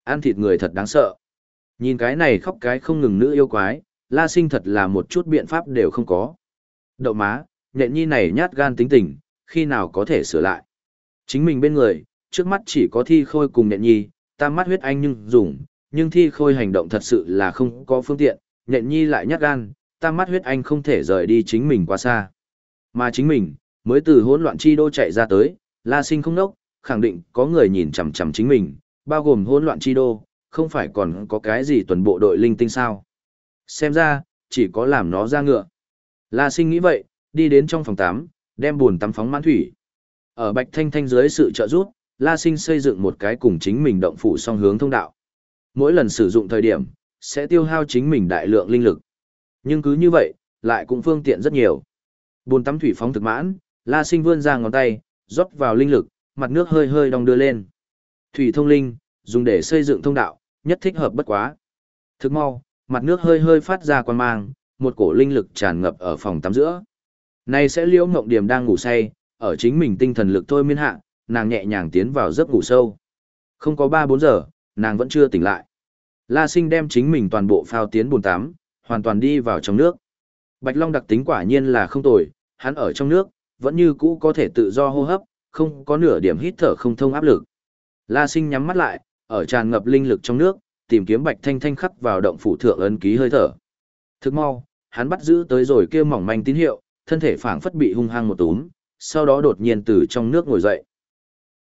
Ăn thịt người thật đáng sợ. Nhìn cái này khóc cái không ngừng nữ yêu quái, la sinh thật là một chút biện pháp đều không có. Đậu má, nện nhi này nhát gan tính tình, khi nào có thể sửa lại. Chính mình bên người, trước mắt chỉ có thi khôi cùng nện nhi, tam mắt huyết anh nhưng dùng, nhưng thi khôi hành động thật sự là không có phương tiện, nhện nhi lại nhát gan, tam mắt huyết anh không thể rời đi chính mình quá xa. Mà chính mình, mới từ hỗn loạn chi đô chạy ra tới, la sinh không nốc, khẳng định có người nhìn chằm chằm chính mình, bao gồm hỗn loạn chi đô, không phải còn có cái gì tuần bộ đội linh tinh sao. Xem ra, chỉ có làm nó ra ngựa. La sinh nghĩ vậy, đi đến trong phòng tắm, đem buồn tắm phóng mãn thủy. Ở Bạch Thanh Thanh dưới sự trợ giúp, La Sinh xây dựng một cái cùng chính mình động phủ song hướng thông đạo. Mỗi lần sử dụng thời điểm, sẽ tiêu hao chính mình đại lượng linh lực. Nhưng cứ như vậy, lại cũng phương tiện rất nhiều. Bồn tắm thủy phóng thực mãn, La Sinh vươn ra ngón tay, rót vào linh lực, mặt nước hơi hơi đong đưa lên. Thủy thông linh, dùng để xây dựng thông đạo, nhất thích hợp bất quá. Thực mau, mặt nước hơi hơi phát ra quan mang, một cổ linh lực tràn ngập ở phòng tắm giữa. Nay sẽ liễu mộng điểm đang ngủ say, ở chính mình tinh thần lực thôi miên hạ, nàng nhẹ nhàng tiến vào giấc ngủ sâu. Không có 3-4 giờ, nàng vẫn chưa tỉnh lại. La sinh đem chính mình toàn bộ phao tiến bồn tắm, hoàn toàn đi vào trong nước. Bạch Long đặc tính quả nhiên là không tồi, hắn ở trong nước, vẫn như cũ có thể tự do hô hấp, không có nửa điểm hít thở không thông áp lực. La sinh nhắm mắt lại, ở tràn ngập linh lực trong nước, tìm kiếm Bạch Thanh Thanh khắc vào động phủ thượng ấn ký hơi thở. Thức mau, hắn bắt giữ tới rồi kia mỏng manh tín hiệu, thân thể phảng phất bị hung hăng một túm, sau đó đột nhiên từ trong nước ngồi dậy.